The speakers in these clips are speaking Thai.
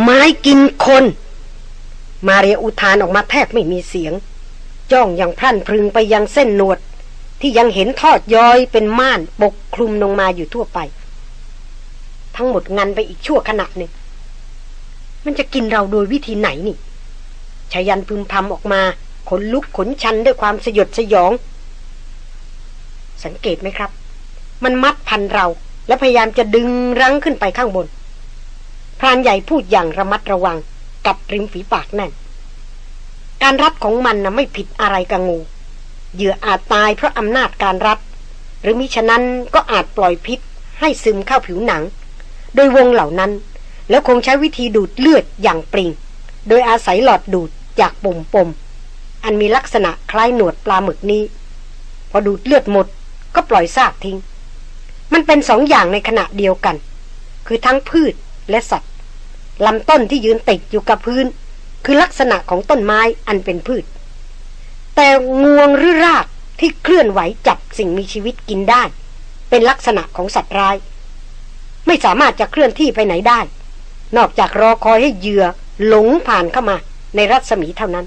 ไม้กินคน มาเรียอุทานออกมาแทบไม่มีเสียง จ้องอย่างพรั่นพรึงไปยังเส้นหนวด ที่ยังเห็นทอดย้อยเป็นม่านปกคลุมลงมาอยู่ทั่วไป ทั้งหมดงันไปอีกชั่วขณะหนึ่ง มันจะกินเราโดยวิธีไหนนี่ชายันพึมพำออกมาขนลุกขนชันด้วยความสยดสยอง สังเกตไหมครับ มันมัดพันเราและพยายามจะดึงรั้งขึ้นไปข้างบน พรานใหญ่พูดอย่างระมัดระวัง กัดริมฝีปากแน่น การรัดของมันนะไม่ผิดอะไรกับงู เหยื่ออาจตายเพราะอำนาจการรัด หรือมิฉะนั้นก็อาจปล่อยพิษให้ซึมเข้าผิวหนัง โดยวงเหล่านั้น แล้วคงใช้วิธีดูดเลือดอย่างปริง โดยอาศัยหลอดดูดจากปุ่มปมอันมีลักษณะคล้ายหนวดปลาหมึกนี้ พอดูดเลือดหมดก็ปล่อยซากทิ้ง มันเป็นสองอย่างในขณะเดียวกัน คือทั้งพืชและสัตว์ ลำต้นที่ยืนติดอยู่กับพื้น คือลักษณะของต้นไม้อันเป็นพืช แต่งวงหรือรากที่เคลื่อนไหวจับสิ่งมีชีวิตกินได้ เป็นลักษณะของสัตว์ร้าย ไม่สามารถจะเคลื่อนที่ไปไหนได้ นอกจากรอคอยให้เหยื่อหลงผ่านเข้ามาในรัศมีเท่านั้น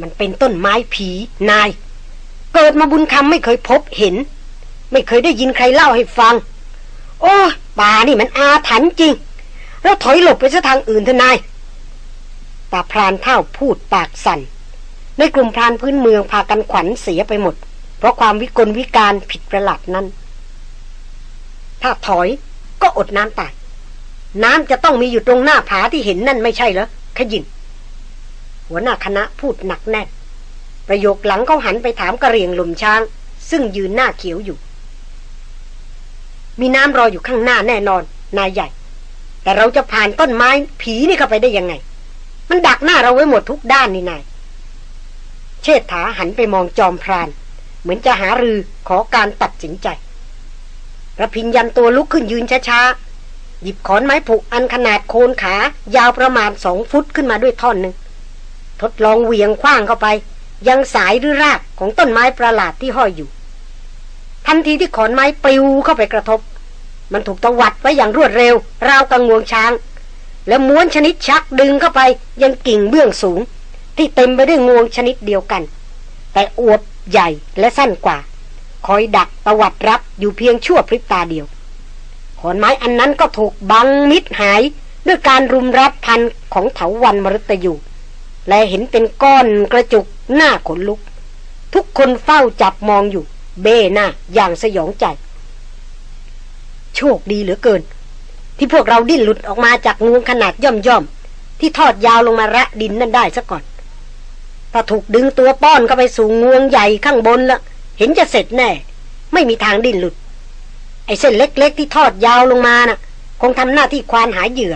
มันเป็นต้นไม้ผีนาย เกิดมาบุญคำไม่เคยพบเห็น ไม่เคยได้ยินใครเล่าให้ฟัง โอ้ป่านี่มันอาถรรพ์จริง แล้วถอยหลบไปทางอื่นเถอะนายตาพรานเท่าพูดปากสั่น ในกลุ่มพรานพื้นเมืองพากันขวัญเสียไปหมด เพราะความวิกลวิการผิดประหลาดนั้น ถ้าถอยก็อดน้ำตาย น้ำจะต้องมีอยู่ตรงหน้าผาที่เห็นนั่นไม่ใช่เหรอขยินหัวหน้าคณะพูดหนักแน่น ประโยคหลังเขาหันไปถามกระเรียงลมช้าง ซึ่งยืนหน้าเขียวอยู่ มีน้ำรออยู่ข้างหน้าแน่นอน นายใหญ่ แต่เราจะผ่านต้นไม้ผีนี่เข้าไปได้ยังไง มันดักหน้าเราไว้หมดทุกด้านนี่นาย เชษฐาหันไปมองจอมพราน เหมือนจะหารือขอการตัดสินใจระพินยันตัวลุกขึ้นยืนช้าๆ หยิบขอนไม้ผุอันขนาดโคนขายาวประมาณสองฟุตขึ้นมาด้วยท่อนหนึ่ง ทดลองเหวี่ยงคว้างเข้าไป ยังสายหรือรากของต้นไม้ประหลาดที่ห้อยอยู่ ทันทีที่ขอนไม้ปลิวเข้าไปกระทบ มันถูกตวัดไว้อย่างรวดเร็ว ราวกังงวงช้าง แล้วม้วนชนิดชักดึงเข้าไปยังกิ่งเบื้องสูง ที่เต็มไปด้วยงวงชนิดเดียวกัน แต่อวบใหญ่และสั้นกว่า คอยดักตวัดรับอยู่เพียงชั่วพริบตาเดียวขอนไม้อันนั้นก็ถูกบังมิดหายด้วยการรุมรับพันของเถาวันมรตยูและเห็นเป็นก้อนกระจุกหน้าขนลุก ทุกคนเฝ้าจับมองอยู่ เบ้หน้าอย่างสยองใจ โชคดีเหลือเกิน ที่พวกเราดิ้นหลุดออกมาจากงวงขนาดย่อมย่อมที่ทอดยาวลงมาระดินนั่นได้ซะก่อน ถ้าถูกดึงตัวป้อนเข้าไปสู่งวงใหญ่ข้างบนละเห็นจะเสร็จแน่ ไม่มีทางดิ้นหลุด ไอ้เส้นเล็กๆ ที่ทอดยาวลงมานะ่ะ คงทำหน้าที่ควานหาเหยื่อ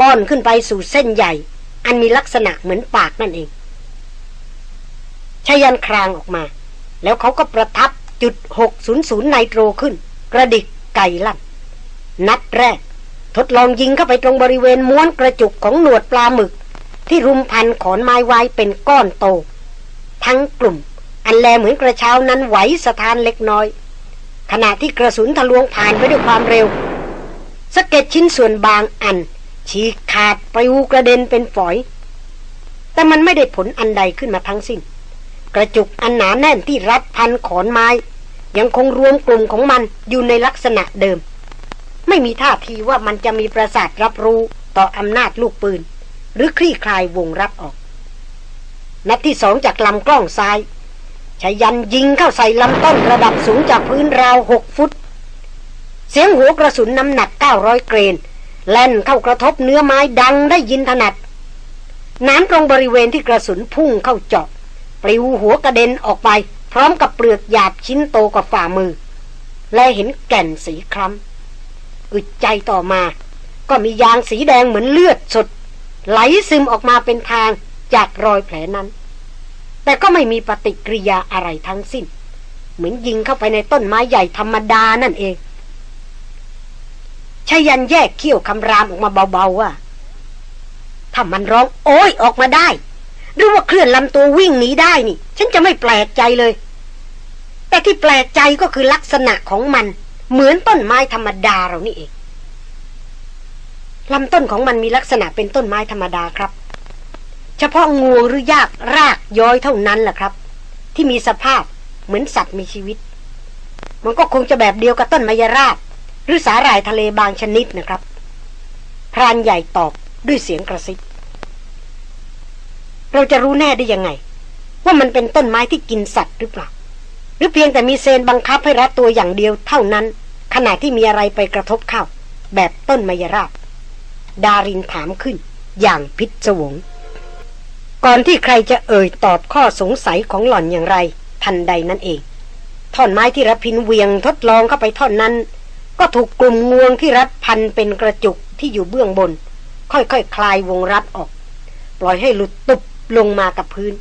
ป้อนขึ้นไปสู่เส้นใหญ่ อันมีลักษณะเหมือนปากนั่นเองชายันครางออกมา แล้วเขาก็ประทับจุดหกศูนย์ศูนย์ไนโตรขึ้น กระดิกไก่ลั่น นัดแรก ทดลองยิงเข้าไปตรงบริเวณม้วนกระจุกของหนวดปลาหมึก ที่รุมพันขอนไม้ไว้เป็นก้อนโต ทั้งกลุ่ม อันแลเหมือนกระเช้านั้นไหวสะทานเล็กน้อย ขณะที่กระสุนทะลวงผ่านไปด้วยความเร็วสะเก็ดชิ้นส่วนบางอัน ฉีกขาดปลิวกระเด็นเป็นฝอย แต่มันไม่ได้ผลอันใดขึ้นมาทั้งสิ้น กระจุกอันหนาแน่นที่รัดพันขอนไม้ ยังคงรวมกลุ่มของมันอยู่ในลักษณะเดิม ไม่มีท่าทีว่ามันจะมีประสาทรับรู้ต่ออำนาจลูกปืน หรือคลี่คลายวงรับออก นัดที่สองจากลำกล้องซ้ายชายันยิงเข้าใส่ลำต้นระดับสูงจากพื้นราวหกฟุต เสียงหัวกระสุนน้ำหนักเก้าร้อยเกรน แล่นเข้ากระทบเนื้อไม้ดังได้ยินถนัดน้ำตรงบริเวณที่กระสุนพุ่งเข้าเจาะปลิวหัวกระเด็นออกไป พร้อมกับเปลือกหยาบชิ้นโตกว่าฝ่ามือ และเห็นแก่นสีคล้ำ อึดใจต่อมา ก็มียางสีแดงเหมือนเลือดสด ไหลซึมออกมาเป็นทางจากรอยแผลนั้น แต่ก็ไม่มีปฏิกิริยาอะไรทั้งสิ้น เหมือนยิงเข้าไปในต้นไม้ใหญ่ธรรมดานั่นเองชายันแยกเขี้ยวคำรามออกมาเบาๆว่า ถ้ามันร้องโอ้ยออกมาได้ หรือว่าเคลื่อนลำตัววิ่งหนีได้นี่ ฉันจะไม่แปลกใจเลย แต่ที่แปลกใจก็คือลักษณะของมัน เหมือนต้นไม้ธรรมดาเรานี่เองลำต้นของมันมีลักษณะเป็นต้นไม้ธรรมดาครับ เฉพาะงวงหรือยากรากย้อยเท่านั้นแหละครับ ที่มีสภาพเหมือนสัตว์มีชีวิต มันก็คงจะแบบเดียวกับต้นมายราบหรือสาหร่ายทะเลบางชนิดนะครับ พรานใหญ่ตอบด้วยเสียงกระซิบเราจะรู้แน่ได้ยังไง ว่ามันเป็นต้นไม้ที่กินสัตว์หรือเปล่า หรือเพียงแต่มีเซนบังคับให้รัดตัวอย่างเดียวเท่านั้น ขณะที่มีอะไรไปกระทบเข้า แบบต้นมยราบ ดารินถามขึ้น อย่างพิศวง ก่อนที่ใครจะเอ่ยตอบข้อสงสัยของหล่อนอย่างไร ทันใดนั่นเอง ท่อนไม้ที่รับพินเวียงทดลองเข้าไปท่อนนั้น ก็ถูกกลุ่มงวงที่รัดพันเป็นกระจุกที่อยู่เบื้องบน ค่อยๆคคลายวงรัดออก ปล่อยให้หลุดตุบลงมากับพื้น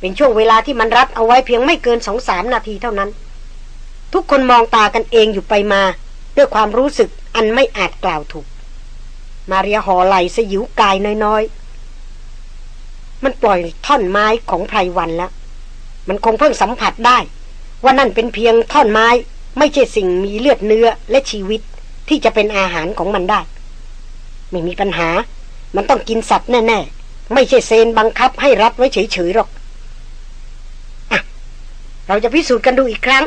เป็นช่วงเวลาที่มันรัดเอาไว้เพียงไม่เกินสองสามนาทีเท่านั้น ทุกคนมองตากันเองอยู่ไปมา ด้วยความรู้สึกอันไม่อาจกล่าวถูก มาเรียหอไหลสยิวกายน้อยๆ มันปล่อยท่อนไม้ของไพรวันแล้ว มันคงเพิ่งสัมผัสได้ ว่านั่นเป็นเพียงท่อนไม้ ไม่ใช่สิ่งมีเลือดเนื้อและชีวิตที่จะเป็นอาหารของมันได้ ไม่มีปัญหา มันต้องกินสัตว์แน่ ๆ ไม่ใช่เซนบังคับให้รัดไว้เฉยๆหรอก เราจะพิสูจน์กันดูอีกครั้ง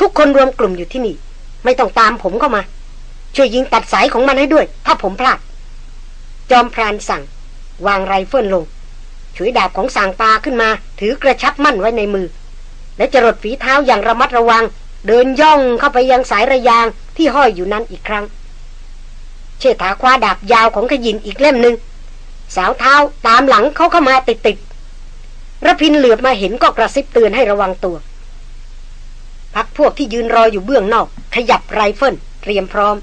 ทุกคนรวมกลุ่มอยู่ที่นี่ ไม่ต้องตามผมเข้ามา ช่วยยิงตัดสายของมันให้ด้วย ถ้าผมพลาด จอมพรานสั่ง วางไรเฟิลลงฉวยดาบของส่างปาขึ้นมา ถือกระชับมั่นไว้ในมือ และจรดฝีเท้าอย่างระมัดระวัง เดินย่องเข้าไปยังสายระยางที่ห้อยอยู่นั้นอีกครั้ง เชษฐาคว้าดาบยาวของขยินอีกเล่มหนึ่งสาวเท้าตามหลังเขาเข้ามาติดติด รพินทร์เหลือบมาเห็นก็กระซิบเตือนให้ระวังตัว พรรคพวกที่ยืนรออยู่เบื้องนอก ขยับไรเฟิลเตรียมพร้อม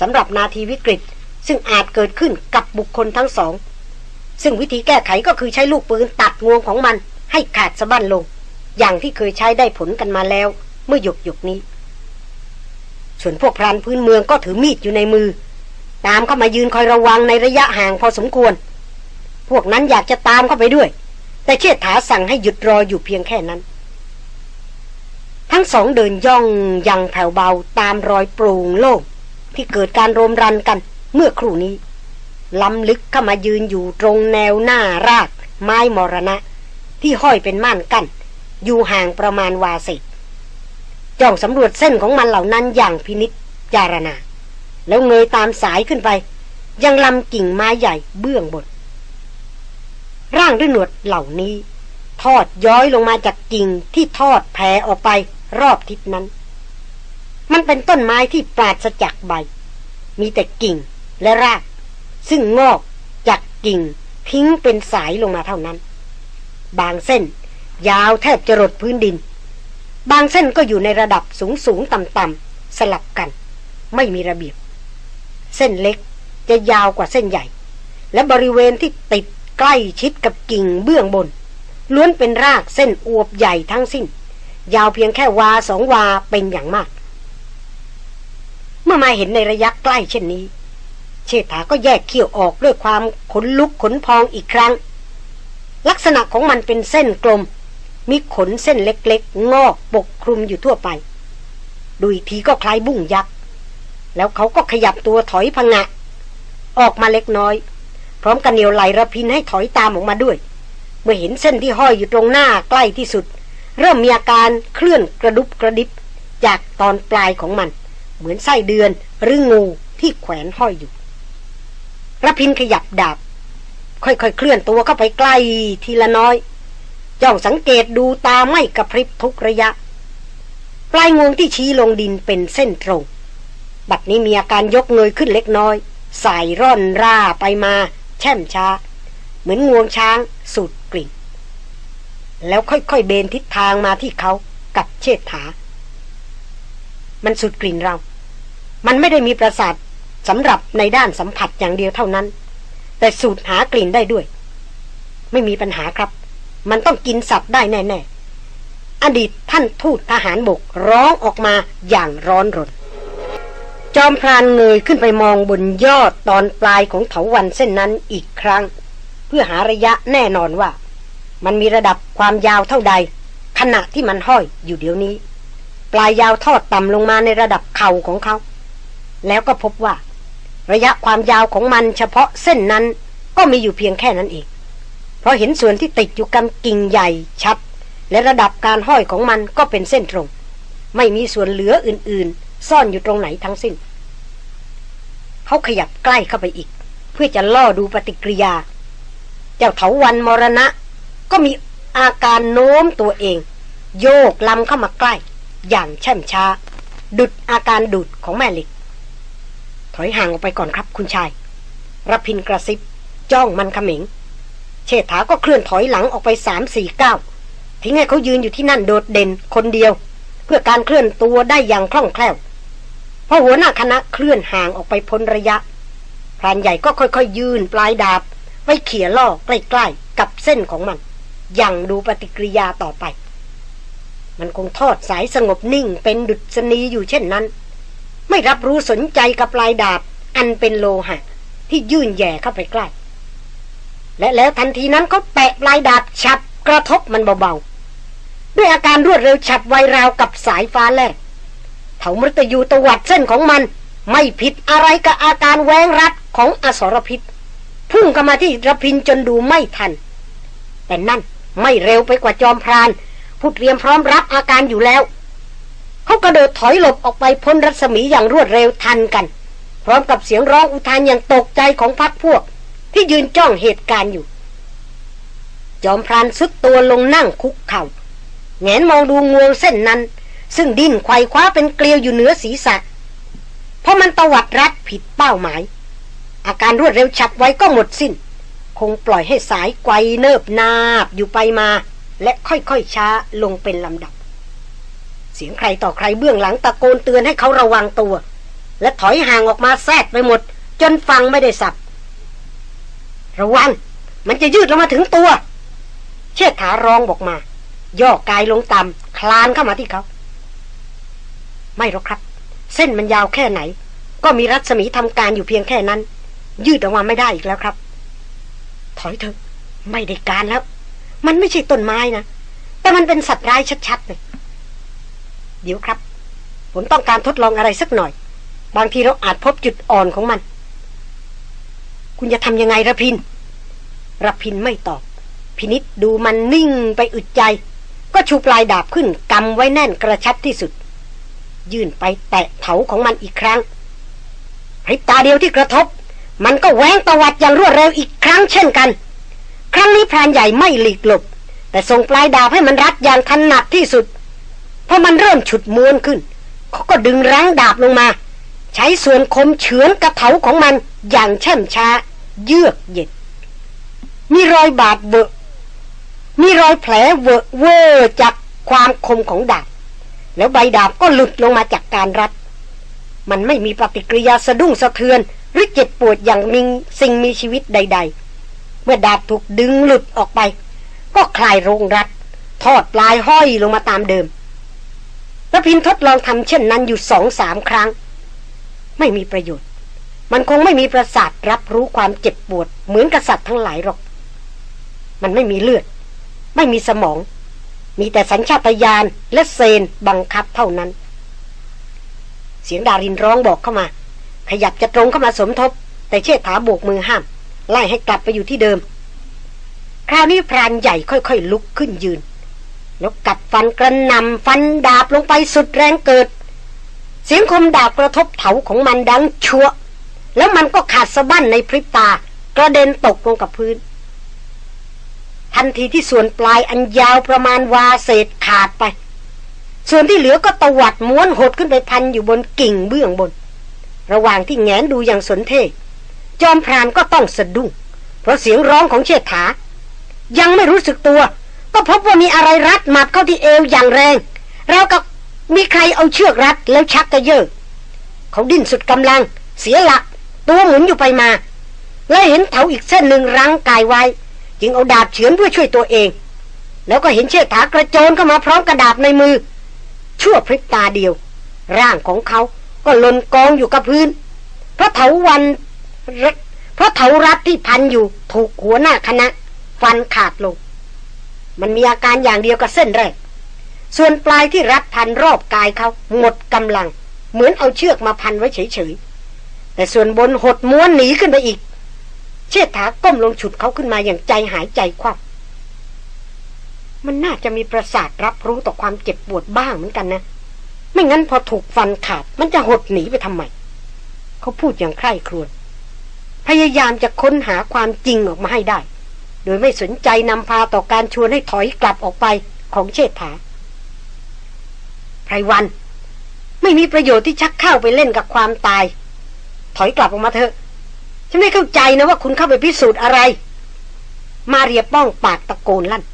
สำหรับนาทีวิกฤต ซึ่งอาจเกิดขึ้นกับบุคคลทั้งสอง ซึ่งวิธีแก้ไขก็คือใช้ลูกปืนตัดงวงของมัน ให้ขาดสะบั้นลง อย่างที่เคยใช้ได้ผลกันมาแล้ว เมื่อหยกหยกนี้ ส่วนพวกพรานพื้นเมืองก็ถือมีดอยู่ในมือ ตามเข้ามายืนคอยระวังในระยะห่างพอสมควร พวกนั้นอยากจะตามเข้าไปด้วย แต่เชิดถาสั่งให้หยุดรออยู่เพียงแค่นั้น ทั้งสองเดินย่องยังแผ่วเบาตามรอยปรูงโล่งที่เกิดการรมรันกันเมื่อครู่นี้ ล้ำลึกเข้ามายืนอยู่ตรงแนวหน้าราก ไม้มรณะ ที่ห้อยเป็นม่านกัน้นอยู่ห่างประมาณวาสิจ้องสำรวจเส้นของมันเหล่านั้นอย่างพินิษจารณาแล้วเงยตามสายขึ้นไป ยังลำกิ่งไม้ใหญ่เบื้องบน ร่างด้วยหนวดเหล่านี้ ทอดย้อยลงมาจากกิ่งที่ทอดแผ่ออกไปรอบทิศนั้น มันเป็นต้นไม้ที่ปราศจากใบ มีแต่กิ่งและราก ซึ่งงอกจากกิ่งทิ้งเป็นสายลงมาเท่านั้น บางเส้น ยาวแทบจะรดพื้นดิน บางเส้นก็อยู่ในระดับสูงสูงต่ำต่ำสลับกัน ไม่มีระเบียบ เส้นเล็กจะยาวกว่าเส้นใหญ่ และบริเวณที่ติด ใกล้ชิดกับกิ่งเบื้องบน ล้วนเป็นรากเส้นอวบใหญ่ทั้งสิ้น ยาวเพียงแค่วาสองวาเป็นอย่างมาก เมื่อมาเห็นในระยะใกล้เช่นนี้ เชษฐาก็แยกเขี้ยวออกด้วยความขนลุกขนพองอีกครั้ง ลักษณะของมันเป็นเส้นกลม มีขนเส้นเล็กๆ งอกปกคลุมอยู่ทั่วไป ดูอีกทีก็คล้ายบุ้งยักษ์แล้วเขาก็ขยับตัวถอยพงะ ออกมาเล็กน้อย พร้อมกันเหนียวไหลระพินให้ถอยตามออกมาด้วย เมื่อเห็นเส้นที่ห้อยอยู่ตรงหน้าใกล้ที่สุด เริ่มมีอาการเคลื่อนกระดุบกระดิบ จากตอนปลายของมัน เหมือนไส้เดือนหรืองูที่แขวนห้อยอยู่ระพินขยับดาบ ค่อยๆเคลื่อนตัวเข้าไปใกล้ทีละน้อยจ้องสังเกตดูตาไม่กระพริบทุกระยะ ปลายงวงที่ชี้ลงดินเป็นเส้นตรง บัดนี้มีอาการยกเงยขึ้นเล็กน้อย สายร่อนร่าไปมา แช่มช้า เหมือนงวงช้างสูดกลิ่น แล้วค่อยๆเบนทิศทางมาที่เขากับเชษฐา มันสูดกลิ่นเรา มันไม่ได้มีประสาทสำหรับในด้านสัมผัสอย่างเดียวเท่านั้น แต่สูดหากลิ่นได้ด้วย ไม่มีปัญหาครับ มันต้องกินสัตว์ได้แน่ๆอดีตท่านทูตทหารบกร้องออกมาอย่างร้อนรน จอมพรานเงยขึ้นไปมองบนยอดตอนปลายของเถาวันเส้นนั้นอีกครั้ง เพื่อหาระยะแน่นอนว่า มันมีระดับความยาวเท่าใด ขณะที่มันห้อยอยู่เดี๋ยวนี้ ปลายยาวทอดต่ำลงมาในระดับเข่าของเขา แล้วก็พบว่า ระยะความยาวของมันเฉพาะเส้นนั้นก็มีอยู่เพียงแค่นั้นเอง เพราะเห็นส่วนที่ติดอยู่กำกิ่งใหญ่ชัด และระดับการห้อยของมันก็เป็นเส้นตรง ไม่มีส่วนเหลืออื่นๆ ซ่อนอยู่ตรงไหนทั้งสิ้น เขาขยับใกล้เข้าไปอีก เพื่อจะล่อดูปฏิกิริยา เจ้าเถาวันมรณะ ก็มีอาการโน้มตัวเอง โยกลำเข้ามาใกล้ อย่างแช่มช้า ดุดอาการดุดของแม่เหล็ก ถอยห่างออกไปก่อนครับคุณชายรพินกระซิบ จ้องมันขมิง เชษฐาก็เคลื่อนถอยหลังออกไปสามสี่เก้าทิ้งให้เขายืนอยู่ที่นั่นโดดเด่นคนเดียว เพื่อการเคลื่อนตัวได้อย่างคล่องแคล่ว พอหัวหน้าคณะเคลื่อนห่างออกไปพ้นระยะพรานใหญ่ก็ค่อยๆ ยืนปลายดาบ ไว้เขี่ยล่อใกล้ๆ กับเส้นของมันยังดูปฏิกิริยาต่อไป มันคงทอดสายสงบนิ่งเป็นดุษณีอยู่เช่นนั้น ไม่รับรู้สนใจกับปลายดาบ อันเป็นโลหะ ที่ยื่นแย่เข้าไปใกล้ และแล้วทันทีนั้นเขาแตะปลายดาบฉับกระทบมันเบาๆ ด้วยอาการรวดเร็วฉับไวราวกับสายฟ้าแลบ เถามรตยูตวัดเส้นของมัน ไม่ผิดอะไรกับอาการแวงรัดของอสรพิษ พุ่งเข้ามาที่ระพินจนดูไม่ทัน แต่นั่นไม่เร็วไปกว่าจอมพรานผู้เตรียมพร้อมรับอาการอยู่แล้ว เขากระโดดถอยหลบออกไปพ้นรัศมีอย่างรวดเร็วทันกัน พร้อมกับเสียงร้องอุทานอย่างตกใจของพักพวก ที่ยืนจ้องเหตุการณ์อยู่ จอมพรานสุดตัวลงนั่งคุกเขา่าแงนมองดูงวงเส้นนั้น ซึ่งดิ้นไขว่คว้าเป็นเกลียวอยู่เหนือศีรษะเพราะมันตวัดรัดผิดเป้าหมาย อาการรวดเร็วฉับไว้ก็หมดสิน้น คงปล่อยให้สายไกวเนิบนาบอยู่ไปมา และค่อยๆช้าลงเป็นลำดับ เสียงใครต่อใครเบื้องหลังตะโกนเตือนให้เขาระวังตัว และถอยห่างออกมาแทดไปหมด จนฟังไม่ได้สับ ระวัง มันจะยืดลงมาถึงตัว เชิดขาร้องบอกมา ย่อกายลงต่ำคลานเข้ามาที่เขา ไม่หรอกครับ เส้นมันยาวแค่ไหน ก็มีรัศมีทำการอยู่เพียงแค่นั้น ยืดออกมาไม่ได้อีกแล้วครับ ถอยเถอะ ไม่ได้การแล้ว มันไม่ใช่ต้นไม้นะแต่มันเป็นสัตว์ร้ายชัดๆเลยเดี๋ยวครับ ผมต้องการทดลองอะไรสักหน่อย บางทีเราอาจพบจุดอ่อนของมัน คุณจะทำยังไงระพินระพินไม่ตอบ พินิษดูมันนิ่งไปอึดใจ ก็ชูปลายดาบขึ้นกำไว้แน่นกระชับที่สุด ยื่นไปแตะเถาของมันอีกครั้งพริบตาเดียวที่กระทบ มันก็แหวงตวัดอย่างรวดเร็วอีกครั้งเช่นกัน ครั้งนี้พรานใหญ่ไม่หลีกหลบ แต่ส่งปลายดาบให้มันรัดอย่างถนัดที่สุดพอมันเริ่มฉุดม้วนขึ้น เขาก็ดึงรั้งดาบลงมา ใช้ส่วนคมเฉือนกระเถาของมันอย่างเช่มช้า เยือกเย็นมีรอยบาดเบอะมีรอยแผลเวอะเวอจากความคมของดาบ แล้วใบดาบก็หลุดลงมาจากการรัด มันไม่มีปฏิกิริยาสะดุ้งสะเทือน หรือเจ็บปวดอย่างมิงสิ่งมีชีวิตใด ๆ เมื่อดาบถูกดึงหลุดออกไป ก็คลายโรงรัด ทอดปลายห้อยลงมาตามเดิมระพินทดลองทำเช่นนั้นอยู่สองสามครั้ง ไม่มีประโยชน์ มันคงไม่มีประสาทรับรู้ความเจ็บปวด เหมือนกษัตริย์ทั้งหลายหรอก มันไม่มีเลือด ไม่มีสมอง มีแต่สัญชาตญาณและเซนบังคับเท่านั้น เสียงดารินร้องบอกเข้ามา ขยับจะตรงเข้ามาสมทบ แต่เชษฐาโบกมือห้าม ไล่ให้กลับไปอยู่ที่เดิม คราวนี้พรานใหญ่ค่อยๆลุกขึ้นยืน แล้วกัดฟันกระนำฟันดาบลงไปสุดแรงเกิด เสียงคมดาบกระทบเถาของมันดังชัวแล้วมันก็ขาดสะบั้นในพริบตากระเด็นตกลงกับพื้น ทันทีที่ส่วนปลายอันยาวประมาณวาเศษขาดไป ส่วนที่เหลือก็ตวัดม้วนหดขึ้นไปพันอยู่บนกิ่งเบื้องบน ระหว่างที่แงนดูอย่างสนเท จอมพรานก็ต้องสะดุ้งเพราะเสียงร้องของเชษฐา ยังไม่รู้สึกตัว ก็พบว่ามีอะไรรัดมัดเข้าที่เอวอย่างแรงเรากับมีใครเอาเชือกรัดแล้วชักกระเยอะ เขาดิ้นสุดกำลัง เสียหลัก ตัวหมุนอยู่ไปมา และเห็นเถาอีกเส้นหนึ่งรั้งกายไว้ จึงเอาดาบเฉือนเพื่อช่วยตัวเอง แล้วก็เห็นเชษฐากระโจนเข้ามาพร้อมกระดาบในมือ ชั่วพริบตาเดียว ร่างของเขาก็ลนกองอยู่กับพื้น เพราะเถาวันเพราะเถารัดที่พันอยู่ถูกหัวหน้าคณะ ฟันขาดลง มันมีอาการอย่างเดียวกับเส้นแรก ส่วนปลายที่รัดพันรอบกายเขาหมดกำลัง เหมือนเอาเชือกมาพันไว้เฉยๆแต่ส่วนบนหดม้วนหนีขึ้นไปอีก เชษฐาก้มลงฉุดเขาขึ้นมาอย่างใจหายใจควับมันน่าจะมีประสาทรับรู้ต่อความเจ็บปวดบ้างเหมือนกันนะ ไม่งั้นพอถูกฟันขาด มันจะหดหนีไปทำไม เขาพูดอย่างใคร่ครวญพยายามจะค้นหาความจริงออกมาให้ได้ โดยไม่สนใจนำพาต่อการชวนให้ถอยกลับออกไปของเชษฐาไพรวัน ไม่มีประโยชน์ที่ชักเข้าไปเล่นกับความตาย ถอยกลับออกมาเถอะ ฉันไม่เข้าใจนะว่าคุณเข้าไปพิสูจน์อะไร มาเรียป้องปากตะโกนลั่น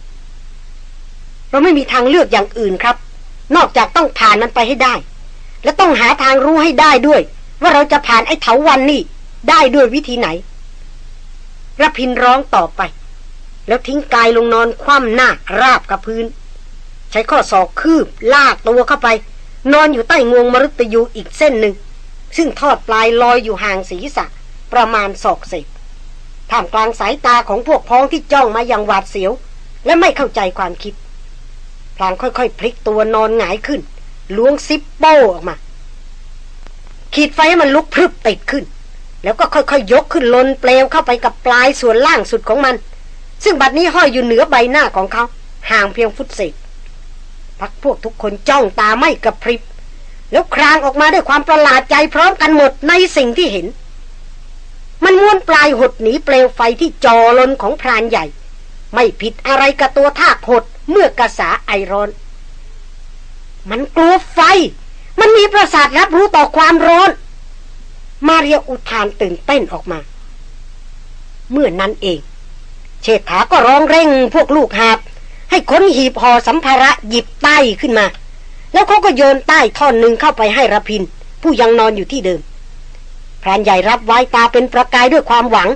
เราไม่มีทางเลือกอย่างอื่นครับ นอกจากต้องผ่านมันไปให้ได้ และต้องหาทางรู้ให้ได้ด้วย ว่าเราจะผ่านไอ้เถาวันนี่ ได้ด้วยวิธีไหนรพินร้องต่อไป แล้วทิ้งกายลงนอนคว่ำหน้าราบกับพื้น ใช้ข้อศอกคืบ ลากตัวเข้าไป นอนอยู่ใต้งวงมรุตยูอีกเส้นหนึ่ง ซึ่งทอดปลายลอยอยู่ห่างศีรษะ ประมาณศอกเศษท่ามกลางสายตาของพวกพ้องที่จ้องมาอย่างหวาดเสียว และไม่เข้าใจความคิด พลางค่อยๆ พลิกตัวนอนหงายขึ้น ล้วงซิปโป้ออกมา ขีดไฟให้มันลุกพรึบติดขึ้น แล้วก็ค่อยๆ ยกขึ้นลนเปลวเข้าไปกับปลายส่วนล่างสุดของมัน ซึ่งบัดนี้ห้อยอยู่เหนือใบหน้าของเขา ห่างเพียงฟุตเศษพักพวกทุกคนจ้องตาไม่กระพริบ แล้วครางออกมาด้วยความประหลาดใจพร้อมกันหมดในสิ่งที่เห็น มันม้วนปลายหดหนีเปลวไฟที่จอลนของพรานใหญ่ ไม่ผิดอะไรกับตัวทากหดเมื่อกระสาไอร้อน มันกลัวไฟ มันมีประสาทรับรู้ต่อความร้อน มาเรียอุทานตื่นเต้นออกมา เมื่อนนั้นเอง เชษฐาก็ร้องเร่งพวกลูกหาบ ให้ค้นหีบห่อสัมภาระหยิบใต้ขึ้นมา แล้วเขาก็โยนใต้ท่อนหนึ่งเข้าไปให้ระพิน ผู้ยังนอนอยู่ที่เดิม พรานใหญ่รับไว้ตาเป็นประกายด้วยความหวัง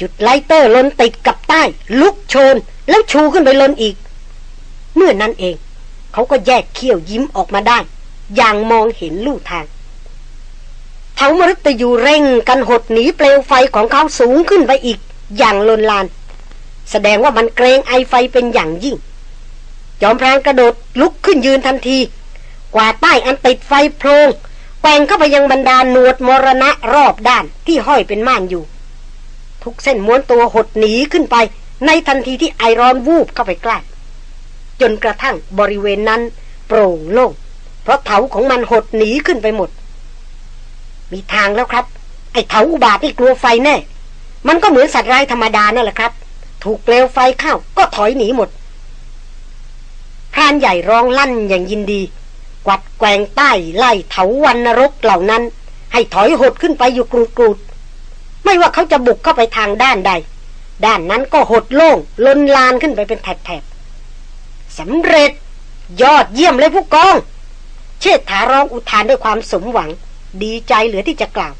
จุด lighter ลนติดกับไต้ ลุกโชน แล้วชูขึ้นไปลนอีก เมื่อนั้นเอง เขาก็แยกเขี้ยวยิ้มออกมาได้ อย่างมองเห็นลู่ทางเถามฤตยูเร่งกันหดหนีเปลวไฟของเขาสูงขึ้นไปอีก อย่างลนลาน แสดงว่ามันเกรงไอไฟเป็นอย่างยิ่ง จอมพรานกระโดดลุกขึ้นยืนทันที กว่าใต้อันติดไฟโพรง แปงเข้าไปยังบรรดาหนวดมรณะรอบด้านที่ห้อยเป็นม่านอยู่ ทุกเส้นม้วนตัวหดหนีขึ้นไป ในทันทีที่ไอร้อนวูบเข้าไปใกล้จนกระทั่งบริเวณนั้น โปร่งโล่งเพราะเถาของมันหดหนีขึ้นไปหมด มีทางแล้วครับ ไอ้เถาอุบาทที่กลัวไฟแน่ มันก็เหมือนสัตว์ร้ายธรรมดานั่นแหละครับ ถูกเปลวไฟเข้าก็ถอยหนีหมดพรานใหญ่ร้องลั่นอย่างยินดี กวัดแกงใต้ไล่เถาวันนรกเหล่านั้น ให้ถอยหดขึ้นไปอยู่กรูดกรูดไม่ว่าเขาจะบุกเข้าไปทางด้านใด ด้านนั้นก็หดโล่งลนลานขึ้นไปเป็นแถบๆสำเร็จยอดเยี่ยมเลยผู้กอง เชิดถาร้องอุทานด้วยความสมหวัง ดีใจเหลือที่จะกล่าว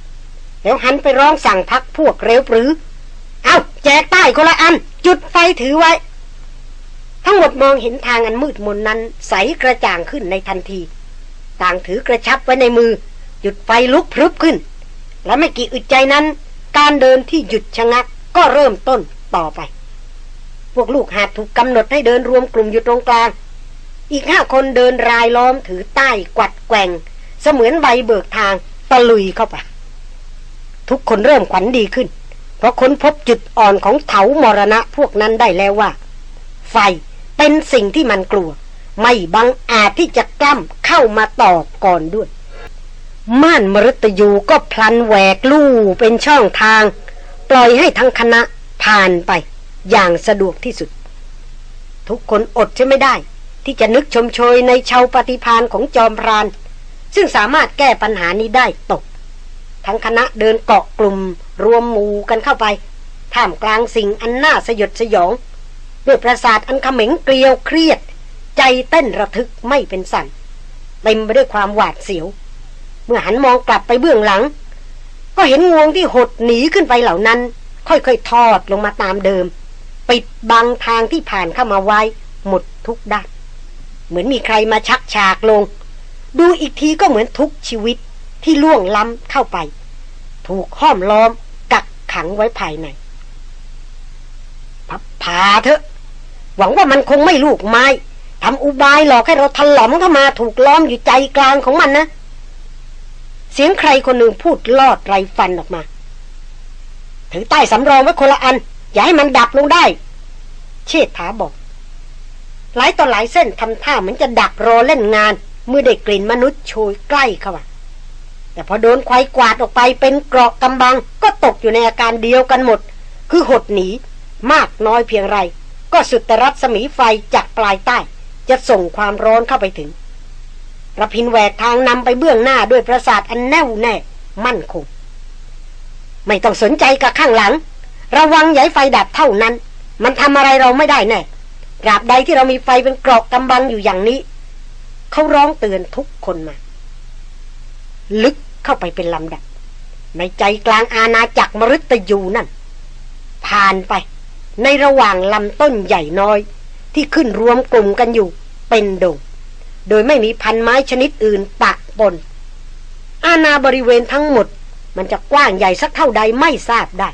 แล้วหันไปร้องสั่งพักพวกเร็วปรือ เอาแจกใต้คนละอัน จุดไฟถือไว้ ทั้งหมดมองเห็นทางอันมืดมนนั้น ใสกระจ่างขึ้นในทันที ต่างถือกระชับไว้ในมือ หยุดไฟลุกพรึบขึ้น และไม่กี่อึดใจนั้น การเดินที่หยุดชะงักก็เริ่มต้นต่อไป พวกลูกหาดถูกกำหนดให้เดินรวมกลุ่มอยู่ตรงกลาง อีกห้าคนเดินรายล้อมถือใต้กวัดแกว่ง เสมือนใบเบิกทางตะลุยเข้าไป ทุกคนเริ่มขวัญดีขึ้น เพราะค้นพบจุดอ่อนของเถามรณะพวกนั้นได้แล้วว่า ไฟเป็นสิ่งที่มันกลัว ไม่บังอาจที่จะกล้ำเข้ามาต่อก่อนด้วย ม่านมรตยูก็พลันแหวกลู่เป็นช่องทาง ปล่อยให้ทั้งคณะผ่านไปอย่างสะดวกที่สุด ทุกคนอดจะไม่ได้ ที่จะนึกชมโชยในชาวปฏิพานของจอมพราน ซึ่งสามารถแก้ปัญหานี้ได้ตก ทั้งคณะเดินเกาะกลุ่มรวมหมู่กันเข้าไป ท่ามกลางสิ่งอันน่าสยดสยองด้วยประสาทอันขม็งเกลียวเครียด ใจเต้นระทึกไม่เป็นสัน่นเต็มไปด้วยความหวาดเสียว เมื่อหันมองกลับไปเบื้องหลัง ก็เห็นงวงที่หดหนีขึ้นไปเหล่านั้น ค่อยๆทอดลงมาตามเดิม ปิดบังทางที่ผ่านเข้ามาไว้ หมดทุกด้านเหมือนมีใครมาชักฉากลง ดูอีกทีก็เหมือนทุกชีวิตที่ล่วงล้ำเข้าไป ถูกห้อมล้อมกักขังไว้ภายในพับผาเถอะ หวังว่ามันคงไม่ลูกไม้ ทำอุบายหลอกให้เราถลอมเข้ามาถูกล้อมอยู่ใจกลางของมันนะ เสียงใครคนหนึ่งพูดลอดไรฟันออกมา ถือใต้สำรองไว้คนละอัน อย่าให้มันดับลงได้ เชษฐาบอก หลายต่อหลายเส้นทำท่าเหมือนจะดักรอเล่นงาน เมื่อได้กลิ่นมนุษย์โชยใกล้เข้ามาแต่พอโดนควายกวาดออกไปเป็นเกราะกำบัง ก็ตกอยู่ในอาการเดียวกันหมด คือหดหนี มากน้อยเพียงไร ก็สุดแต่รัศมีไฟจากปลายใต้ จะส่งความร้อนเข้าไปถึงระพินแหวกทางนำไปเบื้องหน้าด้วยประสาทอันแน่วแน่ มั่นคง ไม่ต้องสนใจกับข้างหลัง ระวังอย่าไฟดับเท่านั้น มันทำอะไรเราไม่ได้แน่ตราบใดที่เรามีไฟเป็นกรอกกำบังอยู่อย่างนี้ เขาร้องเตือนทุกคนมา ลึกเข้าไปเป็นลำดับ ในใจกลางอาณาจักรมฤตยูนั่น ผ่านไปในระหว่างลำต้นใหญ่น้อย ที่ขึ้นรวมกลุ่มกันอยู่เป็นดง โดยไม่มีพันไม้ชนิดอื่นปะปน อาณาบริเวณทั้งหมด มันจะกว้างใหญ่สักเท่าใดไม่ทราบได้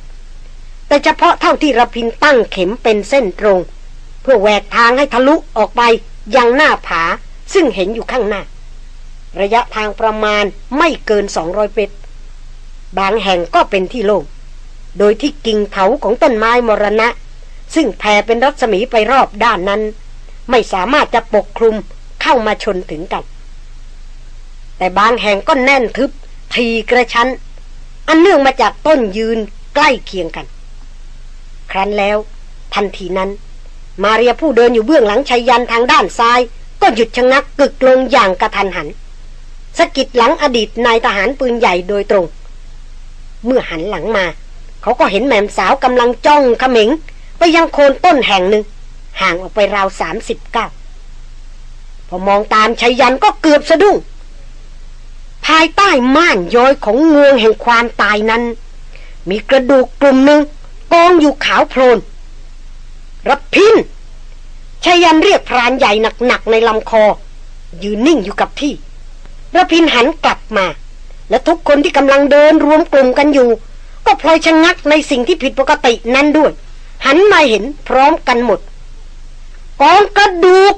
แต่เฉพาะเท่าที่ระพินตั้งเข็มเป็นเส้นตรง เพื่อแหวกทางให้ทะลุออกไปยังหน้าผาซึ่งเห็นอยู่ข้างหน้า ระยะทางประมาณไม่เกินสองร้อยเมตร บางแห่งก็เป็นที่โล่ง โดยที่กิ่งเถาของต้นไม้มรณะ ซึ่งแผ่เป็นรัศมีไปรอบด้านนั้น ไม่สามารถจะปกคลุมเข้ามาชนถึงกัน แต่บางแห่งก็แน่นทึบ ทีกระชั้น อันเนื่องมาจากต้นยืนใกล้เคียงกัน ครั้นแล้ว ทันทีนั้น มาเรียผู้เดินอยู่เบื้องหลังชายยันทางด้านซ้าย ก็หยุดชะงักกึกลงอย่างกระทันหันสกิดหลังอดีตนายทหารปืนใหญ่โดยตรง เมื่อหันหลังมา เขาก็เห็นแม่มสาวกำลังจ้องขมิง ไปยังโคนต้นแห่งหนึ่ง ห่างออกไปราวสามสิบเก้าพอมองตามชัยยันก็เกือบสะดุ้ง ภายใต้ม่านย้อยของงวงแห่งความตายนั้น มีกระดูกกลุ่มหนึ่งกองอยู่ขาวโพลนรับพินชัยยันเรียกพรานใหญ่หนักๆในลำคอ ยืนนิ่งอยู่กับที่ระพินหันกลับมา และทุกคนที่กำลังเดินรวมกลุ่มกันอยู่ ก็พลอยชะงักในสิ่งที่ผิดปกตินั้นด้วย หันมาเห็นพร้อมกันหมด กองกระดูก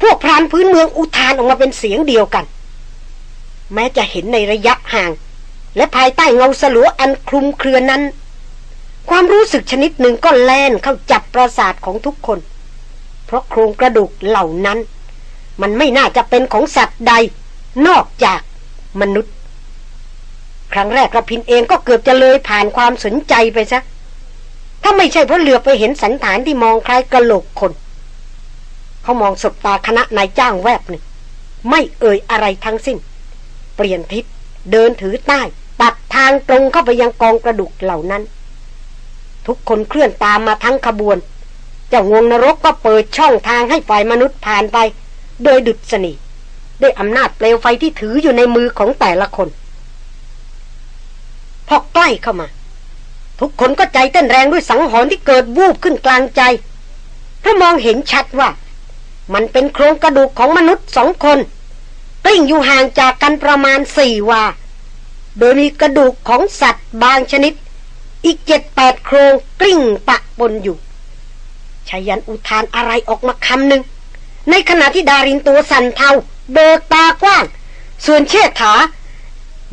พวกพรานพื้นเมืองอุทานออกมาเป็นเสียงเดียวกัน แม้จะเห็นในระยะห่าง และภายใต้เงาสลัวอันคลุมเครือนั้น ความรู้สึกชนิดหนึ่งก็แล่นเข้าจับประสาทของทุกคน เพราะโครงกระดูกเหล่านั้น มันไม่น่าจะเป็นของสัตว์ใด นอกจากมนุษย์ ครั้งแรกกระพินเองก็เกือบจะเลยผ่านความสนใจไปซะ ถ้าไม่ใช่เพราะเหลือไปเห็นสันฐานที่มองคล้ายกระโหลกคน เขามองสบตาคณะนายจ้างแวบหนึ่ง ไม่เอ่ยอะไรทั้งสิ้น เปลี่ยนทิศเดินถือใต้ตัดทางตรงเข้าไปยังกองกระดูกเหล่านั้น ทุกคนเคลื่อนตามมาทั้งขบวน เจ้างวงนรกก็เปิดช่องทางให้ฝ่ายมนุษย์ผ่านไป โดยดุษณีด้วยอำนาจเปลวไฟที่ถืออยู่ในมือของแต่ละคน พอใกล้เข้ามา ทุกคนก็ใจเต้นแรงด้วยสังหรณ์ที่เกิดวูบขึ้นกลางใจเพราะมองเห็นชัดว่า มันเป็นโครงกระดูกของมนุษย์สองคนกลิ้งอยู่ห่างจากกันประมาณสี่วา โดยมีกระดูกของสัตว์บางชนิด อีกเจ็ดแปดโครงกลิ้งปะปนอยู่ชายันอุทานอะไรออกมาคำหนึ่ง ในขณะที่ดารินตัวสั่นเทาเบิกตากว้าง ส่วนเชษฐา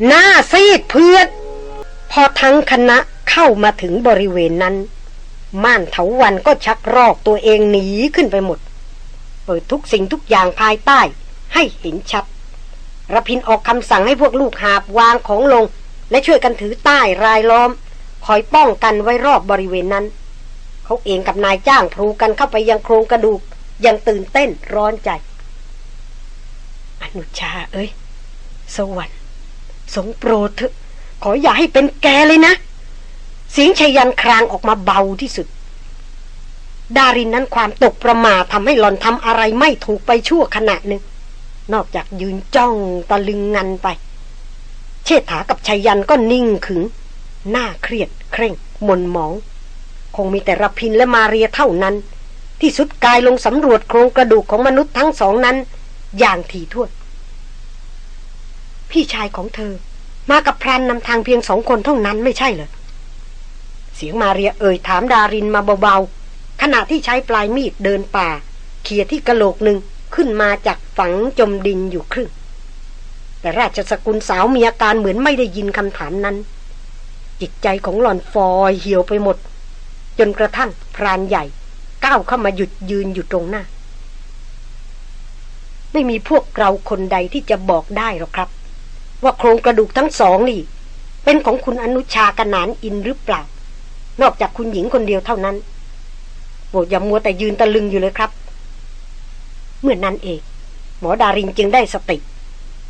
หน้าซีดเพือดพอทั้งคณะ เข้ามาถึงบริเวณนั้น ม่านเถาวันก็ชักรอกตัวเองหนีขึ้นไปหมด เปิดทุกสิ่งทุกอย่างภายใต้ ให้เห็นชัดระพินออกคำสั่งให้พวกลูกหาบวางของลง และช่วยกันถือใต้รายล้อม คอยป้องกันไว้รอบบริเวณนั้น เขาเองกับนายจ้างพลูกันเข้าไปยังโครงกระดูกยังตื่นเต้นร้อนใจอนุชาเอ้ย สวรรค์สงโปรดเถอะขออย่าให้เป็นแกเลยนะ เสียงชยันครางออกมาเบาที่สุด ดารินนั้นความตกประมาททำให้หลอนทำอะไรไม่ถูกไปชั่วขณะหนึ่ง นอกจากยืนจ้องตะลึงงันไป เชษฐากับชายันก็นิ่งขึง หน้าเครียดเคร่งมนหมอง คงมีแต่รพินและมาเรียเท่านั้น ที่สุดกายลงสำรวจโครงกระดูกของมนุษย์ทั้งสองนั้น อย่างถี่ถ้วนพี่ชายของเธอ มากับพรานนำทางเพียงสองคนเท่านั้นไม่ใช่เหรอ เสียงมาเรียเอ่ยถามดารินมาเบาๆ ขณะที่ใช้ปลายมีดเดินป่า เขี่ยที่กระโหลกหนึ่งขึ้นมาจากฝังจมดินอยู่ครึ่ง แต่ราชสกุลสาวมีอาการเหมือนไม่ได้ยินคำถามนั้น จิตใจของหล่อนฟอยเหี่ยวไปหมด จนกระทั่งพรานใหญ่ ก้าวเข้ามาหยุดยืนอยู่ตรงหน้า ไม่มีพวกเราคนใดที่จะบอกได้หรอกครับ ว่าโครงกระดูกทั้งสองนี่ เป็นของคุณอนุชากนานอินหรือเปล่า นอกจากคุณหญิงคนเดียวเท่านั้นโปรดอย่ามัวแต่ยืนตะลึงอยู่เลยครับ เมื่อนนั้นเอง หมอดารินจึงได้สติ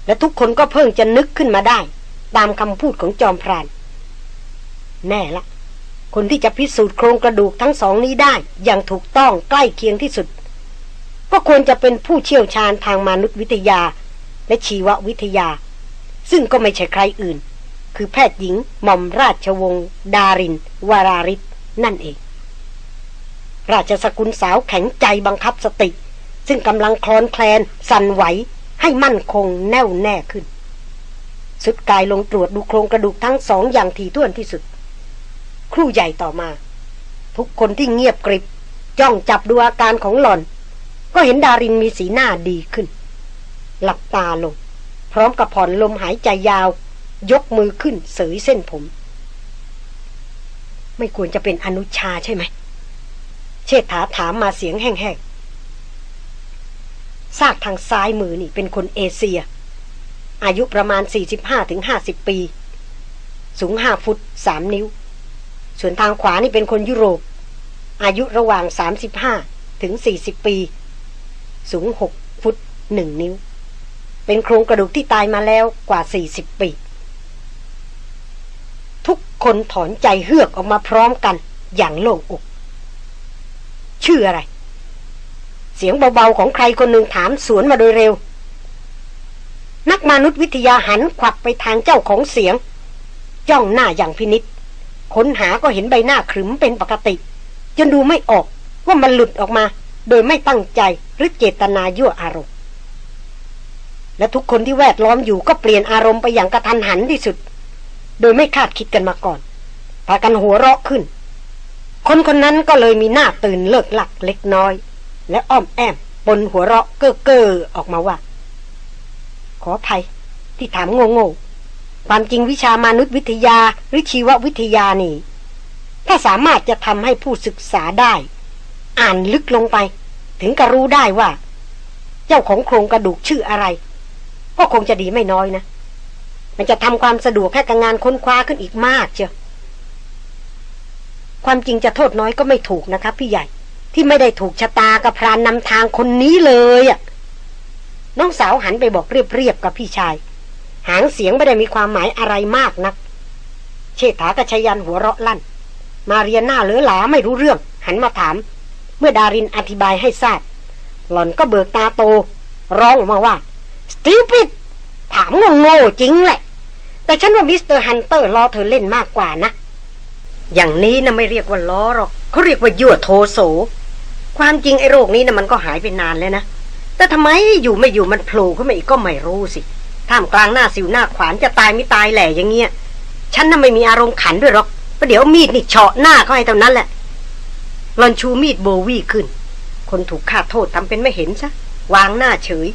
และทุกคนก็เพิ่งจะนึกขึ้นมาได้ ตามคำพูดของจอมพราน แน่ละ คนที่จะพิสูจน์โครงกระดูกทั้งสองนี้ได้ อย่างถูกต้องใกล้เคียงที่สุด ก็ควรจะเป็นผู้เชี่ยวชาญทางมนุษยวิทยา และชีววิทยา ซึ่งก็ไม่ใช่ใครอื่น คือแพทย์หญิงหม่อมราชวงศ์ดาริน วาราริศนั่นเอง ราชสกุลสาวแข็งใจบังคับสติ ซึ่งกำลังคลอนแคลน สั่นไหว ให้มั่นคงแน่วแน่ขึ้น สุดกายลงตรวจดูโครงกระดูกทั้งสองอย่างถี่ถ้วนที่สุด ครู่ใหญ่ต่อมา ทุกคนที่เงียบกริบจ้องจับดูอาการของหล่อน ก็เห็นดารินมีสีหน้าดีขึ้น หลับตาลง พร้อมกับผ่อนลมหายใจยาว ยกมือขึ้นเสยเส้นผม ไม่ควรจะเป็นอนุชาใช่ไหม เชษฐาถามมาเสียงแห้งๆซากทางซ้ายมือนี่เป็นคนเอเชีย อายุประมาณ 45-50 ปี สูง 5 ฟุต 3 นิ้ว ส่วนทางขวานี่เป็นคนยุโรป อายุระหว่าง 35 ถึง 40 ปี สูง 6 ฟุต 1 นิ้วเป็นโครงกระดูกที่ตายมาแล้วกว่า 40 ปี คนถอนใจเฮือกออกมาพร้อมกัน อย่างโล่งอก ชื่ออะไร เสียงเบาๆของใครคนหนึ่งถามสวนมาโดยเร็ว นักมนุษยวิทยาหันขวับไปทางเจ้าของเสียง จ้องหน้าอย่างพินิษค้นหาก็เห็นใบหน้าขรึมเป็นปกติ จนดูไม่ออกว่ามันหลุดออกมา โดยไม่ตั้งใจหรือเจตนายั่วอารมณ์และทุกคนที่แวดล้อมอยู่ก็เปลี่ยนอารมณ์ไปอย่างกระทันหันที่สุด โดยไม่คาดคิดกันมาก่อน พากันหัวเราะขึ้น คนคนนั้นก็เลยมีหน้าตื่นเลิกหลักเล็กน้อย และอ้อมแอมบนหัวเราะเก้อเก้อออกมาว่า ขออภัยที่ถามโง่ๆความจริงวิชามนุษยวิทยาหรือชีววิทยานี่ ถ้าสามารถจะทำให้ผู้ศึกษาได้ อ่านลึกลงไป ถึงกระรู้ได้ว่า เจ้าของโครงกระดูกชื่ออะไร ก็คงจะดีไม่น้อยนะ มันจะทำความสะดวกให้กับงานค้นคว้าขึ้นอีกมากเชียวความจริงจะโทษน้อยก็ไม่ถูกนะครับ พี่ใหญ่ที่ไม่ได้ถูกชะตากับพรานนำทางคนนี้เลยอะน้องสาวหันไปบอกเรียบๆกับพี่ชาย หางเสียงไม่ได้มีความหมายอะไรมากนัก เชษฐากับไชยันต์หัวเราะลั่น มาเรียนหน้าเหลือหลาไม่รู้เรื่อง หันมาถาม เมื่อดารินอธิบายให้ทราบ หล่อนก็เบิกตาโต ร้องออกมาว่า stupid ถามโง่ๆจริงแหละ แต่ฉันว่า Mister Hunter ล้อเธอเล่นมากกว่านะ อย่างนี้นะไม่เรียกว่าล้อหรอกเขาเรียกว่ายั่วโทโส ความจริงไอ้โรคนี้นะมันก็หายไปนานแล้วนะ แต่ทำไมอยู่ไม่อยู่มันโผล่ขึ้นมาอีกก็ไม่รู้สิ ท่ามกลางหน้าสิวหน้าขวานจะตายไม่ตายแหล่อย่างเงี้ย ฉันน่ะไม่มีอารมณ์ขันด้วยหรอกประเดี๋ยวมีดนี่เฉาะหน้าเขาให้เท่านั้นแหละหลอนชูมีดโบวี่ขึ้น คนถูกฆ่าโทษทำเป็นไม่เห็นซะวางหน้าเฉย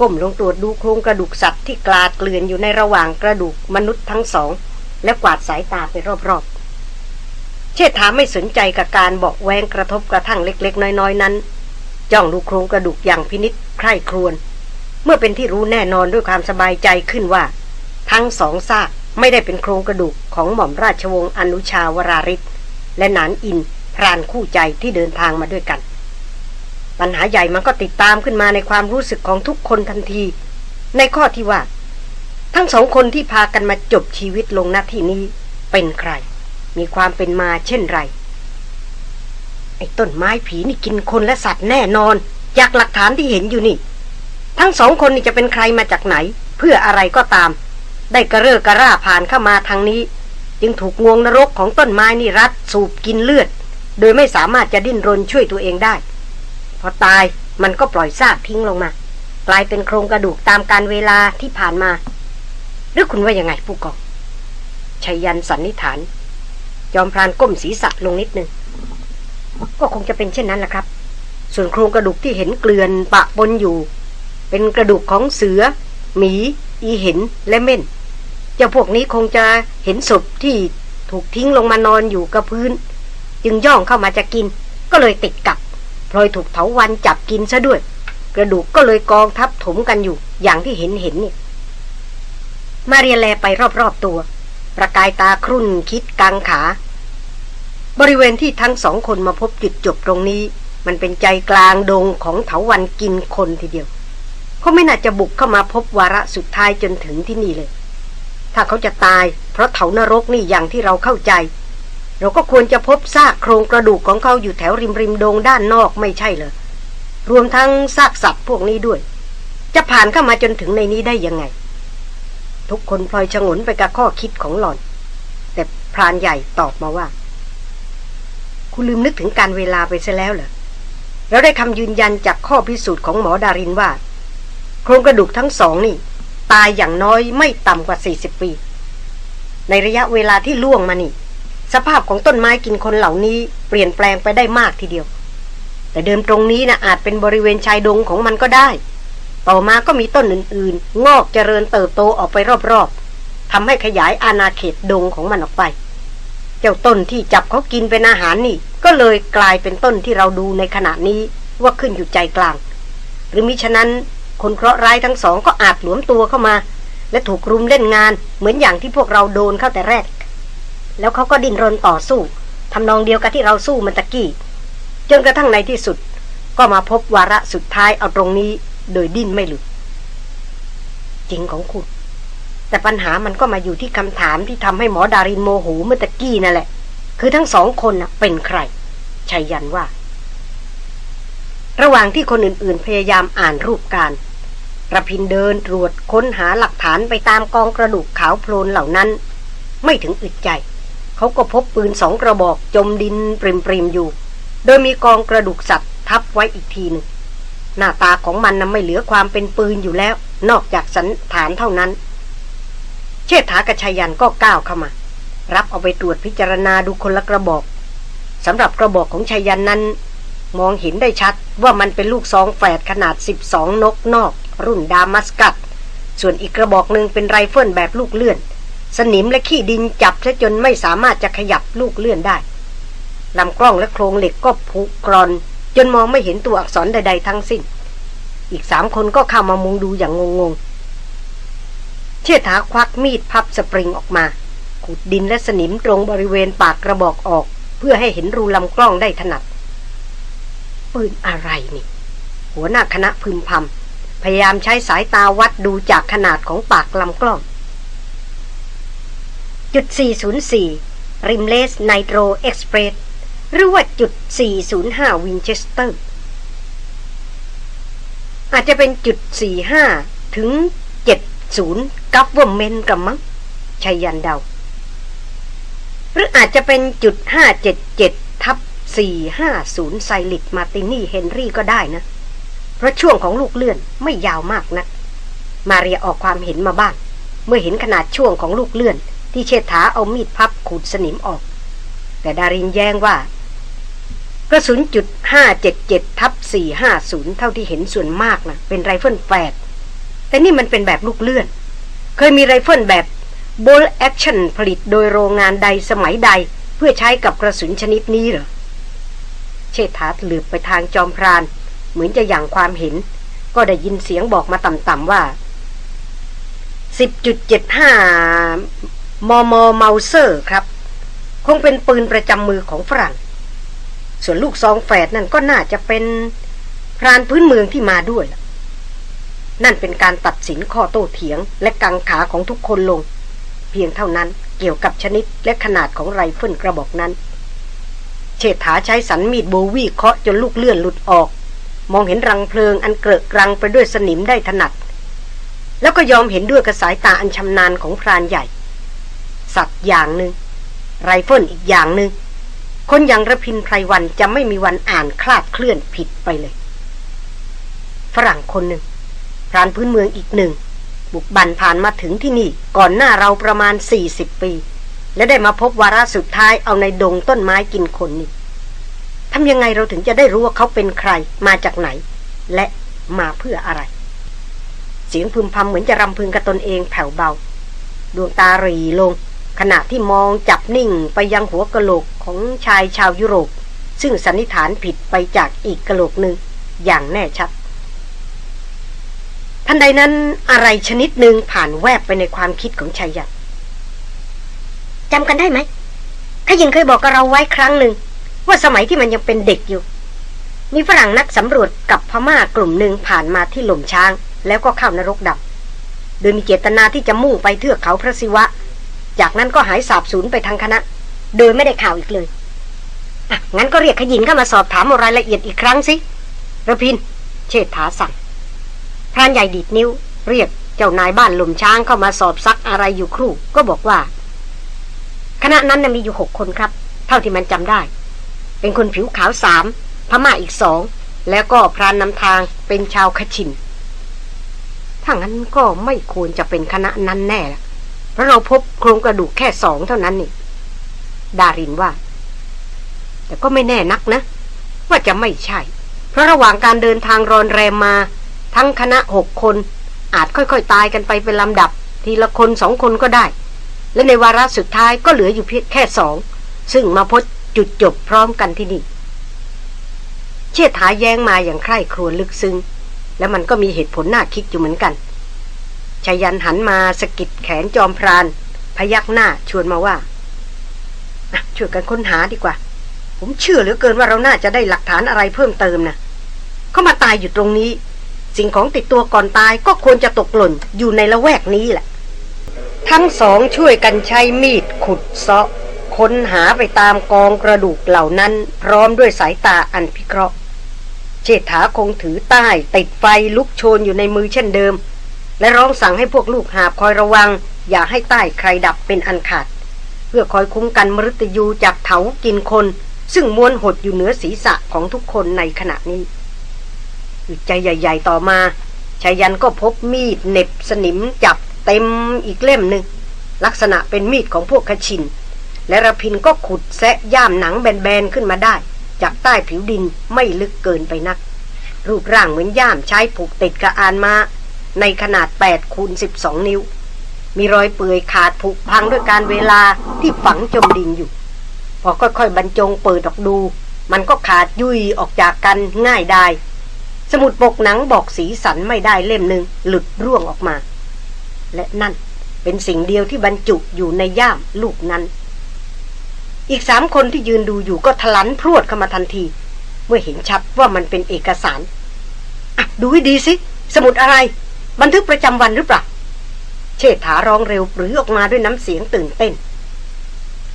ก้มลงตรวจดูโครงกระดูกสัตว์ที่กลาดเกลื่อนอยู่ในระหว่างกระดูกมนุษย์ทั้งสอง และกวาดสายตาไปรอบๆ เชษฐาไม่สนใจกับการบอกแวงกระทบกระทั่งเล็กๆ น้อยๆนั้น จ้องดูโครงกระดูกอย่างพินิษใคร่ครวญเมื่อเป็นที่รู้แน่นอนด้วยความสบายใจขึ้นว่า ทั้งสองซากไม่ได้เป็นโครงกระดูกของหม่อมราชวงศ์อนุชาวราริศและนานอินพรานคู่ใจที่เดินทางมาด้วยกัน ปัญหาใหญ่มันก็ติดตามขึ้นมาในความรู้สึกของทุกคนทันที ในข้อที่ว่า ทั้งสองคนที่พากันมาจบชีวิตลงณที่นี้เป็นใคร มีความเป็นมาเช่นไร ไอ้ต้นไม้ผีนี่กินคนและสัตว์แน่นอนจากหลักฐานที่เห็นอยู่นี่ ทั้งสองคนนี่จะเป็นใครมาจากไหน เพื่ออะไรก็ตาม ได้กระเร่อกระร่าผ่านเข้ามาทางนี้ จึงถูกงวงนรกของต้นไม้นี่รัดสูบกินเลือด โดยไม่สามารถจะดิ้นรนช่วยตัวเองได้ พอตายมันก็ปล่อยซากทิ้งลงมา กลายเป็นโครงกระดูกตามการเวลาที่ผ่านมา หรือคุณว่ายังไงผู้กองชัยยันสันนิษฐานจอมพรานก้มศีรษะลงนิดนึง ก็คงจะเป็นเช่นนั้นแหละครับ ส่วนโครงกระดูกที่เห็นเกลื่อนปะปนอยู่ เป็นกระดูกของเสือ หมี อีเห็นและเม่นเจ้าพวกนี้คงจะเห็นศพที่ถูกทิ้งลงมานอนอยู่กับพื้น จึงย่องเข้ามาจะกิน ก็เลยติดกับ พลอยถูกเถาวันจับกินซะด้วย กระดูกก็เลยกองทับถมกันอยู่ อย่างที่เห็นเห็นนี่มาเรียแลไปรอบๆตัว ประกายตาครุ่นคิดกังขา บริเวณที่ทั้งสองคนมาพบจุดจบตรงนี้ มันเป็นใจกลางดงของเถาวันกินคนทีเดียวเขาไม่น่าจะบุกเข้ามาพบวาระสุดท้ายจนถึงที่นี่เลย ถ้าเขาจะตายเพราะเถานรกนี่อย่างที่เราเข้าใจ เราก็ควรจะพบซากโครงกระดูกของเขาอยู่แถวริมริมโดงด้านนอกไม่ใช่เหรอรวมทั้งซากสัตว์พวกนี้ด้วย จะผ่านเข้ามาจนถึงในนี้ได้ยังไง ทุกคนพลอยชงนไปกับข้อคิดของหล่อน แต่พรานใหญ่ตอบมาว่า คุณลืมนึกถึงการเวลาไปซะแล้วเหรอเราได้คำยืนยันจากข้อพิสูจน์ของหมอดารินว่า โครงกระดูกทั้งสองนี่ ตายอย่างน้อยไม่ต่ำกว่า40ปี ในระยะเวลาที่ล่วงมานี่ สภาพของต้นไม้กินคนเหล่านี้เปลี่ยนแปลงไปได้มากทีเดียว แต่เดิมตรงนี้นะอาจเป็นบริเวณชายดงของมันก็ได้ ต่อมาก็มีต้นอื่นๆ งอกเจริญเติบโตออกไปรอบๆทำให้ขยายอาณาเขตดงของมันออกไป เจ้าต้นที่จับเขากินเป็นอาหารนี่ ก็เลยกลายเป็นต้นที่เราดูในขณะนี้ว่าขึ้นอยู่ใจกลาง หรือมิฉะนั้นคนเคราะห์ร้ายทั้งสองก็อาจหลวมตัวเข้ามา และถูกรุมเล่นงานเหมือนอย่างที่พวกเราโดนเข้าแต่แรก แล้วเขาก็ดิ้นรนต่อสู้ทำนองเดียวกับที่เราสู้มันตะกี้ จนกระทั่งในที่สุด ก็มาพบวาระสุดท้ายเอาตรงนี้ โดยดิ้นไม่หลุด จริงของคุณ แต่ปัญหามันก็มาอยู่ที่คำถามที่ทำให้หมอดารินโมโหเมื่อตะกี้นั่นแหละ คือทั้งสองคนนะเป็นใครชัยยันว่า ระหว่างที่คนอื่นๆ พยายามอ่านรูปการระพินเดินตรวจค้นหาหลักฐานไปตามกองกระดูกขาวโพลนเหล่านั้น ไม่ถึงอึดใจ เขาก็พบปืนสองกระบอกจมดินปริมปริมอยู่ โดยมีกองกระดูกสัตว์ทับไว้อีกทีหนึ่ง หน้าตาของมันนั้นไม่เหลือความเป็นปืนอยู่แล้ว นอกจากสันฐานเท่านั้น เชษฐากระชายันก็ก้าวเข้ามา รับเอาไปตรวจพิจารณาดูคนละกระบอกสำหรับกระบอกของชายันนั้น มองเห็นได้ชัดว่ามันเป็นลูกซองแฝดขนาด 12 นกนอก รุ่นดามัสกัดส่วนอีกกระบอกหนึ่งเป็นไรเฟิลแบบลูกเลื่อน สนิมและขี้ดินจับซะจนไม่สามารถจะขยับลูกเลื่อนได้ลำกล้องและโครงเหล็กก็ผุกรอน จนมองไม่เห็นตัวอักษรใด ๆ ทั้งสิ้น อีกสามคนก็เข้ามามุงดูอย่างงงๆ เชี่ยถาควักมีดพับสปริงออกมา ขุดดินและสนิมตรงบริเวณปากกระบอกออก เพื่อให้เห็นรูลำกล้องได้ถนัด ปืนอะไรนี่ หัวหน้าคณะพึมพำพยายามใช้สายตาวัดดูจากขนาดของปากลำกล้อง จุด 404 ริมเลสไนโตรเอ็กซ์เพรสหรือว่าจุด 405 Winchester อาจจะเป็นจุด 45 ถึง 70 Government กระมังไชยันต์เดา หรืออาจจะเป็นจุด 577 ทับ 450 Solid Martini Henry ก็ได้นะ เพราะช่วงของลูกเลื่อนไม่ยาวมากนะ มาเรียออกความเห็นมาบ้าง เมื่อเห็นขนาดช่วงของลูกเลื่อน ที่เชษฐาเอามีดพับขูดสนิมออก แต่ดารินแย้งว่ากระสุนจุด577ทับ450 เท่าที่เห็นส่วนมากนะเป็นไรเฟิลแฝดแต่นี่มันเป็นแบบลูกเลื่อน เคยมีไรเฟิลแบบ bolt action ผลิตโดยโรงงานใดสมัยใด เพื่อใช้กับกระสุนชนิดนี้เหรอ เชษฐาเหลือบไปทางจอมพราน เหมือนจะหยั่งความเห็น ก็ได้ยินเสียงบอกมาต่ำๆว่า 10.75 มอมเมาเซอร์ครับ คงเป็นปืนประจำมือของฝรั่ง ส่วนลูกซองแฝดนั่นก็น่าจะเป็นพรานพื้นเมืองที่มาด้วย นั่นเป็นการตัดสินข้อโต้เถียงและกังขาของทุกคนลง เพียงเท่านั้นเกี่ยวกับชนิดและขนาดของไรเฟิลกระบอกนั้นเชษฐาใช้สันมีดโบวีเคาะจนลูกเลื่อนหลุดออก มองเห็นรังเพลิงอันเกลอะกรังไปด้วยสนิมได้ถนัด แล้วก็ยอมเห็นด้วยกระสายตาอันชำนาญของพรานใหญ่ สัตว์อย่างหนึ่งไรเฟิลอีกอย่างหนึ่งคนอย่างระพินไพรวันจะไม่มีวันอ่านคลาดเคลื่อนผิดไปเลย ฝรั่งคนหนึ่งพรานพื้นเมืองอีกหนึ่ง บุกบันผ่านมาถึงที่นี่ก่อนหน้าเราประมาณ 40 ปี และได้มาพบวาระสุดท้ายเอาในดงต้นไม้กินคนนี่ทำยังไงเราถึงจะได้รู้ว่าเขาเป็นใครมาจากไหน และมาเพื่ออะไร เสียงพึมพำเหมือนจะรำพึงกับตนเองแผ่วเบา ดวงตาหรีลง ขณะที่มองจับนิ่งไปยังหัวกะโหลกของชายชาวยุโรป ซึ่งสันนิษฐานผิดไปจากอีกกะโหลกหนึ่งอย่างแน่ชัดทันใดนั้นอะไรชนิดหนึ่งผ่านแวบไปในความคิดของชายยันจำกันได้ไหมขยินเคยบอกกับเราไว้ครั้งหนึ่ง ว่าสมัยที่มันยังเป็นเด็กอยู่ มีฝรั่งนักสำรวจกับพม่ากลุ่มหนึ่งผ่านมาที่หล่มช้าง แล้วก็เข้านรกดับ โดยมีเจตนาที่จะมุ่งไปเทือกเขาพระศิวะ จากนั้นก็หายสาบสูญไปทางคณะ โดยไม่ได้ข่าวอีกเลยอะงั้นก็เรียกขยินเข้ามาสอบถามรายละเอียดอีกครั้งสิระพิน เชษฐาสั่งพรานใหญ่ดีดนิ้ว เรียกเจ้านายบ้านหล่มช้างเข้ามาสอบซักอะไรอยู่ครู่ ก็บอกว่า คณะนั้นมีอยู่หกคนครับ เท่าที่มันจำได้ เป็นคนผิวขาวสามพม่าอีกสองแล้วก็พรานนำทางเป็นชาวคชินถ้างั้นก็ไม่ควรจะเป็นคณะนั้นแน่ละ เพราะเราพบโครงกระดูกแค่สองเท่านั้นนี่ ดารินว่า แต่ก็ไม่แน่นักนะ ว่าจะไม่ใช่ เพราะระหว่างการเดินทางรอนแรมมา ทั้งคณะหกคน อาจค่อยๆตายกันไปเป็นลำดับ ทีละคนสองคนก็ได้ และในวาระสุดท้ายก็เหลืออยู่เพียงแค่สอง ซึ่งมาพบจุดจบพร้อมกันที่นี่เชี่ยถาแย้งมาอย่างใคร่ครวญลึกซึ้ง และมันก็มีเหตุผลน่าคิดอยู่เหมือนกัน ชายันหันมาสกิดแขนจอมพราน พยักหน้าชวนมาว่าช่วยกันค้นหาดีกว่า ผมเชื่อเหลือเกินว่าเราน่าจะได้หลักฐานอะไรเพิ่มเติมนะเขามาตายอยู่ตรงนี้ สิ่งของติดตัวก่อนตายก็ควรจะตกหล่นอยู่ในละแวกนี้แหละ ทั้งสองช่วยกันใช้มีดขุดเซาะค้นหาไปตามกองกระดูกเหล่านั้น พร้อมด้วยสายตาอันพิเคราะห์เชษฐาคงถือใต้ติดไฟลุกโชนอยู่ในมือเช่นเดิม และร้องสั่งให้พวกลูกหาคอยระวัง อย่าให้ใต้ใครดับเป็นอันขาด เพื่อคอยคุ้มกันมรตยูจากเถากินคน ซึ่งม้วนหดอยู่เหนือศีรษะของทุกคนในขณะนี้อึดใจใหญ่ ๆ ต่อมาชายันก็พบมีดเน็บสนิมจับเต็มอีกเล่มหนึ่งลักษณะเป็นมีดของพวกขชิน และระพินก็ขุดแซะย่ามหนังแบนๆขึ้นมาได้ จากใต้ผิวดินไม่ลึกเกินไปนัก รูปร่างเหมือนย่ามใช้ผูกติดกระอานมา ในขนาด8คูณ12 นิ้ว มีรอยเปื่อยขาดผุพังด้วยการเวลาที่ฝังจมดินอยู่ พอค่อยๆบรรจงเปิดออกดู มันก็ขาดยุ่ยออกจากกันง่ายได้สมุดปกหนังบอกสีสันไม่ได้เล่มหนึ่งหลุดร่วงออกมา และนั่นเป็นสิ่งเดียวที่บรรจุอยู่ในย่ามลูกนั้น อีกสามคนที่ยืนดูอยู่ก็ทลันพรวดเข้ามาทันที เมื่อเห็นชัดว่ามันเป็นเอกสาร อะ ดูให้ดีสิ สมุดอะไร บันทึกประจำวันหรือเปล่า เชษฐาร้องเร็วปรือออกมาด้วยน้ำเสียงตื่นเต้น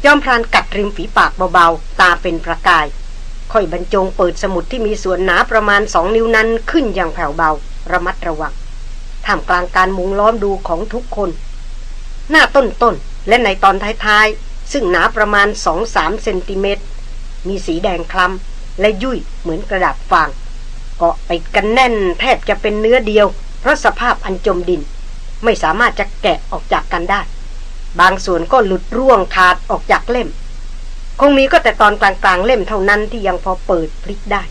ยอมพรานกัดริมฝีปากเบาๆ ตาเป็นประกาย ค่อยบรรจงเปิดสมุดที่มีส่วนหนาประมาณสองนิ้วนั้นขึ้นอย่างแผ่วเบา ระมัดระวังท่ามกลางการมุงล้อมดูของทุกคน หน้าต้นๆ และในตอนท้ายๆ ซึ่งหนาประมาณสองสามเซนติเมตร มีสีแดงคล้ำและยุ่ยเหมือนกระดาษฟางเกาะติดกันแน่นแทบจะเป็นเนื้อเดียว เพราะสภาพอันจมดิน ไม่สามารถจะแกะออกจากกันได้ บางส่วนก็หลุดร่วงขาดออกจากเล่ม คงมีก็แต่ตอนกลางๆเล่มเท่านั้นที่ยังพอเปิดพลิกได้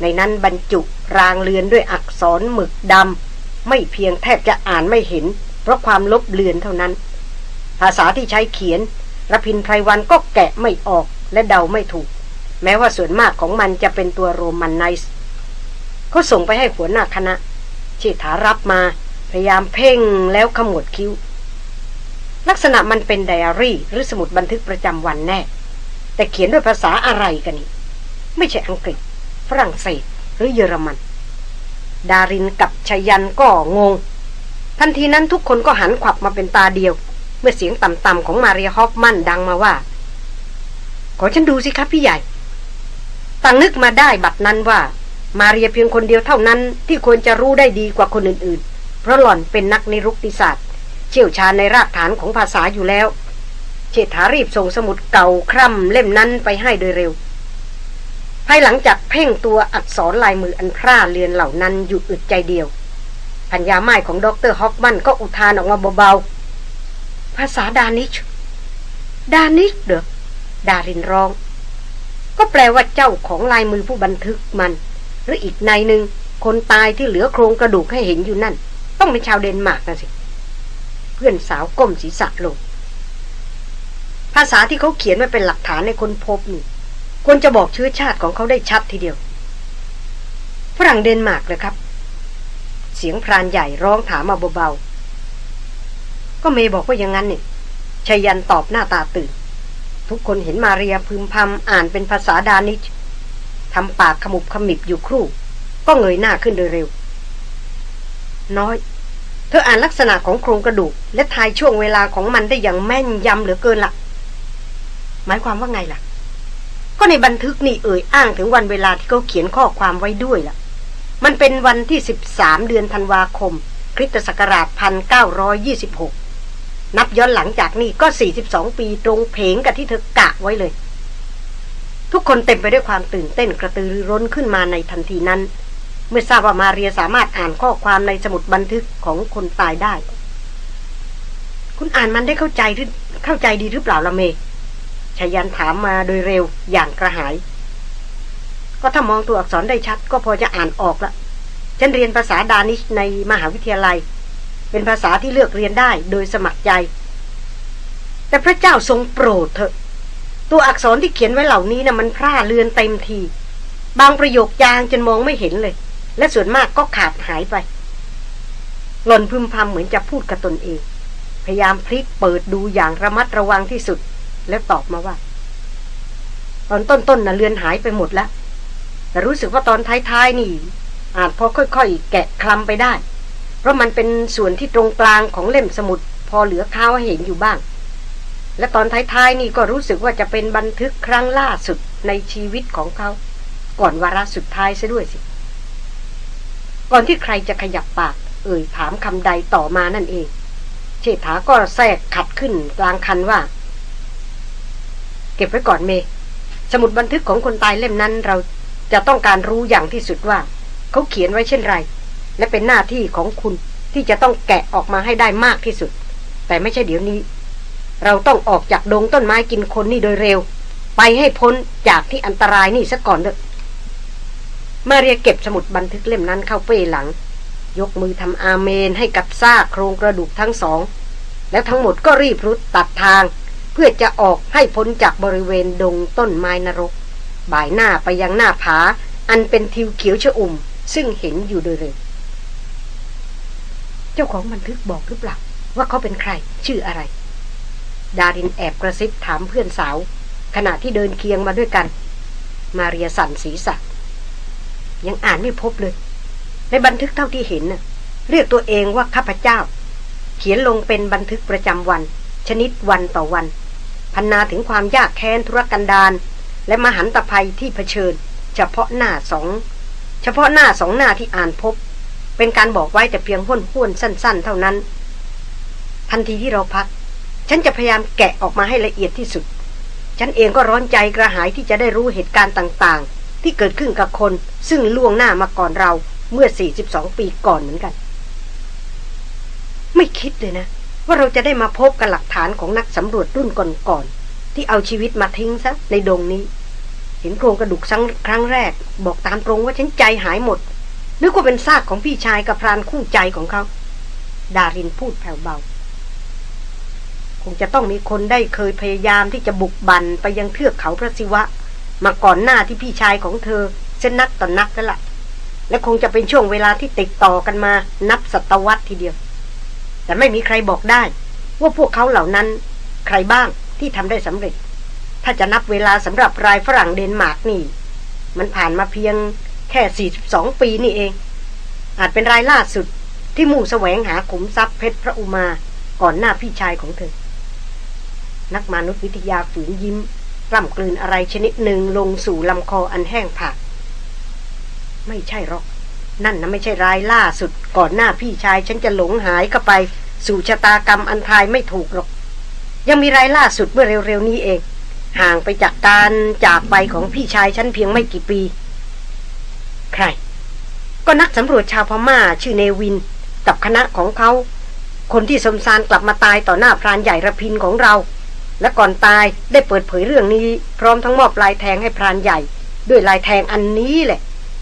ในนั้นบรรจุรางเรือนด้วยอักษรหมึกดำไม่เพียงแทบจะอ่านไม่เห็น เพราะความลบเลือนเท่านั้น ภาษาที่ใช้เขียนรพินไพรวันก็แกะไม่ออกและเดาไม่ถูก แม้ว่าส่วนมากของมันจะเป็นตัวโรมันไนส์เขาส่งไปให้หัวหน้าคณะ ชิถารับมา พยายามเพ่งแล้วขมวดคิ้ว ลักษณะมันเป็นไดอารี่ หรือสมุดบันทึกประจำวันแน่ แต่เขียนด้วยภาษาอะไรกันนี่ ไม่ใช่อังกฤษ ฝรั่งเศส หรือเยอรมัน ดารินกับชยันก็งง ทันทีนั้นทุกคนก็หันขวับมาเป็นตาเดียว เมื่อเสียงต่ำๆของมาเรียฮอฟมันดังมาว่า ขอฉันดูสิครับพี่ใหญ่ตังนึกมาได้บัดนั้นว่า มาเรียเพียงคนเดียวเท่านั้นที่ควรจะรู้ได้ดีกว่าคนอื่นๆ เพราะหล่อนเป็นนักนิรุกติศาสตร์ เชี่ยวชาญในรากฐานของภาษาอยู่แล้ว เชษฐารีบส่งสมุดเก่าคร่ำเล่มนั้นไปให้โดยเร็ว ภายหลังจากเพ่งตัวอักษรลายมืออันพร่าเลือนเหล่านั้นอยู่อึดใจเดียวพัญญาไม้ของดรฮอฟมันก็อุทานออกมาเบาๆ ภาษา Danish Danish เหรอดารินร้อง ก็แปลว่าเจ้าของลายมือผู้บันทึกมัน หรืออีกนัยหนึ่งคนตายที่เหลือโครงกระดูกให้เห็นอยู่นั่น ต้องเป็นชาวเดนมาร์กนะสิ เพื่อนสาวก้มศีรษะลง ภาษาที่เขาเขียนไว้เป็นหลักฐานให้คนพบนี่ควรจะบอกเชื้อชาติของเขาได้ชัดทีเดียวฝรั่งเดนมาร์กเลยครับ เสียงพรานใหญ่ร้องถามมาเบาๆก็เมย์บอกว่าอย่างนั้นนี่ชายันตอบหน้าตาตื่น ทุกคนเห็นมาเรียพึมพำอ่านเป็นภาษาดานิช ทำปากขมุบขมิบอยู่ครู่ ก็เงยหน้าขึ้นโดยเร็ว น้อย เธออ่านลักษณะของโครงกระดูก และทายช่วงเวลาของมันได้อย่างแม่นยำเหลือเกินละ่ะ หมายความว่าไงล่ะ ก็ในบันทึกนี่เอ่ยอ้างถึงวันเวลาที่เขาเขียนข้อความไว้ด้วยล่ะ มันเป็นวันที่ 13 เดือนธันวาคม คริสตศักราช 1926 นับย้อนหลังจากนี้ก็ 42 ปีตรงเพงกับที่เธอกะไว้เลย ทุกคนเต็มไปด้วยความตื่นเต้นกระตือรือร้นขึ้นมาในทันทีนั้น เมื่อทราบว่ามาเรียสามารถอ่านข้อความในสมุดบันทึกของคนตายได้ คุณอ่านมันได้เข้าใจหรือเข้าใจดีหรือเปล่าละเมชายันถามมาโดยเร็วอย่างกระหาย ก็ถ้ามองตัวอักษรได้ชัด ก็พอจะอ่านออกละฉันเรียนภาษาดานิชในมหาวิทยาลัย เป็นภาษาที่เลือกเรียนได้โดยสมัครใจ แต่พระเจ้าทรงโปรดเถอะ ตัวอักษรที่เขียนไว้เหล่านี้นะ่ะมันพร่าเลือนเต็มที บางประโยคจางจนมองไม่เห็นเลย และส่วนมากก็ขาดหายไป หล่นพึมพำเหมือนจะพูดกับตนเอง พยายามพลิกเปิดดูอย่างระมัดระวังที่สุด แล้วตอบมาว่า ตอนต้นๆนน่ะเลือนหายไปหมดแล้วแต่รู้สึกว่าตอนท้ายๆนี่ อาจพอค่อยๆ แกะคลำไปได้ เพราะมันเป็นส่วนที่ตรงกลางของเล่มสมุด พอเหลือข้าวให้เห็นอยู่บ้าง และตอนท้ายๆนี่ก็รู้สึกว่าจะเป็นบันทึกครั้งล่าสุดในชีวิตของเขา ก่อนวาระสุดท้ายซะด้วยสิ ก่อนที่ใครจะขยับปาก เอ่ยถามคำใดต่อมานั่นเอง เชษฐาก็แทรกขัดขึ้นกลางคันว่า เก็บไว้ก่อนเม สมุดบันทึกของคนตายเล่มนั้นเราจะต้องการรู้อย่างที่สุดว่า เขาเขียนไว้เช่นไร และเป็นหน้าที่ของคุณที่จะต้องแกะออกมาให้ได้มากที่สุด แต่ไม่ใช่เดี๋ยวนี้ เราต้องออกจากดงต้นไม้กินคนนี่โดยเร็ว ไปให้พ้นจากที่อันตรายนี่ซะก่อนเถอะมาเรียเก็บสมุดบันทึกเล่มนั้นเข้าเป้หลัง ยกมือทำอาเมนให้กับซากโครงกระดูกทั้งสอง แล้วทั้งหมดก็รีบรุดตัดทาง เพื่อจะออกให้พ้นจากบริเวณดงต้นไม้นรก บ่ายหน้าไปยังหน้าผา อันเป็นทิวเขียวชอุ่ม ซึ่งเห็นอยู่โดยเร็วเจ้าของบันทึกบอกหรือเปล่าว่าเขาเป็นใครชื่ออะไร ดารินแอบกระซิบถามเพื่อนสาว ขณะที่เดินเคียงมาด้วยกัน มาเรียสันศีรษะยังอ่านไม่พบเลย ในบันทึกเท่าที่เห็นน่ะ เรียกตัวเองว่าข้าพเจ้า เขียนลงเป็นบันทึกประจำวัน ชนิดวันต่อวัน พันนาถึงความยากแค้นธุรกันดารและมหันตภัยที่เผชิญ เฉพาะหน้าสองเฉพาะหน้าสองหน้าที่อ่านพบ เป็นการบอกไว้แต่เพียงห้นห้วนสั้น ๆ เท่านั้น ทันทีที่เราพัก ฉันจะพยายามแกะออกมาให้ละเอียดที่สุด ฉันเองก็ร้อนใจกระหายที่จะได้รู้เหตุการณ์ต่างๆ ที่เกิดขึ้นกับคนซึ่งล่วงหน้ามาก่อนเราเมื่อ 42 ปีก่อนเหมือนกัน ไม่คิดเลยนะ ว่าเราจะได้มาพบกับหลักฐานของนักสำรวจรุ่นก่อนๆที่เอาชีวิตมาทิ้งซะในดงนี้ เห็นโครงกระดูกครั้งแรก บอกตามตรงว่าฉันใจหายหมดนึกว่าเป็นซากของพี่ชายกับพรานคู่ใจของเขา ดารินพูดแผ่วเบา คงจะต้องมีคนได้เคยพยายามที่จะบุกบันไปยังเทือกเขาพระศิวะ มาก่อนหน้าที่พี่ชายของเธอเช่นนักต่อนนักแล้วละ่ะและคงจะเป็นช่วงเวลาที่ติดต่อกันมานับศตวรรษทีเดียว แต่ไม่มีใครบอกได้ ว่าพวกเขาเหล่านั้น ใครบ้างที่ทำได้สำเร็จ ถ้าจะนับเวลาสำหรับรายฝรั่งเดนมาร์กนี่ มันผ่านมาเพียงแค่ 42 ปีนี่เอง อาจเป็นรายล่าสุดที่มู่แสวงหาขุมทรัพย์เพชรพระอุมาก่อนหน้าพี่ชายของเธอ นักมนุษยวิทยาฝืนยิ้มกล่ำกลืนอะไรชนิดหนึ่งลงสู่ลำคออันแห้งผากไม่ใช่หรอก นั่นนะไม่ใช่รายล่าสุดก่อนหน้าพี่ชาย ฉันจะหลงหายเข้าไป สู่ชะตากรรมอันทายไม่ถูกหรอก ยังมีรายล่าสุดเมื่อเร็วๆนี้เอง ห่างไปจากการจากไปของพี่ชายฉันเพียงไม่กี่ปี ใคร ก็นักสำรวจชาวพม่าชื่อเนวิน กับคณะของเขา คนที่สมสารกลับมาตายต่อหน้าพรานใหญ่ระพินของเรา และก่อนตายได้เปิดเผยเรื่องนี้ พร้อมทั้งมอบลายแทงให้พรานใหญ่ ด้วยลายแทงอันนี้แหละ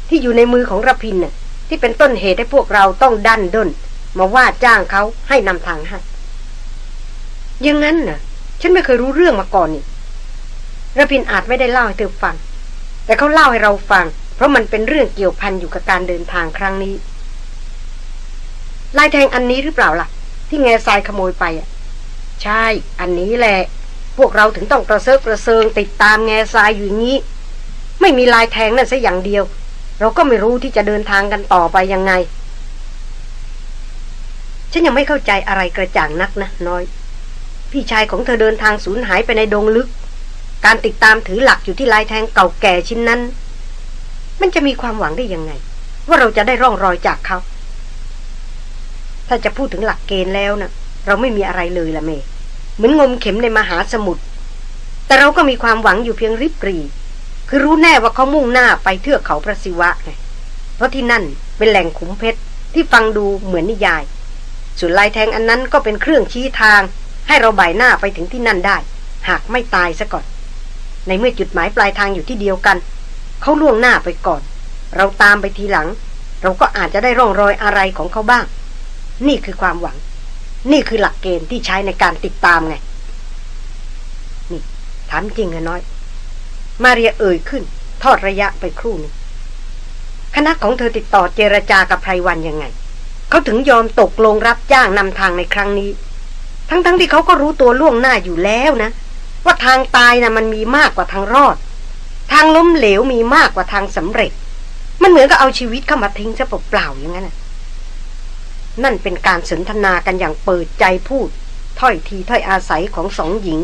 ที่อยู่ในมือของระพินน่ะที่เป็นต้นเหตุให้พวกเราต้องดันด้น มาว่าจ้างเขาให้นำทางให้ยังงั้นน่ะ ฉันไม่เคยรู้เรื่องมาก่อนนี่ระพินอาจไม่ได้เล่าให้เธอฟัง แต่เขาเล่าให้เราฟัง เพราะมันเป็นเรื่องเกี่ยวพันอยู่กับการเดินทางครั้งนี้ลายแทงอันนี้หรือเปล่าล่ะ ที่แง่ทรายขโมยไปอะ ใช่ อันนี้แหละ วกเราถึงต้องกระเซิกกระเซิงติดตามแง่ทรายอยู่งนี้ ไม่มีลายแทงนั่นสัอย่างเดียว เราก็ไม่รู้ที่จะเดินทางกันต่อไปยังไง ฉันยังไม่เข้าใจอะไรกระจ่างนักนะน้อย พี่ชายของเธอเดินทางสูญหายไปในดงลึก การติดตามถือหลักอยู่ที่ลายแทงเก่าแก่ชิ้นนั้น มันจะมีความหวังได้ยังไง ว่าเราจะได้ร่องรอยจากเขา ถ้าจะพูดถึงหลักเกณฑ์แล้วนะเราไม่มีอะไรเลยละเมย เหมือนงมเข็มในมหาสมุทรแต่เราก็มีความหวังอยู่เพียงริบรี คือรู้แน่ว่าเขามุ่งหน้าไปเทือกเขาพระศิวะไงเพราะที่นั่นเป็นแหล่งขุมเพชรที่ฟังดูเหมือนนิยาย ส่วนลายแทงอันนั้นก็เป็นเครื่องชี้ทาง ให้เราบ่ายหน้าไปถึงที่นั่นได้ หากไม่ตายซะก่อน ในเมื่อจุดหมายปลายทางอยู่ที่เดียวกัน เขาล่วงหน้าไปก่อน เราตามไปทีหลัง เราก็อาจจะได้ร่องรอยอะไรของเขาบ้าง นี่คือความหวัง นี่คือหลักเกณฑ์ที่ใช้ในการติดตามไง นี่ถามจริงอะน้อย มาเรียเอ่ยขึ้น ทอดระยะไปครู่นึงคณะของเธอติดต่อเจรจากับไพรวันยังไง เขาถึงยอมตกลงรับจ้างนำทางในครั้งนี้ ทั้งๆทที่เขาก็รู้ตัวล่วงหน้าอยู่แล้วนะ ว่าทางตายนะ่ะมันมีมากกว่าทางรอด ทางล้มเหลวมีมากกว่าทางสำเร็จ มันเหมือนกับเอาชีวิตเข้ามาทิ้งซะเปล่าๆอย่างนั้นนะ นั่นเป็นการสนทนากันอย่างเปิดใจพูด ถ้อยทีถ้อยอาศัยของสองหญิง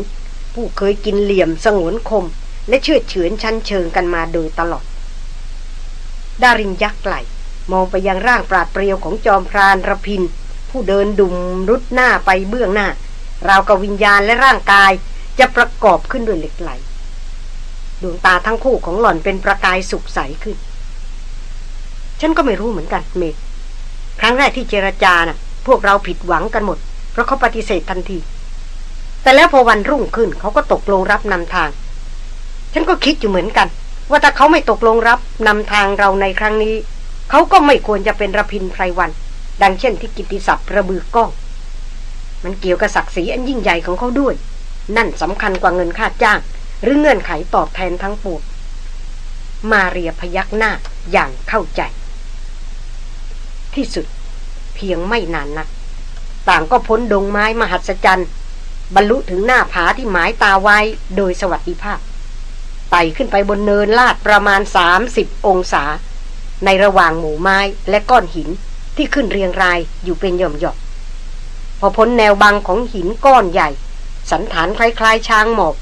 ผู้เคยกินเหลี่ยมสงวนคม และเชื่อเฉือนชั้นเชิงกันมาโดยตลอด ดารินยักไหลมองไปยังร่างปราดเปรียวของจอมพรานระพิน ผู้เดินดุมรุดหน้าไปเบื้องหน้า ราวกับวิญญาณและร่างกายจะประกอบขึ้นด้วยเหล็กไหลดวงตาทั้งคู่ของหล่อนเป็นประกายสุกใสขึ้น ฉันก็ไม่รู้เหมือนกันเมย์ ครั้งแรกที่เจรจานะ่ะ พวกเราผิดหวังกันหมด เพราะเขาปฏิเสธทันที แต่แล้วพอวันรุ่งขึ้นเขาก็ตกลงรับนำทาง ฉันก็คิดอยู่เหมือนกัน ว่าถ้าเขาไม่ตกลงรับนำทางเราในครั้งนี้ เขาก็ไม่ควรจะเป็นระพินไพรวัน ดังเช่นที่กิติศัพท์ระบือกล้อง มันเกี่ยวกับศักดิ์ศรีอันยิ่งใหญ่ของเขาด้วย นั่นสำคัญกว่าเงินค่าจ้าง หรือเงื่อนไขตอบแทนทั้งปวงมาเรียพยักหน้าอย่างเข้าใจ ที่สุด เพียงไม่นานนัก ต่างก็พ้นดงไม้มหัศจรรย์ บรรลุถึงหน้าผาที่หมายตาไว้โดยสวัสดิภาพไต่ขึ้นไปบนเนินลาดประมาณ 30 องศา ในระหว่างหมู่ไม้และก้อนหินที่ขึ้นเรียงรายอยู่เป็นหย่อมหยอกพอพ้นแนวบังของหินก้อนใหญ่ สันฐานคล้ายๆ ช้างหมอบ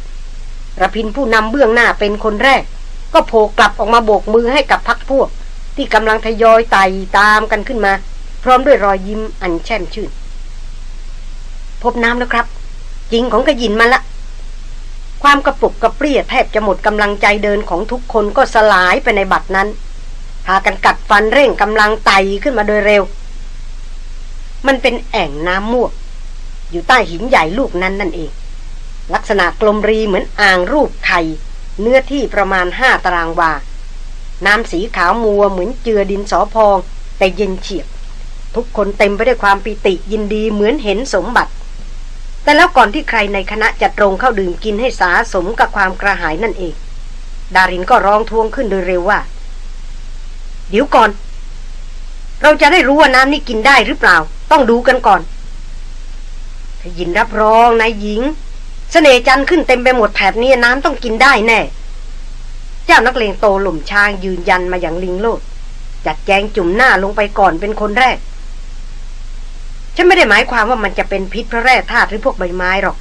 ระพินผู้นำเบื้องหน้าเป็นคนแรก ก็โผล่กลับออกมาโบกมือให้กับพักพวก ที่กำลังทยอยไต่ตามกันขึ้นมา พร้อมด้วยรอยยิ้มอันแช่มชื่น พบน้ำแล้วครับ จริงของกระยินมาละ ความกระปุกกระเปรี้ยแทบจะหมดกำลังใจเดินของทุกคนก็สลายไปในบัดนั้น พากันกัดฟันเร่งกำลังไต่ขึ้นมาโดยเร็ว มันเป็นแอ่งน้ำมวก อยู่ใต้หินใหญ่ลูกนั้นนั่นเอง ลักษณะกลมรีเหมือนอ่างรูปไข่เนื้อที่ประมาณห้าตารางวา น้ำสีขาวมัวเหมือนเจือดินสอพอง แต่เย็นเฉียบ ทุกคนเต็มไปด้วยความปิติยินดีเหมือนเห็นสมบัติ แต่แล้วก่อนที่ใครในคณะจะตรงเข้าดื่มกินให้สาสมกับความกระหายนั่นเอง ดารินก็ร้องทวงขึ้นโดยเร็วว่า เดี๋ยวก่อน เราจะได้รู้ว่าน้ำนี่กินได้หรือเปล่า ต้องดูกันก่อนยินรับรองนายหญิงสเสน่จันขึ้นเต็มไปหมดแถบนี้น้ำต้องกินได้แน่ เจ้านักเลงโตหล่มช้างยืนยันมาอย่างลิงโลด จัดแจงจุ่มหน้าลงไปก่อนเป็นคนแรก ฉันไม่ได้หมายความว่ามันจะเป็นพิษพระแร่ธาตุหรือพวกใบไม้หรอก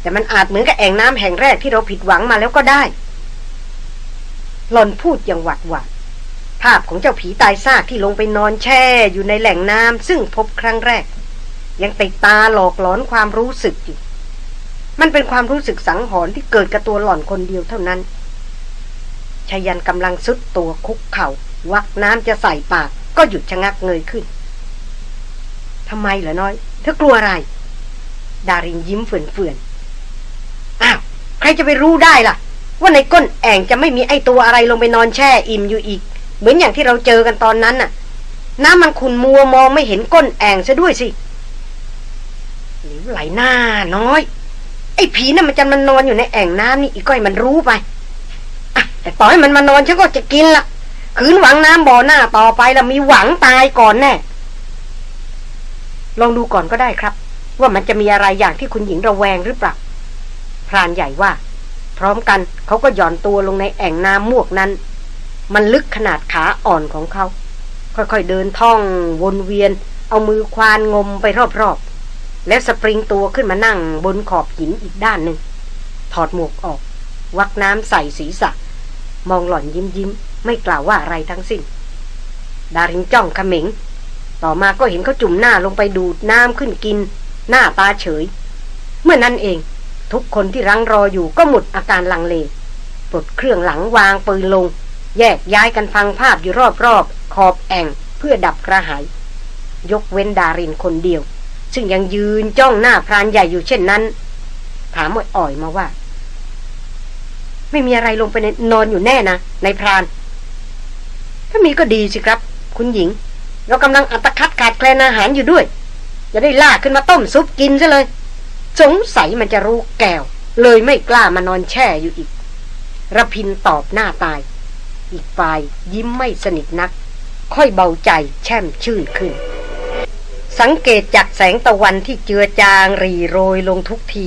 แต่มันอาจเหมือนกับแอ่งน้ำแห่งแรกที่เราผิดหวังมาแล้วก็ได้ หลอนพูดอย่างหวัดหวัดภาพของเจ้าผีตายซากที่ลงไปนอนแช่อยู่ในแหล่งน้ำซึ่งพบครั้งแรก ยังติดตาหลอกหลอนความรู้สึกอยู่มันเป็นความรู้สึกสังหรณ์ที่เกิดกับตัวหล่อนคนเดียวเท่านั้น ชายันกำลังซุดตัวคุกเขา่าวักน้ำจะใส่ปาก ก็หยุดชะงักเงยขึ้นทำไมเหรอน้อย เธอกลัวอะไร ดารินยิ้มเฟื่อนๆอ้าว ใครจะไปรู้ได้ล่ะ ว่าในก้นแอ่งจะไม่มีไอตัวอะไรลงไปนอนแช่อิ่มอยู่อีก เหมือนอย่างที่เราเจอกันตอนนั้นน่ะ น้ำมันขุนมัวมองไม่เห็นก้นแอ่งซะด้วยสิหลิวไหลหน้าน้อย ไอ้ผีน่ะมันจะมันนอนอยู่ในแอ่งน้ำนี่อีก้อยมันรู้ไป แต่ต่อให้มันมานอนฉันก็จะกินละคืนหวังน้ำบ่อหน้าต่อไปล้วมีหวังตายก่อนแน่ ลองดูก่อนก็ได้ครับ ว่ามันจะมีอะไรอย่างที่คุณหญิงระแวงหรือเปล่าพรานใหญ่ว่า พร้อมกันเขาก็หย่อนตัวลงในแอ่งน้ำมวกนั้น มันลึกขนาดขาอ่อนของเขา ค่อยๆเดินท่องวนเวียน เอามือควานงมไปรอบๆ แล้วสปริงตัวขึ้นมานั่งบนขอบหินอีกด้านหนึ่งถอดหมวกออก วักน้ำใส่ศีรษะ มองหล่อนยิ้มยิ้ม ไม่กล่าวว่าอะไรทั้งสิ้น ดารินจ้องขมิง ต่อมาก็เห็นเขาจุ่มหน้าลงไปดูดน้ำขึ้นกิน หน้าตาเฉย เมื่อนั้นเอง ทุกคนที่รังรออยู่ก็หมดอาการลังเลปลดเครื่องหลังวางปืนลง แยกย้ายกันฟังภาพอยู่รอบๆ ขอบแอ่งเพื่อดับกระหาย ยกเว้นดารินคนเดียว ซึ่งยังยืนจ้องหน้าพรานใหญ่อยู่เช่นนั้น ถามอ่อยๆมาว่า ไม่มีอะไรลงไปนนอนอยู่แน่นะในพราน ถ้ามีก็ดีสิครับ คุณหญิง เรากำลังอัตคัดขาดแคลนอาหารอยู่ด้วยจะได้ลากขึ้นมาต้มซุปกินซะเลย สงสัยมันจะรู้แก้ว เลยไม่กล้ามานอนแช่อยู่อีกระพินตอบหน้าตาย อีกฝ่ายยิ้มไม่สนิทนัก ค่อยเบาใจแช่มชื่นขึ้น สังเกตจากแสงตะวันที่เจือจางรีโรยลงทุกที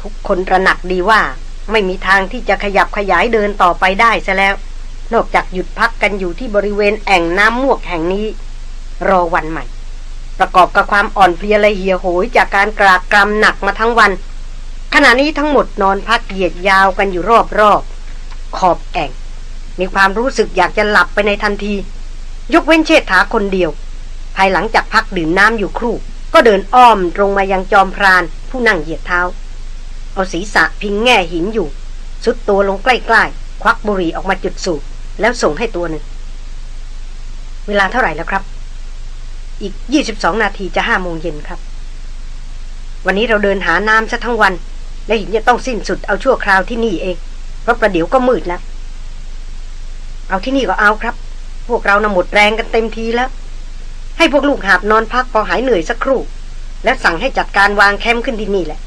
ทุกคนระหนักดีว่า ไม่มีทางที่จะขยับขยายเดินต่อไปได้ซะแล้ว นอกจากหยุดพักกันอยู่ที่บริเวณแอ่งน้ำมวกแห่งนี้ รอวันใหม่ ประกอบกับความอ่อนเพลียและเหี่ยโหยจากการกรากกรำหนักมาทั้งวัน ขณะนี้ทั้งหมดนอนพักเหยียดยาวกันอยู่รอบๆขอบแอ่ง มีความรู้สึกอยากจะหลับไปในทันที ยกเว้นเชษฐาคนเดียว ภายหลังจากพักดื่มน้ำอยู่ครู่ ก็เดินอ้อมตรงมายังจอมพรานผู้นั่งเหยียดเท้า เอาศีรษะพิงแง่หินอยู่ สุดตัวลงใกล้ๆ ควักบุหรี่ออกมาจุดสูบแล้วส่งให้ตัวหนึ่ง เวลาเท่าไหร่แล้วครับ อีก 22 นาทีจะห้าโมงเย็นครับ วันนี้เราเดินหาน้ำซะทั้งวัน และหินจะต้องสิ้นสุดเอาชั่วคราวที่นี่เอง เพราะประเดี๋ยวก็มืดแล้ว เอาที่นี่ก็เอาครับ พวกเรานะ่ะหมดแรงกันเต็มทีแล้ว ให้พวกลูกหาบนอนพักพอหายเหนื่อยสักครู่ และสั่งให้จัดการวางแคมป์ขึ้นที่นี่แหละ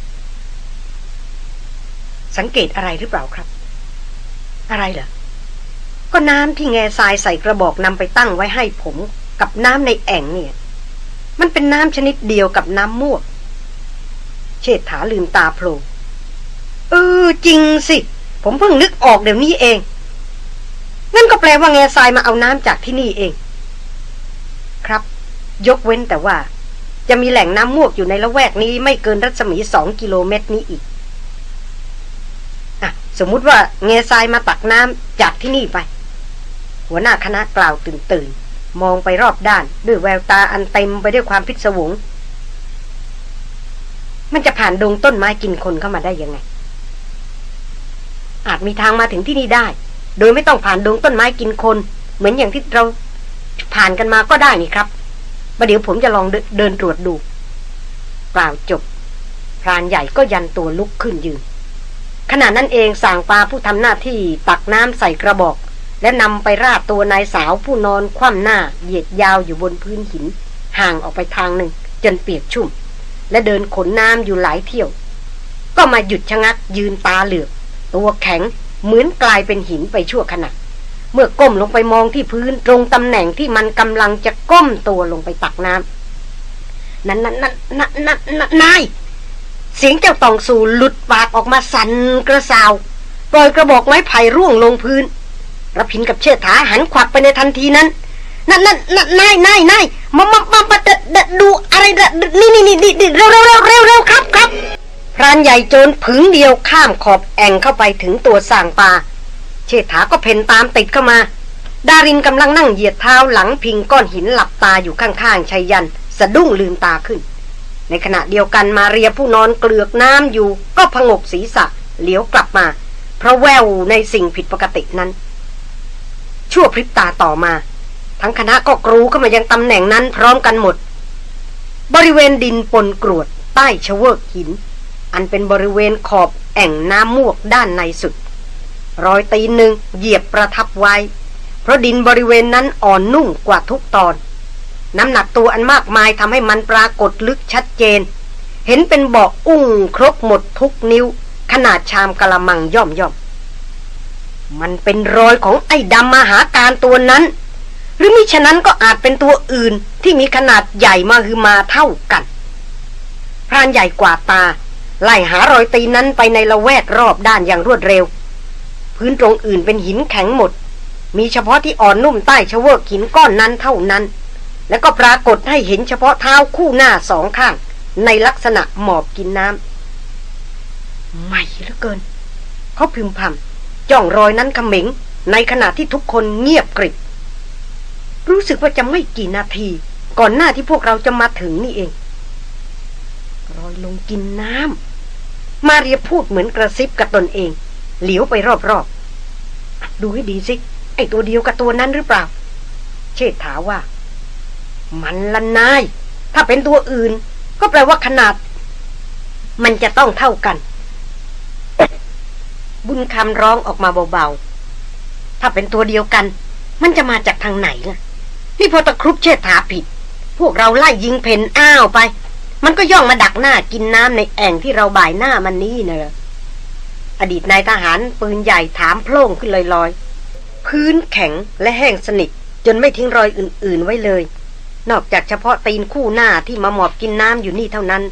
สังเกตอะไรหรือเปล่าครับ อะไรเหรอ ก็น้ำที่แง่ทรายใส่กระบอกนำไปตั้งไว้ให้ผม กับน้ำในแอ่งเนี่ย มันเป็นน้ำชนิดเดียวกับน้ำม่วงเชษฐาลืมตาโผล่เออจริงสิ ผมเพิ่งนึกออกเดี๋ยวนี้เอง นั่นก็แปลว่าแง่ทรายมาเอาน้ำจากที่นี่เอง ครับ ยกเว้นแต่ว่า จะมีแหล่งน้ำมวกอยู่ในละแวกนี้ไม่เกินรัศมีสองกิโลเมตรนี้อีก สมมุติว่าเงซายมาตักน้ำจากที่นี่ไป หัวหน้าคณะกล่าวตื่นตื่น มองไปรอบด้านด้วยแววตาอันเต็มไปด้วยความพิศวง มันจะผ่านดงต้นไม้กินคนเข้ามาได้ยังไง อาจมีทางมาถึงที่นี่ได้ โดยไม่ต้องผ่านดงต้นไม้กินคน เหมือนอย่างที่เราผ่านกันมาก็ได้นี่ครับประเดี๋ยวผมจะลองเดเดินตรวจดูกล่าวจบพรานใหญ่ก็ยันตัวลุกขึ้นยืน ขณะนั้นเองสางปลาผู้ทำหน้าที่ตักน้ำใส่กระบอก และนำไปราดตัวนายสาวผู้นอนคว่ำหน้าเหยียดยาวอยู่บนพื้นหิน ห่างออกไปทางหนึ่ง จนเปียกชุ่ม และเดินขนน้ำอยู่หลายเที่ยว ก็มาหยุดชะงักยืนตาเหลือก ตัวแข็งเหมือนกลายเป็นหินไปชั่วขณะ เมื่อก้มลงไปมองที่พื้นตรงตำแหน่งที่มันกำลังจะก้มตัวลงไปตักน้ำนั่นนั่นนั่นนั่นนั่นนั่นนาย เสียงเจ้าตองสูหลุดปากออกมาสั่นกระสาวปล่อยกระบอกไม้ไผ่ร่วงลงพื้นระพินกับเชิดถาหันขวักไปในทันทีนั้น นั่นนั่นนั่นนายนายนายมามามามาดดูอะไรนี่นี่นี่นี่เร็วเร็วเร็วเร็วเร็วครับครับพรานใหญ่โจรผึงเดียวข้ามขอบแอ่งเข้าไปถึงตัวสางปลาเชษฐาก็เพ่นตามติดเข้ามา ดารินกำลังนั่งเหยียดเท้าหลังพิงก้อนหินหลับตาอยู่ข้างๆชัยยัน สะดุ้งลืมตาขึ้น ในขณะเดียวกันมาเรียผู้นอนเกลือกน้ำอยู่ ก็พงกศีรษะเหลียวกลับมา เพราะแววในสิ่งผิดปกตินั้น ชั่วพริบตาต่อมา ทั้งคณะก็กรูเข้ามายังตำแหน่งนั้นพร้อมกันหมด บริเวณดินปนกรวด ใต้ชเวกหิน อันเป็นบริเวณขอบแอ่งน้ำมวกด้านในสุด รอยตีนหนึ่งเหยียบประทับไว้ เพราะดินบริเวณนั้นอ่อนนุ่มกว่าทุกตอน น้ำหนักตัวอันมากมายทำให้มันปรากฏลึกชัดเจน เห็นเป็นเบาะอุ้งครบหมดทุกนิ้ว ขนาดชามกะละมังย่อมย่อมมันเป็นรอยของไอ้ดำมาหาการตัวนั้น หรือมิฉะนั้นก็อาจเป็นตัวอื่นที่มีขนาดใหญ่มาคือมาเท่ากันพรานใหญ่กว่าตา ไล่หารอยตีนั้นไปในละแวกรอบด้านอย่างรวดเร็ว พื้นตรงอื่นเป็นหินแข็งหมด มีเฉพาะที่อ่อนนุ่มใต้ชเวกหินก้อนนั้นเท่านั้น แล้วก็ปรากฏให้เห็นเฉพาะเท้าคู่หน้าสองข้าง ในลักษณะหมอบกินน้ำใหม่เหลือเกิน เขาพึมพำจ้องรอยนั้นขมิงในขณะที่ทุกคนเงียบกริบรู้สึกว่าจะไม่กี่นาที ก่อนหน้าที่พวกเราจะมาถึงนี่เอง รอยลงกินน้ำมาเรียพูดเหมือนกระซิบกับตนเอง เหลียวไปรอบๆดูให้ดีสิไอตัวเดียวกับตัวนั้นหรือเปล่า เชษฐาว่า มันละนาย ถ้าเป็นตัวอื่น ก็แปลว่าขนาด มันจะต้องเท่ากัน บุญคำร้องออกมาเบาๆ ถ้าเป็นตัวเดียวกัน มันจะมาจากทางไหนล่ะนี่พอตะครุบเชษฐาผิด พวกเราไล่ยิงเพนอ้าวไป มันก็ย่องมาดักหน้ากินน้ำในแอ่งที่เราบ่ายหน้ามันนี่เนอะอดีตนายทหารปืนใหญ่ถามโพล่งขึ้นลอยๆ พื้นแข็งและแห้งสนิทจนไม่ทิ้งรอยอื่น ๆ ไว้เลย นอกจากเฉพาะตีนคู่หน้าที่มาหมอบกินน้ำอยู่นี่เท่านั้น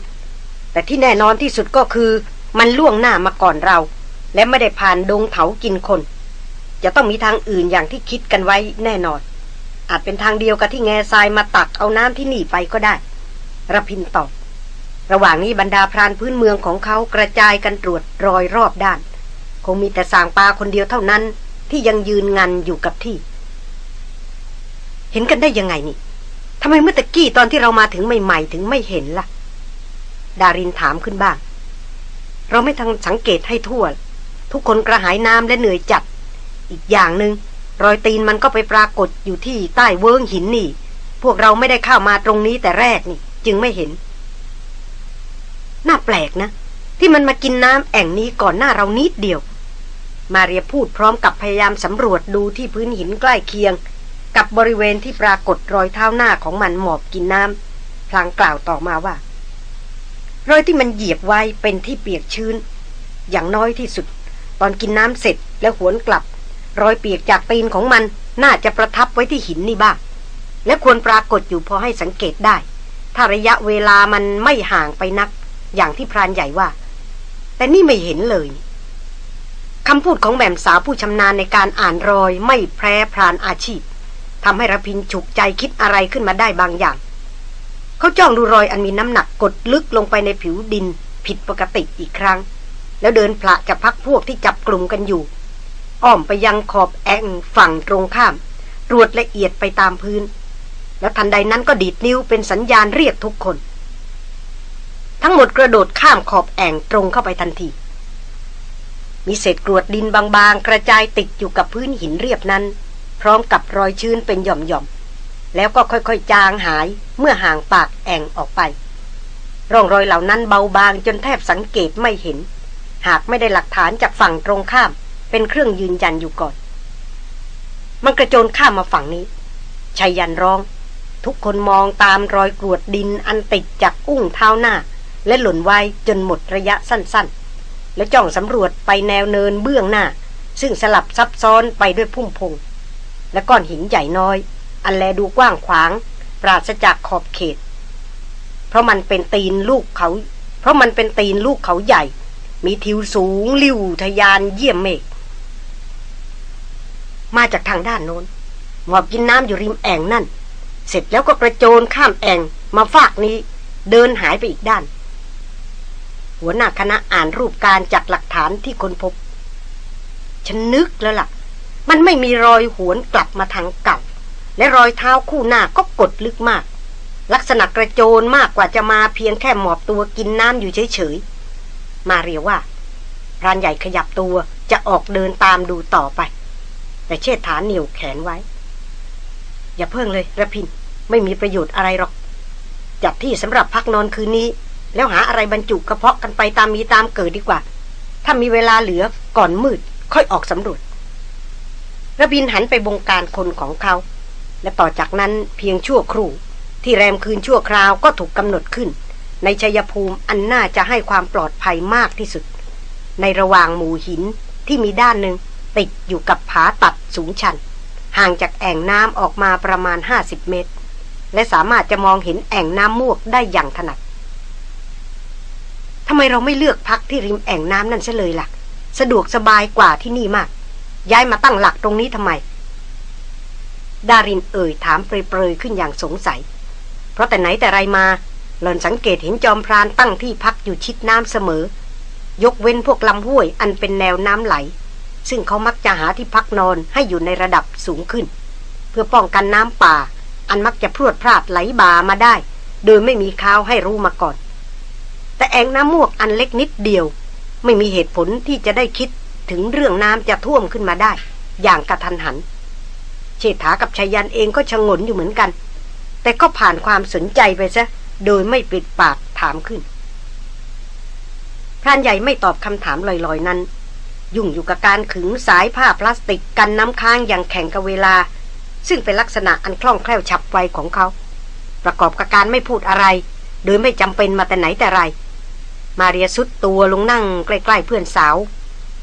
แต่ที่แน่นอนที่สุดก็คือมันล่วงหน้ามาก่อนเรา และไม่ได้ผ่านดงเถากินคน จะต้องมีทางอื่นอย่างที่คิดกันไว้แน่นอน อาจเป็นทางเดียวกับที่แง่ทรายมาตักเอาน้ำที่นี่ไปก็ได้ระพินตอบระหว่างนี้บรรดาพรานพื้นเมืองของเขากระจายกันตรวจรอยรอบด้าน คงมีแต่สางปลาคนเดียวเท่านั้นที่ยังยืนงันอยู่กับที่ เห็นกันได้ยังไงนี่ ทำไมเมื่อตะกี้ตอนที่เรามาถึงใหม่ๆ ถึงไม่เห็นละ่ะ ดารินถามขึ้นบ้าง เราไม่ทังสังเกตให้ทั่ว ทุกคนกระหายน้ำและเหนื่อยจัด อีกอย่างหนึง่งรอยตีนมันก็ไปปรากฏอยู่ที่ใต้เวิ้งหินนี่ พวกเราไม่ได้เข้ามาตรงนี้แต่แรกนี่ จึงไม่เห็น น่าแปลกนะ ที่มันมากินน้ำแอ่งนี้ก่อนหน้าเรานิดเดียว มาเรียพูดพร้อมกับพยายามสำรวจดูที่พื้นหินใกล้เคียง กับบริเวณที่ปรากฏรอยเท้าหน้าของมันหมอบกินน้ำพลางกล่าวต่อมาว่ารอยที่มันเหยียบไว้เป็นที่เปียกชื้น อย่างน้อยที่สุด ตอนกินน้ำเสร็จแล้วหวนกลับ รอยเปียกจากตีนของมันน่าจะประทับไว้ที่หินนี่บ้าง และควรปรากฏอยู่พอให้สังเกตได้ ถ้าระยะเวลามันไม่ห่างไปนัก อย่างที่พรานใหญ่ว่า แต่นี่ไม่เห็นเลยคำพูดของแม่มสาวผู้ชำนาญในการอ่านรอยไม่แพ้พรานอาชีพ ทำให้ระพินฉุกใจคิดอะไรขึ้นมาได้บางอย่าง เขาจ้องดูรอยอันมีน้ำหนักกดลึกลงไปในผิวดิน ผิดปกติอีกครั้ง แล้วเดินพละจะพักพวกที่จับกลุ่มกันอยู่ อ้อมไปยังขอบแองฝั่งตรงข้าม ตรวจละเอียดไปตามพื้น แล้วทันใดนั้นก็ดีดนิ้วเป็นสัญญาณเรียกทุกคน ทั้งหมดกระโดดข้ามขอบแอ่งตรงเข้าไปทันทีมีเศษกรวดดินบางๆ กระจายติดอยู่กับพื้นหินเรียบนั้น พร้อมกับรอยชื้นเป็นหย่อมๆ แล้วก็ค่อยๆ จางหายเมื่อห่างปากแอ่งออกไป ร่องรอยเหล่านั้นเบาบางจนแทบสังเกตไม่เห็น หากไม่ได้หลักฐานจากฝั่งตรงข้าม เป็นเครื่องยืนยันอยู่ก่อน มันกระโจนข้ามมาฝั่งนี้ชายันร้อง ทุกคนมองตามรอยกรวดดินอันติดจากอุ้งเท้าหน้า และหล่นไว้จนหมดระยะสั้นๆ แล้วจ้องสำรวจไปแนวเนินเบื้องหน้า ซึ่งสลับซับซ้อนไปด้วยพุ่มพง และก้อนหินใหญ่น้อย อันแลดูกว้างขวาง ปราศจากขอบเขต เพราะมันเป็นตีนลูกเขา เพราะมันเป็นตีนลูกเขาใหญ่ มีทิวสูง ลิ่วทยานเยี่ยมเมฆมาจากทางด้านโน้นหมอบกินน้ำอยู่ริมแอ่งนั่น เสร็จแล้วก็กระโจนข้ามแอ่งมาฝากนี้ เดินหายไปอีกด้าน หัวหน้าคณะอ่านรูปการจากหลักฐานที่คนพบ ฉันนึกแล้วล่ะ มันไม่มีรอยหวนกลับมาทางเก่า และรอยเท้าคู่หน้าก็กดลึกมาก ลักษณะกระโจนมากกว่าจะมาเพียงแค่หมอบตัวกินน้ำอยู่เฉยๆ มาเรียว่าพรานใหญ่ขยับตัวจะออกเดินตามดูต่อไป แต่เชษฐานเหนียวแขนไว้ อย่าเพิ่งเลยระพินไม่มีประโยชน์อะไรหรอก จัดที่สำหรับพักนอนคืนนี้ แล้วหาอะไรบรรจุกระเพาะกันไปตามมีตามเกิดดีกว่า ถ้ามีเวลาเหลือก่อนมืดค่อยออกสำรวจ ระพินหันไปบงการคนของเขา และต่อจากนั้นเพียงชั่วครู่ ที่แรมคืนชั่วคราวก็ถูกกำหนดขึ้น ในชัยภูมิอันน่าจะให้ความปลอดภัยมากที่สุด ในระหว่างหมู่หินที่มีด้านหนึ่งติดอยู่กับผาตัดสูงชัน ห่างจากแอ่งน้ำออกมาประมาณ 50 เมตร และสามารถจะมองเห็นแอ่งน้ำมวกได้อย่างถนัดทำไมเราไม่เลือกพักที่ริมแอ่งน้ำนั่นซะเลยล่ะ สะดวกสบายกว่าที่นี่มาก ย้ายมาตั้งหลักตรงนี้ทำไม ดารินเอ่ยถามเปรยๆขึ้นอย่างสงสัย เพราะแต่ไหนแต่ไรมา หล่อนสังเกตเห็นจอมพรานตั้งที่พักอยู่ชิดน้ำเสมอ ยกเว้นพวกลำห้วยอันเป็นแนวน้ำไหล ซึ่งเขามักจะหาที่พักนอนให้อยู่ในระดับสูงขึ้น เพื่อป้องกันน้ำป่า อันมักจะพรวดพลาดไหลบ่ามาได้ โดยไม่มีข้าวให้รู้มาก่อน แต่แอ่งน้ำมวกอันเล็กนิดเดียว ไม่มีเหตุผลที่จะได้คิด ถึงเรื่องน้ำจะท่วมขึ้นมาได้ อย่างกระทันหัน เชษฐากับชายันเองก็ชงนอยู่เหมือนกัน แต่ก็ผ่านความสนใจไปซะ โดยไม่ปิดปากถามขึ้นพรานใหญ่ไม่ตอบคำถามลอยๆนั้น ยุ่งอยู่กับการขึงสายผ้าพลาสติกกันน้ำค้างอย่างแข่งกับเวลา ซึ่งเป็นลักษณะอันคล่องแคล่วฉับไวของเขา ประกอบกับการไม่พูดอะไร โดยไม่จำเป็นมาแต่ไหนแต่ไร มาเรียสุดตัวลงนั่งใกล้ ๆ เพื่อนสาว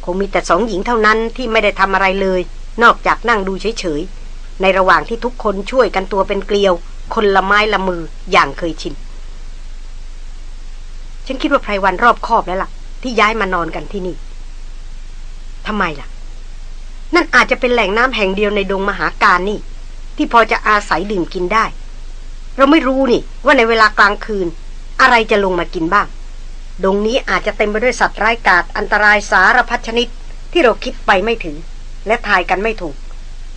คงมีแต่สองหญิงเท่านั้นที่ไม่ได้ทำอะไรเลย นอกจากนั่งดูเฉยๆ ในระหว่างที่ทุกคนช่วยกันตัวเป็นเกลียว คนละไม้ละมืออย่างเคยชิน ฉันคิดว่าไพรวันรอบคอบแล้วล่ะ ที่ย้ายมานอนกันที่นี่ทำไมล่ะ นั่นอาจจะเป็นแหล่งน้ำแห่งเดียวในดงมหาการนี่ ที่พอจะอาศัยดื่มกินได้ เราไม่รู้นี่ว่าในเวลากลางคืน อะไรจะลงมากินบ้าง ดงนี้อาจจะเต็มไปด้วยสัตว์ร้ายกาจอันตรายสารพัดชนิด ที่เราคิดไปไม่ถึง และทายกันไม่ถูก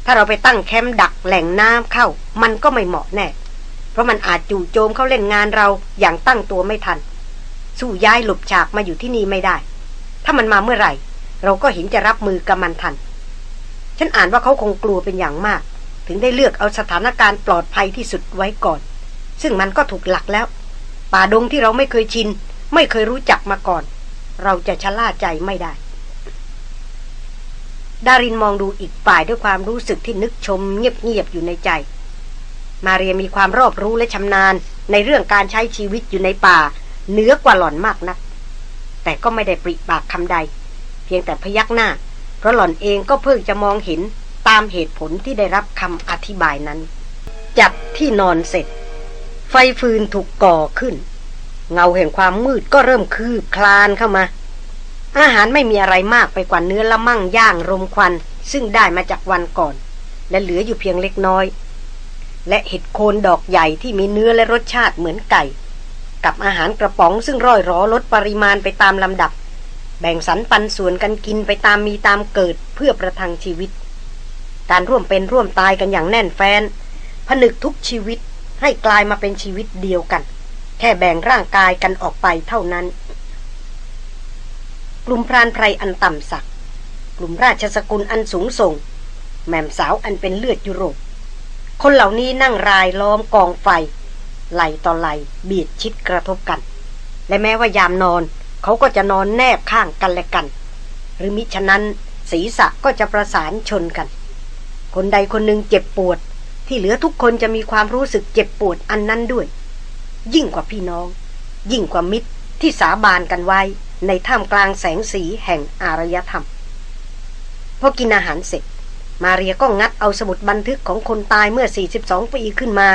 ถ้าเราไปตั้งแคมป์ดักแหล่งน้ำเข้า มันก็ไม่เหมาะแน่ เพราะมันอาจจู่โจมเข้าเล่นงานเราอย่างตั้งตัวไม่ทัน สู้ย้ายหลบฉากมาอยู่ที่นี่ไม่ได้ ถ้ามันมาเมื่อไหร่ เราก็เห็นจะรับมือกับมันทัน ฉันอ่านว่าเขาคงกลัวเป็นอย่างมาก ถึงได้เลือกเอาสถานการณ์ปลอดภัยที่สุดไว้ก่อน ซึ่งมันก็ถูกหลักแล้ว ป่าดงที่เราไม่เคยชิน ไม่เคยรู้จักมาก่อน เราจะชะล่าใจไม่ได้ ดารินมองดูอีกฝ่ายด้วยความรู้สึกที่นึกชมเงียบๆอยู่ในใจ มาเรียมีความรอบรู้และชำนาญ ในเรื่องการใช้ชีวิตอยู่ในป่าเหนือกว่าหล่อนมากนัก แต่ก็ไม่ได้ปริปากคำใด เพียงแต่พยักหน้า เพราะหล่อนเองก็เพิ่งจะมองเห็นตามเหตุผลที่ได้รับคำอธิบายนั้น จัดที่นอนเสร็จ ไฟฟืนถูกก่อขึ้น เงาแห่งความมืดก็เริ่มคืบคลานเข้ามา อาหารไม่มีอะไรมากไปกว่าเนื้อละมั่งย่างรมควัน ซึ่งได้มาจากวันก่อน และเหลืออยู่เพียงเล็กน้อย และเห็ดโคนดอกใหญ่ที่มีเนื้อและรสชาติเหมือนไก่ กับอาหารกระป๋องซึ่งร่อยรอลดปริมาณไปตามลำดับ แบ่งสรรปันส่วนกันกินไปตามมีตามเกิดเพื่อประทังชีวิต การร่วมเป็นร่วมตายกันอย่างแน่นแฟนผนึกทุกชีวิตให้กลายมาเป็นชีวิตเดียวกัน แค่แบ่งร่างกายกันออกไปเท่านั้น กลุ่มพรานไพรอันต่ำสัก กลุ่มราชสกุลอันสูงส่ง แม่มสาวอันเป็นเลือดยุโรป คนเหล่านี้นั่งรายล้อมกองไฟ ไหลต่อไหลเบียดชิดกระทบกัน และแม้ว่ายามนอนเขาก็จะนอนแนบข้างกันและกัน หรือมิฉะนั้นศีรษะก็จะประสานชนกัน คนใดคนหนึ่งเจ็บปวด ที่เหลือทุกคนจะมีความรู้สึกเจ็บปวดอันนั้นด้วย ยิ่งกว่าพี่น้อง ยิ่งกว่ามิตรที่สาบานกันไว้ในท่ามกลางแสงสีแห่งอารยธรรม พอกินอาหารเสร็จ มาเรียก็งัดเอาสมุดบันทึกของคนตายเมื่อ 42 ปีขึ้นมา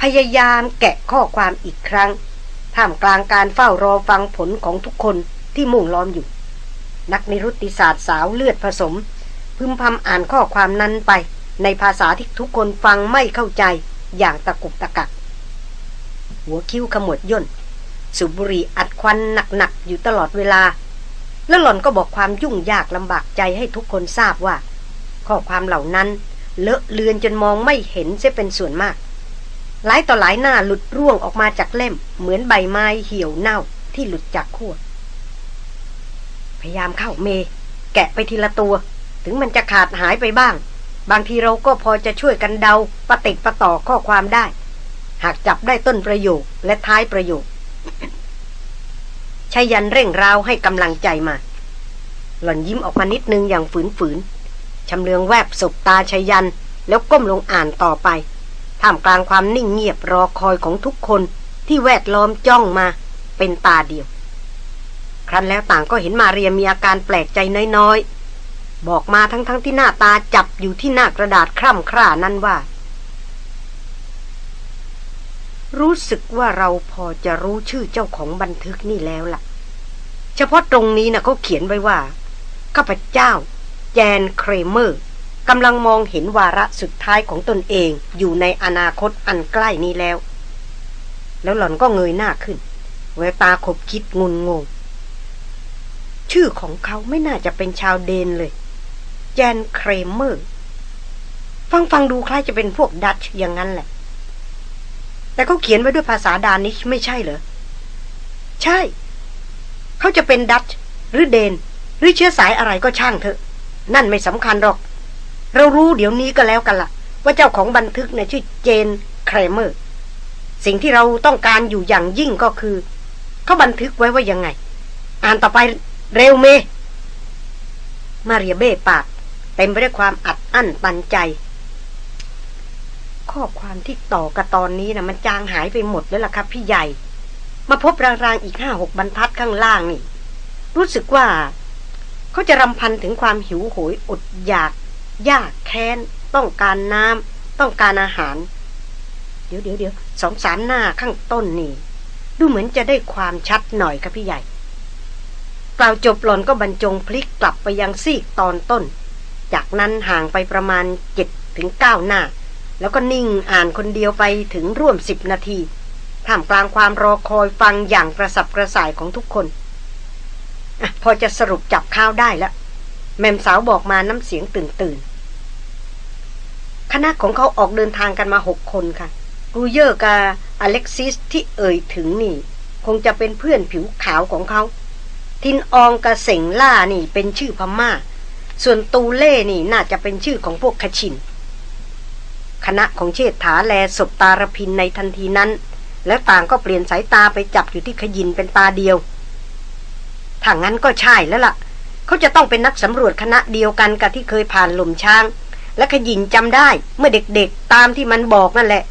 พยายามแกะข้อความอีกครั้ง ท่ามกลางการเฝ้ารอฟังผลของทุกคนที่มุ่งล้อมอยู่ นักนิรุติศาสตร์สาวเลือดผสม พึมพำอ่านข้อความนั้นไป ในภาษาที่ทุกคนฟังไม่เข้าใจอย่างตะกุกตะกัก หัวคิ้วขมวดย่นสุบุรีอัดควันหนักๆอยู่ตลอดเวลา แล้วหล่อนก็บอกความยุ่งยากลำบากใจให้ทุกคนทราบว่า ข้อความเหล่านั้น เลอะเลือนจนมองไม่เห็นเสียเป็นส่วนมาก หลายต่อหลายหน้าหลุดร่วงออกมาจากเล่ม เหมือนใบไม้เหี่ยวเน่าที่หลุดจากขั้วพยายามเข้าเม แกะไปทีละตัว ถึงมันจะขาดหายไปบ้าง บางทีเราก็พอจะช่วยกันเดาปะติดปะต่อข้อความได้ หากจับได้ต้นประโยคและท้ายประโยคชายันเร่งราวให้กำลังใจมา หล่อนยิ้มออกมานิดนึงอย่างฝืนๆชำเลืองแวบศบตาชายันแล้วก้มลงอ่านต่อไป ท่ามกลางความนิ่งเงียบรอคอยของทุกคนที่แวดล้อมจ้องมาเป็นตาเดียว ครั้นแล้วต่างก็เห็นมาเรียมีอาการแปลกใจน้อยๆ บอกมาทั้งๆทที่หน้าตาจับอยู่ที่หน้ากระดาษคร่ำคร่านั้นว่า รู้สึกว่าเราพอจะรู้ชื่อเจ้าของบันทึกนี่แล้วล่ะ เฉพาะตรงนี้นะเขาเขียนไว้ว่าข้าพเจ้า แจนเครเมอร์กำลังมองเห็นวาระสุดท้ายของตนเองอยู่ในอนาคตอันใกล้นี้แล้ว แล้วหล่อนก็เงยหน้าขึ้น แววตาขบคิดงุนงง ชื่อของเขาไม่น่าจะเป็นชาวเดนเลย แจนเครเมอร์ ฟังฟังดูคล้ายจะเป็นพวกดัตช์อย่างนั้นแหละ แต่เขาเขียนไว้ด้วยภาษาดานิชไม่ใช่เหรอ ใช่ เขาจะเป็นดัตช์หรือเดน หรือเชื้อสายอะไรก็ช่างเถอะ นั่นไม่สำคัญหรอก เรารู้เดี๋ยวนี้ก็แล้วกันละ่ะ ว่าเจ้าของบันทึกเนี่ยชื่อเจนเครเมอร์ สิ่งที่เราต้องการอยู่อย่างยิ่งก็คือ เขาบันทึกไว้ว่ายังไง อ่านต่อไปเร็วเม มาเรียเบ้ปากเต็มไปด้วยความอัดอั้นตันใจ ข้อความที่ต่อกับตอนนี้นะมันจางหายไปหมดแล้วล่ะครับ พี่ใหญ่ มาพบรางๆอีกห้าหกบรรทัดข้างล่างนี่ รู้สึกว่า เขาจะรำพันถึงความหิวโหยอดอยาก ยากแค้น ต้องการน้ำต้องการอาหาร เดี๋ยวเดี๋ยวเดี๋ยวสองสามหน้าข้างต้นนี่ ดูเหมือนจะได้ความชัดหน่อยครับพี่ใหญ่ กล่าวจบหล่อนก็บรรจงพลิกกลับไปยังซีกตอนต้น จากนั้นห่างไปประมาณเจ็ดถึงเก้าหน้า แล้วก็นิ่งอ่านคนเดียวไปถึงร่วมสิบนาที ท่ามกลางความรอคอยฟังอย่างกระสับกระส่ายของทุกคนอพอจะสรุปจับเค้าได้แล้วแหม่มสาวบอกมาน้ำเสียงตื่นตื่นคณะของเขาออกเดินทางกันมาหกคนค่ะรูเยอร์กับอเล็กซิสที่เอ่ยถึงนี่ คงจะเป็นเพื่อนผิวขาวของเขา ทินอองกับเสงล่านี่เป็นชื่อพม่า ส่วนตูเล่นี่น่าจะเป็นชื่อของพวกขชิน คณะของเชษฐาแลศบตารพินในทันทีนั้น แล้วต่างก็เปลี่ยนสายตาไปจับอยู่ที่ขยินเป็นตาเดียวถ้างั้นก็ใช่แล้วละ่ะ เขาจะต้องเป็นนักสำรวจคณะเดียวกันกับที่เคยผ่านหลุมช้าง และขยินจำได้เมื่อเด็กๆตามที่มันบอกนั่นแหละ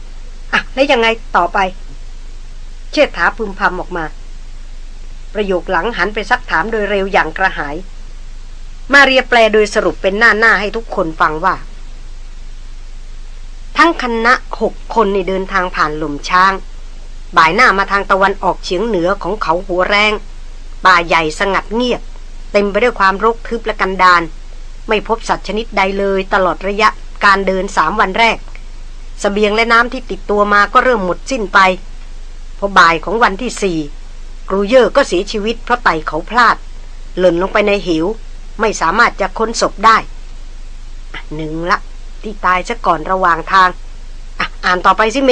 อะแล้วยังไงต่อไป เชิดถาพึมพำออกมา ประโยคหลังหันไปซักถามโดยเร็วอย่างกระหาย มาเรียแปลโดยสรุปเป็นหน้าหน้าให้ทุกคนฟังว่า ทั้งคณะหกคนในเดินทางผ่านหลุมช้าง บ่ายหน้ามาทางตะวันออกเฉียงเหนือของเขาหัวแรงป่าใหญ่สงัดเงียบ เต็มไปด้วยความรกทึบและกันดานไม่พบสัตว์ชนิดใดเลยตลอดระยะการเดินสามวันแรกสเสบียงและน้ำที่ติดตัวมาก็เริ่มหมดสิ้นไป พอบ่ายของวันที่สี่กรูเยอร์ก็เสียชีวิตเพราะไตเขาพลาด หล่นลงไปในหิว ไม่สามารถจะค้นศพได้ หนึ่งละ ที่ตายซะก่อนระหว่างทางอะอ่านต่อไปสิเม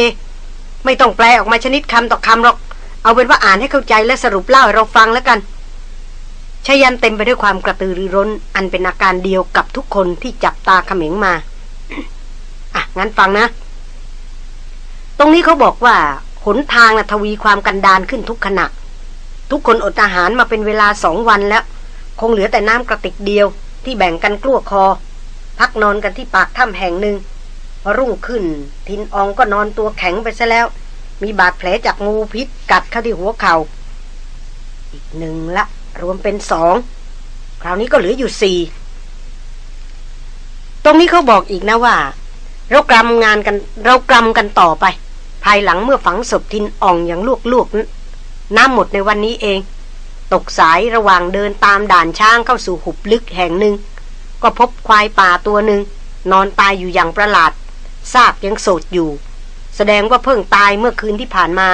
ไม่ต้องแปลออกมาชนิดคำต่อคำหรอก เอาเป็นว่าอ่านให้เข้าใจและสรุปเล่าให้เราฟังแล้วกันชายันเต็มไปด้วยความกระตือรือร้น อันเป็นอาการเดียวกับทุกคนที่จับตาเขม็งมา อะ งั้นฟังนะ ตรงนี้เขาบอกว่าหนทางนะทวีความกันดานขึ้นทุกขณะ ทุกคนอดอาหารมาเป็นเวลาสองวันแล้ว คงเหลือแต่น้ำกระติกเดียวที่แบ่งกันกลั้วคอ พักนอนกันที่ปากถ้ำแห่งหนึ่งพอรุ่งขึ้น ทินอองก็นอนตัวแข็งไปซะแล้ว มีบาดแผลจากงูพิษกัดเข้าที่หัวเขา่าอีกหนึ่งละ รวมเป็นสองคราวนี้ก็เหลืออยู่สี่ตรงนี้เขาบอกอีกนะว่า เรากรำงานกันเรากรำกันต่อไป ภายหลังเมื่อฝังศพทินอ่องอย่างลวกๆน้ำหมดในวันนี้เอง ตกสายระหว่างเดินตามด่านช้างเข้าสู่หุบลึกแห่งหนึ่ง ก็พบควายป่าตัวหนึ่งนอนตายอยู่อย่างประหลาด ซากยังโสดอยู่ แสดงว่าเพิ่งตายเมื่อคืนที่ผ่านมา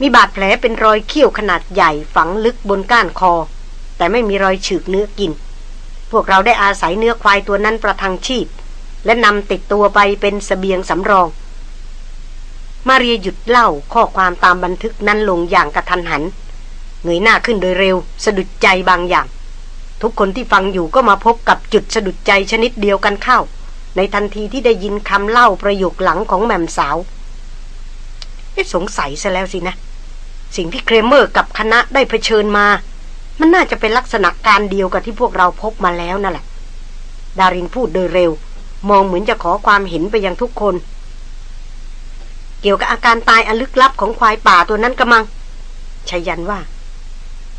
มีบาดแผลเป็นรอยเขี้ยวขนาดใหญ่ฝังลึกบนก้านคอ แต่ไม่มีรอยฉึกเนื้อกิน พวกเราได้อาศัยเนื้อควายตัวนั้นประทังชีพ และนำติดตัวไปเป็นสเสบียงสำรอง มาเรียหยุดเล่าข้อความตามบันทึกนั้นลงอย่างกระทันหันเงยหน้าขึ้นโดยเร็ว สะดุดใจบางอย่าง ทุกคนที่ฟังอยู่ก็มาพบกับจุดสะดุดใจชนิดเดียวกันเข้า ในทันทีที่ได้ยินคำเล่าประโยคหลังของแม่มสาวสงสัยซะแล้วสินะ สิ่งที่เครเมอร์กับคณะได้เผชิญมา มันน่าจะเป็นลักษณะการเดียวกับที่พวกเราพบมาแล้วนั่นแหละ ดารินพูดโดยเร็ว มองเหมือนจะขอความเห็นไปยังทุกคน เกี่ยวกับอาการตายอลึกลับของควายป่าตัวนั้นกระมังชายันว่า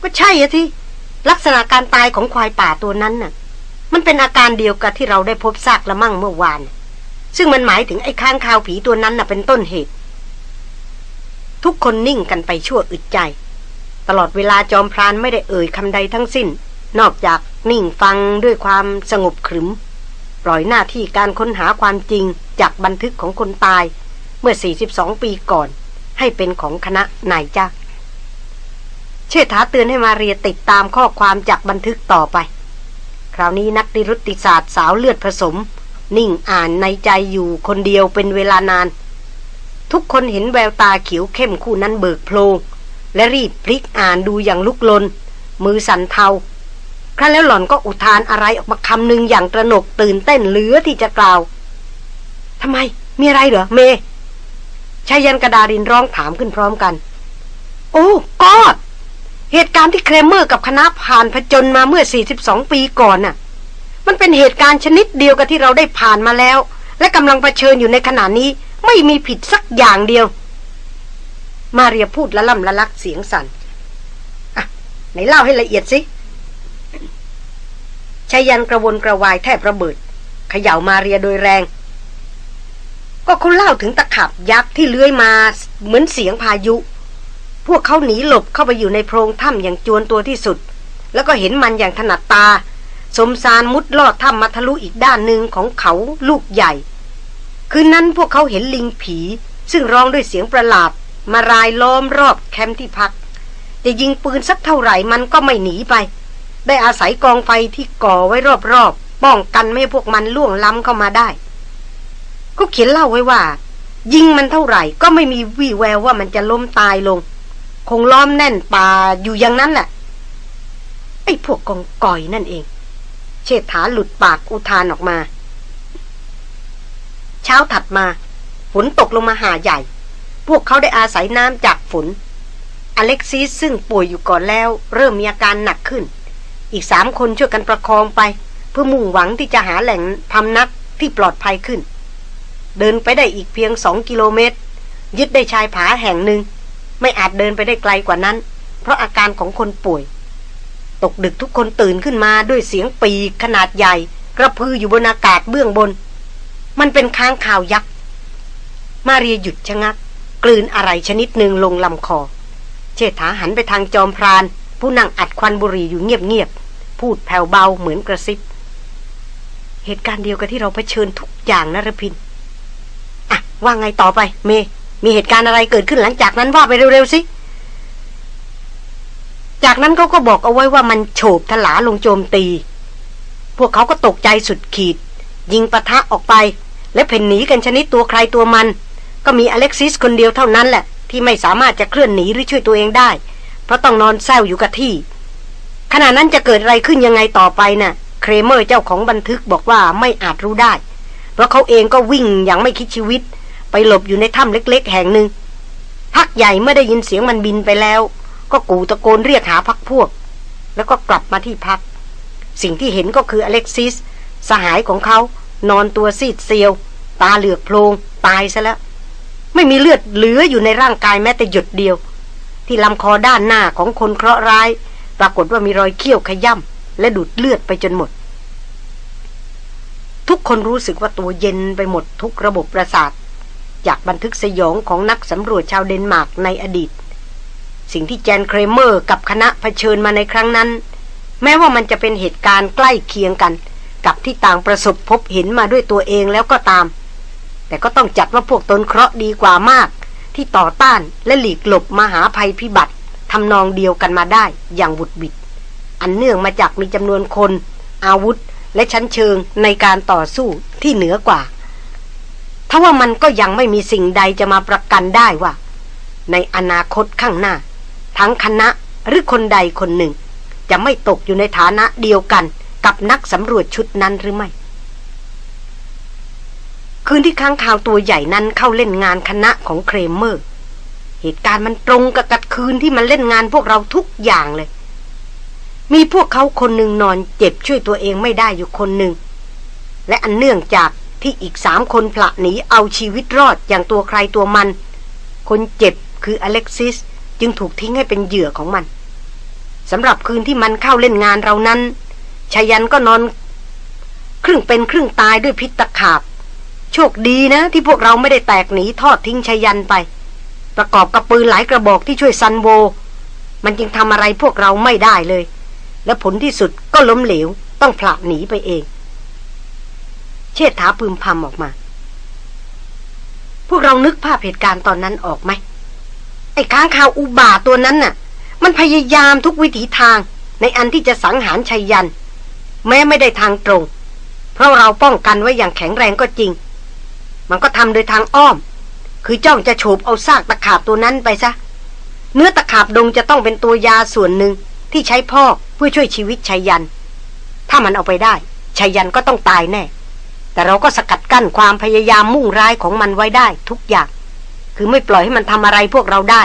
ก็ใช่อะที่ ลักษณะการตายของควายป่าตัวนั้นน่ะ มันเป็นอาการเดียวกับที่เราได้พบซากละมั่งเมื่อวาน ซึ่งมันหมายถึงไอ้ค้างคาวผีตัวนั้นน่ะเป็นต้นเหตุ ทุกคนนิ่งกันไปชั่วอึดใจ ตลอดเวลาจอมพรานไม่ได้เอ่ยคำใดทั้งสิ้น นอกจากนิ่งฟังด้วยความสงบขรึม ปล่อยหน้าที่การค้นหาความจริงจากบันทึกของคนตาย เมื่อ 42 ปีก่อน ให้เป็นของคณะนายจ้า เชษฐาเตือนให้มาเรียติดตามข้อความจากบันทึกต่อไป คราวนี้นักดิรุติศาสตร์สาวเลือดผสม นิ่งอ่านในใจอยู่คนเดียวเป็นเวลานาน ทุกคนเห็นแววตาเขียวเข้มคู่นั้นเบิกโพลงและรีบพลิกอ่านดูอย่างลุกลน มือสั่นเทาครั้นแล้วหล่อนก็อุทานอะไรออกมาคำหนึ่งอย่างตระหนกตื่นเต้นเหลือที่จะกล่าวทำไมมีอะไรเหรอเมชายันกระดารินร้องถามขึ้นพร้อมกัน โอ้กอด เหตุการณ์ที่เครมเมอร์กับคณะผ่านผจญมาเมื่อ 42 ปีก่อนน่ะ มันเป็นเหตุการณ์ชนิดเดียวกับที่เราได้ผ่านมาแล้ว และกำลังเผชิญอยู่ในขณะนี้ไม่มีผิดสักอย่างเดียว มาเรียพูดละล่ำละลักเสียงสัน่นอะไหนเล่าให้ละเอียดสิชายันกระวนกระวายแทบระเบิดเขย่ามาเรียโดยแรง ก็เขาเล่าถึงตะขับยักษ์ที่เลื้อยมาเหมือนเสียงพายุ พวกเขาหนีหลบเข้าไปอยู่ในโพรงถ้ำอย่างจวนตัวที่สุด แล้วก็เห็นมันอย่างถนัดตา สมสารมุดลอดถ้ำมาทะลุอีกด้านหนึ่งของเขาลูกใหญ่ คืนนั้นพวกเขาเห็นลิงผี ซึ่งร้องด้วยเสียงประหลาด มารายล้อมรอบแคมป์ที่พักจะยิงปืนสักเท่าไหร่มันก็ไม่หนีไป ได้อาศัยกองไฟที่ก่อไว้รอบๆป้องกันไม่ให้พวกมันล่วงล้ำเข้ามาได้ก็เขียนเล่าไว้ว่า ยิงมันเท่าไหร่ก็ไม่มีวี่แววว่ามันจะล้มตายลง คงล้อมแน่นป่าอยู่อย่างนั้นแหละไอ้พวกกองก่อยนั่นเอง เชษฐาหลุดปากอุทานออกมา เช้าถัดมาฝนตกลงมาหาใหญ่ พวกเขาได้อาศัยน้ำจากฝน อเล็กซีซึ่งป่วยอยู่ก่อนแล้ว เริ่มมีอาการหนักขึ้น อีกสามคนช่วยกันประคองไป เพื่อมุ่งหวังที่จะหาแหล่งพำนักที่ปลอดภัยขึ้น เดินไปได้อีกเพียงสองกิโลเมตร ยึดได้ชายผาแห่งหนึ่ง ไม่อาจเดินไปได้ไกลกว่านั้น เพราะอาการของคนป่วย ตกดึกทุกคนตื่นขึ้นมาด้วยเสียงปีกขนาดใหญ่ กระพืออยู่บนอากาศเบื้องบน มันเป็นค้างข่าวยักษ์ มาเรียหยุดชะงัก กลืนอะไรชนิดหนึ่งลงลำคอ เชษฐาหันไปทางจอมพราน ผู้นั่งอัดควันบุหรี่อยู่เงียบๆพูดแผ่วเบาเหมือนกระซิบ เหตุการณ์เดียวกับที่เราเผชิญทุกอย่างนะรพิน อะว่าไงต่อไป เม มีเหตุการณ์อะไรเกิดขึ้นหลังจากนั้นว่าไปเร็วๆสิ จากนั้นเขาก็บอกเอาไว้ว่ามันโฉบทลาลงโจมตี พวกเขาก็ตกใจสุดขีด ยิงปะทะออกไป และเพ่นหนีกันชนิดตัวใครตัวมัน ก็มีอเล็กซิสคนเดียวเท่านั้นแหละ ที่ไม่สามารถจะเคลื่อนหนีหรือช่วยตัวเองได้ เพราะต้องนอนแซ่วอยู่กับที่ ขณะนั้นจะเกิดอะไรขึ้นยังไงต่อไปน่ะ เครเมอร์เจ้าของบันทึกบอกว่าไม่อาจรู้ได้ เพราะเขาเองก็วิ่งอย่างไม่คิดชีวิต ไปหลบอยู่ในถ้ำเล็ก ๆ แห่งหนึ่ง พักใหญ่เมื่อได้ยินเสียงมันบินไปแล้ว ก็กู่ตะโกนเรียกหาพักพวก แล้วก็กลับมาที่พัก สิ่งที่เห็นก็คืออเล็กซิส สหายของเขานอนตัวซีดเซียว ตาเหลือกโพลงตายซะแล้ว ไม่มีเลือดเหลืออยู่ในร่างกายแม้แต่หยดเดียว ที่ลำคอด้านหน้าของคนเคราะห์ร้าย ปรากฏว่ามีรอยเขี้ยวขย่ำและดูดเลือดไปจนหมดทุกคนรู้สึกว่าตัวเย็นไปหมดทุกระบบประสาท จากบันทึกสยองของนักสำรวจชาวเดนมาร์กในอดีต สิ่งที่แจนเครเมอร์กับคณะเผชิญมาในครั้งนั้น แม้ว่ามันจะเป็นเหตุการณ์ใกล้เคียงกัน กับที่ต่างประสบพบเห็นมาด้วยตัวเองแล้วก็ตาม แต่ก็ต้องจัดว่าพวกตนเคราะห์ดีกว่ามาก ที่ต่อต้านและหลีกหลบมหาภัยพิบัติทำนองเดียวกันมาได้อย่างบุดบิด อันเนื่องมาจากมีจำนวนคน อาวุธและชั้นเชิงในการต่อสู้ที่เหนือกว่า ทว่ามันก็ยังไม่มีสิ่งใดจะมาประกันได้ว่า ในอนาคตข้างหน้า ทั้งคณะหรือคนใดคนหนึ่ง จะไม่ตกอยู่ในฐานะเดียวกันกับนักสำรวจชุดนั้นหรือไม่ คืนที่ค้างข่าวตัวใหญ่นั้นเข้าเล่นงานคณะของเครมเมอร์ เหตุการณ์มันตรงกับกัดคืนที่มันเล่นงานพวกเราทุกอย่างเลย มีพวกเขาคนหนึ่งนอนเจ็บช่วยตัวเองไม่ได้อยู่คนหนึ่งและอันเนื่องจาก ที่อีกสามคนผละหนีเอาชีวิตรอดอย่างตัวใครตัวมัน คนเจ็บคืออเล็กซิสจึงถูกทิ้งให้เป็นเหยื่อของมันสำหรับคืนที่มันเข้าเล่นงานเรานั้นชายันก็นอน ครึ่งเป็นครึ่งตายด้วยพิษตะขาบ โชคดีนะ ที่พวกเราไม่ได้แตกหนีทอดทิ้งชายันไป ประกอบกับปืนหลายกระบอกที่ช่วยซันโว มันจึงทำอะไรพวกเราไม่ได้เลย และผลที่สุดก็ล้มเหลว ต้องผละหนีไปเอง เชิดถาปืมพำออกมา พวกเรานึกภาพเหตุการณ์ตอนนั้นออกไหม ไอ้ค้างคาวอุบาตัวนั้นน่ะ มันพยายามทุกวิถีทางในอันที่จะสังหารชัยยัน แม้ไม่ได้ทางตรง เพราะเราป้องกันไว้อย่างแข็งแรงก็จริง มันก็ทำโดยทางอ้อม คือจ้องจะโฉบเอาซากตะขาบตัวนั้นไปซะ เนื้อตะขาบดงจะต้องเป็นตัวยาส่วนหนึ่งที่ใช้พ่อเพื่อช่วยชีวิตชัยยัน ถ้ามันเอาไปได้ชัยยันก็ต้องตายแน่ แต่เราก็สกัดกั้นความพยายามมุ่งร้ายของมันไว้ได้ทุกอย่าง คือไม่ปล่อยให้มันทำอะไรพวกเราได้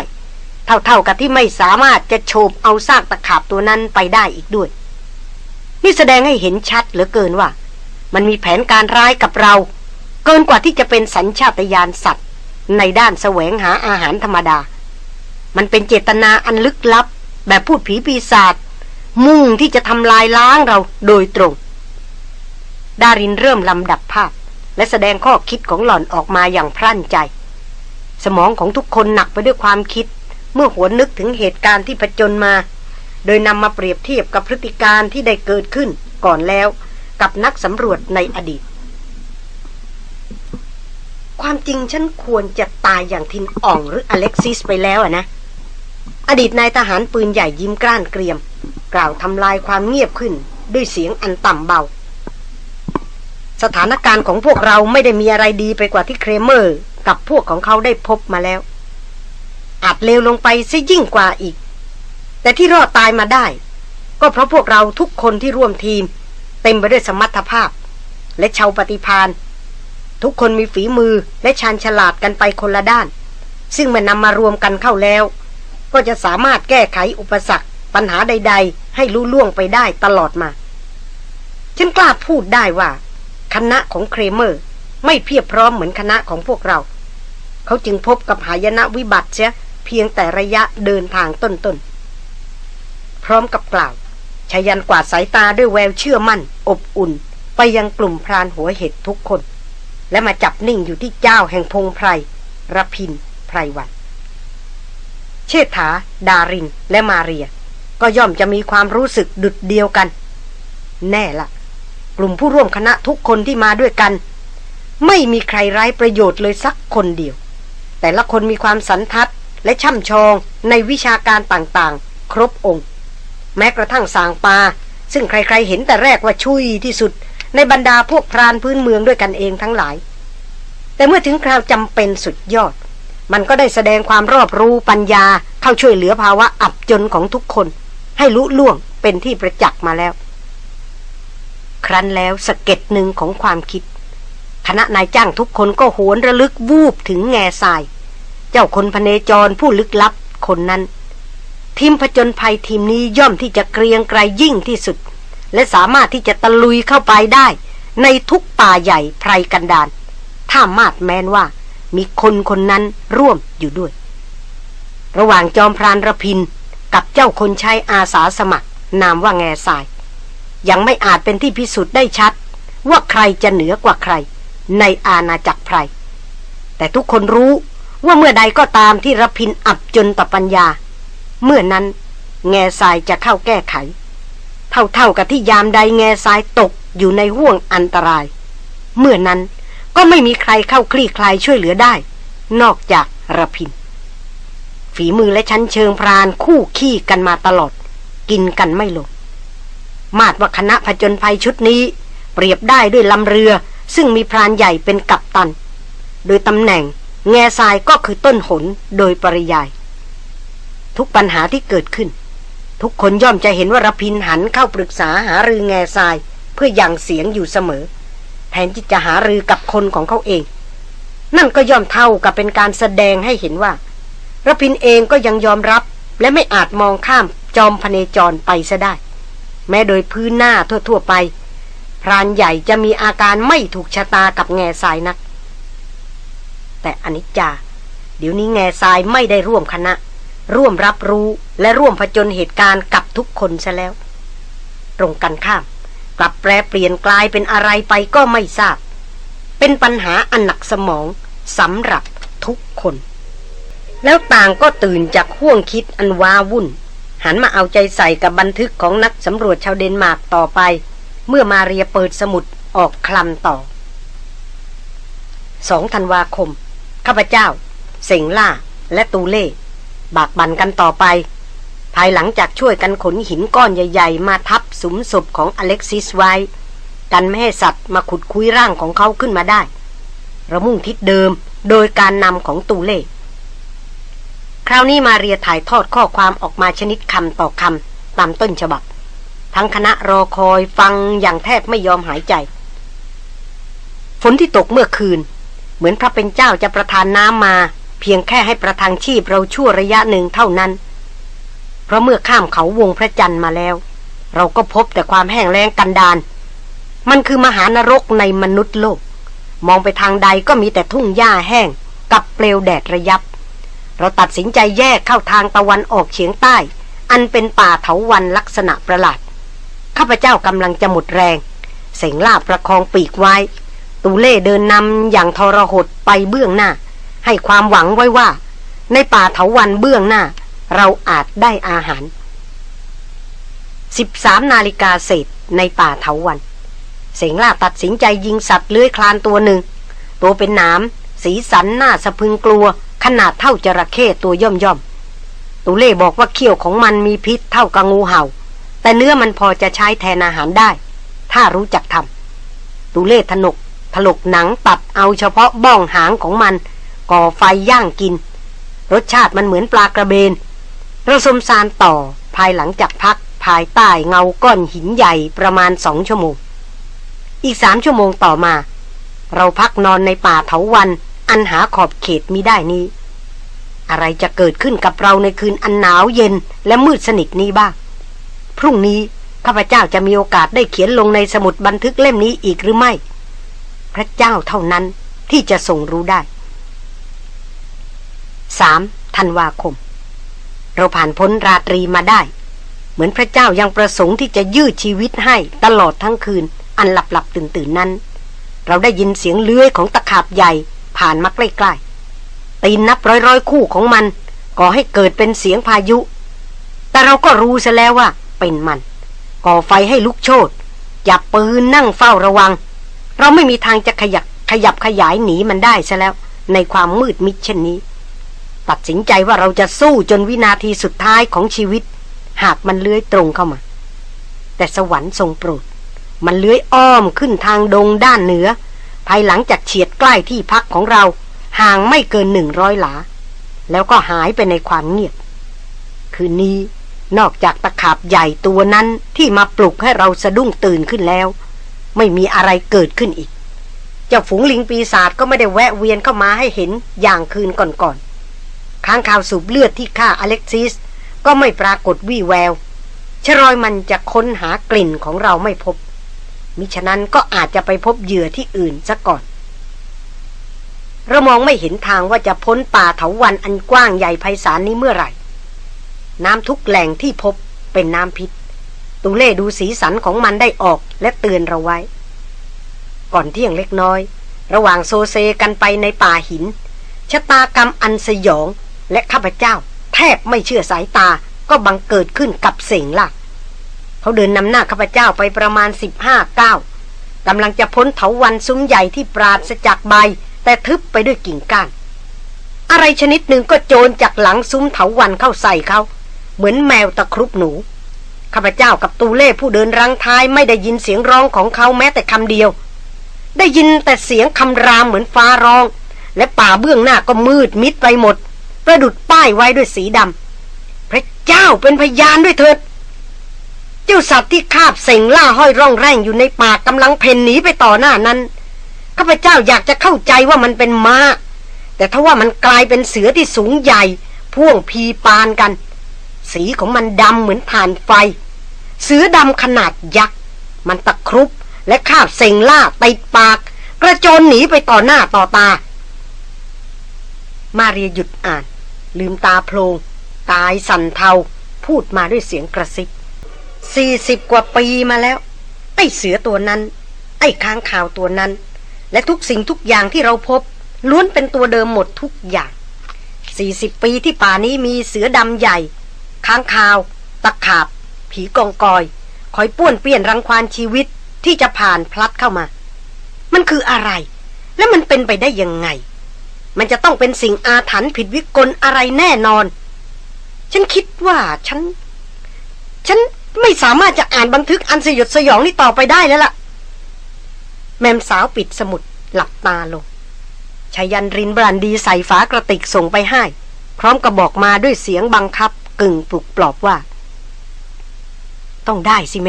เท่าๆกับที่ไม่สามารถจะโฉบเอาซากตะขาบตัวนั้นไปได้อีกด้วย นี่แสดงให้เห็นชัดเหลือเกินว่า มันมีแผนการร้ายกับเรา เกินกว่าที่จะเป็นสัญชาตญาณสัตว์ ในด้านแสวงหาอาหารธรรมดา มันเป็นเจตนาอันลึกลับ แบบพูดผีปีศาจมุ่งที่จะทำลายล้างเราโดยตรง ดารินเริ่มลำดับภาพ และแสดงข้อคิดของหล่อนออกมาอย่างพรั่นใจ สมองของทุกคนหนักไปด้วยความคิด เมื่อหัวนึกถึงเหตุการณ์ที่ผจญมา โดยนำมาเปรียบเทียบกับพฤติการที่ได้เกิดขึ้นก่อนแล้ว กับนักสำรวจในอดีต ความจริงฉันควรจะตายอย่างทินอ่องหรืออเล็กซิสไปแล้วอะนะ อดีตนายทหารปืนใหญ่ยิ้มกล้านเกรียม กล่าวทำลายความเงียบขึ้นด้วยเสียงอันต่ำเบา สถานการณ์ของพวกเราไม่ได้มีอะไรดีไปกว่าที่เครเมอร์ กับพวกของเขาได้พบมาแล้ว อาจเลวลงไปซะยิ่งกว่าอีก แต่ที่รอดตายมาได้ ก็เพราะพวกเราทุกคนที่ร่วมทีม เต็มไปด้วยสมรรถภาพ และชาวปฏิพานทุกคนมีฝีมือและชาญฉลาดกันไปคนละด้าน ซึ่งมันนำมารวมกันเข้าแล้ว ก็จะสามารถแก้ไขอุปสรรค ปัญหาใด ๆ ให้รู้ล่วงไปได้ตลอดมา ฉันกล้าพูดได้ว่า คณะของเครเมอร์ ไม่เพียบพร้อมเหมือนคณะของพวกเรา เขาจึงพบกับหายนะวิบัติเสียเพียงแต่ระยะเดินทางต้นๆ พร้อมกับกล่าวชายันกวาดสายตาด้วยแววเชื่อมั่น อบอุ่น ไปยังกลุ่มพรานหัวเห็ดทุกคน และมาจับนิ่งอยู่ที่เจ้าแห่งพงไพรรพินไพรวัน เชษฐา ดาริน และมาเรีย ก็ย่อมจะมีความรู้สึกดุดเดียวกัน แน่ละ กลุ่มผู้ร่วมคณะทุกคนที่มาด้วยกัน ไม่มีใครไร้ประโยชน์เลยสักคนเดียว แต่ละคนมีความสันทัดและช่ำชองในวิชาการต่างๆ ครบองค์ แม้กระทั่งสางปา ซึ่งใครๆเห็นแต่แรกว่าชุยที่สุด ในบรรดาพวกพรานพื้นเมืองด้วยกันเองทั้งหลาย แต่เมื่อถึงคราวจำเป็นสุดยอด มันก็ได้แสดงความรอบรู้ปัญญาเข้าช่วยเหลือภาวะอับจนของทุกคน ให้ลุล่วงเป็นที่ประจักษ์มาแล้ว ครั้นแล้วสเก็ตหนึ่งของความคิด คณะนายจ้างทุกคนก็โหนระลึกวูบถึงแง่ทราย เจ้าคนพเนจรผู้ลึกลับคนนั้น ทีมผจญภัยทีมนี้ย่อมที่จะเกรียงไกรยิ่งที่สุด และสามารถที่จะตะลุยเข้าไปได้ ในทุกป่าใหญ่ไพรกันดานถ้ามาดแมนว่า มีคนคนนั้นร่วมอยู่ด้วย ระหว่างจอมพรานระพินกับเจ้าคนใช้อาสาสมัคร นามว่าแง่ทราย ยังไม่อาจเป็นที่พิสูจน์ได้ชัด ว่าใครจะเหนือกว่าใคร ในอาณาจักรไพร แต่ทุกคนรู้ว่าเมื่อใดก็ตามที่รพินอับจนต่อปัญญา เมื่อนั้นแง่ทรายจะเข้าแก้ไข เท่าๆกับที่ยามใดแง่ทรายตกอยู่ในห่วงอันตราย เมื่อนั้นก็ไม่มีใครเข้าคลี่คลายช่วยเหลือได้ นอกจากรพิน ฝีมือและชั้นเชิงพรานคู่ขี้กันมาตลอด กินกันไม่ลง มาดว่าคณะผจญภัยชุดนี้ เปรียบได้ด้วยลำเรือ ซึ่งมีพรานใหญ่เป็นกัปตัน โดยตำแหน่ง แง่ทรายก็คือต้นหนโดยปริยาย ทุกปัญหาที่เกิดขึ้น ทุกคนย่อมจะเห็นว่ารพินหันเข้าปรึกษาหารือแง่ทรายเพื่อยังเสียงอยู่เสมอ แทนที่จะหารือกับคนของเขาเอง นั่นก็ย่อมเท่ากับเป็นการแสดงให้เห็นว่ารพินเองก็ยังยอมรับและไม่อาจมองข้ามจอมพเนจรไปซะได้ แม้โดยพื้นหน้าทั่วๆไป พรานใหญ่จะมีอาการไม่ถูกชะตากับแง่สายนัก แต่อนิจจา เดี๋ยวนี้แง่ทรายไม่ได้ร่วมคณะ ร่วมรับรู้และร่วมผจญเหตุการณ์กับทุกคนซะแล้ว ตรงกันข้าม กลับแปรเปลี่ยนกลายเป็นอะไรไปก็ไม่ทราบ เป็นปัญหาอันหนักสมองสำหรับทุกคน แล้วต่างก็ตื่นจากห่วงคิดอันว้าวุ่น หันมาเอาใจใส่กับบันทึกของนักสำรวจชาวเดนมาร์กต่อไป เมื่อมาเรียเปิดสมุดออกคลำต่อสองธันวาคม ข้าพเจ้า เสงล่า และตูเล่ บากบันกันต่อไป ภายหลังจากช่วยกันขนหินก้อนใหญ่ ๆ มาทับสุมศพของอเล็กซิสไว้ กันไม่ให้สัตว์มาขุดคุยร่างของเขาขึ้นมาได้ระมุ่งทิศเดิมโดยการนำของตูเล่ คราวนี้มาเรียถ่ายทอดข้อความออกมาชนิดคำต่อคำตามต้นฉบับ ทั้งคณะรอคอยฟังอย่างแทบไม่ยอมหายใจ ฝนที่ตกเมื่อคืน เหมือนพระเป็นเจ้าจะประทานน้ำมา เพียงแค่ให้ประทังชีพเราชั่วระยะหนึ่งเท่านั้น เพราะเมื่อข้ามเขาวงพระจันทร์มาแล้ว เราก็พบแต่ความแห้งแล้งกันดานมันคือมหานรกในมนุษย์โลก มองไปทางใดก็มีแต่ทุ่งหญ้าแห้งกับเปลวแดดระยับ เราตัดสินใจแยกเข้าทางตะวันออกเฉียงใต้ อันเป็นป่าเถาวันลักษณะประหลาด ข้าพเจ้ากำลังจะหมดแรง เสงลาประคองปีกไว้ ตูเล่เดินนำอย่างทรหดไปเบื้องหน้า ให้ความหวังไว้ว่า ในป่าเถาวันเบื้องหน้า เราอาจได้อาหาร 13 นาฬิกาเศษในป่าเถาวันเสงล่าตัดสินใจยิงสัตว์เลื้อยคลานตัวหนึ่ง ตัวเป็นหนาม สีสันหน้าสะพึงกลัว นาดเท่าจระเข้ตัวย่อมย่อมตูเล่บอกว่าเขี้ยวของมันมีพิษเท่ากับงูเห่า แต่เนื้อมันพอจะใช้แทนอาหารได้ ถ้ารู้จักทำตูเล่ถนก ถลกหนังตัดเอาเฉพาะบ้องหางของมัน ก่อไฟย่างกิน รสชาติมันเหมือนปลากระเบนเราสมสารต่อภายหลังจากพักภายใต้เงาก้อนหินใหญ่ประมาณสองชั่วโมง อีกสามชั่วโมงต่อมา เราพักนอนในป่าเถาวันอันหาขอบเขตมิได้นี้ อะไรจะเกิดขึ้นกับเราในคืนอันหนาวเย็นและมืดสนิทนี้บ้าง พรุ่งนี้ข้าพเจ้าจะมีโอกาสได้เขียนลงในสมุดบันทึกเล่มนี้อีกหรือไม่ พระเจ้าเท่านั้นที่จะทรงรู้ได้สามธันวาคม เราผ่านพ้นราตรีมาได้ เหมือนพระเจ้ายังประสงค์ที่จะยืดชีวิตให้ตลอดทั้งคืน อันหลับหลับตื่นตื่นนั้น เราได้ยินเสียงเลื้อยของตะขาบใหญ่ผ่านมาใกล้ๆ ตีนนับร้อยร้อยคู่ของมัน ก่อให้เกิดเป็นเสียงพายุ แต่เราก็รู้ซะแล้วว่า เป็นมัน ก่อไฟให้ลุกโชนจับปืนนั่งเฝ้าระวัง เราไม่มีทางจะขยับขยับขยายหนีมันได้ซะแล้ว ในความมืดมิดเช่นนี้ ตัดสินใจว่าเราจะสู้จนวินาทีสุดท้ายของชีวิต หากมันเลื้อยตรงเข้ามา แต่สวรรค์ทรงโปรด มันเลื้อยอ้อมขึ้นทางดงด้านเหนือ ภายหลังจากเฉียดใกล้ที่พักของเรา ห่างไม่เกินหนึ่งร้อยหลา แล้วก็หายไปในความเงียบ คืนนี้นอกจากตะขาบใหญ่ตัวนั้นที่มาปลุกให้เราสะดุ้งตื่นขึ้นแล้ว ไม่มีอะไรเกิดขึ้นอีก เจ้าฝูงลิงปีศาจก็ไม่ได้แวะเวียนเข้ามาให้เห็นอย่างคืนก่อนๆค้างข่าวสูบเลือดที่ฆ่าอเล็กซิส ก็ไม่ปรากฏวี่แววชรอยมันจะค้นหากลิ่นของเราไม่พบ มิฉะนั้นก็อาจจะไปพบเหยื่อที่อื่นซะก่อน เรามองไม่เห็นทางว่าจะพ้นป่าเถาวันอันกว้างใหญ่ไพศาลนี้เมื่อไหร่ น้ำทุกแหล่งที่พบเป็นน้ำพิษตูเล่ดูสีสันของมันได้ออกและเตือนเราไว้ ก่อนเที่ยงเล็กน้อย ระหว่างโซเซกันไปในป่าหินชะตากรรมอันสยองและข้าพเจ้า แทบไม่เชื่อสายตาก็บังเกิดขึ้นกับเสียงล่ะเขาเดินนำหน้าข้าพเจ้าไปประมาณสิบห้าก้ากำลังจะพ้นเถาวันซุ้มใหญ่ที่ปราศจากใบ แต่ทึบไปด้วยกิ่งก้าน อะไรชนิดหนึ่งก็โจรจากหลังซุ้มเถาวันเข้าใส่เขาเหมือนแมวตะครุบหนูข้าพเจ้ากับตูเล่ผู้เดินรังท้ายไม่ได้ยินเสียงร้องของเขาแม้แต่คำเดียว ได้ยินแต่เสียงคำรามเหมือนฟ้าร้อง และป่าเบื้องหน้าก็มืดมิดไปหมด ประดุดป้ายไว้ด้วยสีดำพระเจ้าเป็นพยานด้วยเถิด เจ้าสัตว์ที่คาบเสงล่าห้อยร่องแร่งอยู่ในป่ากำลังเพ่นหนีไปต่อหน้านั้น ข้าพเจ้าอยากจะเข้าใจว่ามันเป็นมา้า แต่ถ้าว่ามันกลายเป็นเสือที่สูงใหญ่ พ่วงพีปานกัน สีของมันดำเหมือนผ่านไฟ เสือดำขนาดยักษ์ มันตะครุบและคาบเสงล่าติดปาก กระโจนหนีไปต่อหน้าต่อตา มาเรียหยุดอ่าน ลืมตาโพลงตายสั่นเทา พูดมาด้วยเสียงกระซิบสี่สิบกว่าปีมาแล้ว ไอ้เสือตัวนั้น ไอ้ค้างข่าวตัวนั้น และทุกสิ่งทุกอย่างที่เราพบ ล้วนเป็นตัวเดิมหมดทุกอย่างสี่สิบปีที่ป่านี้มีเสือดำใหญ่ ค้างคาว ตะขาบ ผีกองกอย คอยป้วนเปี้ยนรังควานชีวิตที่จะผ่านพลัดเข้ามา มันคืออะไร และมันเป็นไปได้ยังไง มันจะต้องเป็นสิ่งอาถรรพ์ผิดวิกลอะไรแน่นอน ฉันคิดว่าฉัน ฉันไม่สามารถจะอ่านบันทึกอันสยดสยองนี้ต่อไปได้แล้วล่ะ แมมสาวปิดสมุดหลับตาลงชายันรินบรันดีใส่ฝากระติกส่งไปให้ พร้อมกับบอกมาด้วยเสียงบังคับ กึ่งปลุกปลอบว่า ต้องได้สิเม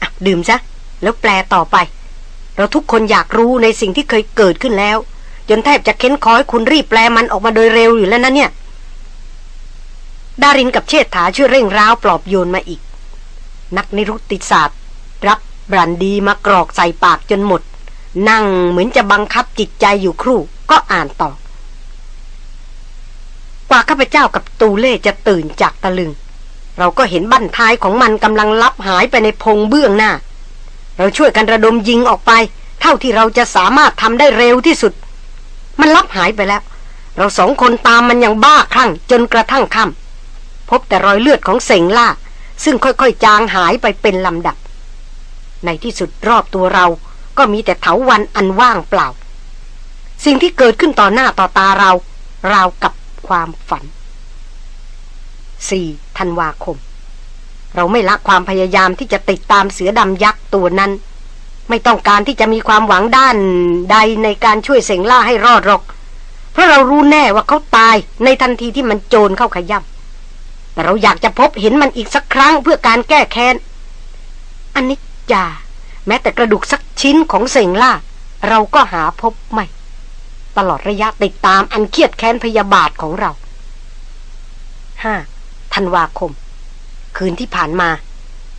อะดื่มซะ แล้วแปลต่อไป เราทุกคนอยากรู้ในสิ่งที่เคยเกิดขึ้นแล้ว จนแทบจะเค้นคอยคุณรีบแปลมันออกมาโดยเร็วอยู่แล้วนะเนี่ย ดารินกับเชษฐาช่วยเร่งร้าวปลอบโยนมาอีก นักนิรุตติศาสตร์ บบรันดีมากรอกใส่ปากจนหมด นั่งเหมือนจะบังคับจิตใจอยู่ครู่ ก็อ่านต่อ กว่าข้าพเจ้ากับตูเล่จะตื่นจากตะลึง เราก็เห็นบั้นท้ายของมันกำลังลับหายไปในพงเบื้องหน้า เราช่วยกันระดมยิงออกไป เท่าที่เราจะสามารถทำได้เร็วที่สุด มันลับหายไปแล้ว เราสองคนตามมันอย่างบ้าคลั่งจนกระทั่งค่ำพบแต่รอยเลือดของเสงล่า ซึ่งค่อยๆ จางหายไปเป็นลำดับ ในที่สุดรอบตัวเรา ก็มีแต่เถาวันอันว่างเปล่า สิ่งที่เกิดขึ้นต่อหน้าต่อตาเรา ราวกับความฝัน 4. ธันวาคม เราไม่ละความพยายามที่จะติดตามเสือดำยักษ์ตัวนั้น ไม่ต้องการที่จะมีความหวังด้านใดในการช่วยเสงล่าให้รอดหรอก เพราะเรารู้แน่ว่าเขาตายในทันทีที่มันโจรเข้าขย่ำแต่เราอยากจะพบเห็นมันอีกสักครั้งเพื่อการแก้แค้น อันนี้ จ่าแม้แต่กระดูกสักชิ้นของเสงล่า เราก็หาพบไม่ ตลอดระยะติดตามอันเครียดแค้นพยาบาทของเราห้าธันวาคม คืนที่ผ่านมา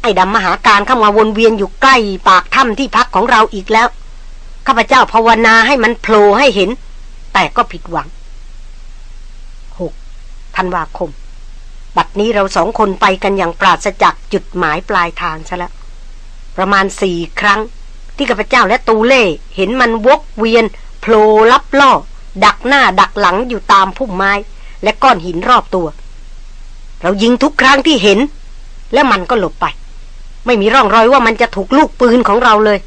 ไอ้ดำมหาการเข้ามาวนเวียนอยู่ใกล้ปากถ้ำที่พักของเราอีกแล้ว ข้าพเจ้าภาวนาให้มันโผล่ให้เห็น แต่ก็ผิดหวังหกธันวาคมบัดนี้เราสองคนไปกันอย่างปราศจากจุดหมายปลายทางซะแล้ว ประมาณสี่ครั้ง ที่ข้าพเจ้าและตูเล่เห็นมันวกเวียนโผล่ลับล่อ ดักหน้าดักหลังอยู่ตามพุ่มไม้ และก้อนหินรอบตัว เรายิงทุกครั้งที่เห็น และมันก็หลบไป ไม่มีร่องรอยว่ามันจะถูกลูกปืนของเราเลย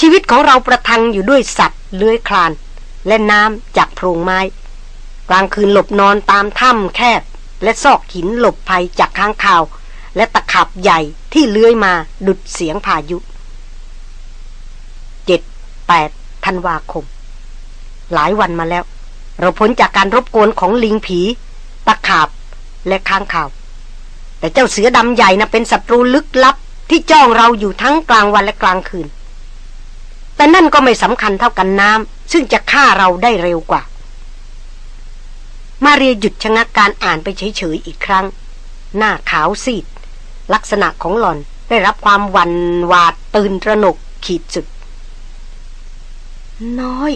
ชีวิตของเราประทังอยู่ด้วยสัตว์เลื้อยคลาน และน้ำจากโพรงไม้ กลางคืนหลบนอนตามถ้ำแคบและซอกหินหลบภัยจากข้างข่าว และตะขับใหญ่ที่เลื้อยมาดุดเสียงพายุเจ็ดแปดธันวาคม หลายวันมาแล้ว เราพ้นจากการรบกวนของลิงผี ตะขาบและค้างข่าว แต่เจ้าเสือดำใหญ่น่ะเป็นศัตรูลึกลับที่จ้องเราอยู่ทั้งกลางวันและกลางคืน แต่นั่นก็ไม่สำคัญเท่ากันน้ำซึ่งจะฆ่าเราได้เร็วกว่า มาเรียหยุดชะงักการอ่านไปเฉยๆอีกครั้ง หน้าขาวซีด ลักษณะของหล่อนได้รับความหวันหวาดตื่นตระหนกขีดสุด น้อย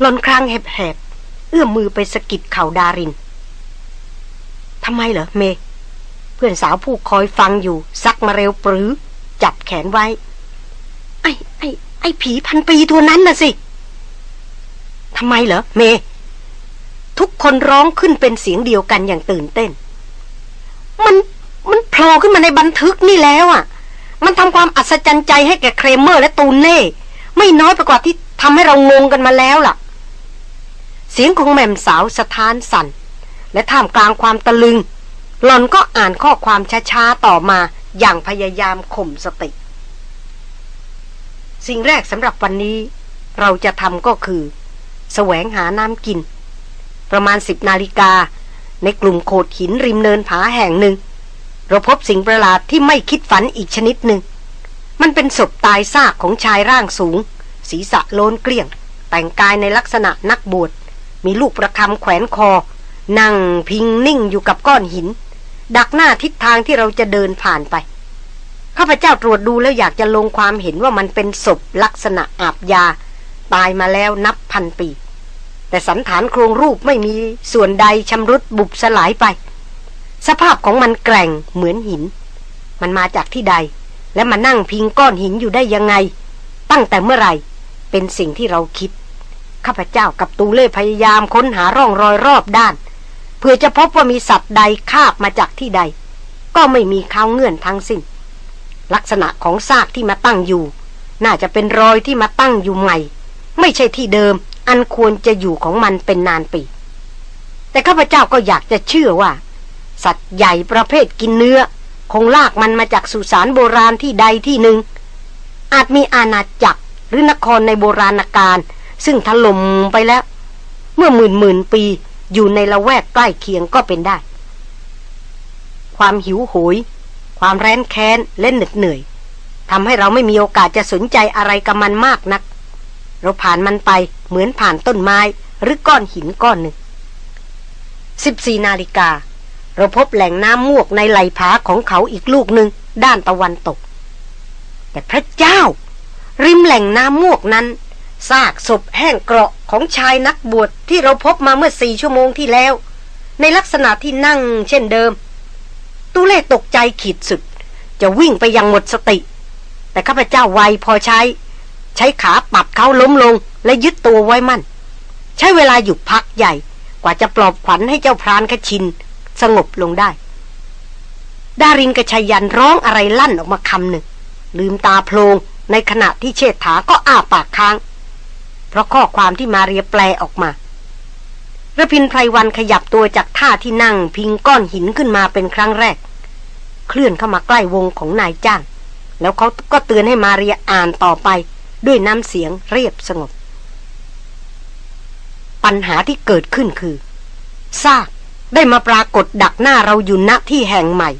หล่อนครางแหบๆ เอื้อมมือไปสะกิดเข่าดารินทำไมเหรอเม เพื่อนสาวผู้คอยฟังอยู่ซักมาเร็วปรือ จับแขนไว้ ไอ้ไอ้ไอ้ผีพันปีตัวนั้นน่ะสิทำไมเหรอเม ทุกคนร้องขึ้นเป็นเสียงเดียวกันอย่างตื่นเต้น มัน มันโผล่ขึ้นมาในบันทึกนี่แล้วอะ มันทำความอัศจรรย์ใจให้แก่เครมเมอร์และตูนเน่ไม่น้อยไปกว่าที่ทำให้เรางงกันมาแล้วล่ะ เสียงของแหม่มสาวสะท้านสั่น และท่ามกลางความตะลึง หล่อนก็อ่านข้อความช้าๆต่อมาอย่างพยายามข่มสติ สิ่งแรกสำหรับวันนี้ เราจะทำก็คือแสวงหาน้ำกิน ประมาณสิบนาฬิกา ในกลุ่มโขดหินริมเนินผาแห่งหนึ่ง เราพบสิ่งประหลาดที่ไม่คิดฝันอีกชนิดหนึ่ง มันเป็นศพตายซากของชายร่างสูง ศีรษะโลนเกลี้ยง แต่งกายในลักษณะนักบวช มีลูกประคำแขวนคอ นั่งพิงนิ่งอยู่กับก้อนหิน ดักหน้าทิศทางที่เราจะเดินผ่านไป ข้าพเจ้าตรวจดูแล้วอยากจะลงความเห็นว่ามันเป็นศพลักษณะอาบยา ตายมาแล้วนับพันปี แต่แต่สันฐานโครงรูปไม่มีส่วนใดชำรุดบุบสลายไป สภาพของมันแกร่งเหมือนหิน มันมาจากที่ใด และมานั่งพิงก้อนหินอยู่ได้ยังไง ตั้งแต่เมื่อไหร่ เป็นสิ่งที่เราคิด ข้าพเจ้ากับตูเล่พยายามค้นหาร่องรอยรอบด้าน เพื่อจะพบว่ามีสัตว์ใดคาบมาจากที่ใด ก็ไม่มีข้าวเงื่อนทั้งสิ้น ลักษณะของซากที่มาตั้งอยู่ น่าจะเป็นรอยที่มาตั้งอยู่ใหม่ ไม่ใช่ที่เดิม อันควรจะอยู่ของมันเป็นนานปีแต่ข้าพเจ้าก็อยากจะเชื่อว่า สัตว์ใหญ่ประเภทกินเนื้อ คงลากมันมาจากสุสานโบราณที่ใดที่หนึ่ง อาจมีอาณาจักรหรือนครในโบราณกาลซึ่งถล่มไปแล้ว เมื่อหมื่นหมื่นปีอยู่ในละแวกใกล้เคียงก็เป็นได้ ความหิวโหย ความแร้นแค้นเล่นเหน็ดเหนื่อยทำให้เราไม่มีโอกาสจะสนใจอะไรกับมันมากนัก เราผ่านมันไปเหมือนผ่านต้นไม้หรือก้อนหินก้อนหนึ่ง 14นาฬิกา เราพบแหล่งน้ำมวกในไหลผาของเขาอีกลูกหนึ่งด้านตะวันตก แต่พระเจ้า ริมแหล่งน้ำมวกนั้นซากศพแห้งเกราะของชายนักบวชที่เราพบมาเมื่อสี่ชั่วโมงที่แล้ว ในลักษณะที่นั่งเช่นเดิมตู้เล่ตกใจขีดสุด จะวิ่งไปยังหมดสติ แต่ข้าพเจ้าไวพอใช้ ใช้ขาปัดเขาล้มลงและยึดตัวไว้มั่น ใช้เวลาอยู่พักใหญ่กว่าจะปลอบขวัญให้เจ้าพรานขชิน สงบลงได้ ดารินกระชยันร้องอะไรลั่นออกมาคำหนึ่ง ลืมตาโพลงในขณะที่เชษฐาก็อ้าปากค้าง เพราะข้อความที่มาเรียแปลออกมาระพินไพรวันขยับตัวจากท่าที่นั่งพิงก้อนหินขึ้นมาเป็นครั้งแรก เคลื่อนเข้ามาใกล้วงของนายจ้าง แล้วเขาก็เตือนให้มาเรียอ่านต่อไป ด้วยน้ำเสียงเรียบสงบ ปัญหาที่เกิดขึ้นคือซาก ได้มาปรากฏดักหน้าเราอยู่ณที่แห่งใหม่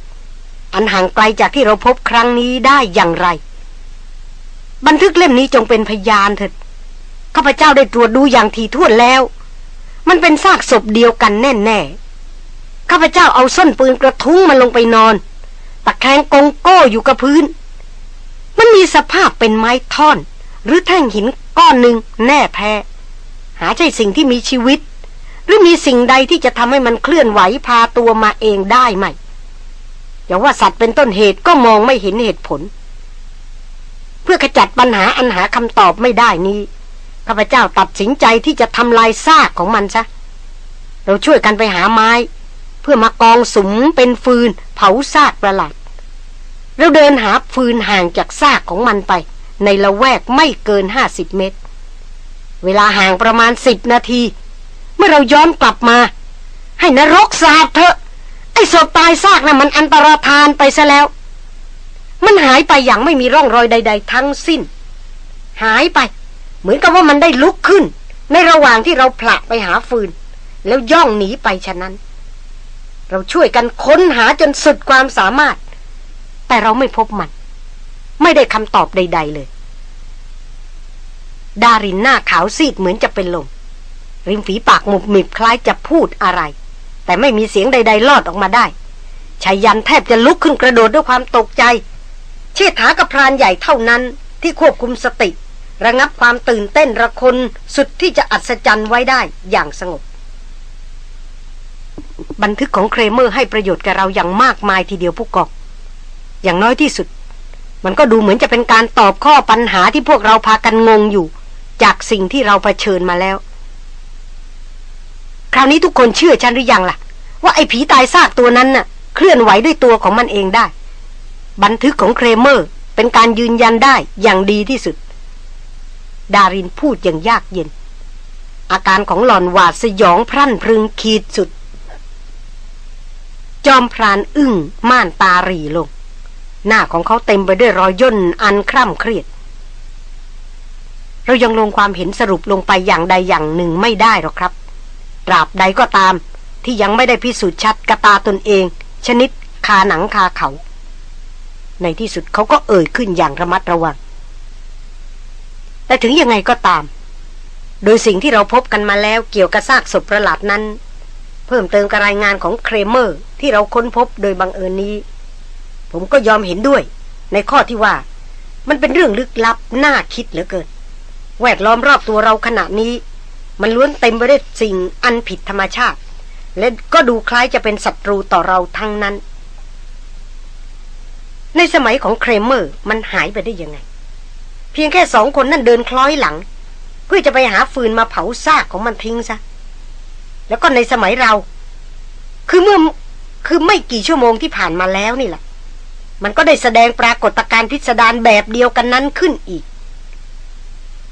อันห่างไกลจากที่เราพบครั้งนี้ได้อย่างไร บันทึกเล่มนี้จงเป็นพยานเถิดข้าพเจ้าได้ตรวจดูอย่างทีท่วนแล้ว มันเป็นซากศพเดียวกันแน่แน่ข้าพเจ้าเอาส้นปืนกระทุ้งมันลงไปนอนตะแคงกงโก้อยู่กับพื้น มันมีสภาพเป็นไม้ท่อน หรือแท่งหินก้อนหนึ่งแน่แท้หาใช่สิ่งที่มีชีวิต หรือมีสิ่งใดที่จะทำให้มันเคลื่อนไหวพาตัวมาเองได้ไหมอย่าว่าสัตว์เป็นต้นเหตุก็มองไม่เห็นเหตุผล เพื่อขจัดปัญหาอันหาคำตอบไม่ได้นี้ข้าพเจ้าตัดสินใจที่จะทำลายซากของมันซะเราช่วยกันไปหาไม้ เพื่อมากองสุมเป็นฟืน เผาซากประหลาดเราเดินหาฟืนห่างจากซากของมันไป ในละแวกไม่เกินห้าสิบเมตร เวลาห่างประมาณสิบนาที เมื่อเราย้อนกลับมา ให้นรกสาบเถอะ ไอ้ศพตายซากนะ่ะมันอันตรธานไปซะแล้ว มันหายไปอย่างไม่มีร่องรอยใด ๆ ทั้งสิ้น หายไป เหมือนกับว่ามันได้ลุกขึ้น ในระหว่างที่เราผลักไปหาฟืน แล้วย่องหนีไปฉะนั้น เราช่วยกันค้นหาจนสุดความสามารถ แต่เราไม่พบมัน ไม่ได้คำตอบใด ๆเลย ดารินหน้าขาวซีดเหมือนจะเป็นลม ริมฝีปากหมุบหมิบคล้ายจะพูดอะไร แต่ไม่มีเสียงใด ๆ ลอดออกมาได้ชายันแทบจะลุกขึ้นกระโดดด้วยความตกใจ เชษฐากับพรานใหญ่เท่านั้นที่ควบคุมสติ ระงับความตื่นเต้นระคนสุดที่จะอัศจรรย์ไว้ได้อย่างสงบ บันทึกของเครเมอร์ให้ประโยชน์แกเราอย่างมากมายทีเดียวผู้กองอย่างน้อยที่สุด มันก็ดูเหมือนจะเป็นการตอบข้อปัญหาที่พวกเราพากันงงอยู่ จากสิ่งที่เราเผชิญมาแล้ว คราวนี้ทุกคนเชื่อฉันหรือยังล่ะ ว่าไอ้ผีตายซากตัวนั้นน่ะ เคลื่อนไหวด้วยตัวของมันเองได้ บันทึกของเครเมอร์ เป็นการยืนยันได้อย่างดีที่สุด ดารินพูดอย่างยากเย็น อาการของหลอนหวาดสยองพรั่นพรึงขีดสุด จอมพรานอึ้งม่านตารีลง หน้าของเขาเต็มไปด้วยรอยย่นอันคร่ำเครียดเรายังลงความเห็นสรุปลงไปอย่างใดอย่างหนึ่งไม่ได้หรอกครับ ตราบใดก็ตาม ที่ยังไม่ได้พิสูจน์ชัดกระตาตนเอง ชนิดคาหนังคาเขา ในที่สุดเขาก็เอ่ยขึ้นอย่างระมัดระวัง แต่ถึงยังไงก็ตาม โดยสิ่งที่เราพบกันมาแล้วเกี่ยวกับซากศพประหลาดนั้น เพิ่มเติมกับรายงานของเครเมอร์ที่เราค้นพบโดยบังเอิญนี้ ผมก็ยอมเห็นด้วย ในข้อที่ว่ามันเป็นเรื่องลึกลับน่าคิดเหลือเกิน แวดล้อมรอบตัวเราขณะนี้ มันล้วนเต็มไปด้วยสิ่งอันผิดธรรมชาติ และก็ดูคล้ายจะเป็นศัตรูต่อเราทั้งนั้น ในสมัยของเครเมอร์มันหายไปได้ยังไง เพียงแค่สองคนนั่นเดินคล้อยหลัง เพื่อจะไปหาฟืนมาเผาซากของมันทิ้งซะแล้วก็ในสมัยเรา คือเมื่อคือไม่กี่ชั่วโมงที่ผ่านมาแล้วนี่แหละ มันก็ได้แสดงปรากฏการณ์พิสดารแบบเดียวกันนั้นขึ้นอีก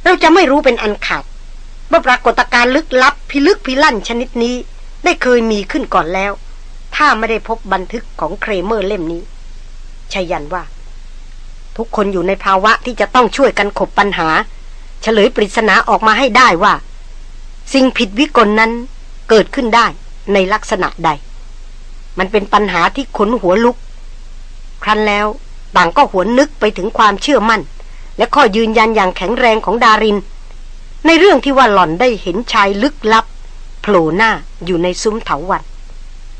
เราจะไม่รู้เป็นอันขาด ว่าปรากฏการณ์ลึกลับพิลึกพิลั่นชนิดนี้ได้เคยมีขึ้นก่อนแล้ว ถ้าไม่ได้พบบันทึกของเครเมอร์เล่มนี้ชัยยันว่า ทุกคนอยู่ในภาวะที่จะต้องช่วยกันขบปัญหา เฉลยปริศนาออกมาให้ได้ว่า สิ่งผิดวิกลนั้นเกิดขึ้นได้ในลักษณะใด มันเป็นปัญหาที่ขนหัวลุก ครั้นแล้วต่างก็หวนนึกไปถึงความเชื่อมั่น และข้อยืนยันอย่างแข็งแรงของดาริน ในเรื่องที่ว่าหล่อนได้เห็นชายลึกลับโผล่หน้าอยู่ในซุ้มเถาวัน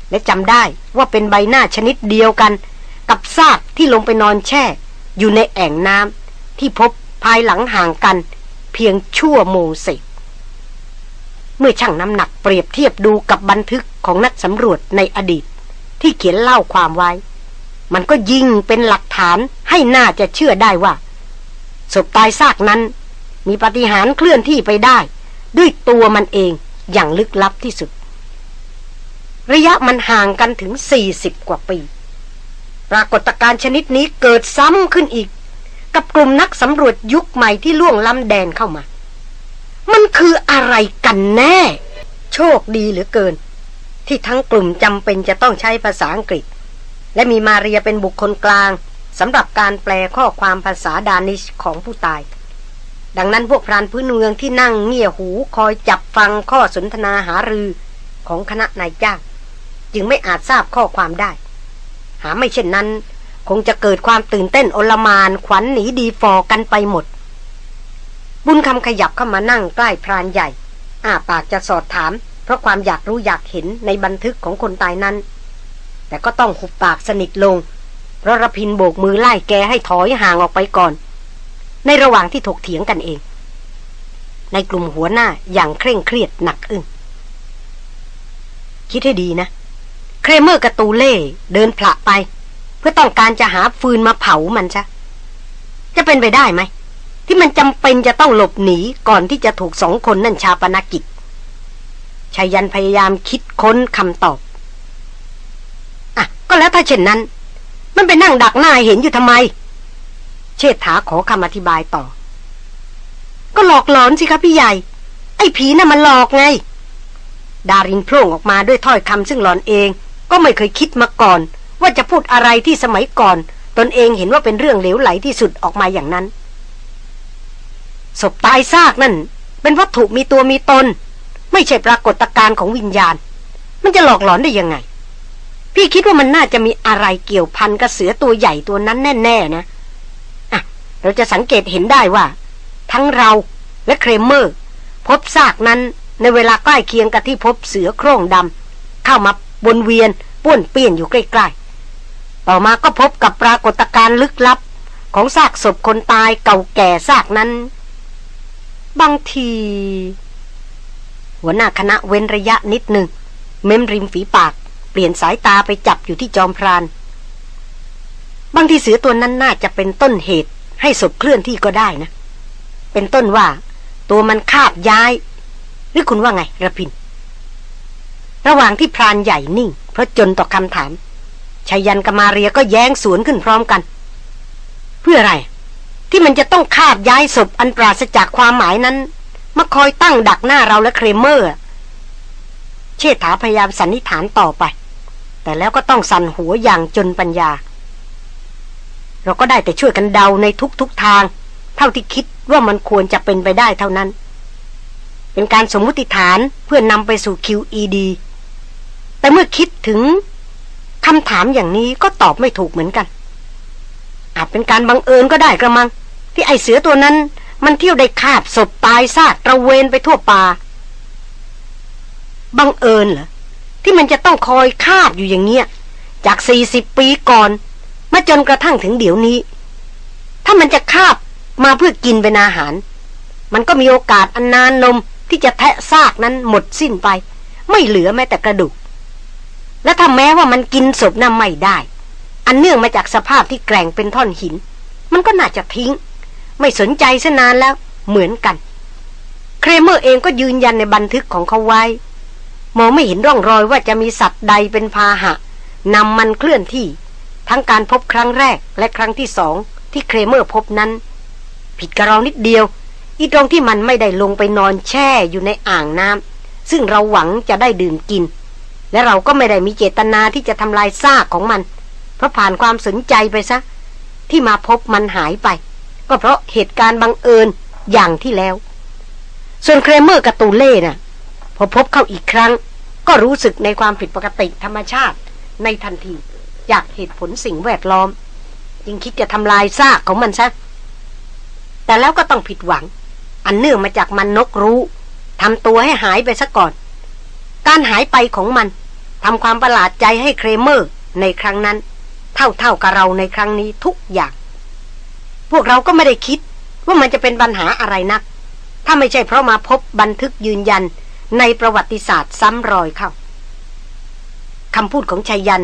และจำได้ว่าเป็นใบหน้าชนิดเดียวกัน กับซากที่ลงไปนอนแช่ อยู่ในแอ่งน้ำที่พบภายหลังห่างกัน เพียงชั่วโมงเศษเมื่อช่างน้ำหนักเปรียบเทียบดูกับบันทึกของนักสำรวจในอดีต ที่เขียนเล่าความไว้ มันก็ยิ่งเป็นหลักฐานให้น่าจะเชื่อได้ว่าศพตายซากนั้น มีปฏิหารเคลื่อนที่ไปได้ ด้วยตัวมันเองอย่างลึกลับที่สุด ระยะมันห่างกันถึง 40 กว่าปี ปรากฏการณ์ชนิดนี้เกิดซ้ำขึ้นอีก กับกลุ่มนักสำรวจยุคใหม่ที่ล่วงล้ำแดนเข้ามา มันคืออะไรกันแน่ โชคดีเหลือเกิน ที่ทั้งกลุ่มจำเป็นจะต้องใช้ภาษาอังกฤษ และมีมาเรียเป็นบุคคลกลางสำหรับการแปลข้อความภาษาดานิชของผู้ตาย ดังนั้นพวกพรานพื้นเมืองที่นั่งเงี่ยหูคอยจับฟังข้อสนทนาหารือของคณะนายจ้าง จึงไม่อาจทราบข้อความได้ หาไม่เช่นนั้น คงจะเกิดความตื่นเต้นโอลมานขวัญหนีดีฟอกันไปหมด บุญคำขยับเข้ามานั่งใกล้พรานใหญ่ อ้าปากจะสอดถาม เพราะความอยากรู้อยากเห็นในบันทึกของคนตายนั้น แต่ก็ต้องหุบปากสนิทลงเพราะรพินโบกมือไล่แกให้ถอยห่างออกไปก่อน ในระหว่างที่ถกเถียงกันเอง ในกลุ่มหัวหน้าอย่างเคร่งเครียดหนักอึ้งคิดให้ดีนะ เครเมอร์กระตูเล่เดินผละไป เพื่อต้องการจะหาฟืนมาเผามันซะจะเป็นไปได้ไหม ที่มันจำเป็นจะต้องหลบหนีก่อนที่จะถูกสองคนนั่นชาปนากิจชายันพยายามคิดค้นคำตอบ อะ ก็แล้วถ้าเช่นนั้น มันไปนั่งดักหน้าเห็นอยู่ทำไม เชษฐาขอคำอธิบายต่อ ก็หลอกหลอนสิครับพี่ใหญ่ ไอ้ผีน่ะมันหลอกไง ดารินโพล่ออกมาด้วยถ้อยคำซึ่งหลอนเอง ก็ไม่เคยคิดมาก่อน ว่าจะพูดอะไรที่สมัยก่อน ตนเองเห็นว่าเป็นเรื่องเหลวไหลที่สุดออกมาอย่างนั้นศพตายซากนั่น เป็นวัตถุมีตัวมีตน ไม่ใช่ปรากฏการณ์ของวิญญาณ มันจะหลอกหลอนได้ยังไง พี่คิดว่ามันน่าจะมีอะไรเกี่ยวพันกับเสือตัวใหญ่ตัวนั้นแน่ ๆ นะ เราจะสังเกตเห็นได้ว่า ทั้งเราและเครมเมอร์ พบซากนั้นในเวลาใกล้เคียงกับที่พบเสือโคร่งดำเข้ามาบนเวียนป้วนเปี้ยนอยู่ใกล้ๆ ต่อมาก็พบกับปรากฏการณ์ลึกลับ ของซากศพคนตายเก่าแก่ซากนั้น บางที หัวหน้าคณะเว้นระยะนิดหนึ่ง เม้มริมฝีปาก เปลี่ยนสายตาไปจับอยู่ที่จอมพราน บางทีเสือตัวนั้นน่าจะเป็นต้นเหตุ ให้ศพเคลื่อนที่ก็ได้นะ เป็นต้นว่า ตัวมันคาบย้าย หรือคุณว่าไงระพิน ระหว่างที่พรานใหญ่นิ่ง เพราะจนต่อคำถามชายันกมาเรียก็แย้งสวนขึ้นพร้อมกัน เพื่ออะไร ที่มันจะต้องคาบย้ายศพอันปราศจากความหมายนั้นมาคอยตั้งดักหน้าเราและเครมเมอร์ เชษฐาพยายามสันนิษฐานต่อไป แต่แล้วก็ต้องสั่นหัวอย่างจนปัญญา เราก็ได้แต่ช่วยกันเดาในทุกๆทาง เท่าที่คิดว่ามันควรจะเป็นไปได้เท่านั้น เป็นการสมมุติฐานเพื่อนำไปสู่ QED แต่เมื่อคิดถึงคำถามอย่างนี้ก็ตอบไม่ถูกเหมือนกัน อาจเป็นการบังเอิญก็ได้กระมัง ที่ไอเสือตัวนั้นมันเที่ยวได้คาบศพตายซากตระเวนไปทั่วป่าบังเอิญเหรอที่มันจะต้องคอยคาบอยู่อย่างเงี้ยจากสี่สิบปีก่อน มาจนกระทั่งถึงเดี๋ยวนี้ ถ้ามันจะคาบมาเพื่อกินเป็นอาหาร มันก็มีโอกาสอันนานนมที่จะแทะซากนั้นหมดสิ้นไป ไม่เหลือแม้แต่กระดูก และถ้าแม้ว่ามันกินศพนั้นไม่ได้ อันเนื่องมาจากสภาพที่แกร่งเป็นท่อนหิน มันก็น่าจะทิ้ง ไม่สนใจซะนานแล้วเหมือนกัน เครเมอร์เองก็ยืนยันในบันทึกของเขาไว้ มองไม่เห็นร่องรอยว่าจะมีสัตว์ใดเป็นพาหะนำมันเคลื่อนที่ ทั้งการพบครั้งแรกและครั้งที่สองที่เครเมอร์พบนั้น ผิดกระเรานิดเดียว อีตรงที่มันไม่ได้ลงไปนอนแช่อยู่ในอ่างน้ำซึ่งเราหวังจะได้ดื่มกิน และเราก็ไม่ได้มีเจตนาที่จะทำลายซากของมัน เพราะผ่านความสนใจไปซะ ที่มาพบมันหายไป ก็เพราะเหตุการณ์บังเอิญอย่างที่แล้ว ส่วนเครเมอร์กับตูเล่น่ะพอพบเข้าอีกครั้ง ก็รู้สึกในความผิดปกติธรรมชาติในทันที จากเหตุผลสิ่งแวดล้อม จึงคิดจะทำลายซากของมันซะ แต่แล้วก็ต้องผิดหวัง อันเนื่องมาจากมันนกรู้ทำตัวให้หายไปซะก่อน การหายไปของมันทำความประหลาดใจให้เครเมอร์ในครั้งนั้น เท่าเท่ากับเราในครั้งนี้ทุกอย่าง พวกเราก็ไม่ได้คิดว่ามันจะเป็นปัญหาอะไรนัก ถ้าไม่ใช่เพราะมาพบบันทึกยืนยันในประวัติศาสตร์ซ้ำรอยเข้าคำพูดของชายัน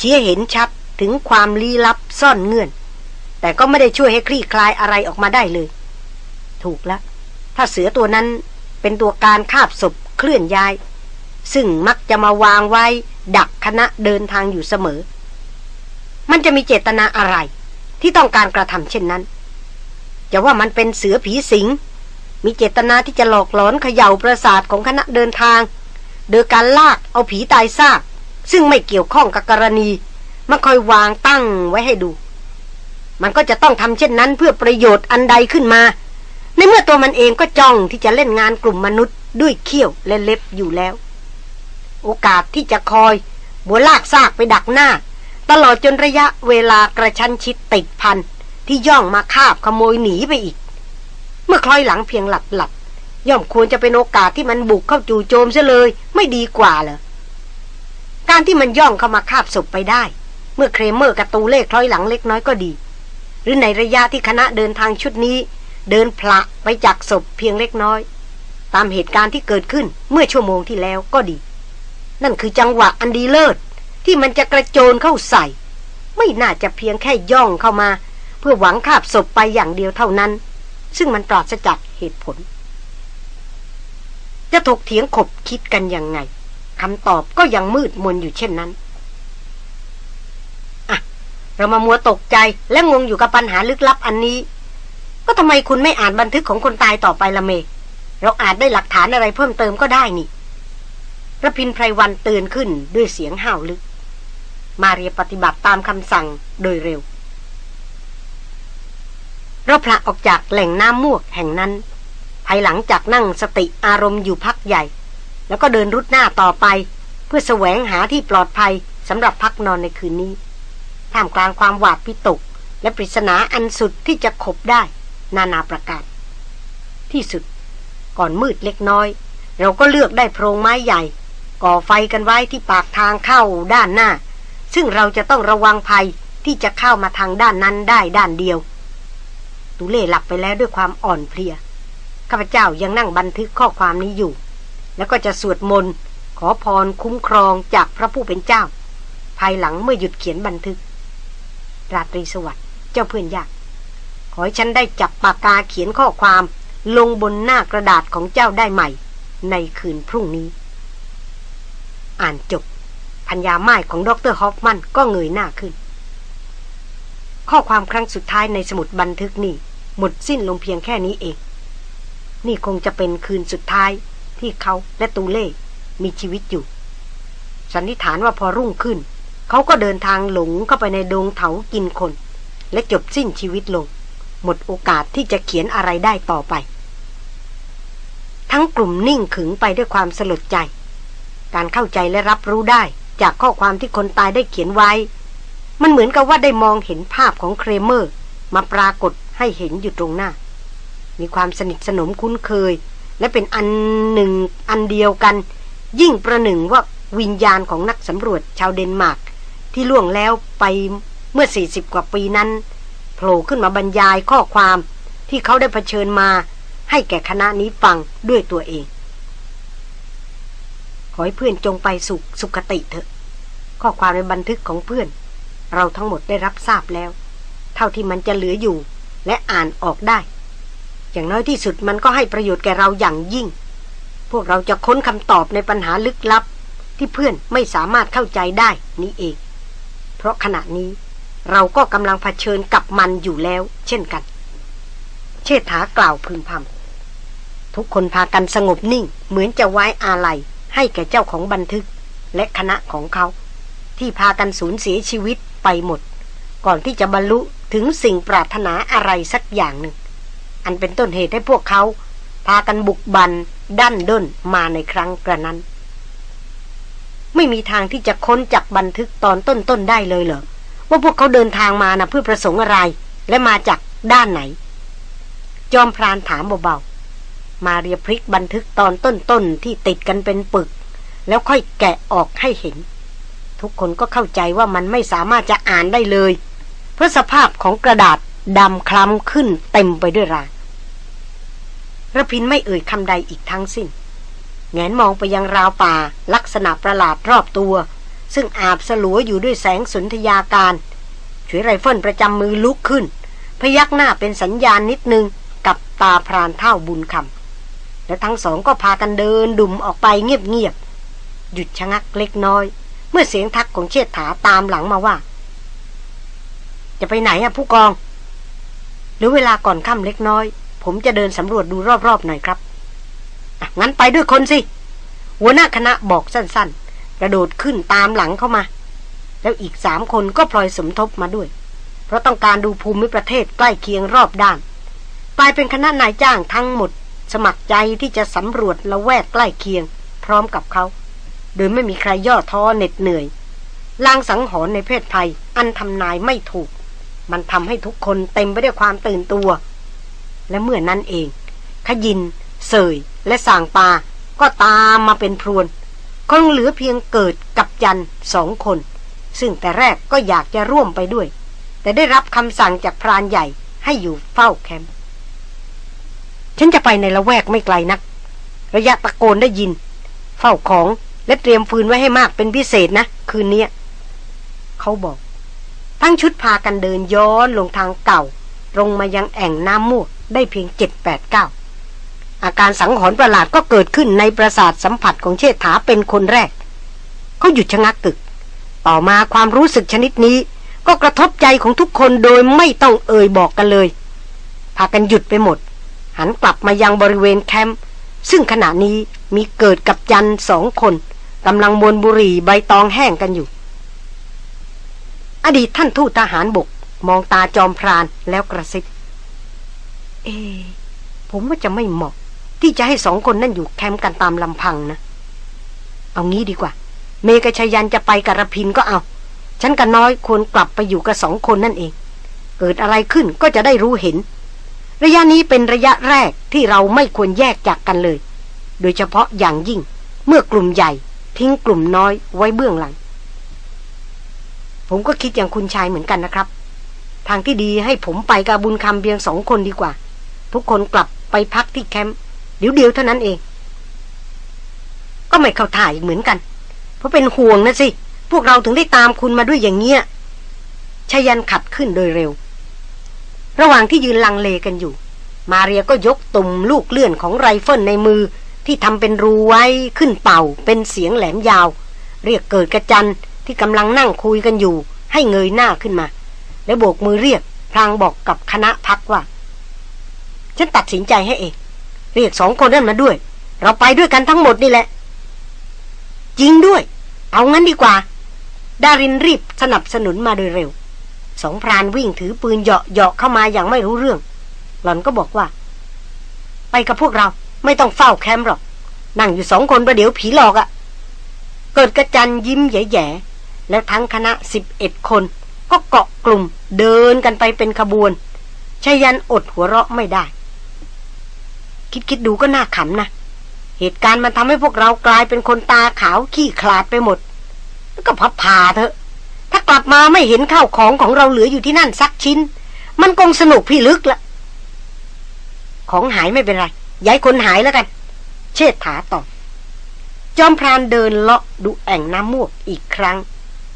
ชี้เห็นชัดถึงความลี้ลับซ่อนเงื่อน แต่ก็ไม่ได้ช่วยให้คลี่คลายอะไรออกมาได้เลย ถูกแล้วถ้าเสือตัวนั้นเป็นตัวการคาบศพเคลื่อนย้าย ซึ่งมักจะมาวางไว้ ดักคณะเดินทางอยู่เสมอ มันจะมีเจตนาอะไรที่ต้องการกระทำเช่นนั้น จะว่ามันเป็นเสือผีสิง มีเจตนาที่จะหลอกหลอนเขย่าประสาทของคณะเดินทาง โดยการลากเอาผีตายซาก ซึ่งไม่เกี่ยวข้องกับกรณีมาคอยวางตั้งไว้ให้ดู มันก็จะต้องทำเช่นนั้นเพื่อประโยชน์อันใดขึ้นมา ในเมื่อตัวมันเองก็จ้องที่จะเล่นงานกลุ่มมนุษย์ด้วยเขี้ยวและเล็บอยู่แล้ว โอกาสที่จะคอย บัวลากซากไปดักหน้า ตลอดจนระยะเวลากระชั้นชิดติดพันที่ย่องมาคาบขโมยหนีไปอีก เมื่อคล้อยหลังเพียงหลับหลับย่อมควรจะเป็นโอกาสที่มันบุกเข้าจู่โจมซะเลย ไม่ดีกว่าเหรอ การที่มันย่องเข้ามาคาบศพไปได้ เมื่อเครเมอร์กับตูเล่คล้อยหลังเล็กน้อยก็ดี หรือในระยะที่คณะเดินทางชุดนี้ เดินพละไปจากศพเพียงเล็กน้อย ตามเหตุการณ์ที่เกิดขึ้นเมื่อชั่วโมงที่แล้วก็ดี นั่นคือจังหวะอันดีเลิศที่มันจะกระโจนเข้าใส่ ไม่น่าจะเพียงแค่ย่องเข้ามา เพื่อหวังคาบศพไปอย่างเดียวเท่านั้น ซึ่งมันปราศจากเหตุผล จะถกเถียงขบคิดกันยังไง คำตอบก็ยังมืดมนอยู่เช่นนั้นอะเรามามัวตกใจและงงอยู่กับปัญหาลึกลับอันนี้ ก็ทำไมคุณไม่อ่านบันทึกของคนตายต่อไปละเม เราอาจได้หลักฐานอะไรเพิ่มเติมก็ได้นี่ระพินไพรวันเตือนขึ้นด้วยเสียงห่าวลึก มาเรียปฏิบัติตามคำสั่งโดยเร็ว เราพระออกจากแหล่งน้ำมวกแห่งนั้น ภายหลังจากนั่งสติอารมณ์อยู่พักใหญ่ แล้วก็เดินรุดหน้าต่อไป เพื่อแสวงหาที่ปลอดภัยสำหรับพักนอนในคืนนี้ ท่ามกลางความหวาดพิตก และปริศนาอันสุดที่จะขบได้ นานาประการ ที่สุด ก่อนมืดเล็กน้อย เราก็เลือกได้โพรงไม้ใหญ่ ก่อไฟกันไว้ที่ปากทางเข้าด้านหน้า ซึ่งเราจะต้องระวังภัยที่จะเข้ามาทางด้านนั้นได้ด้านเดียวตูเล่หลับไปแล้วด้วยความอ่อนเพลีย ข้าพเจ้ายังนั่งบันทึกข้อความนี้อยู่ แล้วก็จะสวดมนต์ ขอพรคุ้มครองจากพระผู้เป็นเจ้า ภายหลังเมื่อหยุดเขียนบันทึก ราตรีสวัสดิ์เจ้าเพื่อนยาก ขอให้ฉันได้จับปากกาเขียนข้อความ ลงบนหน้ากระดาษของเจ้าได้ใหม่ ในคืนพรุ่งนี้ อ่านจบพัญญาไม้ของดรฮอฟมันก็เงยหน้าขึ้น ข้อความครั้งสุดท้ายในสมุดบันทึกนี้หมดสิ้นลงเพียงแค่นี้เอง นี่คงจะเป็นคืนสุดท้าย ที่เขาและตูเล่ มีชีวิตอยู่ สันนิษฐานว่าพอรุ่งขึ้น เขาก็เดินทางหลงเข้าไปในดงเถากินคน และจบสิ้นชีวิตลง หมดโอกาสที่จะเขียนอะไรได้ต่อไป ทั้งกลุ่มนิ่งขึงไปด้วยความสลดใจ การเข้าใจและรับรู้ได้จากข้อความที่คนตายได้เขียนไว้ มันเหมือนกับว่าได้มองเห็นภาพของเครเมอร์ มาปรากฏให้เห็นอยู่ตรงหน้า มีความสนิทสนมคุ้นเคย และเป็นอันหนึ่งอันเดียวกัน ยิ่งประหนึ่งว่าวิญญาณของนักสำรวจชาวเดนมาร์กที่ล่วงแล้วไปเมื่อ 40 กว่าปีนั้นโผล่ขึ้นมาบรรยายข้อความที่เขาได้เผชิญมาให้แก่คณะนี้ฟังด้วยตัวเอง ขอให้เพื่อนจงไปสุขสุขติเถอะ ข้อความในบันทึกของเพื่อน เราทั้งหมดได้รับทราบแล้ว เท่าที่มันจะเหลืออยู่และอ่านออกได้ อย่างน้อยที่สุดมันก็ให้ประโยชน์แก่เราอย่างยิ่ง พวกเราจะค้นคำตอบในปัญหาลึกลับ ที่เพื่อนไม่สามารถเข้าใจได้นี้เอง เพราะขณะนี้เราก็กำลังเผชิญกับมันอยู่แล้ว เช่นกัน เชษฐากล่าวพึมพำทุกคนพากันสงบนิ่ง เหมือนจะไว้อาลัยให้แก่เจ้าของบันทึก และคณะของเขา ที่พากันสูญเสียชีวิตไปหมด ก่อนที่จะบรรลุถึงสิ่งปรารถนาอะไรสักอย่างหนึ่ง อันเป็นต้นเหตุให้พวกเขา พากันบุกบันดั้นด้นมาในครั้งกระนั้น ไม่มีทางที่จะค้นจักบันทึกตอนต้นๆได้เลยเหรอว่าพวกเขาเดินทางมานะเพื่อประสงค์อะไร และมาจากด้านไหน จอมพรานถามเบาๆมาเรียพลิกบันทึกตอนต้นๆที่ติดกันเป็นปึก แล้วค่อยแกะออกให้เห็น ทุกคนก็เข้าใจว่ามันไม่สามารถจะอ่านได้เลย เพราะสภาพของกระดาษดำคล้ำขึ้นเต็มไปด้วยราง ระพินไม่เอ่ยคำใดอีกทั้งสิ้น แหงนมองไปยังราวป่า ลักษณะประหลาดรอบตัว ซึ่งอาบสลัวอยู่ด้วยแสงสนธยากาลถือไรเฟิลประจำมือลุกขึ้น พยักหน้าเป็นสัญญาณนิดนึงกับตาพรานเท่าบุญคำและทั้งสองก็พากันเดินดุ่มออกไปเงียบๆหยุดชะงักเล็กน้อย เมื่อเสียงทักของเชษฐาตามหลังมาว่า จะไปไหนอะผู้กอง เหลือเวลาก่อนค่ำเล็กน้อย ผมจะเดินสำรวจดูรอบๆหน่อยครับงั้นไปด้วยคนสิ หัวหน้าคณะบอกสั้นๆ กระโดดขึ้นตามหลังเข้ามา แล้วอีกสามคนก็พลอยสมทบมาด้วย เพราะต้องการดูภูมิประเทศใกล้เคียงรอบด้านกลายเป็นคณะนายจ้างทั้งหมด สมัครใจที่จะสำรวจละแวกใกล้เคียง พร้อมกับเขา โดยไม่มีใครย่อท้อเหน็ดเหนื่อยลางสังหรณ์ในเพศภัยอันทำนายไม่ถูก มันทำให้ทุกคนเต็มไปด้วยความตื่นตัว และเมื่อนั้นเอง ขยิน เสย และสางปา ก็ตามมาเป็นพรวนคงเหลือเพียงเกิดกับจันสองคน ซึ่งแต่แรกก็อยากจะร่วมไปด้วย แต่ได้รับคำสั่งจากพรานใหญ่ให้อยู่เฝ้าแคมป์ฉันจะไปในละแวกไม่ไกลนัก ระยะตะโกนได้ยิน เฝ้าของและเตรียมฟืนไว้ให้มากเป็นพิเศษนะ คืนนี้เขาบอก ทั้งชุดพากันเดินย้อนลงทางเก่าลงมายังแอ่งน้ำมูก ได้เพียงเจ็ดแปดเก้าอาการสังหรณ์ประหลาดก็เกิดขึ้นในประสาทสัมผัสของเชษฐาเป็นคนแรก เขาหยุดชะงักกึก ต่อมาความรู้สึกชนิดนี้ ก็กระทบใจของทุกคนโดยไม่ต้องเอ่ยบอกกันเลย พากันหยุดไปหมด หันกลับมายังบริเวณแคมป์ซึ่งขณะนี้มีเกิดกับจันสองคนกำลังมวนบุหรี่ใบตองแห้งกันอยู่ อดีตท่านทูตทหารบก มองตาจอมพรานแล้วกระซิบ เอ ผมว่าจะไม่เหมาะ ที่จะให้สองคนนั่นอยู่แคมป์กันตามลำพังนะ เอางี้ดีกว่า เมกชยันจะไปกับรพินก็เอา ฉันกับน้อยควรกลับไปอยู่กับสองคนนั่นเอง เกิดอะไรขึ้นก็จะได้รู้เห็น ระยะนี้เป็นระยะแรกที่เราไม่ควรแยกจากกันเลย โดยเฉพาะอย่างยิ่งเมื่อกลุ่มใหญ่ ทิ้งกลุ่มน้อยไว้เบื้องหลัง ผมก็คิดอย่างคุณชายเหมือนกันนะครับ ทางที่ดีให้ผมไปกับบุญคำเพียงสองคนดีกว่า ทุกคนกลับไปพักที่แคมป์เดี๋ยวเดียวเท่านั้นเอง ก็ไม่เข้าถ่ายเหมือนกัน เพราะเป็นห่วงนะสิ พวกเราถึงได้ตามคุณมาด้วยอย่างเงี้ยชยันขัดขึ้นโดยเร็ว ระหว่างที่ยืนลังเลกันอยู่ มาเรียก็ยกตุ่มลูกเลื่อนของไรเฟิลในมือที่ทำเป็นรูไว้ขึ้นเป่าเป็นเสียงแหลมยาว เรียกเกิดกระจันที่กำลังนั่งคุยกันอยู่ ให้เงยหน้าขึ้นมา แล้วโบกมือเรียกพลางบอกกับคณะพักว่า ฉันตัดสินใจให้เองเรียกสองคนนั้นมาด้วย เราไปด้วยกันทั้งหมดนี่แหละ จริงด้วย เอางั้นดีกว่า ดารินรีบสนับสนุนมาโดยเร็ว สองพรานวิ่งถือปืนเหาะเหาะเข้ามาอย่างไม่รู้เรื่อง หล่อนก็บอกว่า ไปกับพวกเราไม่ต้องเฝ้าแคมป์หรอก นั่งอยู่สองคนประเดี๋ยวผีหลอกอะ่ะ เกิดกระจันยิ้มแย่ๆแล้วทั้งคณะสิบเอ็ดคน ก็เกาะกลุ่มเดินกันไปเป็นขบวนชายันอดหัวเราะไม่ได้ คิดคิดดูก็น่าขำนะ เหตุการณ์มันทำให้พวกเรากลายเป็นคนตาขาวขี้ขลาดไปหมด แล้วก็พับผ่าเถอะ ถ้ากลับมาไม่เห็นข้าวของของเราเหลืออยู่ที่นั่นสักชิ้น มันคงสนุกพี่ลึกละของหายไม่เป็นไรย้ายคนหายแล้วกัน เชิดถาตอบจอมพรานเดินเลาะดูแอ่งน้ำมวกอีกครั้ง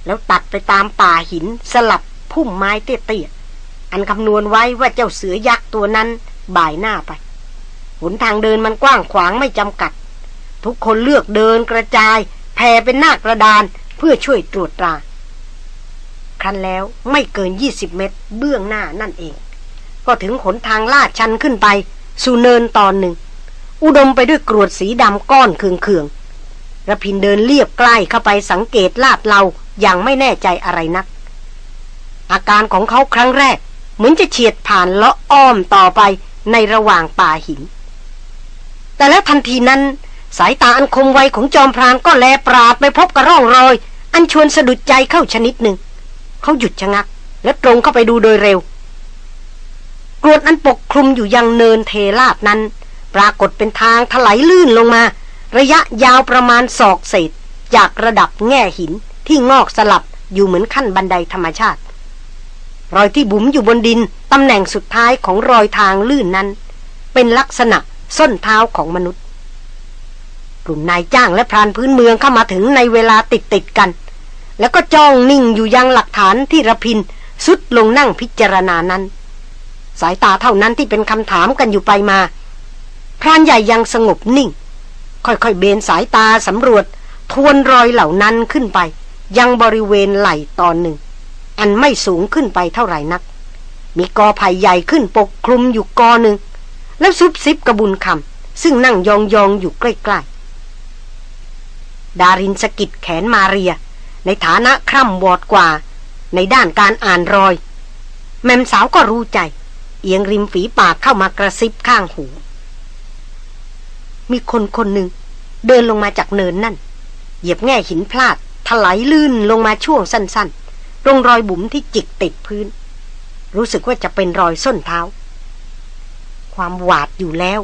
แล้วตัดไปตามป่าหินสลับพุ่มไม้เตี้ยๆอันคำนวณไว้ว่าเจ้าเสือยักษ์ตัวนั้นบ่ายหน้าไป หนทางเดินมันกว้างขวางไม่จำกัด ทุกคนเลือกเดินกระจาย แผ่เป็นหน้ากระดานเพื่อช่วยตรวจตรา ครั้นแล้วไม่เกิน 20 เมตร เบื้องหน้านั่นเอง ก็ถึงขนทางลาดชันขึ้นไป สู่เนินตอนหนึ่ง อุดมไปด้วยกรวดสีดำก้อนเคืองๆระพินเดินเลียบใกล้เข้าไปสังเกตลาดเราอย่างไม่แน่ใจอะไรนัก อาการของเขาครั้งแรก เหมือนจะเฉียดผ่านเลาะอ้อมต่อไปในระหว่างป่าหิน แต่แล้วทันทีนั้น สายตาอันคมไวของจอมพรานก็แลปราดไปพบกับร่องรอย อันชวนสะดุดใจเข้าชนิดหนึ่ง เขาหยุดชะงัก และตรงเข้าไปดูโดยเร็วกรวดอันปกคลุมอยู่ยังเนินเทลาดนั้น ปรากฏเป็นทางถลายลื่นลงมา ระยะยาวประมาณศอกเศษ จากระดับแง่หินที่งอกสลับอยู่เหมือนขั้นบันไดธรรมชาติ รอยที่บุ๋มอยู่บนดินตำแหน่งสุดท้ายของรอยทางลื่นนั้น เป็นลักษณะ ส้นเท้าของมนุษย์ กลุ่มนายจ้างและพรานพื้นเมืองเข้ามาถึงในเวลาติดติดกัน แล้วก็จ้องนิ่งอยู่ยังหลักฐานที่ระพินสุดลงนั่งพิจารณานั้น สายตาเท่านั้นที่เป็นคำถามกันอยู่ไปมา พรานใหญ่ยังสงบนิ่ง ค่อยๆเบนสายตาสำรวจ ทวนรอยเหล่านั้นขึ้นไป ยังบริเวณไหล่ตอนหนึ่ง อันไม่สูงขึ้นไปเท่าไหร่นัก มีกอไผ่ใหญ่ขึ้นปกคลุมอยู่กอหนึ่ง แล้วซุบซิบกระบุญคำซึ่งนั่งยองๆองอยู่ใกล้ๆ ดารินสกิดแขนมาเรีย ในฐานะคร่ำวอดกว่า ในด้านการอ่านรอย แม่มสาวก็รู้ใจ เอียงริมฝีปากเข้ามากระซิบข้างหู มีคนคนหนึ่งเดินลงมาจากเนินนั่น เหยียบแง่หินพลาดถลายลื่นลงมาช่วงสั้นๆ ตรงรอยบุ๋มที่จิกติดพื้น รู้สึกว่าจะเป็นรอยส้นเท้า ความหวาดอยู่แล้ว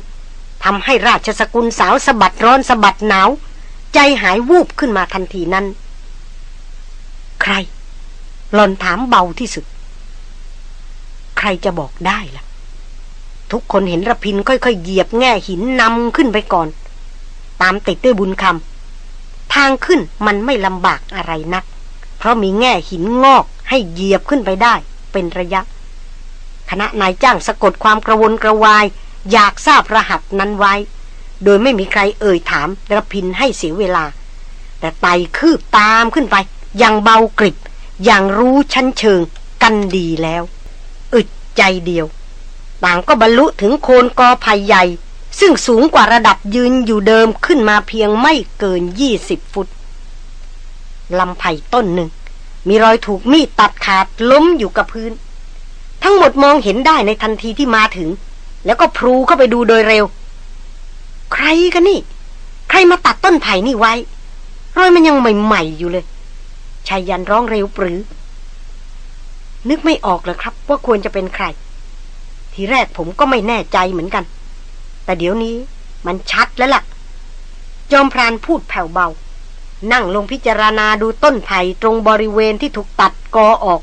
ทำให้ราชสกุลสาวสะบัดร้อนสะบัดหนาว ใจหายวูบขึ้นมาทันทีนั้น ใครหลอนถามเบาที่สุด ใครจะบอกได้ล่ะ ทุกคนเห็นระพินค่อยๆเหยียบแง่หินนำขึ้นไปก่อน ตามติดด้วยบุญคำทางขึ้นมันไม่ลำบากอะไรนัก เพราะมีแง่หินงอกให้เหยียบขึ้นไปได้ เป็นระยะ คณะนายจ้างสะกดความกระวนกระวาย อยากทราบรหัสนั้นไว้ โดยไม่มีใครเอ่ยถามระพินให้เสียเวลา แต่ไต่คืบตามขึ้นไปอย่างเบากริบอย่างรู้ชั้นเชิงกันดีแล้ว อึดใจเดียว ต่างก็บรรลุถึงโคนกอไผ่ใหญ่ ซึ่งสูงกว่าระดับยืนอยู่เดิมขึ้นมาเพียงไม่เกินยี่สิบฟุตลำไผ่ต้นหนึ่ง มีรอยถูกมีดตัดขาดล้มอยู่กับพื้น ทั้งหมดมองเห็นได้ในทันทีที่มาถึง แล้วก็พลูเข้าไปดูโดยเร็ว ใครกันนี่ ใครมาตัดต้นไผ่นี่ไว้ รอยมันยังใหม่ๆอยู่เลยชายยันร้องเร็วปรือ นึกไม่ออกเลยครับ ว่าควรจะเป็นใคร ทีแรกผมก็ไม่แน่ใจเหมือนกัน แต่เดี๋ยวนี้มันชัดแล้วล่ะ จอมพรานพูดแผ่วเบา นั่งลงพิจารณาดูต้นไผ่ตรงบริเวณที่ถูกตัดกอออก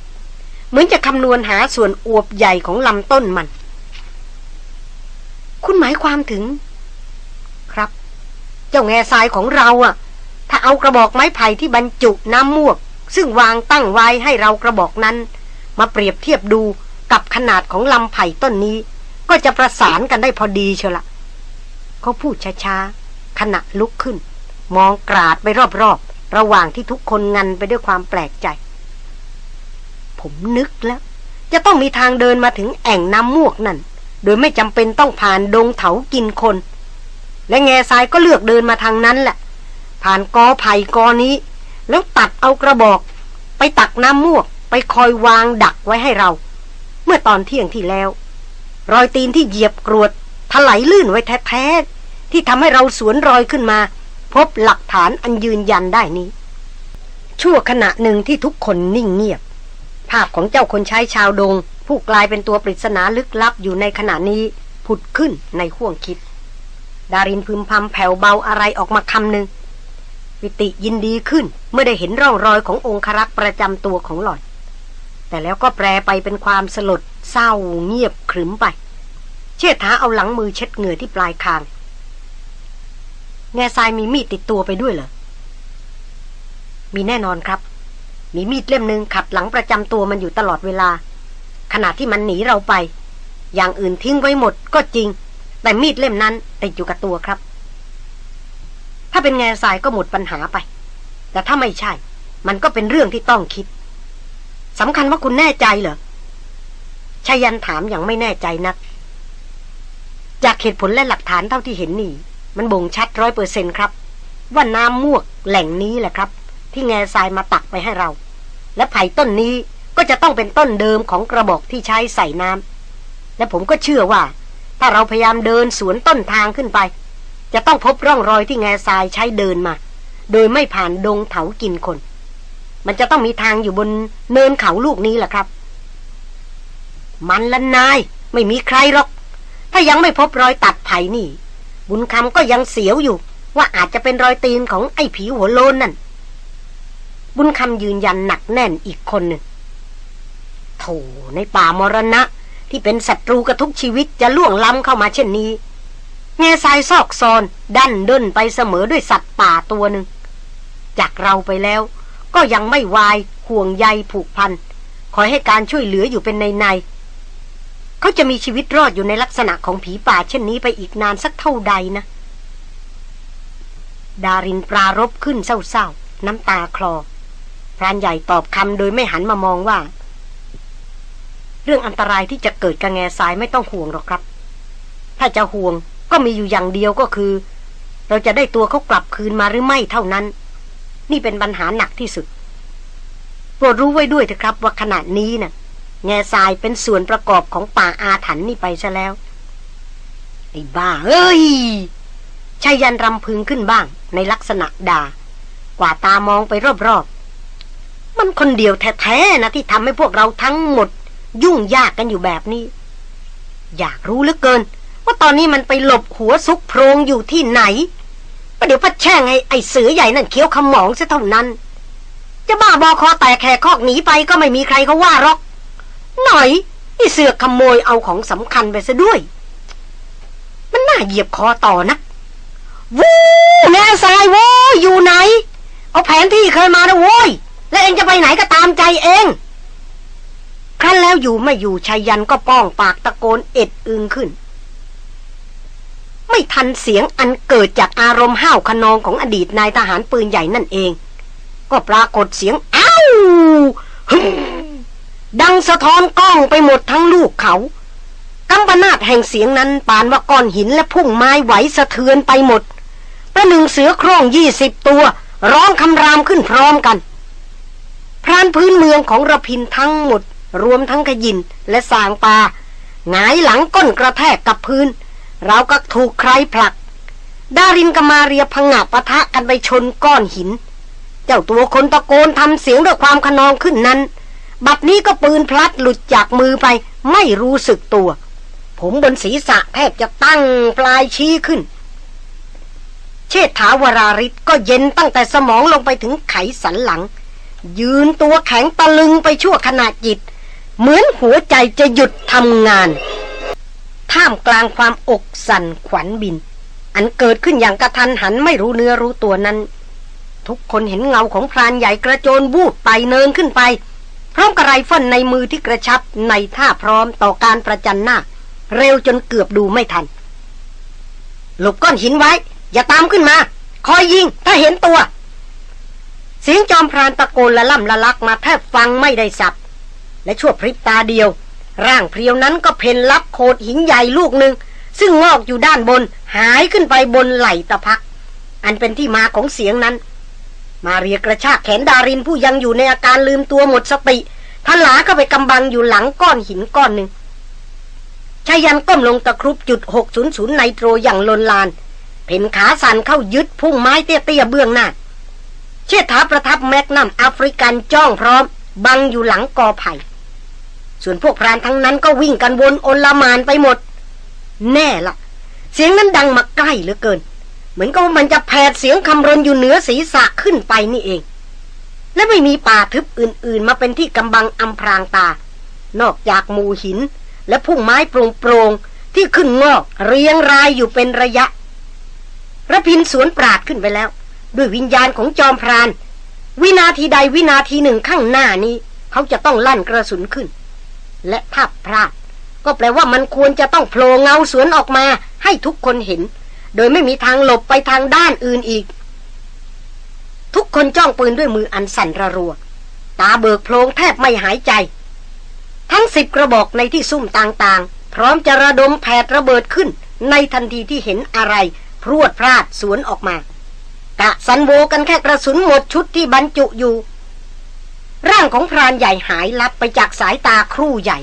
เหมือนจะคำนวณหาส่วนอวบใหญ่ของลำต้นมัน คุณหมายความถึง ครับ เจ้าแง่ทรายของเราอะถ้าเอากระบอกไม้ไผ่ที่บรรจุน้ำมวก ซึ่งวางตั้งไว้ให้เรากระบอกนั้น มาเปรียบเทียบดูกับขนาดของลำไผ่ต้นนี้ ก็จะประสานกันได้พอดีเชียวละเขาพูดช้าๆขณะลุกขึ้น มองกราดไปรอบๆ ระหว่างที่ทุกคนงันไปด้วยความแปลกใจ ผมนึกแล้ว จะต้องมีทางเดินมาถึงแอ่งน้ำมวกนั่น โดยไม่จำเป็นต้องผ่านดงเถากินคน และแง่ทรายก็เลือกเดินมาทางนั้นแหละ ผ่านกอไผ่กอนี้ แล้วตัดเอากระบอก ไปตักน้ำมวก ไปคอยวางดักไว้ให้เรา เมื่อตอนเที่ยงที่แล้ว รอยตีนที่เหยียบกรวดถลายลื่นไว้แท้ๆที่ทำให้เราสวนรอยขึ้นมา พบหลักฐานอันยืนยันได้นี้ชั่วขณะหนึ่งที่ทุกคนนิ่งเงียบ ภาพของเจ้าคนใช้ชาวดง ผู้กลายเป็นตัวปริศนาลึกลับอยู่ในขณะนี้ผุดขึ้นในห้วงคิด ดารินพึมพำแผ่วเบาอะไรออกมาคำหนึ่งวิติยินดีขึ้นเมื่อได้เห็นร่องรอยขององครักษ์ประจำตัวของหล่อน แต่แล้วก็แปรไปเป็นความสลดเศร้าเงียบขรึมไป เชิดท้าเอาหลังมือเช็ดเหงื่อที่ปลายคาง แง่ทรายมีมีดติดตัวไปด้วยเหรอ มีแน่นอนครับ มีมีดเล่มหนึ่งขัดหลังประจำตัวมันอยู่ตลอดเวลา ขณะที่มันหนีเราไป อย่างอื่นทิ้งไว้หมดก็จริง แต่มีดเล่มนั้นติดอยู่กับตัวครับ ถ้าเป็นแง่ทรายก็หมดปัญหาไป แต่ถ้าไม่ใช่ มันก็เป็นเรื่องที่ต้องคิดสำคัญว่าคุณแน่ใจเหรอชายันถามอย่างไม่แน่ใจนัก จากเหตุผลและหลักฐานเท่าที่เห็นนี่ มันบ่งชัดร้อยเปอร์เซ็นครับ ว่าน้ำมวกแหล่งนี้แหละครับ ที่แง่ทรายมาตักไปให้เรา และไผ่ต้นนี้ก็จะต้องเป็นต้นเดิมของกระบอกที่ใช้ใส่น้ำและผมก็เชื่อว่า ถ้าเราพยายามเดินสวนต้นทางขึ้นไป จะต้องพบร่องรอยที่แง่ทรายใช้เดินมา โดยไม่ผ่านดงเถากินคน มันจะต้องมีทางอยู่บนเนินเขาลูกนี้แหละครับ มันละนายไม่มีใครหรอก ถ้ายังไม่พบรอยตัดไผ่นี่ บุญคำก็ยังเสียวอยู่ ว่าอาจจะเป็นรอยตีนของไอ้ผีหัวโลนนั่น บุญคำยืนยันหนักแน่นอีกคนหนึ่งโถในป่ามรณะ ที่เป็นศัตรูกับทุกชีวิตจะล่วงล้ำเข้ามาเช่นนี้ แง่ทรายซอกซอนดันด้นไปเสมอด้วยสัตว์ป่าตัวหนึ่ง จากเราไปแล้ว ก็ยังไม่วายห่วงใยผูกพันคอยให้การช่วยเหลืออยู่เป็นในในเขาจะมีชีวิตรอดอยู่ในลักษณะของผีป่าเช่นนี้ไปอีกนานสักเท่าใดนะ ดารินปรารบขึ้นเศร้าๆ น้ำตาคลอ พรานใหญ่ตอบคำโดยไม่หันมามองว่า เรื่องอันตรายที่จะเกิดกับแง่ทรายไม่ต้องห่วงหรอกครับ ถ้าจะห่วงก็มีอยู่อย่างเดียวก็คือ เราจะได้ตัวเขากลับคืนมาหรือไม่เท่านั้น นี่เป็นปัญหาหนักที่สุดโปรดรู้ไว้ด้วยเถอะครับ ว่าขณะนี้นะ่ะ แง่ทรายเป็นส่วนประกอบของป่าอาถรรพ์นี่ไปซะแล้วไอ้บ้าเอ้ยชายันรำพึงขึ้นบ้าง ในลักษณะด่ากว่าตามองไปรอบ มันคนเดียวแท้ๆนะที่ทำให้พวกเราทั้งหมด ยุ่งยากกันอยู่แบบนี้ อยากรู้เหลือเกิน ว่าตอนนี้มันไปหลบหัวซุกโพรงอยู่ที่ไหนประเดี๋ยวพัดแช่งให้ไอ้เสือใหญ่นั่นเคี้ยวขมองซะเท่านั้น จะบ้าบอคอแตกแขกคอกหนีไปก็ไม่มีใครเขาว่าหรอก หน่อยไอ้เสือขโมยเอาของสำคัญไปซะด้วย มันน่าเหยียบคอต่อนะวู้แง่ทรายโว้อยู่ไหน เอาแผนที่เคยมานะโว้ย แล้วเองจะไปไหนก็ตามใจเอง ครั้นแล้วอยู่ไม่อยู่ชายันก็ป้องปากตะโกนเอ็ดอึงขึ้น ไม่ทันเสียงอันเกิดจากอารมณ์ห้าวขนองของอดีตนายทหารปืนใหญ่นั่นเอง ก็ปรากฏเสียงอ้าวดังสะท้อนกล้องไปหมดทั้งลูกเขากำปนาดแห่งเสียงนั้นปานว่าก้อนหินและพุ่งไม้ไหวสะเทือนไปหมดประหนึ่งเสือโคร่งยี่สิบตัว ร้องคำรามขึ้นพร้อมกัน พรานพื้นเมืองของระพินทั้งหมด รวมทั้งขยินและสางปาหงายหลังก้นกระแทกกับพื้นเราก็ถูกใครผลัก ดารินกมาเรียพังงะปะทะกันไปชนก้อนหิน เจ้าตัวคนตะโกนทำเสียงด้วยความขนองขึ้นนั้น บัดนี้ก็ปืนพลัดหลุดจากมือไปไม่รู้สึกตัว ผมบนศีรษะแทบจะตั้งปลายชี้ขึ้น เชษฐาวราริศก็เย็นตั้งแต่สมองลงไปถึงไขสันหลัง ยืนตัวแข็งตะลึงไปชั่วขณะจิต เหมือนหัวใจจะหยุดทำงาน ท่ามกลางความอกสั่นขวัญบิน อันเกิดขึ้นอย่างกระทันหันไม่รู้เนื้อรู้ตัวนั้น ทุกคนเห็นเงาของพรานใหญ่กระโจนบูบไตเนินขึ้นไป พร้อมกับไรฟิลในมือที่กระชับในท่าพร้อมต่อการประจันหน้า เร็วจนเกือบดูไม่ทัน หลบก้อนหินไว้ อย่าตามขึ้นมา คอยยิงถ้าเห็นตัว เสียงจอมพรานตะโกนละล่ำละลักมาแทบฟังไม่ได้สับ และชั่วพริบตาเดียว ร่างเพรียวนั้นก็เพนลับโขดหินใหญ่ลูกหนึ่ง ซึ่งงอกอยู่ด้านบนหายขึ้นไปบนไหล่ตะพัก อันเป็นที่มาของเสียงนั้น มาเรียกระชากแขนดารินผู้ยังอยู่ในอาการลืมตัวหมดสติทลาเข้าไปกำบังอยู่หลังก้อนหินก้อนหนึ่งชายันก้มลงตะครุบจุดหกศูนย์ศูนย์ไนโตรอย่างลนลาน เพ่นขาสั่นเข้ายึดพุ่งไม้เตี้ยๆเบื้องหน้า เชิดถาประทับแมกนัมแอฟริกันจ้องพร้อม บังอยู่หลังกอไผ่ ส่วนพวกพรานทั้งนั้นก็วิ่งกันวนอนลมานไปหมด แน่ละเสียงนั้นดังมาใกล้เหลือเกิน เหมือนกับมันจะแผดเสียงคำรนอยู่เหนือศีรษะขึ้นไปนี่เอง และไม่มีป่าทึบอื่น ๆ มาเป็นที่กำบังอำพรางตา นอกจากหมู่หิน และพุ่งไม้โปร่งๆที่ขึ้นงอกเรียงรายอยู่เป็นระยะระพินสวนปราดขึ้นไปแล้ว ด้วยวิญญาณของจอมพราน วินาทีใดวินาทีหนึ่งข้างหน้านี้ เขาจะต้องลั่นกระสุนขึ้น และถ้าพลาด ก็แปลว่ามันควรจะต้องโผล่เงาสวนออกมา ให้ทุกคนเห็น โดยไม่มีทางหลบไปทางด้านอื่นอีก ทุกคนจ้องปืนด้วยมืออันสั่นระรัว ตาเบิกโพลงแทบไม่หายใจ ทั้งสิบกระบอกในที่ซุ่มต่างๆ พร้อมจะระดมแผดระเบิดขึ้น ในทันทีที่เห็นอะไรพรวดพลาดสวนออกมา กะสันโวกันแค่กระสุนหมดชุดที่บรรจุอยู่ ร่างของพรานใหญ่หายลับไปจากสายตาครู่ใหญ่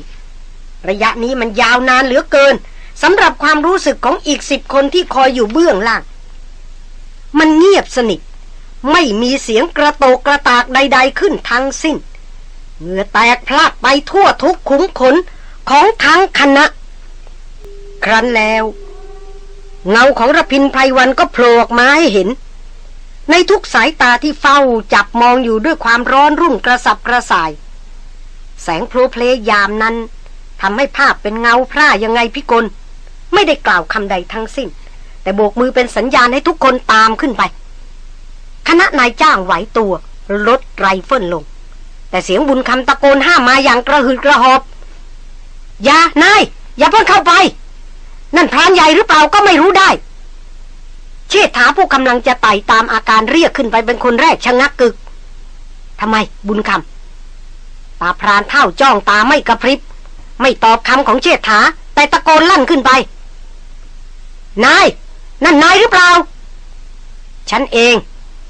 ระยะนี้มันยาวนานเหลือเกินสำหรับความรู้สึกของอีกสิบคนที่คอยอยู่เบื้องล่าง มันเงียบสนิท ไม่มีเสียงกระโตกกระตากใด ๆ ขึ้นทั้งสิ้น เหงื่อแตกพลาดไปทั่วทุกขุมขนของทั้งคณะ ครั้นแล้ว เงาของระพินไพรวันก็โผล่ออกมาให้เห็น ในทุกสายตาที่เฝ้าจับมองอยู่ด้วยความร้อนรุ่มกระสับกระส่าย แสงโพลเพลยามนั้นทำให้ภาพเป็นเงาพร่ายังไงพิกล ไม่ได้กล่าวคำใดทั้งสิ้น แต่โบกมือเป็นสัญญาณให้ทุกคนตามขึ้นไป คณะนายจ้างไหวตัวลดไรเฟิลลง แต่เสียงบุญคำตะโกนห้ามมาอย่างกระหืดกระหอบ อย่านาย อย่าเพิ่งเข้าไป นั่นพรานใหญ่หรือเปล่าก็ไม่รู้ได้ เชษฐาผู้กำลังจะไต่ตามอาการเรียกขึ้นไปเป็นคนแรกชะงักกึกทำไมบุญคำตาพรานเท่าจ้องตาไม่กระพริบ ไม่ตอบคำของเชษฐาแต่ตะโกนลั่นขึ้นไป นาย นั่นนายหรือเปล่า ฉันเอง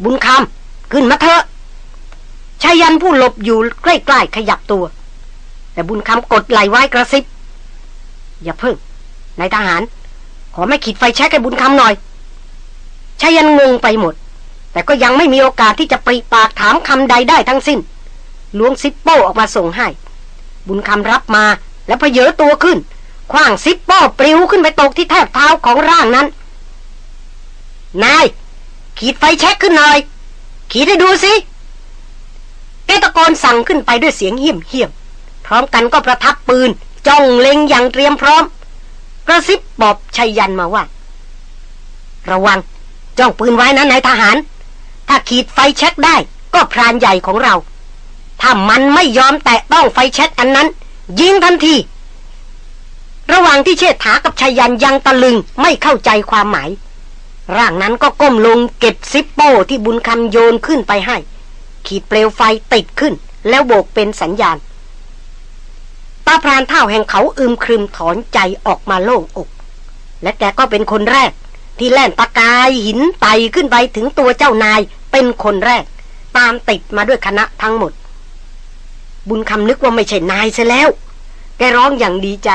บุญคำขึ้นมาเถอะชายันผู้หลบอยู่ใกล้ๆขยับตัว แต่บุญคำกดไหลไว้กระซิบ อย่าเพิ่งนายทหาร ขอไม่ขีดไฟแช็กให้บุญคำหน่อย ชายันงงไปหมด แต่ก็ยังไม่มีโอกาสที่จะปริปากถามคำใดได้ทั้งสิ้นล้วงซิปโป้ออกมาส่งให้ บุญคำรับมาแล้วพเยอตัวขึ้นคว้างซิปโป้ปลิวขึ้นไปตกที่แทบเท้าของร่างนั้น นาย ขีดไฟแช็กขึ้นหน่อย ขีดให้ดูสิแกตะโกนสั่งขึ้นไปด้วยเสียงเหี่ยมเหี่ยมพร้อมกันก็ประทับปืน จ้องเล็งอย่างเตรียมพร้อม กระซิบบอกชัยยันมาว่า ระวัง จ้องปืนไว้นะนายทหาร ถ้าขีดไฟแช็กได้ ก็พรานใหญ่ของเรา ถ้ามันไม่ยอมแตะต้องไฟแช็กอันนั้น ยิงทันที ระหว่างที่เชษฐากับชายันยังตะลึงไม่เข้าใจความหมาย ร่างนั้นก็ก้มลงเก็บซิปโป้ที่บุญคำโยนขึ้นไปให้ ขีดเปลวไฟติดขึ้น แล้วโบกเป็นสัญญาณตาพรานเท่าแห่งเขาอึมครึมถอนใจออกมาโล่งอก และแกก็เป็นคนแรก ที่แล่นตะกายหินไตขึ้นไปถึงตัวเจ้านายเป็นคนแรก ตามติดมาด้วยคณะทั้งหมด บุญคำนึกว่าไม่ใช่นายซะแล้ว แกร้องอย่างดีใจ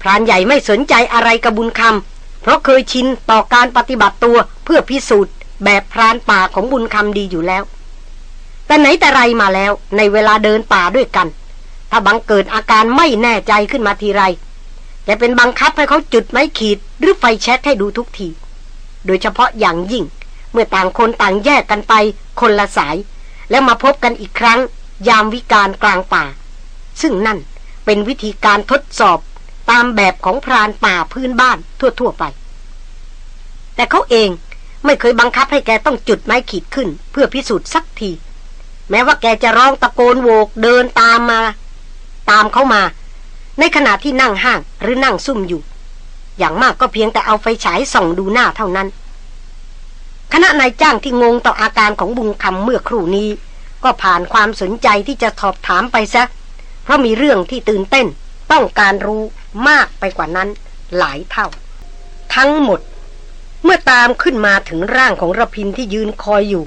พรานใหญ่ไม่สนใจอะไรกับบุญคำเพราะเคยชินต่อการปฏิบัติตัวเพื่อพิสูจน์ แบบพรานป่าของบุญคำดีอยู่แล้ว แต่ไหนแต่ไรมาแล้วในเวลาเดินป่าด้วยกัน ถ้าบังเกิดอาการไม่แน่ใจขึ้นมาทีไร แต่เป็นบังคับให้เขาจุดไม้ขีดหรือไฟแช็กให้ดูทุกที โดยเฉพาะอย่างยิ่ง เมื่อต่างคนต่างแยกกันไปคนละสาย แล้วมาพบกันอีกครั้ง ยามวิการกลางป่า ซึ่งนั่นเป็นวิธีการทดสอบตามแบบของพรานป่าพื้นบ้านทั่วๆไป แต่เขาเองไม่เคยบังคับให้แกต้องจุดไม้ขีดขึ้น เพื่อพิสูจน์สักที แม้ว่าแกจะร้องตะโกนโวกเดินตามมา ตามเขามา ในขณะที่นั่งห้างหรือนั่งซุ่มอยู่ อย่างมากก็เพียงแต่เอาไฟฉายส่องดูหน้าเท่านั้น คณะนายจ้างที่งงต่ออาการของบุญคำเมื่อครู่นี้ ก็ผ่านความสนใจที่จะสอบถามไปซะ เพราะมีเรื่องที่ตื่นเต้น ต้องการรู้มากไปกว่านั้นหลายเท่า ทั้งหมด เมื่อตามขึ้นมาถึงร่างของระพินที่ยืนคอยอยู่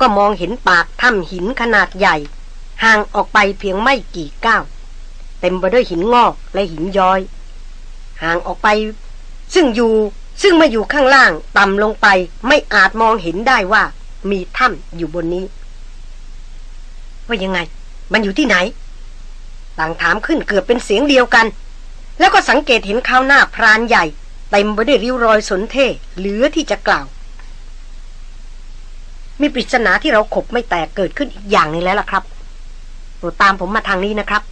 ก็มองเห็นปากถ้ำหินขนาดใหญ่ ห่างออกไปเพียงไม่กี่ก้าว เต็มไปด้วยหินงอกและหินย้อย ห่างออกไป ซึ่งอยู่ซึ่งมาอยู่ข้างล่างต่ำลงไปไม่อาจมองเห็นได้ว่ามีถ้ำอยู่บนนี้ ว่ายังไง มันอยู่ที่ไหน ต่างถามขึ้นเกือบเป็นเสียงเดียวกัน แล้วก็สังเกตเห็นข้าวหน้าพรานใหญ่เต็มไปด้วยริ้วรอยสนเท่เหลือที่จะกล่าว มีปริศนาที่เราขบไม่แตกเกิดขึ้นอีกอย่างนึงแล้วล่ะครับโปรดตามผมมาทางนี้นะครับ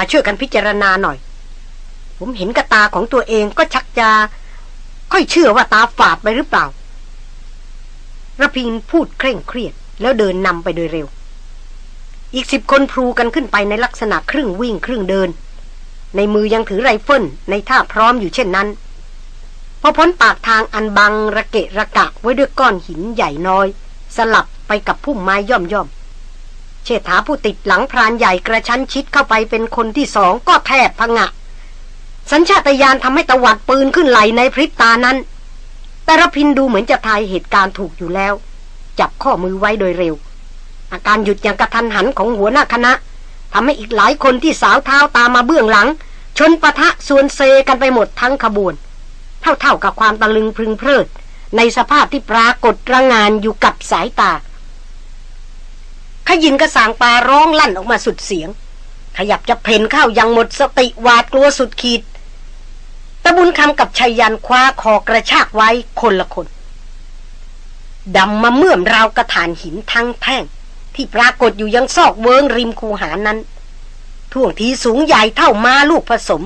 มาช่วยกันพิจารณาหน่อย ผมเห็นกระตาของตัวเองก็ชักจะ ค่อยเชื่อว่าตาฝาดไปหรือเปล่าระพินพูดเคร่งเครียด แล้วเดินนำไปโดยเร็ว อีกสิบคนพลูกันขึ้นไปในลักษณะครึ่งวิ่งครึ่งเดิน ในมือยังถือไรเฟิลในท่าพร้อมอยู่เช่นนั้น พอพ้นปากทางอันบังระเกะระกะไว้ด้วยก้อนหินใหญ่น้อย สลับไปกับพุ่มไม้ย่อมย่อม เชษฐาผู้ติดหลังพรานใหญ่กระชั้นชิดเข้าไปเป็นคนที่สองก็แทบพังะ สัญชาตญาณทำให้ตวัดปืนขึ้นไหลในพริบตานั้น แต่ระพินดูเหมือนจะทายเหตุการณ์ถูกอยู่แล้ว จับข้อมือไว้โดยเร็ว อาการหยุดอย่างกระทันหันของหัวหน้าคณะทำให้อีกหลายคนที่สาวเท้าตามมาเบื้องหลัง ชนปะทะส่วนเซกันไปหมดทั้งขบวน เท่าๆกับความตะลึงพึงเพลิด ในสภาพที่ปรากฏระงานอยู่กับสายตา ขยินกระสางปลาร้องลั่นออกมาสุดเสียง ขยับจะเพ่นเข้ายังหมดสติหวาดกลัวสุดขีดตะบุญคำกับชัยยันคว้าคอกระชากไว้คนละคนดำมาเมื่อมราวกระฐานหินทั้งแท่ง ที่ปรากฏอยู่ยังซอกเวิงริมคูหานั้น ท่วงทีสูงใหญ่เท่ามาลูกผสม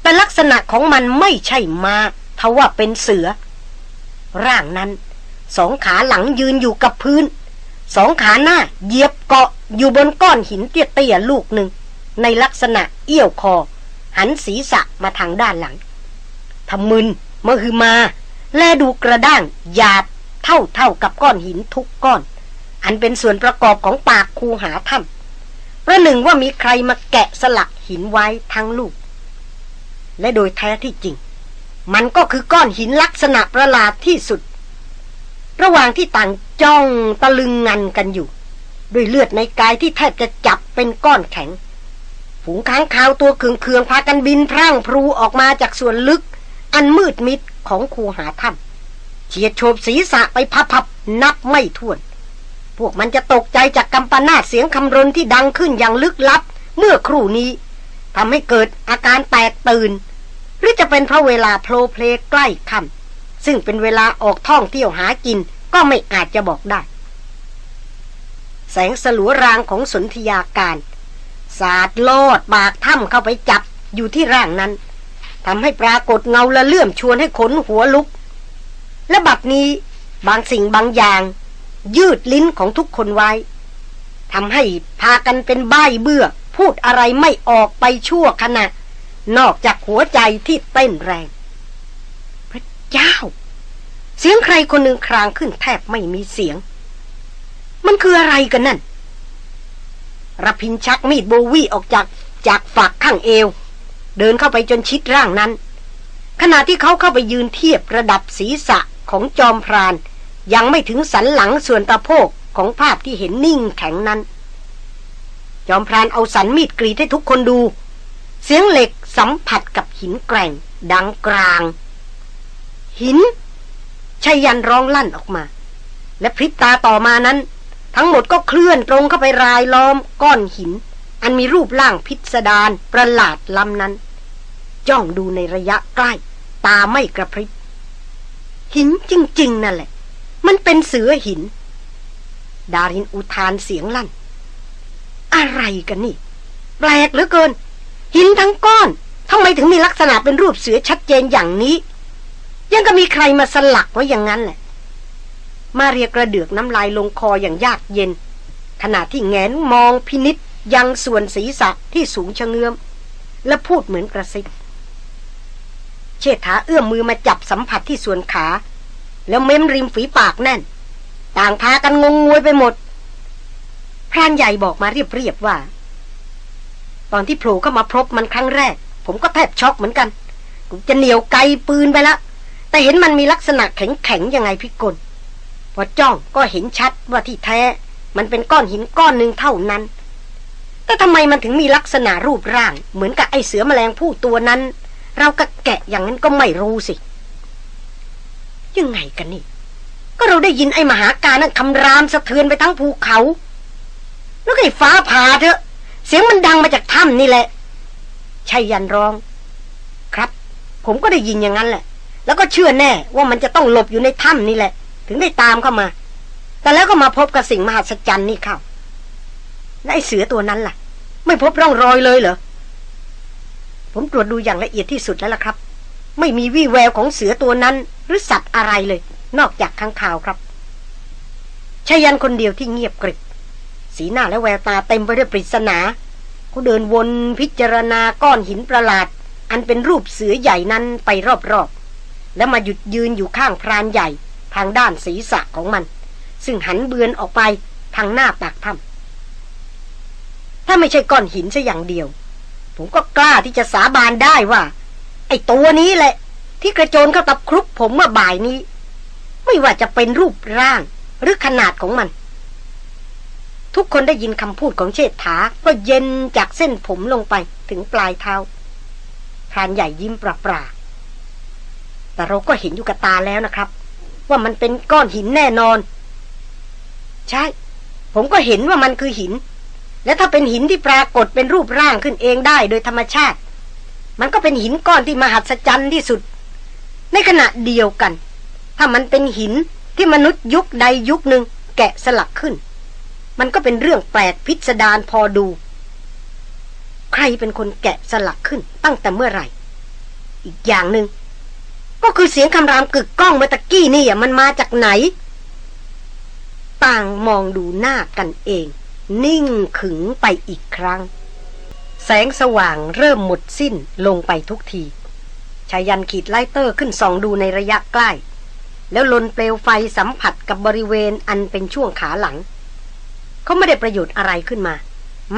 แต่ลักษณะของมันไม่ใช่มาทว่าเป็นเสือ ร่างนั้น สองขาหลังยืนอยู่กับพื้น สองขาหน้าเหยียบเกาะอยู่บนก้อนหินเตี้ยๆลูกหนึ่ง ในลักษณะเอี้ยวคอ หันศีรษะมาทางด้านหลังทำมึนมอคือมา แลดูกระด้างหยาบเท่าเท่ากับก้อนหินทุกก้อน อันเป็นส่วนประกอบของปากคูหาถ้ำประหนึ่งว่ามีใครมาแกะสลักหินไว้ทั้งลูก และโดยแท้ที่จริง มันก็คือก้อนหินลักษณะประหลาดที่สุด ระหว่างที่ต่างจ้องตะลึงงันกันอยู่ ด้วยเลือดในกายที่แทบจะจับเป็นก้อนแข็ง ฝูงค้างคาวตัวเคืองๆพากันบินพร่างพลูออกมาจากส่วนลึก อันมืดมิดของคูหาถ้ำเฉียดโฉบศีรษะไปพับๆนับไม่ถ้วน พวกมันจะตกใจจากกำปนาเสียงคำรนที่ดังขึ้นอย่างลึกลับ เมื่อครู่นี้ทำให้เกิดอาการแตกตื่น หรือจะเป็นเพราะเวลาโพลเพลใกล้ค่ำ ซึ่งเป็นเวลาออกท่องเที่ยวหากินก็ไม่อาจจะบอกได้ แสงสลัวรางของสนธยาการ สาดลอดปากถ้ำเข้าไปจับอยู่ที่ร่างนั้นทำให้ปรากฏเงาละเลื่อมชวนให้ขนหัวลุก และบัดนี้บางสิ่งบางอย่าง ยืดลิ้นของทุกคนไว้ทำให้พากันเป็นใบ้เบื่อ พูดอะไรไม่ออกไปชั่วขณะ นอกจากหัวใจที่เต้นแรง เจ้า เสียงใครคนหนึ่งครางขึ้นแทบไม่มีเสียง มันคืออะไรกันนั่นรพินชักมีดโบวีออกจากจากฝักข้างเอว เดินเข้าไปจนชิดร่างนั้น ขณะที่เขาเข้าไปยืนเทียบระดับศีรษะของจอมพราน ยังไม่ถึงสันหลังส่วนตะโพกของภาพที่เห็นนิ่งแข็งนั้น จอมพรานเอาสันมีดกรีดให้ทุกคนดู เสียงเหล็กสัมผัสกับหินแกร่ง ดังกลาง หินชายันร้องลั่นออกมา และพริบตาต่อมานั้น ทั้งหมดก็เคลื่อนตรงเข้าไปรายล้อมก้อนหิน อันมีรูปร่างพิสดารประหลาดลำนั้น จ้องดูในระยะใกล้ ตาไม่กระพริบ หินจริง ๆ นั่นแหละ มันเป็นเสือหิน ดารินอุทานเสียงลั่น อะไรกันนี่ แปลกเหลือเกิน หินทั้งก้อนทำไมถึงมีลักษณะเป็นรูปเสือชัดเจนอย่างนี้ ยังก็มีใครมาสลักไว้อย่างนั้นแหละมาเรียกระเดือกน้ำลายลงคออย่างยากเย็น ขณะที่แงนมองพินิษยังส่วนศีรษะที่สูงชะเงือม และพูดเหมือนกระซิบเชษฐาเอื้อมมือมาจับสัมผัสที่ส่วนขา แล้วเม้มริมฝีปากแน่น ต่างพากันงงงวยไปหมด พรานใหญ่บอกมาเรียบๆว่า ตอนที่โผล่เข้ามาพบมันครั้งแรก ผมก็แทบช็อกเหมือนกันจะเหนียวไกลปืนไปละ แต่เห็นมันมีลักษณะแข็งๆยังไงพิกลพอจ้องก็เห็นชัดว่าที่แท้ มันเป็นก้อนหินก้อนหนึ่งเท่านั้น แต่ทำไมมันถึงมีลักษณะรูปร่าง เหมือนกับไอเสือแมลงผู้ตัวนั้น เราก็แกะอย่างนั้นก็ไม่รู้สิ ยังไงกันนี่ ก็เราได้ยินไอมหาการนั้นคำรามสะเทือนไปทั้งภูเขา แล้วไอฟ้าผ่าเถอะ เสียงมันดังมาจากถ้ำนี่แหละชัยยันร้อง ครับ ผมก็ได้ยินอย่างนั้นแหละ แล้วก็เชื่อแน่ว่ามันจะต้องหลบอยู่ในถ้ำนี่แหละ ถึงได้ตามเข้ามา แต่แล้วก็มาพบกับสิ่งมหัศจรรย์นี่เข้าและไอ้เสือตัวนั้นล่ะ ไม่พบร่องรอยเลยเหรอ ผมตรวจดูอย่างละเอียดที่สุดแล้วล่ะครับ ไม่มีวี่แววของเสือตัวนั้น หรือสัตว์อะไรเลย นอกจากข้างข่าวครับชายันคนเดียวที่เงียบกริบสีหน้าและแววตาเต็มไปด้วยปริศนาเขาเดินวนพิจารณาก้อนหินประหลาด อันเป็นรูปเสือใหญ่นั้นไปรอบๆ แล้วมาหยุดยืนอยู่ข้างพรานใหญ่ ทางด้านศีรษะของมัน ซึ่งหันเบือนออกไปทางหน้าปากถ้ำถ้าไม่ใช่ก้อนหินซะอย่างเดียว ผมก็กล้าที่จะสาบานได้ว่า ไอ้ตัวนี้แหละ ที่กระโจนเข้าตับครุกผมเมื่อบ่ายนี้ ไม่ว่าจะเป็นรูปร่างหรือขนาดของมัน ทุกคนได้ยินคำพูดของเชษฐา ก็เย็นจากเส้นผมลงไปถึงปลายเท้าพรานใหญ่ยิ้มปราปรา แต่เราก็เห็นอยู่กับตาแล้วนะครับ ว่ามันเป็นก้อนหินแน่นอน ใช่ ผมก็เห็นว่ามันคือหิน และถ้าเป็นหินที่ปรากฏเป็นรูปร่างขึ้นเองได้โดยธรรมชาติ มันก็เป็นหินก้อนที่มหัศจรรย์ที่สุด ในขณะเดียวกัน ถ้ามันเป็นหินที่มนุษย์ยุคใดยุคหนึ่งแกะสลักขึ้น มันก็เป็นเรื่องแปลกพิสดารพอดู ใครเป็นคนแกะสลักขึ้นตั้งแต่เมื่อไหร่ อีกอย่างหนึง่ง ก็คือเสียงคำรามกึกก้องเมื่อตะกี้นี่อะมันมาจากไหน ต่างมองดูหน้ากันเอง นิ่งขึงไปอีกครั้ง แสงสว่างเริ่มหมดสิ้นลงไปทุกทีชายันขีดไลเตอร์ขึ้นส่องดูในระยะใกล้ แล้วลนเปลวไฟสัมผัสกับบริเวณอันเป็นช่วงขาหลัง เขาไม่ได้ประโยชน์อะไรขึ้นมา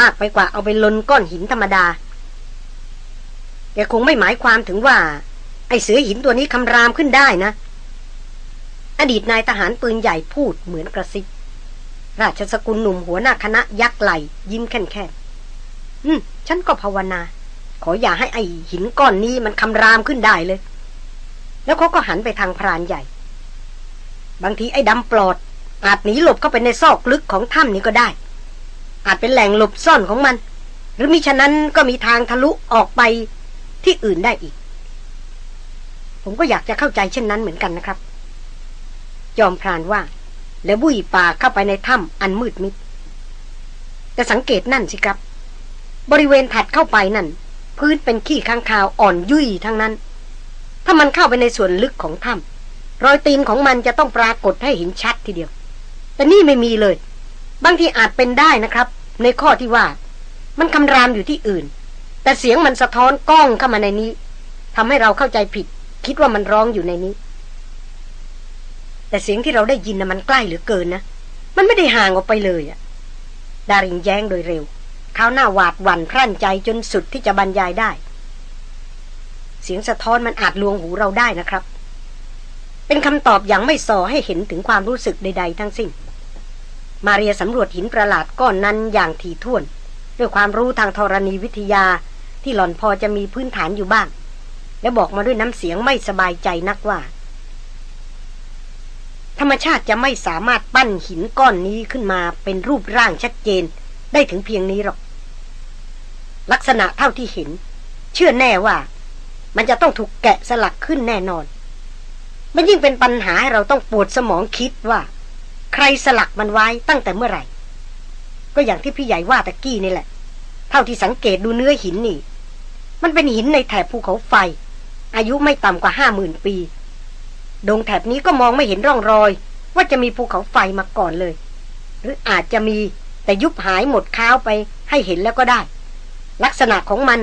มากไปกว่าเอาไปลนก้อนหินธรรมดาแกคงไม่หมายความถึงว่า ไอ้เสือหินตัวนี้คำรามขึ้นได้นะ อดีตนายทหารปืนใหญ่พูดเหมือนกระซิบราชสกุลหนุ่มหัวหน้าคณะยักษ์ไหลยิ้มแค่นๆอืม ฉันก็ภาวนา ขออย่าให้ไอ้หินก้อนนี้มันคำรามขึ้นได้เลย แล้วเขาก็หันไปทางพรานใหญ่ บางทีไอ้ดำปลอด อาจหนีหลบเข้าไปในซอกลึกของถ้ำนี้ก็ได้ อาจเป็นแหล่งหลบซ่อนของมัน หรือมิฉะนั้นก็มีทางทะลุออกไปที่อื่นได้อีก ผมก็อยากจะเข้าใจเช่นนั้นเหมือนกันนะครับ จอมพรานว่า แล้วบุยป่าเข้าไปในถ้ำอันมืดมิด แต่สังเกตนั่นสิครับ บริเวณถัดเข้าไปนั่น พื้นเป็นขี้ข้างคาวอ่อนยุ่ยทั้งนั้น ถ้ามันเข้าไปในส่วนลึกของถ้ำรอยตีนของมันจะต้องปรากฏให้เห็นชัดทีเดียว แต่นี่ไม่มีเลย บางทีอาจเป็นได้นะครับ ในข้อที่ว่า มันคำรามอยู่ที่อื่น แต่เสียงมันสะท้อนกล้องเข้ามาในนี้ทำให้เราเข้าใจผิด คิดว่ามันร้องอยู่ในนี้ แต่เสียงที่เราได้ยินนะมันใกล้เหลือเกินนะมันไม่ได้ห่างออกไปเลยอะดาริงแย้งโดยเร็วเขาหน้าหวาดหวั่นพรั่นใจจนสุดที่จะบรรยายได้ เสียงสะท้อนมันอาจลวงหูเราได้นะครับ เป็นคำตอบอย่างไม่ส่อให้เห็นถึงความรู้สึกใด ๆ ทั้งสิ้น มาเรียสำรวจหินประหลาดก้อนนั้นอย่างถี่ถ้วน ด้วยความรู้ทางธรณีวิทยาที่หล่อนพอจะมีพื้นฐานอยู่บ้าง และบอกมาด้วยน้ำเสียงไม่สบายใจนักว่า ธรรมชาติจะไม่สามารถปั้นหินก้อนนี้ขึ้นมาเป็นรูปร่างชัดเจนได้ถึงเพียงนี้หรอก ลักษณะเท่าที่เห็น เชื่อแน่ว่า มันจะต้องถูกแกะสลักขึ้นแน่นอน มันยิ่งเป็นปัญหาให้เราต้องปวดสมองคิดว่า ใครสลักมันไว้ตั้งแต่เมื่อไหร่ ก็อย่างที่พี่ใหญ่ว่าตะกี้นี่แหละ เท่าที่สังเกตดูเนื้อหินนี่ มันเป็นหินในแถบภูเขาไฟ อายุไม่ต่ำกว่าห้าหมื่นปี ดงแถบนี้ก็มองไม่เห็นร่องรอย ว่าจะมีภูเขาไฟมาก่อนเลย หรืออาจจะมีแต่ยุบหายหมดค้าวไปให้เห็นแล้วก็ได้ ลักษณะของมัน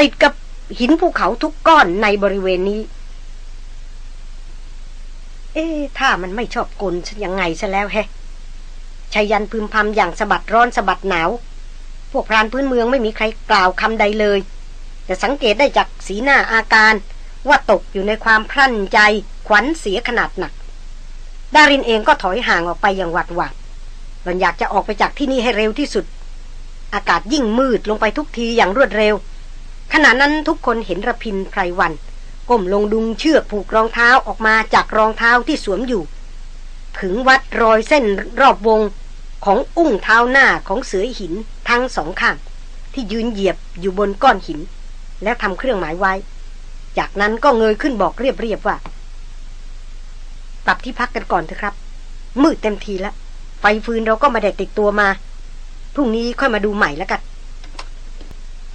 ติดกับหินภูเขาทุกก้อนในบริเวณนี้ เอ๊ถ้ามันไม่ชอบกลยังไงซะแล้วแฮะชายันพึมพำอย่างสะบัดร้อนสะบัดหนาว พวกพรานพื้นเมืองไม่มีใครกล่าวคำใดเลย แต่สังเกตได้จากสีหน้าอาการว่าตกอยู่ในความพรั่นใจขวัญเสียขนาดหนัก ดารินเองก็ถอยห่างออกไปอย่างหวัดหวัดหล่อนอยากจะออกไปจากที่นี่ให้เร็วที่สุด อากาศยิ่งมืดลงไปทุกทีอย่างรวดเร็ว ขณะนั้นทุกคนเห็นระพินไพรวัน ก้มลงดุงเชือกผูกรองเท้าออกมาจากรองเท้าที่สวมอยู่ถึงวัดรอยเส้นรอบวงของอุ้งเท้าหน้าของเสือหินทั้งสองข้าง ที่ยืนเหยียบอยู่บนก้อนหิน แล้วทำเครื่องหมายไว้ จากนั้นก็เงยขึ้นบอกเรียบๆว่า กลับที่พักกันก่อนเถอะครับ มืดเต็มทีแล้ว ไฟฟืนเราก็มาได้ติดตัวมา พรุ่งนี้ค่อยมาดูใหม่แล้วกัน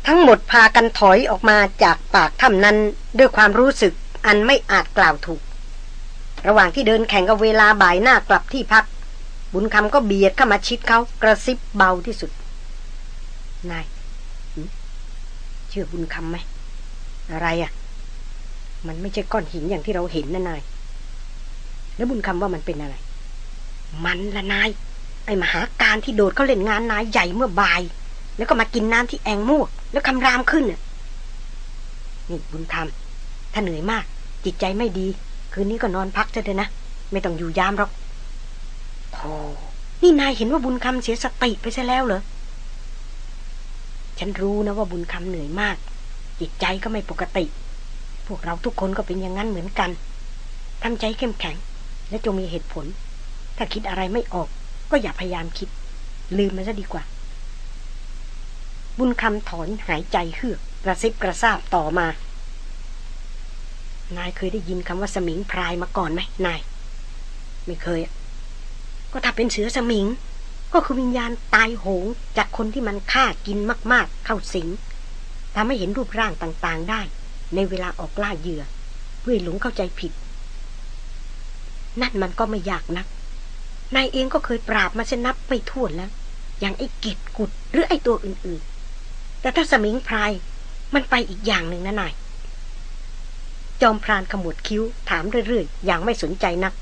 ทั้งหมดพากันถอยออกมาจากปากถ้ำนั้นด้วยความรู้สึกอันไม่อาจกล่าวถูก ระหว่างที่เดินแข่งกับเวลาบ่ายหน้ากลับที่พัก บุญคำก็เบียดเข้ามาชิดเขากระซิบเบาที่สุด นาย ชื่อบุญคำไหม อะไรอะ่ะ มันไม่ใช่ก้อนหินอย่างที่เราเห็นนะนาย แล้วบุญคำว่ามันเป็นอะไร มันละนาย ไอมหาการที่โดดเขาเล่นงานนายใหญ่เมื่อบ่าย แล้วก็มากินน้ำที่แองม่วแล้วคำรามขึ้นน่ะ นี่บุญคำถ้าเหนื่อยมาก จิตใจไม่ดี คืนนี้ก็นอนพักเถอะนะ ไม่ต้องอยู่ยามหรอกโธ่นี่นายเห็นว่าบุญคำเสียสติไปซะแล้วเหรอ ฉันรู้นะว่าบุญคำเหนื่อยมาก จิตใจก็ไม่ปกติ พวกเราทุกคนก็เป็นอย่างนั้นเหมือนกันทำใจเข้มแข็ง และจงมีเหตุผล ถ้าคิดอะไรไม่ออกก็อย่าพยายามคิด ลืมมันซะดีกว่า บุญคำถอนหายใจเฮือกกระซิบกระซาบต่อมา นายเคยได้ยินคำว่าสมิงพรายมาก่อนไหมนาย ไม่เคย ก็ถ้าเป็นเสือสมิง ก็คือวิญญาณตายโหงจากคนที่มันฆ่ากินมาก ๆ เข้าสิงทำให้เห็นรูปร่างต่างๆได้ ในเวลาออกล่าเหยื่อ เพื่อหลงเข้าใจผิด นั่นมันก็ไม่ยากนัก นายเองก็เคยปราบมาเสนับไปทั่วแล้ว อย่างไอ้กิดกุดหรือไอ้ตัวอื่นๆ แต่ถ้าสมิงพรายมันไปอีกอย่างหนึ่งนะนาย จอมพรานขมวดคิ้วถามเรื่อยๆ อย่างไม่สนใจนัก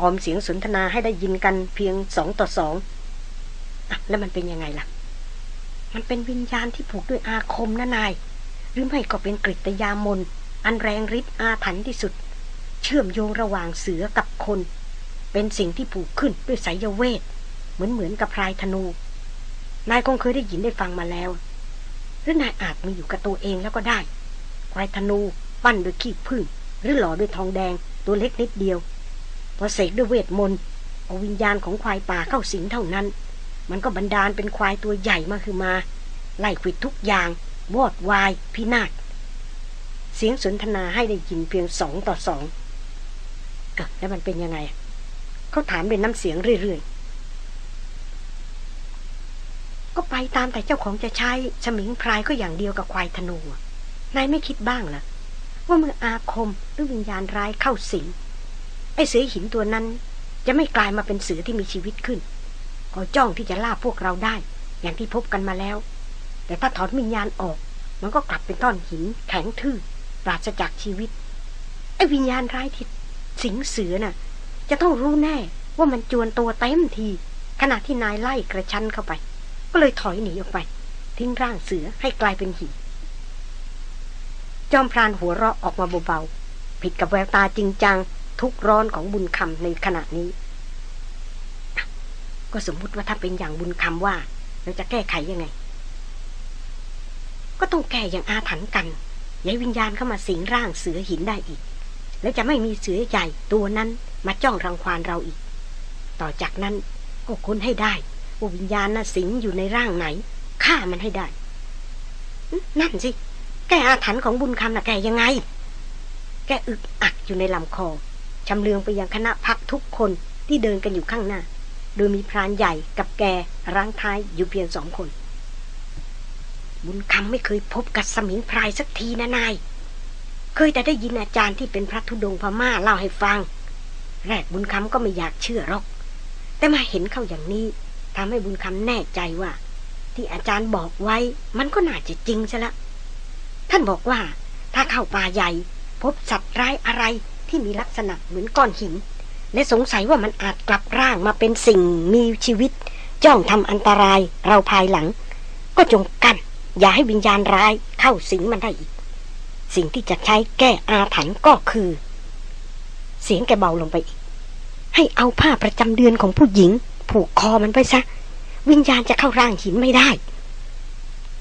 ออมเสียงสนทนาให้ได้ยินกันเพียงสองต่อสอง แล้วมันเป็นยังไงล่ะ มันเป็นวิญญาณที่ผูกด้วยอาคมนะนาย หรือไม่ก็เป็นกริตยามน อันแรงฤทธิ์อาถรรพ์ที่สุด เชื่อมโยงระหว่างเสือกับคน เป็นสิ่งที่ผูกขึ้นด้วยสายเวท เหมือนเหมือนกับพลายธนู นายคงเคยได้ยินได้ฟังมาแล้ว หรือนายอาจมีอยู่กับตัวเองแล้วก็ได้ควายธนูปั้นด้วยขี้ผึ้งหรือหล่อด้วยทองแดงตัวเล็กนิดเดียว พอเสกด้วยเวทมนต์เอาวิญญาณของควายป่าเข้าสิงเท่านั้น มันก็บันดาลเป็นควายตัวใหญ่มาคือมา ไล่ขิดทุกอย่างวอดวายพินาศเสียงสนทนาให้ได้ยินเพียงสองต่อสองเกิดแล้วมันเป็นยังไง เขาถามด้วยน้ำเสียงเรื่อยๆ ก็ไปตามแต่เจ้าของจะใช้สมิงพรายก็อย่างเดียวกับควายธนู นายไม่คิดบ้างล่ะว่าเมื่ออาคมหรือวิญญาณร้ายเข้าสิงไอ้เสือหินตัวนั้น จะไม่กลายมาเป็นเสือที่มีชีวิตขึ้น ก็จ้องที่จะล่าพวกเราได้ อย่างที่พบกันมาแล้ว แต่ถ้าถอนวิญญาณออก มันก็กลับเป็นต้อนหินแข็งทื่อปราศจากชีวิตไอ้วิญญาณร้ายที่สิงเสือน่ะ จะต้องรู้แน่ว่ามันจวนตัวเต็มที ขณะที่นายไล่กระชั้นเข้าไป ก็เลยถอยหนีออกไป ทิ้งร่างเสือให้กลายเป็นหิน จอมพรานหัวเราะออกมาเบาๆผิดกับแววตาจริงจังทุกร้อนของบุญคำในขณะนี้ ก็สมมุติว่าถ้าเป็นอย่างบุญคำว่า เราจะแก้ไขยังไง ก็ต้องแก้อย่างอาถรรพ์กันย้ายวิญญาณเข้ามาสิงร่างเสือหินได้อีก แล้วจะไม่มีเสือใหญ่ตัวนั้นมาจ้องรังควานเราอีก ต่อจากนั้นก็ค้นให้ได้ว่าวิญญาณน่ะสิงอยู่ในร่างไหนฆ่ามันให้ได้ นั่นสิ แกอาถรรพ์ของบุญคำน่ะแกยังไง แกอึกอักอยู่ในลำคอชำเลืองไปยังคณะพักทุกคนที่เดินกันอยู่ข้างหน้า โดยมีพรานใหญ่กับแกร่างท้ายอยู่เพียงสองคน บุญคำไม่เคยพบกับสมิงพรายสักทีนะนาย เคยแต่ได้ยินอาจารย์ที่เป็นพระธุดงค์พม่าเล่าให้ฟัง แรกบุญคำก็ไม่อยากเชื่อหรอก แต่มาเห็นเข้าอย่างนี้ทำให้บุญคำแน่ใจว่า ที่อาจารย์บอกไว้มันก็น่าจะจริงซะละ ท่านบอกว่าถ้าเข้าป่าใหญ่ พบสัตว์ร้ายอะไรที่มีลักษณะเหมือนก้อนหิน และสงสัยว่ามันอาจกลับร่างมาเป็นสิ่งมีชีวิต จ้องทำอันตรายเราภายหลัง ก็จงกันอย่าให้วิญญาณร้ายเข้าสิงมันได้อีก สิ่งที่จะใช้แก้อาถรรพ์ก็คือ เสียงแกเบาลงไปอีก ให้เอาผ้าประจำเดือนของผู้หญิง ผูกคอมันไปซะ วิญญาณจะเข้าร่างหินไม่ได้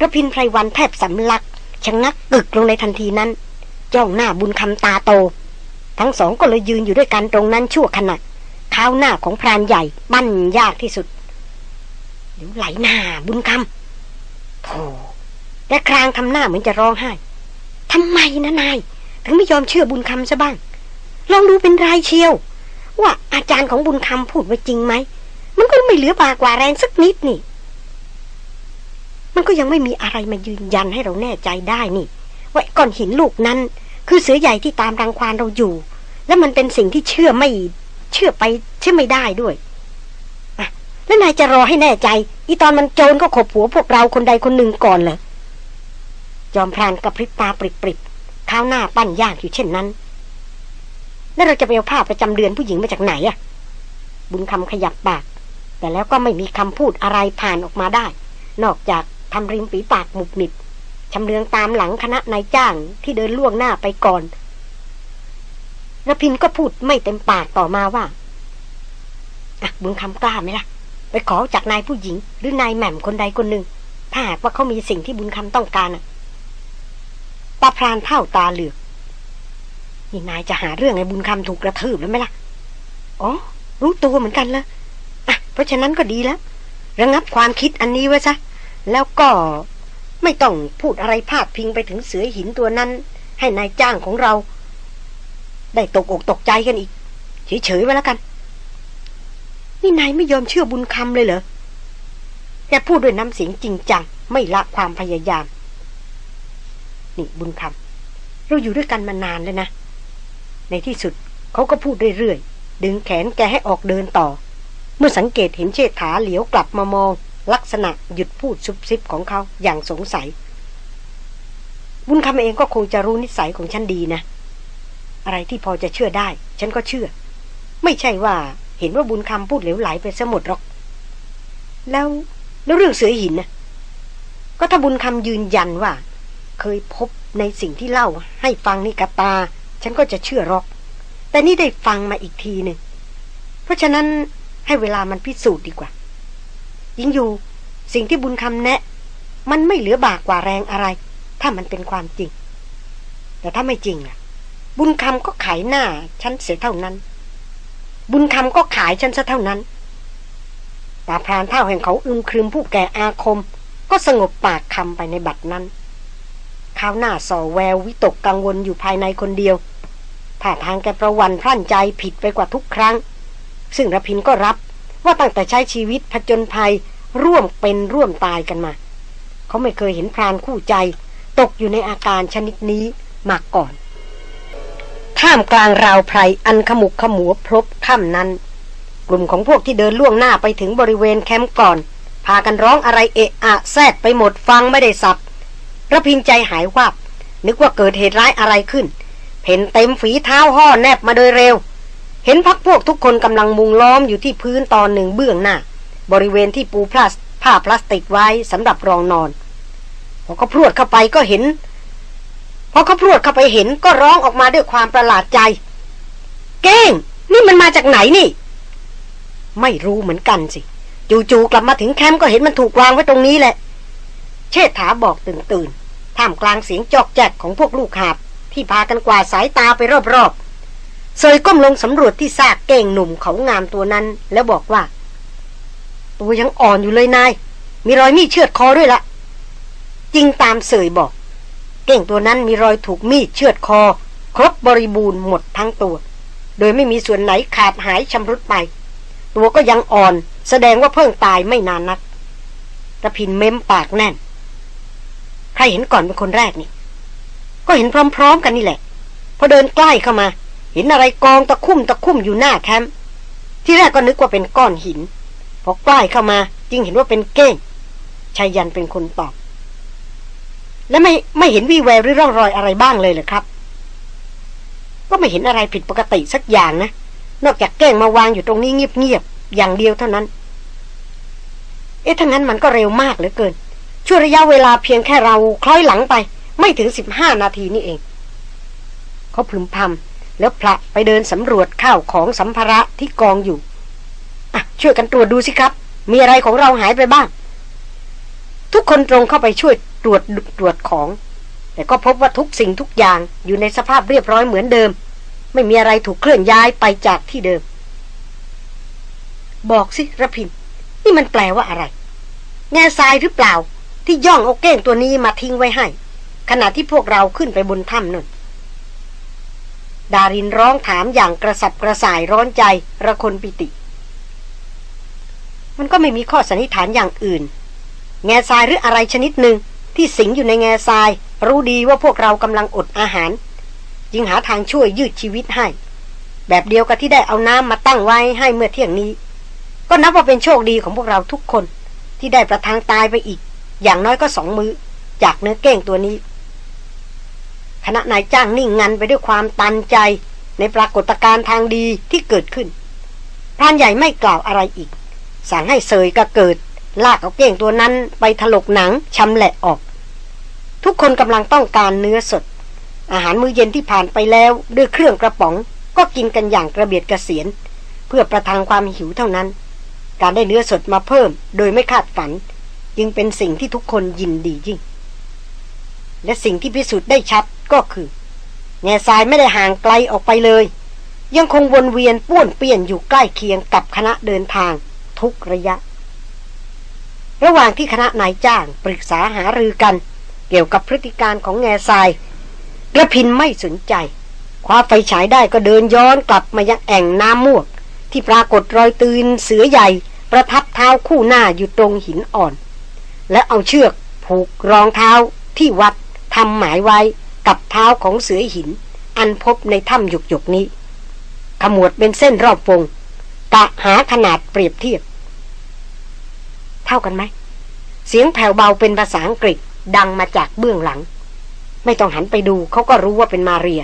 ระพินไพรวันแทบสำลักชะงักกึกลงในทันทีนั้น จ้องหน้าบุญคำตาโต ทั้งสองก็เลยยืนอยู่ด้วยกันตรงนั้นชั่วขณะข้าวหน้าของพรานใหญ่ปั้นยากที่สุดเดี๋ยวไหลหน้าบุญคำโธ่แต่ครางทำหน้าเหมือนจะร้องไห้ทำไมนะนาย ถึงไม่ยอมเชื่อบุญคำซะบ้าง ลองดูเป็นรายเชียว ว่าอาจารย์ของบุญคำพูดไว้จริงไหม มันก็ไม่เหลือบากว่าแรงสักนิดนี่ มันก็ยังไม่มีอะไรมายืนยันให้เราแน่ใจได้นี่ว่าก้อนหินลูกนั้น คือเสือใหญ่ที่ตามรังควานเราอยู่ และมันเป็นสิ่งที่เชื่อไม่ เชื่อไปเชื่อไม่ได้ด้วยแล้วนายจะรอให้แน่ใจ อีตอนมันโจรก็ขบหัวพวกเราคนใดคนหนึ่งก่อนเหรอจอมพรานกระพริบตาปริบๆข้าวหน้าปั้นยากอยู่เช่นนั้น แล้วเราจะไปเอาภาพประจำเดือนผู้หญิงมาจากไหนอะบุญคำขยับปาก แต่แล้วก็ไม่มีคำพูดอะไรผ่านออกมาได้ นอกจากทำริมฝีปากหมุบหมิด ชำเลืองตามหลังคณะนายจ้างที่เดินล่วงหน้าไปก่อนรพินก็พูดไม่เต็มปากต่อมาว่าอะบุญคำกล้าไหมล่ะ ไปขอจากนายผู้หญิง หรือนายแหม่มคนใดคนหนึ่ง ถ้าหากว่าเขามีสิ่งที่บุญคำต้องการอะตาพรานเท่าตาเหลือกนี่นายจะหาเรื่องไอ้บุญคำถูกกระทืบแล้วไหมล่ะ อ๋อ รู้ตัวเหมือนกันละอะ เพราะฉะนั้นก็ดีแล้ว ระงับความคิดอันนี้ไว้ซะ แล้วก็ ไม่ต้องพูดอะไรพาดพิงไปถึงเสือหินตัวนั้น ให้นายจ้างของเรา ได้ตกอกตกใจกันอีก เฉยๆไว้แล้วกัน นี่นายไม่ยอมเชื่อบุญคำเลยเหรอแกพูดด้วยน้ำเสียงจริงจัง ไม่ละความพยายาม นี่บุญคำเราอยู่ด้วยกันมานานแล้วนะ ในที่สุดเขาก็พูดเรื่อยๆดึงแขนแกให้ออกเดินต่อ เมื่อสังเกตเห็นเชษฐาเหลียวกลับมามอง ลักษณะหยุดพูดซุบซิบของเขาอย่างสงสัย บุญคำเองก็คงจะรู้นิสัยของฉันดีนะ อะไรที่พอจะเชื่อได้ ฉันก็เชื่อ ไม่ใช่ว่าเห็นว่าบุญคำพูดเหลวไหลไปซะหมดหรอก แล้วแล้วเรื่องเสือหินนะก็ถ้าบุญคำยืนยันว่า เคยพบในสิ่งที่เล่าให้ฟังนี่กับตา ฉันก็จะเชื่อหรอก แต่นี่ได้ฟังมาอีกทีหนึ่งเพราะฉะนั้นให้เวลามันพิสูจน์ดีกว่า ยิ่งอยู่ สิ่งที่บุญคำแนะ มันไม่เหลือบากกว่าแรงอะไร ถ้ามันเป็นความจริง แต่ถ้าไม่จริงล่ะ บุญคำก็ขายหน้าฉันเสียเท่านั้น บุญคำก็ขายฉันซะเท่านั้นตาพรานเท่าแห่งเขาอึมครึมผู้แก่อาคม ก็สงบปากคำไปในบัดนั้นข้าวหน้าส่อแวววิตกกังวลอยู่ภายในคนเดียว ถ้าทางแกประวันพรั่นใจผิดไปกว่าทุกครั้ง ซึ่งระพินก็รับ ว่าตั้งแต่ใช้ชีวิตผจญภัยร่วมเป็นร่วมตายกันมา เขาไม่เคยเห็นพรานคู่ใจ ตกอยู่ในอาการชนิดนี้มาก่อน ท่ามกลางราวไพรอันขมุกขมัวพรบถ้ำนั้น กลุ่มของพวกที่เดินล่วงหน้าไปถึงบริเวณแคมป์ก่อน พากันร้องอะไรเอะอะแซดไปหมดฟังไม่ได้สับระพินใจหายวับนึกว่าเกิดเหตุร้ายอะไรขึ้น เห็นเต็มฝีเท้าห่อแนบมาโดยเร็ว เห็นพักพวกทุกคนกำลังมุงล้อมอยู่ที่พื้นตอนหนึ่งเบื้องหน้า บริเวณที่ปูพลาสผ้าพลาสติกไว้สำหรับรองนอนพอเขาพรวดเข้าไปก็เห็นพอเขาพรวดเข้าไปเห็นก็ร้องออกมาด้วยความประหลาดใจ เก้ง นี่มันมาจากไหนนี่ ไม่รู้เหมือนกันสิ จู่ๆกลับมาถึงแคมป์ก็เห็นมันถูกวางไว้ตรงนี้แหละ เชษฐาบอกตื่นตื่นท่ามกลางเสียงจอกแจกของพวกลูกหาบที่พากันกวาดสายตาไปรอบๆ เซยก้มลงสำรวจที่ซากเก่งหนุ่มเขางามตัวนั้น แล้วบอกว่า ตัวยังอ่อนอยู่เลยนาย มีรอยมีดเชือดคอด้วยละจริงตามเสยบอก เก่งตัวนั้นมีรอยถูกมีดเชือดคอ ครบบริบูรณ์หมดทั้งตัว โดยไม่มีส่วนไหนขาดหายชำรุดไป ตัวก็ยังอ่อน แสดงว่าเพิ่งตายไม่นานนักระพินเม้มปากแน่น ใครเห็นก่อนเป็นคนแรกนี่ ก็เห็นพร้อม ๆ กันนี่แหละ พอเดินใกล้เข้ามา เห็นอะไรกองตะคุ่มตะคุ่มอยู่หน้าแคมป์ที่แรกก็นึกว่าเป็นก้อนหิน พอใกล้เข้ามาจึงเห็นว่าเป็นเก้งชายันเป็นคนตอบ และไม่ไม่เห็นวี่แววหรือร่องรอยอะไรบ้างเลยเหรอครับ ก็ไม่เห็นอะไรผิดปกติสักอย่างนะ นอกจากแก้งมาวางอยู่ตรงนี้เงียบๆอย่างเดียวเท่านั้น เอ๊ะถ้างั้นมันก็เร็วมากเหลือเกิน ช่วระยะเวลาเพียงแค่เราคล้อยหลังไป ไม่ถึงสิบห้านาทีนี่เอง เขาพึมพำ แล้วพละไปเดินสำรวจข้าวของสัมภาระที่กองอยู่อะช่วยกันตรวจดูสิครับ มีอะไรของเราหายไปบ้าง ทุกคนตรงเข้าไปช่วยตรวจตรวจของ แต่ก็พบว่าทุกสิ่งทุกอย่างอยู่ในสภาพเรียบร้อยเหมือนเดิม ไม่มีอะไรถูกเคลื่อนย้ายไปจากที่เดิม บอกสิระพินนี่มันแปลว่าอะไร แง่ทรายหรือเปล่า ที่ย่องเอเก้งตัวนี้มาทิ้งไว้ให้ ขณะที่พวกเราขึ้นไปบนถ้ำนั่น ดารินร้องถามอย่างกระสับกระส่ายร้อนใจระคนปิติ มันก็ไม่มีข้อสันนิษฐานอย่างอื่น แง่ทรายหรืออะไรชนิดหนึ่งที่สิงอยู่ในแง่ทราย รู้ดีว่าพวกเรากำลังอดอาหาร จึงหาทางช่วยยืดชีวิตให้ แบบเดียวกับที่ได้เอาน้ำมาตั้งไว้ให้เมื่อเที่ยงนี้ ก็นับว่าเป็นโชคดีของพวกเราทุกคน ที่ได้ประทางตายไปอีก อย่างน้อยก็สองมือจากเนื้อเก้งตัวนี้ คณะนายจ้างนิ่งงันไปด้วยความตันใจในปรากฏการณ์ทางดีที่เกิดขึ้นพรานใหญ่ไม่กล่าวอะไรอีก สั่งให้เสยกระเกิด ลากเอาเก้งตัวนั้นไปถลกหนังชำแหละออก ทุกคนกำลังต้องการเนื้อสด อาหารมื้อเย็นที่ผ่านไปแล้วด้วยเครื่องกระป๋อง ก็กินกันอย่างกระเบียดกระเสียน เพื่อประทังความหิวเท่านั้น การได้เนื้อสดมาเพิ่ม โดยไม่คาดฝัน จึงเป็นสิ่งที่ทุกคนยินดียิ่ง และสิ่งที่พิสูจน์ได้ชัดก็คือ แง่ทรายไม่ได้ห่างไกลออกไปเลย ยังคงวนเวียนป้วนเปี้ยนอยู่ใกล้เคียงกับคณะเดินทางทุกระยะ ระหว่างที่คณะนายจ้างปรึกษาหารือกัน เกี่ยวกับพฤติการของแง่ทรายกระพินไม่สนใจคว้าไฟฉายได้ก็เดินย้อนกลับมายังแอ่งน้ำมวก ที่ปรากฏรอยตืนเสือใหญ่ ประทับเท้าคู่หน้าอยู่ตรงหินอ่อน และเอาเชือกผูกรองเท้าที่วัด ทำหมายไว้กับเท้าของเสือหิน อันพบในถ้ำหยกหยกนี้ ขมวดเป็นเส้นรอบวงกะหาขนาดเปรียบเทียบ เท่ากันไหม เสียงแผ่วเบาเป็นภาษาอังกฤษดังมาจากเบื้องหลัง ไม่ต้องหันไปดูเขาก็รู้ว่าเป็นมาเรีย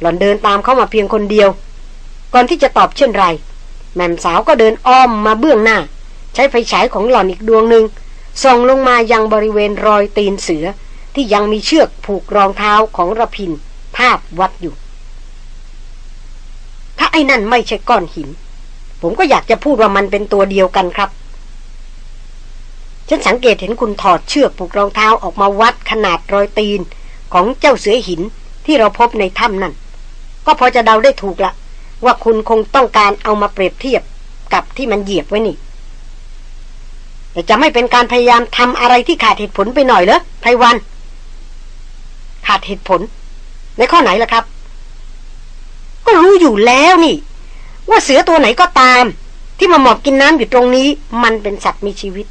หล่อนเดินตามเข้ามาเพียงคนเดียว ก่อนที่จะตอบเช่นไร แม่มสาวก็เดินอ้อมมาเบื้องหน้า ใช้ไฟฉายของหล่อนอีกดวงหนึ่งส่องลงมายังบริเวณรอยตีนเสือ ที่ยังมีเชือกผูกรองเท้าของระพินภาพวัดอยู่ ถ้าไอ้นั่นไม่ใช่ก้อนหิน ผมก็อยากจะพูดว่ามันเป็นตัวเดียวกันครับ ฉันสังเกตเห็นคุณถอดเชือกผูกรองเท้าออกมาวัดขนาดรอยตีนของเจ้าเสือหินที่เราพบในถ้ำนั่น ก็พอจะเดาได้ถูกละ ว่าคุณคงต้องการเอามาเปรียบเทียบกับที่มันเหยียบไว้นี่แต่จะไม่เป็นการพยายามทำอะไรที่ขาดเหตุผลไปหน่อยเหรอไพวัน ขาดเหตุผล ในข้อไหนล่ะครับ ก็รู้อยู่แล้วนี่ ว่าเสือตัวไหนก็ตาม ที่มาหมอบกินน้ำอยู่ตรงนี้ มันเป็นสัตว์มีชีวิต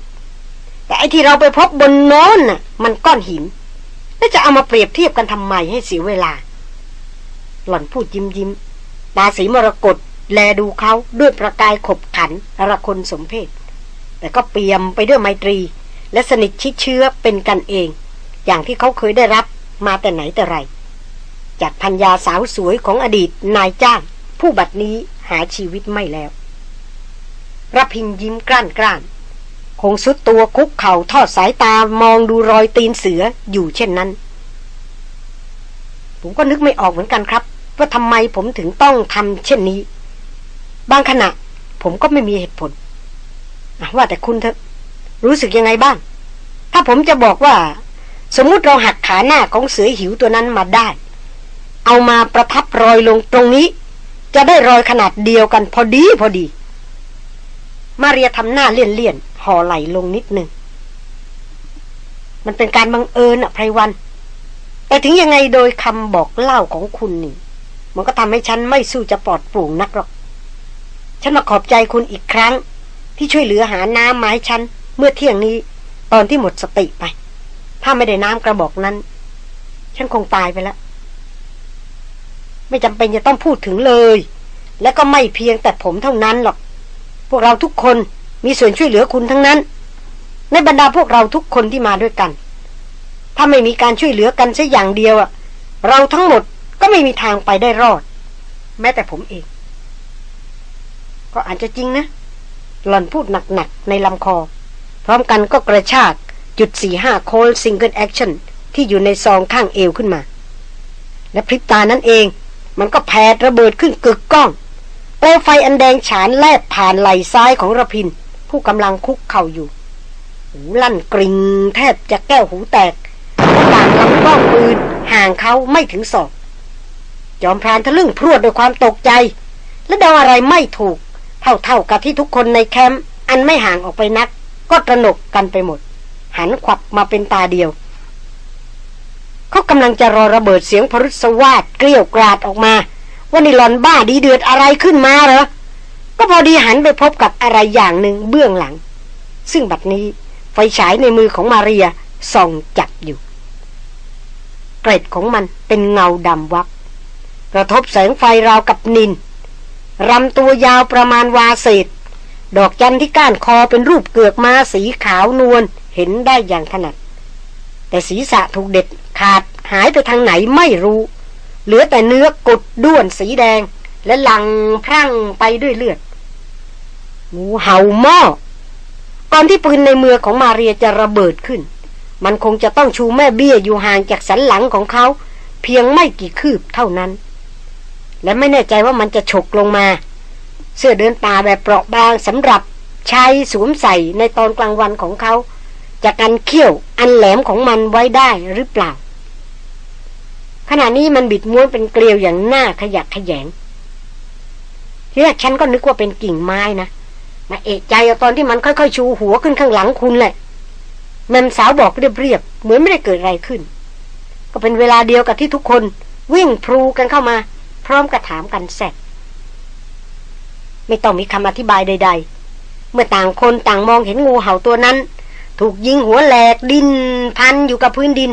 แต่ไอที่เราไปพบบนโน้นน่ะ มันก้อนหิน แล้วจะเอามาเปรียบเทียบกันทำไมให้เสียเวลา หล่อนพูดยิ้มยิ้มตาสีมรกตแลดูเขาด้วยประกายขบขันระคนสมเพศแต่ก็เปี่ยมไปด้วยไมตรี และสนิทชิดเชื้อเป็นกันเอง อย่างที่เขาเคยได้รับ มาแต่ไหนแต่ไร จากพัญญาสาวสวยของอดีตนายจ้าง ผู้บัดนี้หาชีวิตไม่แล้วรพินยิ้มกล้านกล้านคงสุดตัวคุกเข่าทอดสายตามองดูรอยตีนเสืออยู่เช่นนั้น ผมก็นึกไม่ออกเหมือนกันครับ ว่าทำไมผมถึงต้องทำเช่นนี้ บางขณะ ผมก็ไม่มีเหตุผล ว่าแต่คุณเถอะรู้สึกยังไงบ้าง ถ้าผมจะบอกว่า สมมุติเราหักขาหน้าของเสือหิวตัวนั้นมาได้ เอามาประทับรอยลงตรงนี้ จะได้รอยขนาดเดียวกันพอดีพอดี มาเรียทำหน้าเลี่ยนเลี่ยนห่อไหลลงนิดนึงมันเป็นการบังเอิญอะไพรวัน แต่ถึงยังไงโดยคำบอกเล่าของคุณนี่ มันก็ทำให้ฉันไม่สู้จะปลอดโปร่งนักหรอก ฉันมาขอบใจคุณอีกครั้ง ที่ช่วยเหลือหาน้ำมาให้ฉัน เมื่อเที่ยงนี้ ตอนที่หมดสติไป ถ้าไม่ได้น้ำกระบอกนั้น ฉันคงตายไปแล้ว ไม่จำเป็นจะต้องพูดถึงเลย และก็ไม่เพียงแต่ผมเท่านั้นหรอก พวกเราทุกคนมีส่วนช่วยเหลือคุณทั้งนั้น ในบรรดาพวกเราทุกคนที่มาด้วยกัน ถ้าไม่มีการช่วยเหลือกันสัอย่างเดียวอะเราทั้งหมดก็ไม่มีทางไปได้รอด แม้แต่ผมเอง ก็อาจจะจริงนะ หล่อนพูดหนักๆในลำคอ พร้อมกันก็กระชาก จุดสี่ห้า Colt single action ที่อยู่ในซองข้างเอวขึ้นมา และพริบตานั้นเอง มันก็แผดระเบิดขึ้นกึกก้องเปลวไฟอันแดงฉานแลบผ่านไหล่ซ้ายของระพิน ผู้กำลังคุกเข่าอยู่ หูลั่นกริ่งแทบจะแก้วหูแตกต่างลำกล้องปืนห่างเขาไม่ถึงศอกจอมพรานทะลึ่งพรวดด้วยความตกใจ และเดาอะไรไม่ถูก เท่าๆกับที่ทุกคนในแคมป์อันไม่ห่างออกไปนัก ก็ตระหนกกันไปหมด หันขวับมาเป็นตาเดียว เขากำลังจะรอระเบิดเสียงพรุษวาดเกลียวกราดออกมาว่านี่หลอนบ้าดีเดือดอะไรขึ้นมาเหรอ ก็พอดีหันไปพบกับอะไรอย่างหนึ่งเบื้องหลัง ซึ่งบัดนี้ไฟฉายในมือของมาเรียส่องจับอยู่ เกร็ดของมันเป็นเงาดำวับ กระทบแสงไฟราวกับนินรำตัวยาวประมาณวาเศษ ดอกจันที่ก้านคอเป็นรูปเกือกม้าสีขาวนวล เห็นได้อย่างถนัด แต่ศีรษะถูกเด็ดขาดหายไปทางไหนไม่รู้ เหลือแต่เนื้อกดด้วนสีแดง และหลังพรั่งไปด้วยเลือดงูเห่าหม้อก่อนที่ปืนในมือของมาเรียจะระเบิดขึ้น มันคงจะต้องชูแม่เบี้ยอยู่ห่างจากสันหลังของเขา เพียงไม่กี่คืบเท่านั้น และไม่แน่ใจว่ามันจะฉกลงมา เสื้อเดินป่าแบบเปราะบางสำหรับใช้สวมใส่ในตอนกลางวันของเขา จะกันเขี้ยวอันแหลมของมันไว้ได้หรือเปล่า ขณะนี้มันบิดม้วนเป็นเกลียวอย่างหน้าขยักขยงทีแรกฉันก็นึกว่าเป็นกิ่งไม้นะมาเอกใจตอนที่มันค่อยๆชูหัวขึ้นข้างหลังคุณแหละแมมสาวบอกเรียบๆเหมือนไม่ได้เกิดอะไรขึ้น ก็เป็นเวลาเดียวกับที่ทุกคน วิ่งพลูกันเข้ามา พร้อมกระถามกันแซกไม่ต้องมีคำอธิบายใด ๆ เมื่อต่างคนต่างมองเห็นงูเห่าตัวนั้น ถูกยิงหัวแหลกดินพันอยู่กับพื้นดิน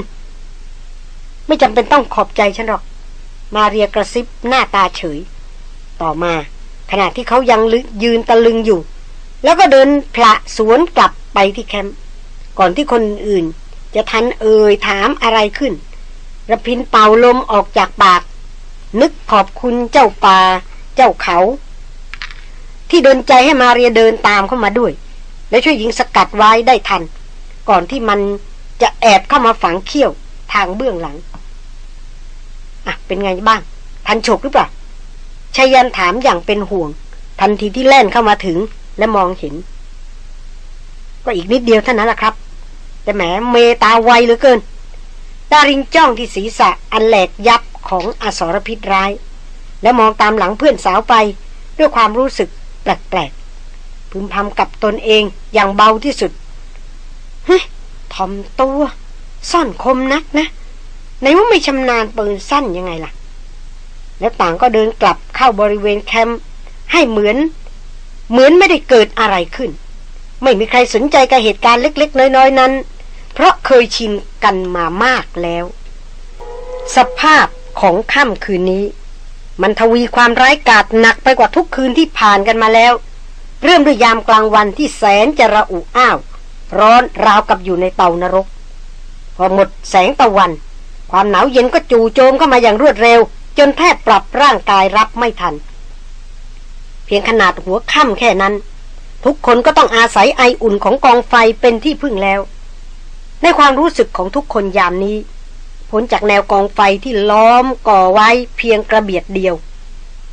ไม่จำเป็นต้องขอบใจฉันหรอก มาเรียกระซิบหน้าตาเฉย ต่อมา ขณะที่เขายังยืนตะลึงอยู่ แล้วก็เดินพละสวนกลับไปที่แคมป์ก่อนที่คนอื่นจะทันเอ่ยถามอะไรขึ้นระพินเป่าลมออกจากปาก นึกขอบคุณเจ้าป่า เจ้าเขา ที่ดนใจให้มาเรียเดินตามเข้ามาด้วย และช่วยยิงสกัดไว้ได้ทัน ก่อนที่มันจะแอบเข้ามาฝังเขี้ยวทางเบื้องหลัง อะ เป็นไงบ้าง ทันฉกหรือเปล่าชายันถามอย่างเป็นห่วง ทันทีที่แล่นเข้ามาถึงและมองเห็น ก็อีกนิดเดียวเท่านั้นแหละครับ แต่แหมเมตาไวเหลือเกินดาริงจ้องที่ศีรษะอันแหลกยับของอสรพิษร้าย และมองตามหลังเพื่อนสาวไปด้วยความรู้สึกแปลก พึมพำกับตนเองอย่างเบาที่สุดเฮ้ยทอมตัว ซ่อนคมนักนะในว่าไม่ชำนาญปืนสั้นยังไงล่ะ แล้วต่างก็เดินกลับเข้าบริเวณแคมป์ให้เหมือน เหมือนไม่ได้เกิดอะไรขึ้น ไม่มีใครสนใจกับเหตุการณ์เล็ก ๆ น้อยๆนั้น เพราะเคยชินกันมามากแล้ว สภาพของค่ำคืนนี้ มันทวีความร้ายกาจหนักไปกว่าทุกคืนที่ผ่านกันมาแล้ว เริ่มด้วยยามกลางวันที่แสนจะระอุอ้าว ร้อนราวกับอยู่ในเตานรก พอหมดแสงตะวัน ความหนาวเย็นก็จู่โจมเข้ามาอย่างรวดเร็ว จนแทบปรับร่างกายรับไม่ทัน เพียงขนาดหัวค่ำแค่นั้น ทุกคนก็ต้องอาศัยไออุ่นของกองไฟเป็นที่พึ่งแล้ว ในความรู้สึกของทุกคนยามนี้พ้นจากแนวกองไฟที่ล้อมก่อไว้เพียงกระเบียดเดียว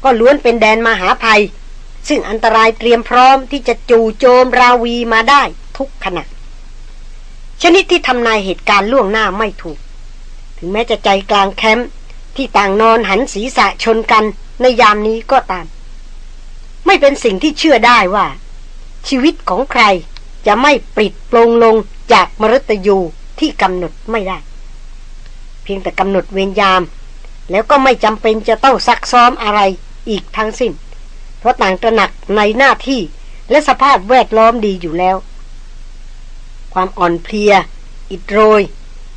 ก็ล้วนเป็นแดนมหาภัย ซึ่งอันตรายเตรียมพร้อมที่จะจู่โจมราวีมาได้ทุกขณะ ชนิดที่ทำนายเหตุการณ์ล่วงหน้าไม่ถูก ถึงแม้จะใจกลางแคมป์ที่ต่างนอนหันศีรษะชนกันในยามนี้ก็ตาม ไม่เป็นสิ่งที่เชื่อได้ว่า ชีวิตของใครจะไม่ปริดปลงลงจากมรตยูที่กำหนดไม่ได้ เพียงแต่กำหนดเวรยาม แล้วก็ไม่จำเป็นจะต้องซักซ้อมอะไรอีกทั้งสิ้น เพราะต่างตระหนักในหน้าที่และสภาพแวดล้อมดีอยู่แล้ว ความอ่อนเพลีย อิดโรย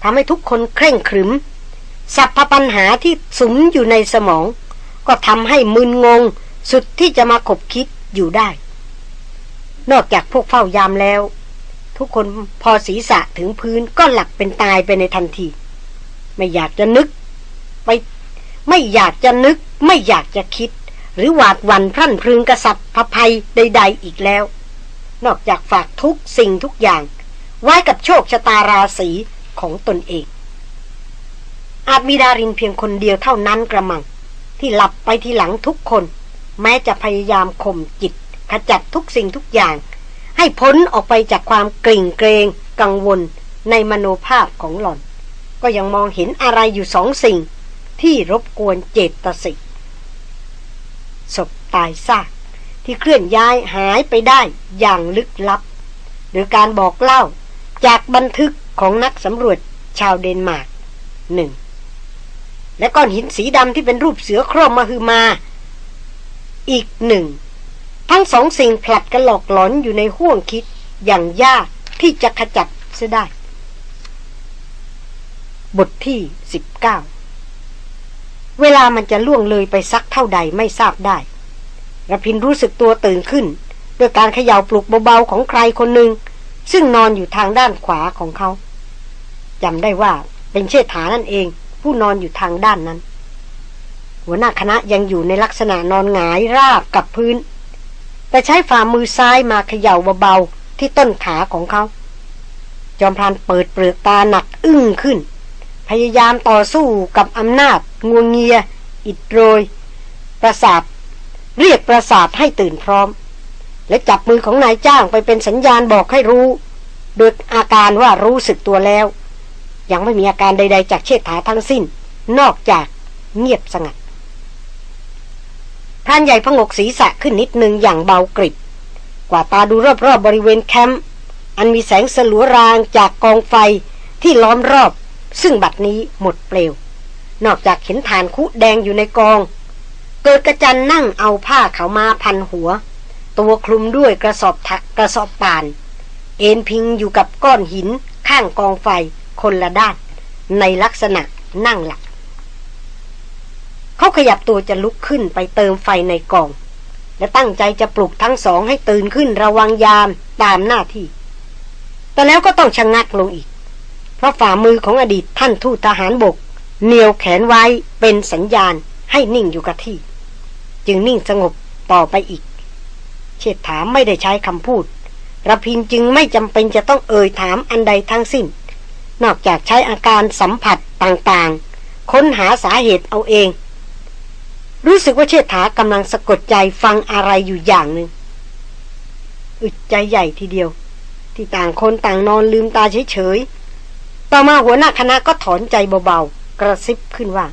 ทำให้ทุกคนเคร่งขรึม สัพพปัญหาที่สุมอยู่ในสมอง ก็ทำให้มึนงง สุดที่จะมาขบคิดอยู่ได้ นอกจากพวกเฝ้ายามแล้ว ทุกคนพอศีรษะถึงพื้นก็หลับเป็นตายไปในทันที ไม่อยากจะนึก ไป ไม่อยากจะนึก ไม่อยากจะคิด หรือหวาดวันพรั่นพรึงกระสับพภัยใด ๆ อีกแล้ว นอกจากฝากทุกสิ่งทุกอย่าง ไว้กับโชคชะตาราศีของตนเอง อาจมีดารินเพียงคนเดียวเท่านั้นกระมัง ที่หลับไปทีหลังทุกคน แม้จะพยายามข่มจิต ขจัดทุกสิ่งทุกอย่าง ให้พ้นออกไปจากความกลิ่งเกรงกังวลในมโนภาพของหล่อน ก็ยังมองเห็นอะไรอยู่สองสิ่งที่รบกวนเจตสิก ศพตายซากที่เคลื่อนย้ายหายไปได้อย่างลึกลับ หรือการบอกเล่าจากบันทึกของนักสำรวจชาวเดนมาร์กหนึ่งและก้อนหินสีดำที่เป็นรูปเสือโครมมาคือมา อีกหนึ่งทั้งสองสิ่งผลัดกันหลอกหลอนอยู่ในห่วงคิดอย่างยากที่จะขจัดเสียได้ บทที่สิบเก้า เวลามันจะล่วงเลยไปสักเท่าใดไม่ทราบได้ระพินรู้สึกตัวตื่นขึ้นด้วยการเขย่าปลุกเบาๆของใครคนหนึ่ง ซึ่งนอนอยู่ทางด้านขวาของเขาจำได้ว่าเป็นเชษฐานั่นเอง ผู้นอนอยู่ทางด้านนั้น หัวหน้าคณะยังอยู่ในลักษณะนอนหงายราบกับพื้น แต่ใช้ฝ่ามือซ้ายมาเขย่าเบาๆที่ต้นขาของเขา จอมพรานเปิดเปลือกตาหนักอึ้งขึ้น พยายามต่อสู้กับอำนาจงวงเงีย อิดโรย ประสาท เรียกประสาทให้ตื่นพร้อม และจับมือของนายจ้างไปเป็นสัญญาณบอกให้รู้ โดยอาการว่ารู้สึกตัวแล้ว ยังไม่มีอาการใด ๆ จากเชษฐาทั้งสิ้น นอกจากเงียบสงัดพรานใหญ่พงกศีรษะขึ้นนิดนึงอย่างเบากริบกว่าตาดูรอบๆบบริเวณแคมป์อันมีแสงสลัวรางจากกองไฟที่ล้อมรอบ ซึ่งบัดนี้หมดเปลว นอกจากเห็นฐานคุแดงอยู่ในกอง เกิดกระจันนั่งเอาผ้าเขามาพันหัว ตัวคลุมด้วยกระสอบถักกระสอบป่าน เอ็นพิงอยู่กับก้อนหินข้างกองไฟคนละด้าน ในลักษณะนั่งหลับเขาขยับตัวจะลุกขึ้นไปเติมไฟในกอง และตั้งใจจะปลุกทั้งสองให้ตื่นขึ้นระวังยามตามหน้าที่ แต่แล้วก็ต้องชะงงักลงอีก เพราะฝ่ามือของอดีตท่านทูตทหารบกเหนียวแขนไว้เป็นสัญญาณให้นิ่งอยู่กับที่ จึงนิ่งสงบต่อไปอีก เชษฐาไม่ได้ใช้คำพูดระพินจึงไม่จำเป็นจะต้องเอ่ยถามอันใดทั้งสิ้น นอกจากใช้อาการสัมผัสต่างๆ ค้นหาสาเหตุเอาเอง รู้สึกว่าเชษฐากำลังสะกดใจฟังอะไรอยู่อย่างหนึ่งอึดใจใหญ่ทีเดียว ที่ต่างคนต่างนอนลืมตาเฉย ต่อมาหัวหน้าคณะก็ถอนใจเบาๆ กระซิบขึ้นว่า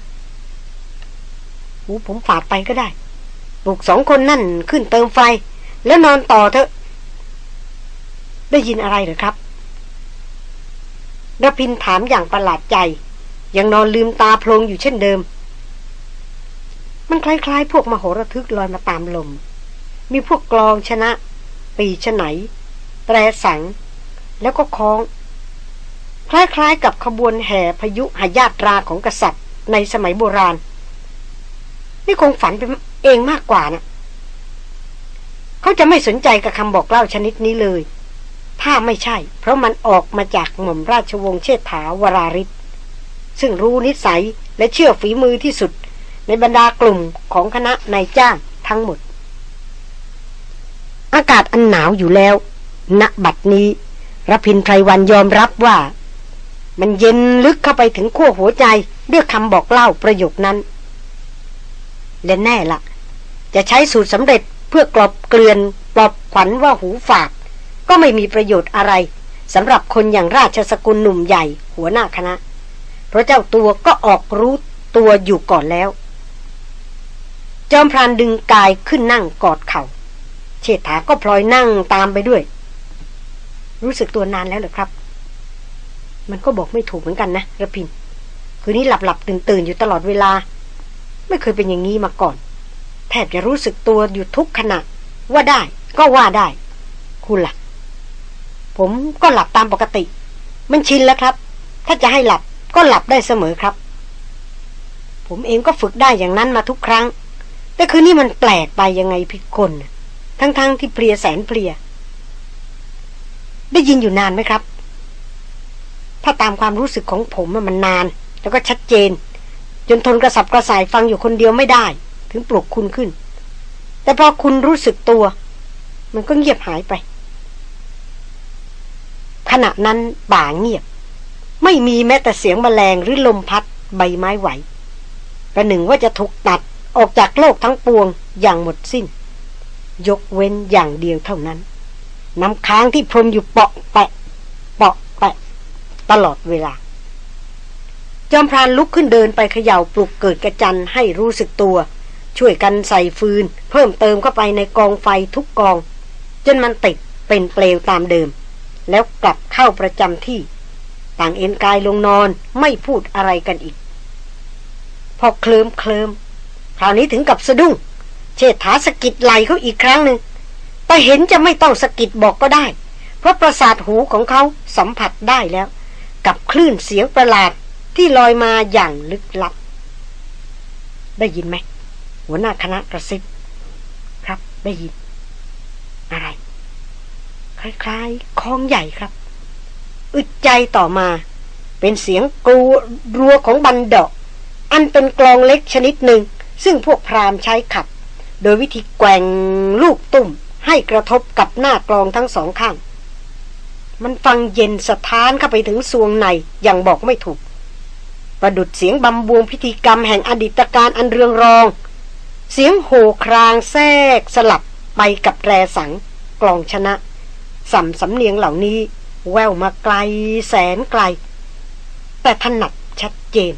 หูผมฝาดไปก็ได้ปลุกสองคนนั่นขึ้นเติมไฟ แล้วนอนต่อเถอะ ได้ยินอะไรหรือครับรพินถามอย่างประหลาดใจ ยังนอนลืมตาโพลงอยู่เช่นเดิม มันคล้ายๆ พวกมโหระทึกลอยมาตามลม มีพวกกลองชนะ ปีชไหนแตรสัง แล้วก็คล้อง คล้ายๆกับขบวนแห่พยุหายาตราของกษัตริย์ในสมัยโบราณ นี่คงฝันไปเองมากกว่านะเขาจะไม่สนใจกับคำบอกเล่าชนิดนี้เลย ถ้าไม่ใช่ เพราะมันออกมาจากหม่อมราชวงศ์เชษฐาวราริศซึ่งรู้นิสัยและเชื่อฝีมือที่สุด ในบรรดากลุ่มของคณะนายจ้างทั้งหมด อากาศอันหนาวอยู่แล้วณบัดนี้รพินไพรวันยอมรับว่า มันเย็นลึกเข้าไปถึงขั้วหัวใจด้วยคำบอกเล่าประโยคนั้น และแน่ละจะใช้สูตรสำเร็จเพื่อกลบเกลื่อนปลอบขวัญว่าหูฝาด ก็ไม่มีประโยชน์อะไรสำหรับคนอย่างราชสกุลหนุ่มใหญ่หัวหน้าคณะ เพราะเจ้าตัวก็ออกรู้ตัวอยู่ก่อนแล้ว จอมพรานดึงกายขึ้นนั่งกอดเขา่าเชษฐาก็พลอยนั่งตามไปด้วย รู้สึกตัวนานแล้วหรือครับ มันก็บอกไม่ถูกเหมือนกันนะระพิน คืนนี้หลับหลับตื่นตื่นอยู่ตลอดเวลา ไม่เคยเป็นอย่างนี้มาก่อน แทบจะรู้สึกตัวอยู่ทุกขณะ ว่าได้ ก็ว่าได้ คุณละ่ะ ผมก็หลับตามปกติ มันชินแล้วครับ ถ้าจะให้หลับก็หลับได้เสมอครับ ผมเองก็ฝึกได้อย่างนั้นมาทุกครั้ง แต่คืนนี้มันแปลกไปยังไงพิกลทั้งๆทที่เพลียแสนเพลีย ได้ยินอยู่นานไหมครับ ถ้าตามความรู้สึกของผมมันนาน แล้วก็ชัดเจน จนทนกระสับกระส่ายฟังอยู่คนเดียวไม่ได้ ถึงปลุกคุณขึ้น แต่พอคุณรู้สึกตัว มันก็เงียบหายไป ขณะนั้นป่าเงียบ ไม่มีแม้แต่เสียงแมลงหรือลมพัดใบไม้ไหวประหนึ่งว่าจะถูกตัดออกจากโลกทั้งปวงอย่างหมดสิ้น ยกเว้นอย่างเดียวเท่านั้น น้ำค้างที่พรมอยู่เปาะแปะ ตลอดเวลา จอมพรานลุกขึ้นเดินไปเขย่าปลุกเกิดกระจันให้รู้สึกตัว ช่วยกันใส่ฟืน เพิ่มเติมเข้าไปในกองไฟทุกกอง จนมันติดเป็นเปลวตามเดิม แล้วกลับเข้าประจำที่ ต่างเอ็นกายลงนอนไม่พูดอะไรกันอีก พอเคลิมเคลิมคราวนี้ถึงกับสะดุ้ง เชิดถาสกิดไหลเขาอีกครั้งหนึ่งแต่เห็นจะไม่ต้องสกิดบอกก็ได้ เพราะประสาทหูของเขาสัมผัสได้แล้ว กับคลื่นเสียงประหลาดที่ลอยมาอย่างลึกลับ ได้ยินไหม หัวหน้าคณะกระซิบ ครับได้ยิน อะไร คล้ายๆคลองใหญ่ครับ อึดใจต่อมา เป็นเสียงกรูรัวของบันดอก อันเป็นกลองเล็กชนิดหนึ่ง ซึ่งพวกพรามใช้ขับ โดยวิธีแกว่งลูกตุ่มให้กระทบกับหน้ากลองทั้งสองข้าง มันฟังเย็นสะท้านเข้าไปถึงสวงในอย่างบอกไม่ถูก ประดุดเสียงบำบวงพิธีกรรมแห่งอดีตการอันเรืองรอง เสียงโห่ครางแทรกสลับไปกับแรสังกลองชนะสัมสำเนียงเหล่านี้ แววมาไกลแสนไกล แต่ถนัดชัดเจน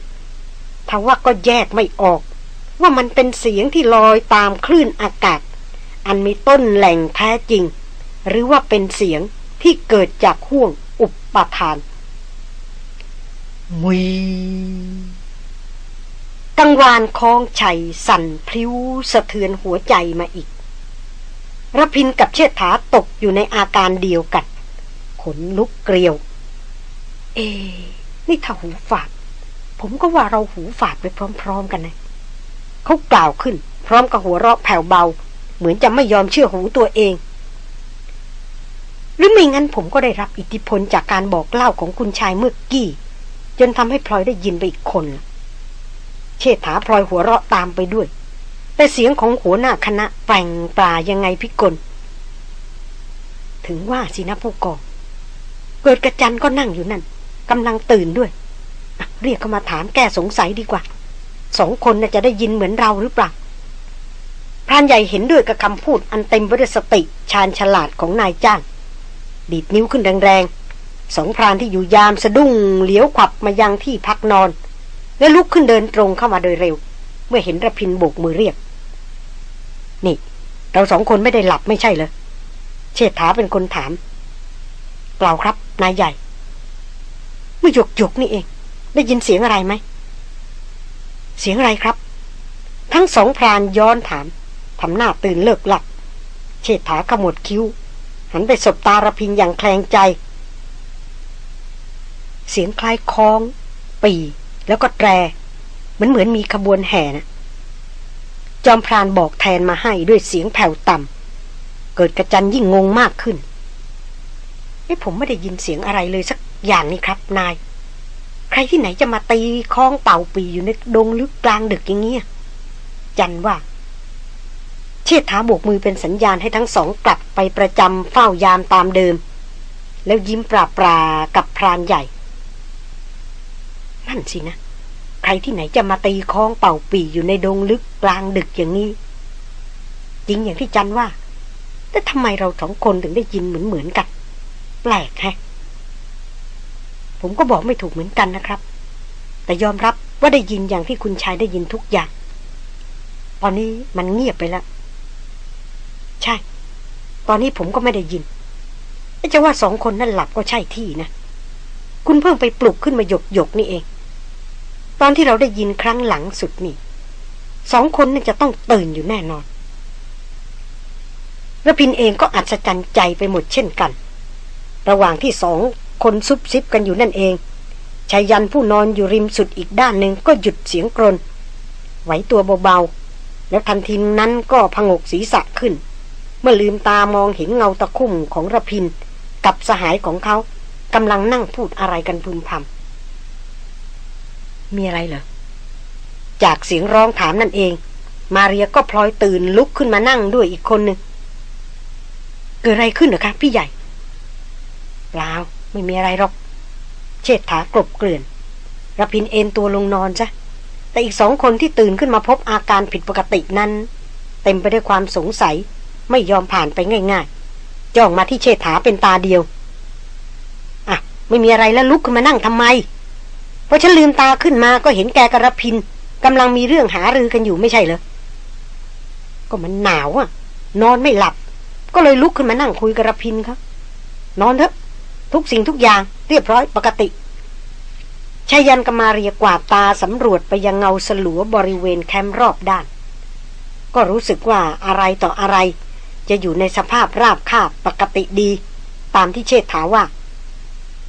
ทว่าก็แยกไม่ออก ว่ามันเป็นเสียงที่ลอยตามคลื่นอากาศ อันมีต้นแหล่งแท้จริง หรือว่าเป็นเสียง ที่เกิดจากห่วงอุปปทาน มุยกังวานคลองชัยสั่นพลิ้วสะเทือนหัวใจมาอีกรพินกับเชษฐาตกอยู่ในอาการเดียวกัน ขนลุกเกลียว เอ นี่ถ้าหูฝาด ผมก็ว่าเราหูฝาดไปพร้อมๆกันนะเขากล่าวขึ้น พร้อมกับหัวเราะแผ่วเบา เหมือนจะไม่ยอมเชื่อหูตัวเอง หรือไม่งั้นผมก็ได้รับอิทธิพลจากการบอกเล่าของคุณชายเมื่อกี้ จนทำให้พลอยได้ยินไปอีกคน เชษฐาพลอยหัวเราะตามไปด้วย แต่เสียงของหัวหน้าคณะแปลงปลายังไงพิกล ถึงว่าสินะผู้กอง เกิดกระจันก็นั่งอยู่นั่นกำลังตื่นด้วย เรียกเขามาถามแก้สงสัยดีกว่า สองคนน่าจะได้ยินเหมือนเราหรือเปล่าพรานใหญ่เห็นด้วยกับคำพูดอันเต็มไปด้วยสติชาญฉลาดของนายจ้าง ดีดนิ้วขึ้นแรงๆสองพรานที่อยู่ยามสะดุ้งเหลียวขวับมายังที่พักนอน และลุกขึ้นเดินตรงเข้ามาโดยเร็ว เมื่อเห็นระพินโบกมือเรียก นี่ เราสองคนไม่ได้หลับไม่ใช่เหรอเชษฐาเป็นคนถามเปล่าครับ นายใหญ่ เมื่อหยกหยกนี่เอง ได้ยินเสียงอะไรไหม เสียงอะไรครับ ทั้งสองพรานย้อนถามทำหน้าตื่นเลิกหลับ เชษฐาขมวดคิ้ว หันไปสบตารพินอย่างแคลงใจ เสียงคล้ายคล้อง ปี แล้วก็แตร เหมือนเหมือนมีขบวนแห่นะจอมพรานบอกแทนมาให้ด้วยเสียงแผ่วต่ำเกิดกระจันยิ่งงงมากขึ้นไอ้ผมไม่ได้ยินเสียงอะไรเลยสักอย่างนี่ครับ นาย ใครที่ไหนจะมาตีคล้องเป่าปีอยู่ในดงลึกกลางดึกอย่างเงี้ยจันว่า เชิดท้าโบกมือเป็นสัญญาณให้ทั้งสองกลับไปประจำเฝ้ายามตามเดิม แล้วยิ้มปราปรากับพรานใหญ่ นั่นสินะ ใครที่ไหนจะมาตีคลองเป่าปีอยู่ในดงลึกกลางดึกอย่างนี้ จริงอย่างที่จันว่า แต่ทำไมเราสองคนถึงได้ยินเหมือนเหมือนกัน แปลกแฮะผมก็บอกไม่ถูกเหมือนกันนะครับ แต่ยอมรับว่าได้ยินอย่างที่คุณชายได้ยินทุกอย่าง ตอนนี้มันเงียบไปแล้ว ใช่ ตอนนี้ผมก็ไม่ได้ยินจะว่าสองคนนั่นหลับก็ใช่ที่นะ คุณเพิ่งไปปลุกขึ้นมาหยกหยกนี่เอง ตอนที่เราได้ยินครั้งหลังสุดนี่สองคนนี่จะต้องตื่นอยู่แน่นอนระพินเองก็อัศจรรย์ใจไปหมดเช่นกัน ระหว่างที่สองคนซุบซิบกันอยู่นั่นเองชายันผู้นอนอยู่ริมสุดอีกด้านหนึ่งก็หยุดเสียงกรน ไหวตัวเบาๆ แล้วทันทีนั้นก็พงกศีรษะขึ้น มื่อลืมตามองเห็นเงาตะคุ่มของระพิน กับสหายของเขากำลังนั่งพูดอะไรกันพึมพำมีอะไรเหรอ จากเสียงร้องถามนั่นเอง มาเรียก็พลอยตื่นลุกขึ้นมานั่งด้วยอีกคนหนึ่งเกิดอะไรขึ้นเหรอคะพี่ใหญ่เปล่าไม่มีอะไรหรอก เชิดถากลบเกลื่อนระพินเอนตัวลงนอนจ้ะแต่อีกสองคนที่ตื่นขึ้นมาพบอาการผิดปกตินั้น เต็มไปด้วยความสงสัย ไม่ยอมผ่านไปง่ายๆ จ้องมาที่เชษฐาเป็นตาเดียว อะ ไม่มีอะไรแล้วลุกขึ้นมานั่งทำไมพอฉันลืมตาขึ้นมาก็เห็นแกกระพินกำลังมีเรื่องหารือกันอยู่ไม่ใช่เหรอ ก็มันหนาวอะ นอนไม่หลับ ก็เลยลุกขึ้นมานั่งคุยกระพินครับนอนเถอะ ทุกสิ่งทุกอย่างเรียบร้อยปกติชายันกมาเรียกวาดตาสำรวจไปยังเงาสลัวบริเวณแคมป์รอบด้าน ก็รู้สึกว่าอะไรต่ออะไร จะอยู่ในสภาพราบคาบปกติดี ตามที่เชษฐาว่า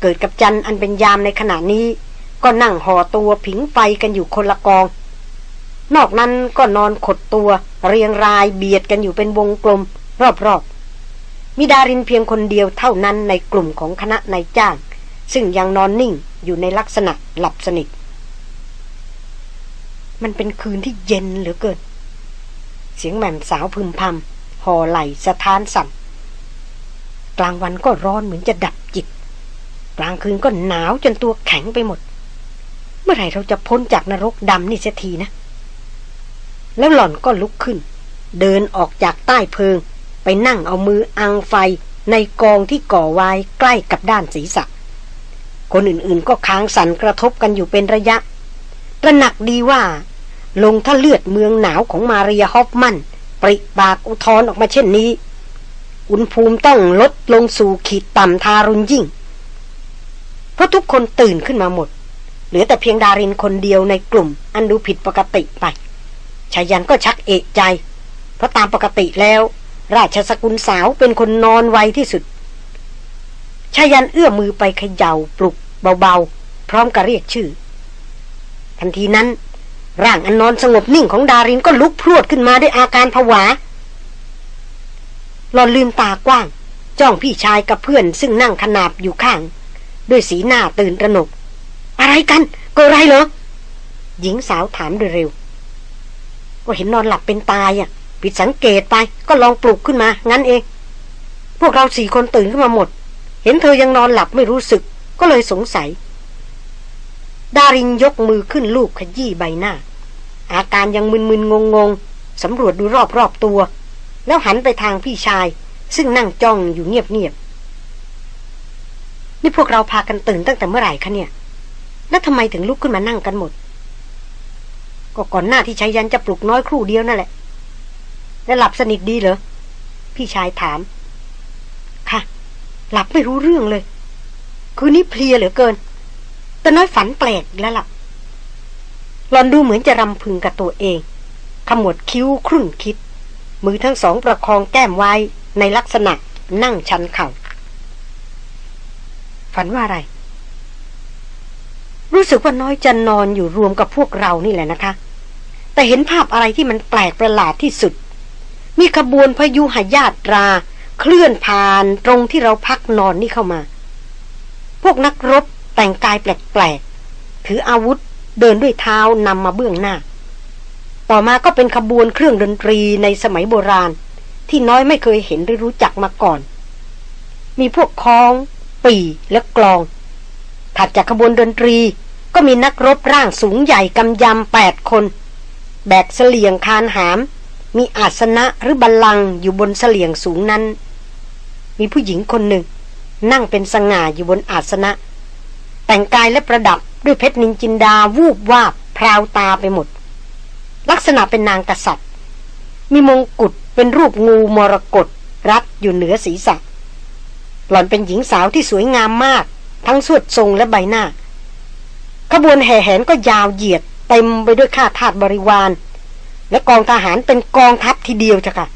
เกิดกับจันอันเป็นยามในขณะนี้ ก็นั่งห่อตัวผิงไฟกันอยู่คนละกอง นอกนั้นก็นอนขดตัวเรียงรายเบียดกันอยู่เป็นวงกลม รอบๆมีดารินเพียงคนเดียวเท่านั้นในกลุ่มของคณะนายจ้าง ซึ่งยังนอนนิ่งอยู่ในลักษณะหลับสนิทมันเป็นคืนที่เย็นเหลือเกิน เสียงแหม่มสาวพึมพำ ห่อไหลสะท้านสั่น กลางวันก็ร้อนเหมือนจะดับจิต กลางคืนก็หนาวจนตัวแข็งไปหมด เมื่อไหร่เราจะพ้นจากนรกดำนี่เสียทีนะ แล้วหล่อนก็ลุกขึ้น เดินออกจากใต้เพิง ไปนั่งเอามืออังไฟในกองที่ก่อไว้ใกล้กับด้านศีรษะ คนอื่นๆก็ค้างสั่นกระทบกันอยู่เป็นระยะตระหนักดีว่า ลงถ้าเลือดเมืองหนาวของมาเรียฮอฟมัน ปริปากอุทธรออกมาเช่นนี้ อุณภูมิต้องลดลงสู่ขีดต่ำทารุณยิ่ง เพราะทุกคนตื่นขึ้นมาหมด เหลือแต่เพียงดารินคนเดียวในกลุ่ม อันดูผิดปกติไปชายันก็ชักเอกใจ เพราะตามปกติแล้ว ราชสกุลสาวเป็นคนนอนไวที่สุดชายันเอื้อมมือไปเขย่าปลุกเบาๆ พร้อมกับเรียกชื่อ ทันทีนั้น ร่างอันนอนสงบนิ่งของดารินก็ลุกพรวดขึ้นมาด้วยอาการผวาหลอนลืมตากว้าง จ้องพี่ชายกับเพื่อนซึ่งนั่งขนาบอยู่ข้าง ด้วยสีหน้าตื่นตระหนก อะไรกันก็อะไรเหรอ หญิงสาวถามโดยเร็ว ก็เห็นนอนหลับเป็นตายอะ ผิดสังเกตไปก็ลองปลุกขึ้นมา งั้นเอง พวกเราสี่คนตื่นขึ้นมาหมด เห็นเธอยังนอนหลับไม่รู้สึก ก็เลยสงสัย ดารินยกมือขึ้นลูกขยี้ใบหน้า อาการยังมึนๆงงๆสำรวจดูรอบๆตัว แล้วหันไปทางพี่ชาย ซึ่งนั่งจ้องอยู่เงียบๆนี่พวกเราพากันตื่นตั้งแต่เมื่อไหร่คะเนี่ย แล้วทำไมถึงลุกขึ้นมานั่งกันหมด ก็ก่อนหน้าที่ชายยันจะปลุกน้อยครู่เดียวนั่นแหละ แล้วหลับสนิทดีเหรอ พี่ชายถาม ค่ะ หลับไม่รู้เรื่องเลย คืนนี้เพลียเหลือเกิน แต่น้อยฝันแปลกแล้วล่ะหลอนดูเหมือนจะรำพึงกับตัวเอง ขมวดคิ้วครุ่นคิด มือทั้งสองประคองแก้มไว้ในลักษณะนั่งชันเข่า ฝันว่าอะไร รู้สึกว่าน้อยจะนอนอยู่รวมกับพวกเรานี่แหละนะคะ แต่เห็นภาพอะไรที่มันแปลกประหลาดที่สุด มีขบวนพยุหยาตรา เคลื่อนผ่านตรงที่เราพักนอนนี่เข้ามา พวกนักรบ แต่งกายแปลกๆ ถืออาวุธเดินด้วยเท้านำมาเบื้องหน้า ต่อมาก็เป็นขบวนเครื่องดนตรีในสมัยโบราณ ที่น้อยไม่เคยเห็นหรือรู้จักมาก่อน มีพวกคล้อง ปีและกลอง ถัดจากขบวนดนตรีก็มีนักรบร่างสูงใหญ่กำยำแปดคน แบกเสลียงคานหาม มีอาสนะหรือบัลลังก์อยู่บนเสลียงสูงนั้น มีผู้หญิงคนหนึ่ง นั่งเป็นสง่าอยู่บนอาสนะ แต่งกายและประดับด้วยเพชรนินจินดาวูบวาบพราวตาไปหมด ลักษณะเป็นนางกษัตริย์ มีมงกุฎเป็นรูปงูมรกตรัดอยู่เหนือศีรษะ หล่อนเป็นหญิงสาวที่สวยงามมาก ทั้งสวดทรงและใบหน้า ขบวนแห่แหนก็ยาวเหยียดเต็มไปด้วยข้าทาสบริวาร และกองทหารเป็นกองทัพทีเดียวจ้ะค่ะ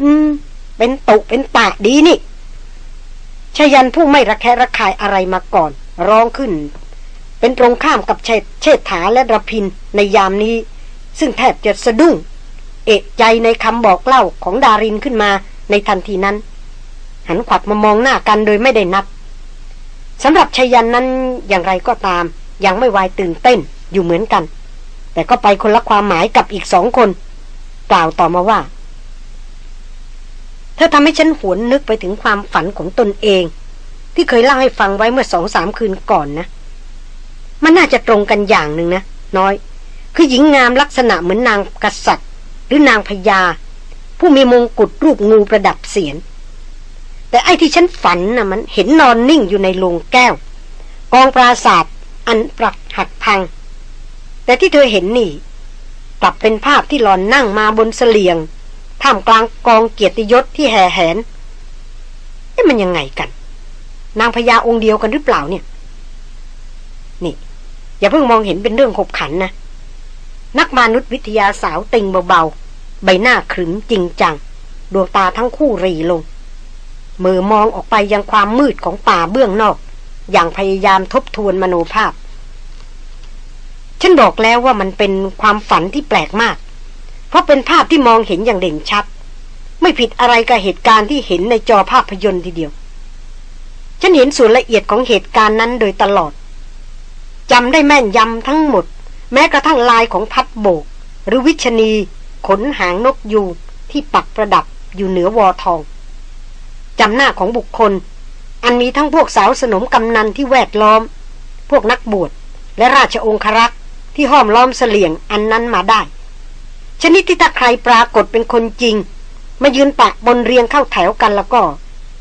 อืม เป็นตุเป็นตาดีนี่ชยันผู้ไม่ระแคะระคายอะไรมาก่อน ร้องขึ้น เป็นตรงข้ามกับเชษเชษฐาและระพินในยามนี้ ซึ่งแทบจะสะดุ้ง เอกใจในคำบอกเล่าของดารินขึ้นมาในทันทีนั้น หันขวับมามองหน้ากันโดยไม่ได้นัดสำหรับชยันนั้นอย่างไรก็ตาม ยังไม่วายตื่นเต้นอยู่เหมือนกัน แต่ก็ไปคนละความหมายกับอีกสองคน กล่าวต่อมาว่า เธอทำให้ฉันหวนนึกไปถึงความฝันของตนเอง ที่เคยเล่าให้ฟังไว้เมื่อสองสามคืนก่อนนะ มันน่าจะตรงกันอย่างหนึ่งนะ น้อย คือหญิงงามลักษณะเหมือนนางกษัตริย์ หรือนางพญา ผู้มีมงกุฎรูปงูประดับเสียน แต่ไอ้ที่ฉันฝันน่ะมันเห็นนอนนิ่งอยู่ในโลงแก้ว กองปราศาสตร์อันปรักหักพัง แต่ที่เธอเห็นนี่กลับเป็นภาพที่หลอนนั่งมาบนเสลียงท่ามกลางกองเกียรติยศที่แห่แหนนี่มันยังไงกัน นางพญาองค์เดียวกันหรือเปล่าเนี่ย นี่ อย่าเพิ่งมองเห็นเป็นเรื่องขบขันนะ นักมนุษยวิทยาสาวติงเบาๆ ใบหน้าขรึมจริงจัง ดวงตาทั้งคู่รีลง มือมองออกไปยังความมืดของป่าเบื้องนอก อย่างพยายามทบทวนมโนภาพ ฉันบอกแล้วว่ามันเป็นความฝันที่แปลกมาก เพราะเป็นภาพที่มองเห็นอย่างเด่นชัด ไม่ผิดอะไรกับเหตุการณ์ที่เห็นในจอภาพยนตร์ทีเดียว ฉันเห็นส่วนละเอียดของเหตุการณ์นั้นโดยตลอดจำได้แม่นยำทั้งหมด แม้กระทั่งลายของพัดโบก หรือวิชนี ขนหางนกยูงที่ปักประดับอยู่เหนือวอทองจำหน้าของบุคคล อันมีทั้งพวกสาวสนมกำนันที่แวดล้อม พวกนักบวชและราชองครักษ์ที่ห้อมล้อมเสลี่ยงอันนั้นมาได้ ชนิดที่ถ้าใครปรากฏเป็นคนจริง มายืนปะบนเรียงเข้าแถวกันแล้วก็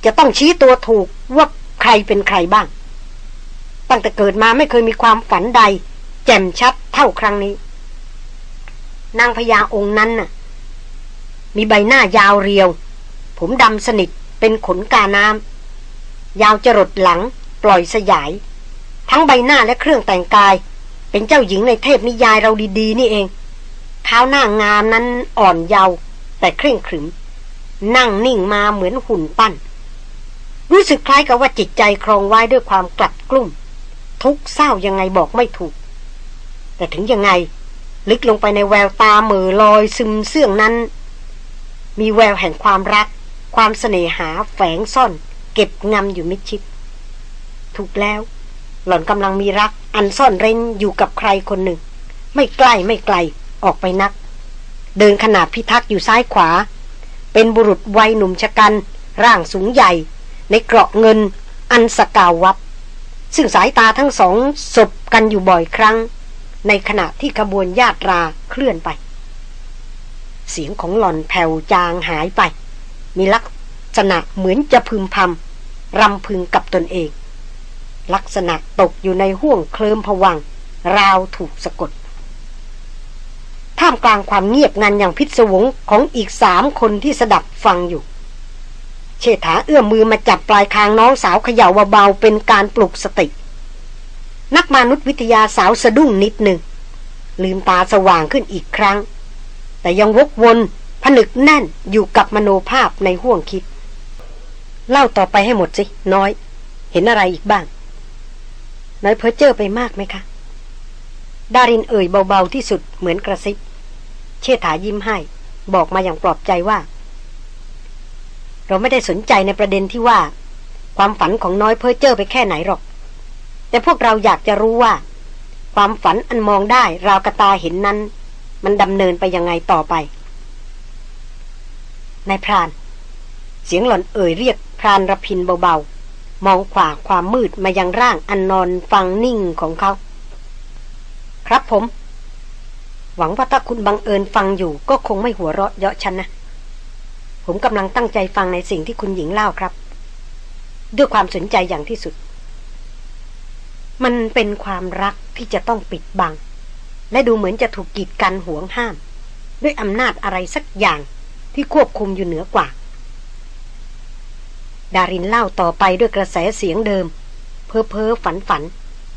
จะต้องชี้ตัวถูกว่า ใครเป็นใครบ้าง ตั้งแต่เกิดมาไม่เคยมีความฝันใด แจ่มชัดเท่าครั้งนี้ นางพญาองค์นั้นน่ะ มีใบหน้ายาวเรียว ผมดำสนิทเป็นขนกาน้ำยาวจรดหลัง ปล่อยสยาย ทั้งใบหน้าและเครื่องแต่งกาย เป็นเจ้าหญิงในเทพนิยายเราดีๆ นี่เองเท้าหน้างามนั้นอ่อนเยาว์แต่เคร่งขรึม นั่งนิ่งมาเหมือนหุ่นปั้น รู้สึกคล้ายกับว่าจิตใจครองไว้ด้วยความกลัดกลุ้มทุกเศร้ายังไงบอกไม่ถูก แต่ถึงยังไง ลึกลงไปในแววตาเหม่อลอยซึมเสื่องนั้น มีแววแห่งความรัก ความเสน่หาแฝงซ่อน เก็บงำอยู่มิดชิด ถูกแล้ว หล่อนกำลังมีรัก อันซ่อนเร้นอยู่กับใครคนหนึ่ง ไม่ใกล้ไม่ไกลออกไปนัก เดินขนาดพิทักษ์อยู่ซ้ายขวา เป็นบุรุษวัยหนุ่มชะกัน ร่างสูงใหญ่ ในเกราะเงินอันสกาววับ ซึ่งสายตาทั้งสองสบกันอยู่บ่อยครั้ง ในขณะที่ขบวนญาตราเคลื่อนไป เสียงของหล่อนแผ่วจางหายไป มีลักษณะเหมือนจะพึมพำรำพึงกับตนเอง ลักษณะตกอยู่ในห่วงเคลิมผวัง ราวถูกสะกดท่ามกลางความเงียบงันอย่างพิศวงของอีกสามคนที่สดับฟังอยู่ ชษฐาเอื้อมมือมาจับปลายคางน้องสาวเขย่าเบาๆเป็นการปลุกสติ นักมนุษยวิทยาสาวสะดุ้งนิดหนึ่ง ลืมตาสว่างขึ้นอีกครั้ง แต่ยังวกวนผนึกแน่นอยู่กับมโนภาพในห่วงคิด เล่าต่อไปให้หมดสิ น้อย เห็นอะไรอีกบ้าง น้อยเพอเจอไปมากไหมคะ ดารินเอ่ยเบาๆที่สุดเหมือนกระซิบ เชษฐายิ้มให้ บอกมาอย่างปลอบใจว่า เราไม่ได้สนใจในประเด็นที่ว่า ความฝันของน้อยเพ้อเจ้อไปแค่ไหนหรอก แต่พวกเราอยากจะรู้ว่า ความฝันอันมองได้ราวกับตาเห็นนั้น มันดำเนินไปยังไงต่อไปนายพราน เสียงหล่อนเอ่ยเรียกพรานรพินเบาๆ มองฝ่าความมืดมายังร่างอันนอนฟังนิ่งของเขา ครับผม หวังว่าถ้าคุณบังเอิญฟังอยู่ก็คงไม่หัวเราะเยาะฉันนะ ผมกำลังตั้งใจฟังในสิ่งที่คุณหญิงเล่าครับ ด้วยความสนใจอย่างที่สุด มันเป็นความรักที่จะต้องปิดบัง และดูเหมือนจะถูกกีดกันห่วงห้าม ด้วยอำนาจอะไรสักอย่างที่ควบคุมอยู่เหนือกว่า ดารินเล่าต่อไปด้วยกระแสเสียงเดิม เพ้อเพ้อฝันฝัน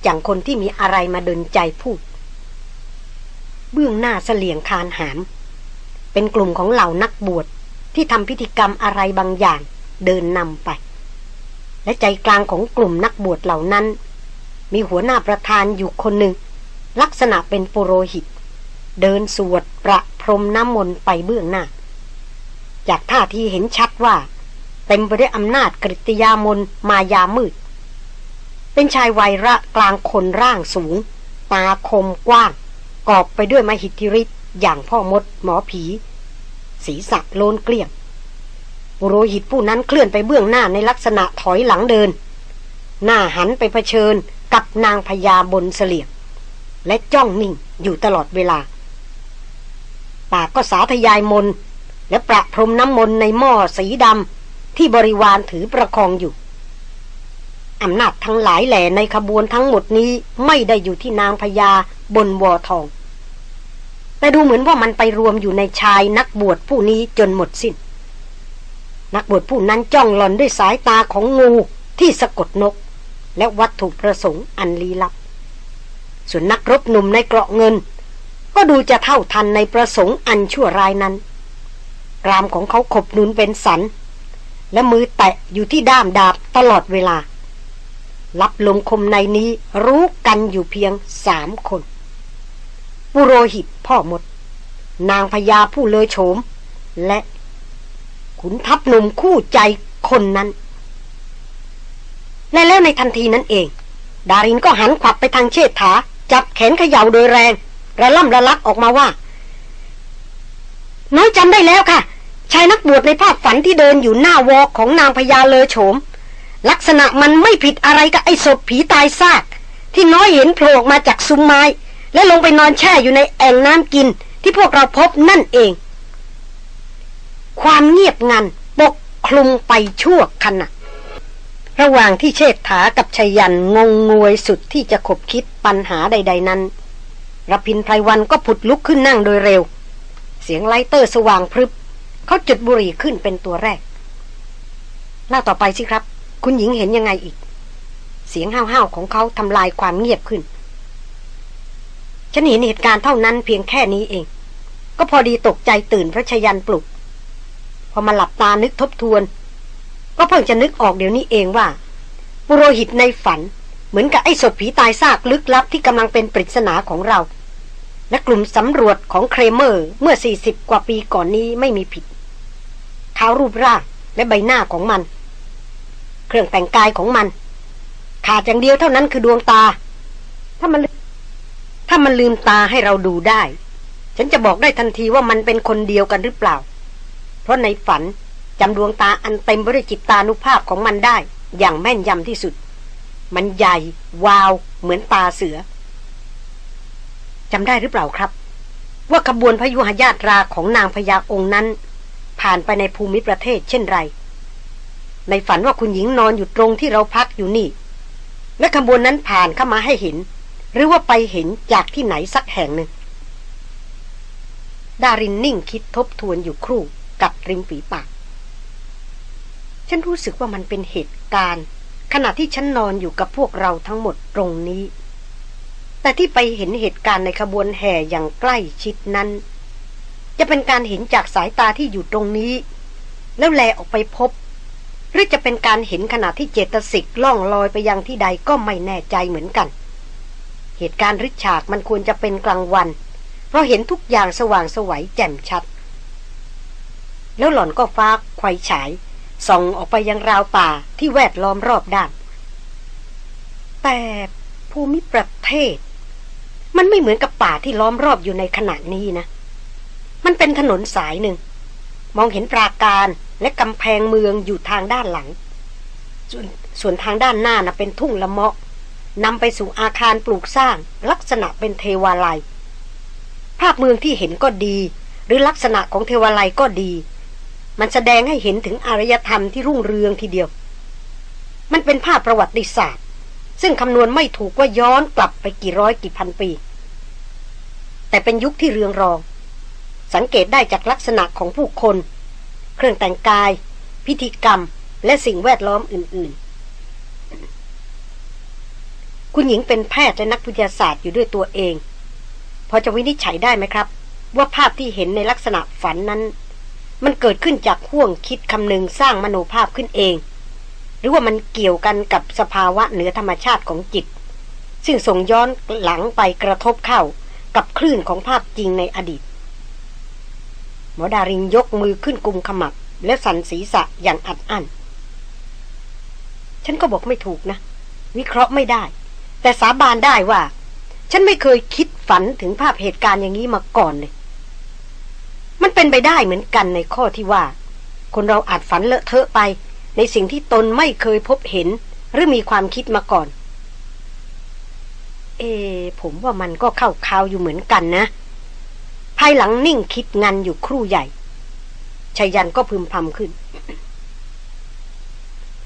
อย่างคนที่มีอะไรมาดนใจพูด เบื้องหน้าเสลียงคานหาม เป็นกลุ่มของเหล่านักบวช ที่ทำพิธีกรรมอะไรบางอย่างเดินนำไป และใจกลางของกลุ่มนักบวชเหล่านั้น มีหัวหน้าประธานอยู่คนหนึ่ง ลักษณะเป็นปุโรหิต เดินสวดประพรมน้ำมนต์ไปเบื้องหน้า จากท่าที่เห็นชัดว่า เต็มไปด้วยอำนาจกริยามนมายามืด เป็นชายวัยระกลางคนร่างสูง ตาคมกว้าง กอบไปด้วยมหิทธิฤทธิ์อย่างพ่อมดหมอผี ศีรษะโลนเกลี้ยงบุโรหิตผู้นั้นเคลื่อนไปเบื้องหน้าในลักษณะถอยหลังเดิน หน้าหันไปเผชิญกับนางพญาบนเสลียง และจ้องนิ่งอยู่ตลอดเวลา ปากก็สาธยายมน และประพรมน้ำมนในหม้อสีดำที่บริวารถือประคองอยู่อำนาจทั้งหลายแหล่ในขบวนทั้งหมดนี้ไม่ได้อยู่ที่นางพญาบนวอทอง แต่ดูเหมือนว่ามันไปรวมอยู่ในชายนักบวชผู้นี้จนหมดสิน้น นักบวชผู้นั้นจ้องหลอนด้วยสายตาของงูที่สะกดนก และวัตถุประสงค์อันลี้ลับ ส่วนนักรบหนุ่มในเกราะเงิน ก็ดูจะเท่าทันในประสงค์อันชั่วร้ายนั้นรามของเขาขบนุนเป็นสัน และมือแตะอยู่ที่ด้ามดาบตลอดเวลารับลมคมในนี้รู้กันอยู่เพียงสามคน ปุโรหิตพ่อมด นางพญาผู้เลอโฉม และขุนทัพหนุ่มคู่ใจคนนั้น และแล้วในทันทีนั้นเอง ดารินก็หันขวับไปทางเชษฐา จับแขนเขย่าโดยแรง ระล่ำระลักออกมาว่า น้อยจำได้แล้วค่ะชายนักบวชในภาพฝันที่เดินอยู่หน้าวอของนางพญาเลอโฉม ลักษณะมันไม่ผิดอะไรกับไอ้ศพผีตายซาก ที่น้อยเห็นโผล่มาจากซุ้มไม้ และลงไปนอนแช่อยู่ในแอ่งน้ำกินที่พวกเราพบนั่นเอง ความเงียบงันปกคลุมไปชั่วขณะระหว่างที่เชษฐากับชยันงงงวยสุดที่จะขบคิดปัญหาใด ๆ นั้นรพินไพรวันก็ผุดลุกขึ้นนั่งโดยเร็ว เสียงไลเตอร์สว่างพรึบ เขาจุดบุหรี่ขึ้นเป็นตัวแรกเล่าต่อไปสิครับ คุณหญิงเห็นยังไงอีก เสียงห้าวๆของเขาทำลายความเงียบขึ้น ฉันเห็นเหตุการณ์เท่านั้นเพียงแค่นี้เอง ก็พอดีตกใจตื่นพระชยันปลุก พอมาหลับตานึกทบทวน ก็เพิ่งจะนึกออกเดี๋ยวนี้เองว่า ปุโรหิตในฝัน เหมือนกับไอ้ศพผีตายซากลึกลับที่กำลังเป็นปริศนาของเรา และกลุ่มสำรวจของเครเมอร์เมื่อ 40 กว่าปีก่อนนี้ไม่มีผิดเขารูปร่างและใบหน้าของมัน เครื่องแต่งกายของมัน ขาดอย่างเดียวเท่านั้นคือดวงตา ถ้ามัน ถ้ามันลืมตาให้เราดูได้ ฉันจะบอกได้ทันทีว่ามันเป็นคนเดียวกันหรือเปล่า เพราะในฝันจำดวงตาอันเต็มไปด้วยจิตตานุภาพของมันได้ อย่างแม่นยำที่สุด มันใหญ่ วาว เหมือนตาเสือจำได้หรือเปล่าครับ ว่าขบวนพยุหญาตราของนางพญาองค์นั้น ผ่านไปในภูมิประเทศเช่นไร ในฝันว่าคุณหญิงนอนอยู่ตรงที่เราพักอยู่นี่ และขบวนนั้นผ่านเข้ามาให้เห็น หรือว่าไปเห็นจากที่ไหนสักแห่งหนึ่ง ดารินนิ่งคิดทบทวนอยู่ครู่กับริมฝีปาก ฉันรู้สึกว่ามันเป็นเหตุการณ์ ขณะที่ฉันนอนอยู่กับพวกเราทั้งหมดตรงนี้ แต่ที่ไปเห็นเหตุการณ์ในขบวนแห่อย่างใกล้ชิดนั้น จะเป็นการเห็นจากสายตาที่อยู่ตรงนี้ แล้วแลออกไปพบ หรือจะเป็นการเห็นขณะที่เจตสิกล่องลอยไปยังที่ใดก็ไม่แน่ใจเหมือนกัน เหตุการณ์ริฉากมันควรจะเป็นกลางวัน เพราะเห็นทุกอย่างสว่างสวัยแจ่มชัด แล้วหล่อนก็ฟ้าควายฉาย ส่องออกไปยังราวป่าที่แวดล้อมรอบด้าน แต่ภูมิประเทศ มันไม่เหมือนกับป่าที่ล้อมรอบอยู่ในขณะนี้นะ มันเป็นถนนสายหนึ่ง มองเห็นปราการและกำแพงเมืองอยู่ทางด้านหลัง ส่วนส่วนทางด้านหน้านะเป็นทุ่งละเมาะ นำไปสู่อาคารปลูกสร้าง ลักษณะเป็นเทวาลัย ภาพเมืองที่เห็นก็ดี หรือลักษณะของเทวาลัยก็ดี มันแสดงให้เห็นถึงอารยธรรมที่รุ่งเรืองทีเดียว มันเป็นภาพประวัติศาสตร์ ซึ่งคำนวณไม่ถูกว่าย้อนกลับไปกี่ร้อยกี่พันปี แต่เป็นยุคที่เรืองรอง สังเกตได้จากลักษณะของผู้คน เครื่องแต่งกาย พิธีกรรม และสิ่งแวดล้อมอื่นๆ คุณหญิงเป็นแพทย์และนักวิทยาศาสตร์อยู่ด้วยตัวเอง พอจะวินิจฉัยได้ไหมครับ ว่าภาพที่เห็นในลักษณะฝันนั้น มันเกิดขึ้นจากห่วงคิดคำนึงสร้างมโนภาพขึ้นเอง หรือว่ามันเกี่ยวกันกับสภาวะเหนือธรรมชาติของจิต ซึ่งส่งย้อนหลังไปกระทบเข้ากับคลื่นของภาพจริงในอดีต หมอดาริงยกมือขึ้นกุมขมับและสั่นศีรษะอย่างอัดอั้นฉันก็บอกไม่ถูกนะ วิเคราะห์ไม่ได้ แต่สาบานได้ว่า ฉันไม่เคยคิดฝันถึงภาพเหตุการณ์อย่างนี้มาก่อนเลย มันเป็นไปได้เหมือนกันในข้อที่ว่า คนเราอาจฝันเลอะเทอะไป ในสิ่งที่ตนไม่เคยพบเห็น หรือมีความคิดมาก่อน เอ ผมว่ามันก็เข้าข่าวอยู่เหมือนกันนะ ภายหลังนิ่งคิดงันอยู่ครู่ใหญ่ชายันก็พึมพำขึ้น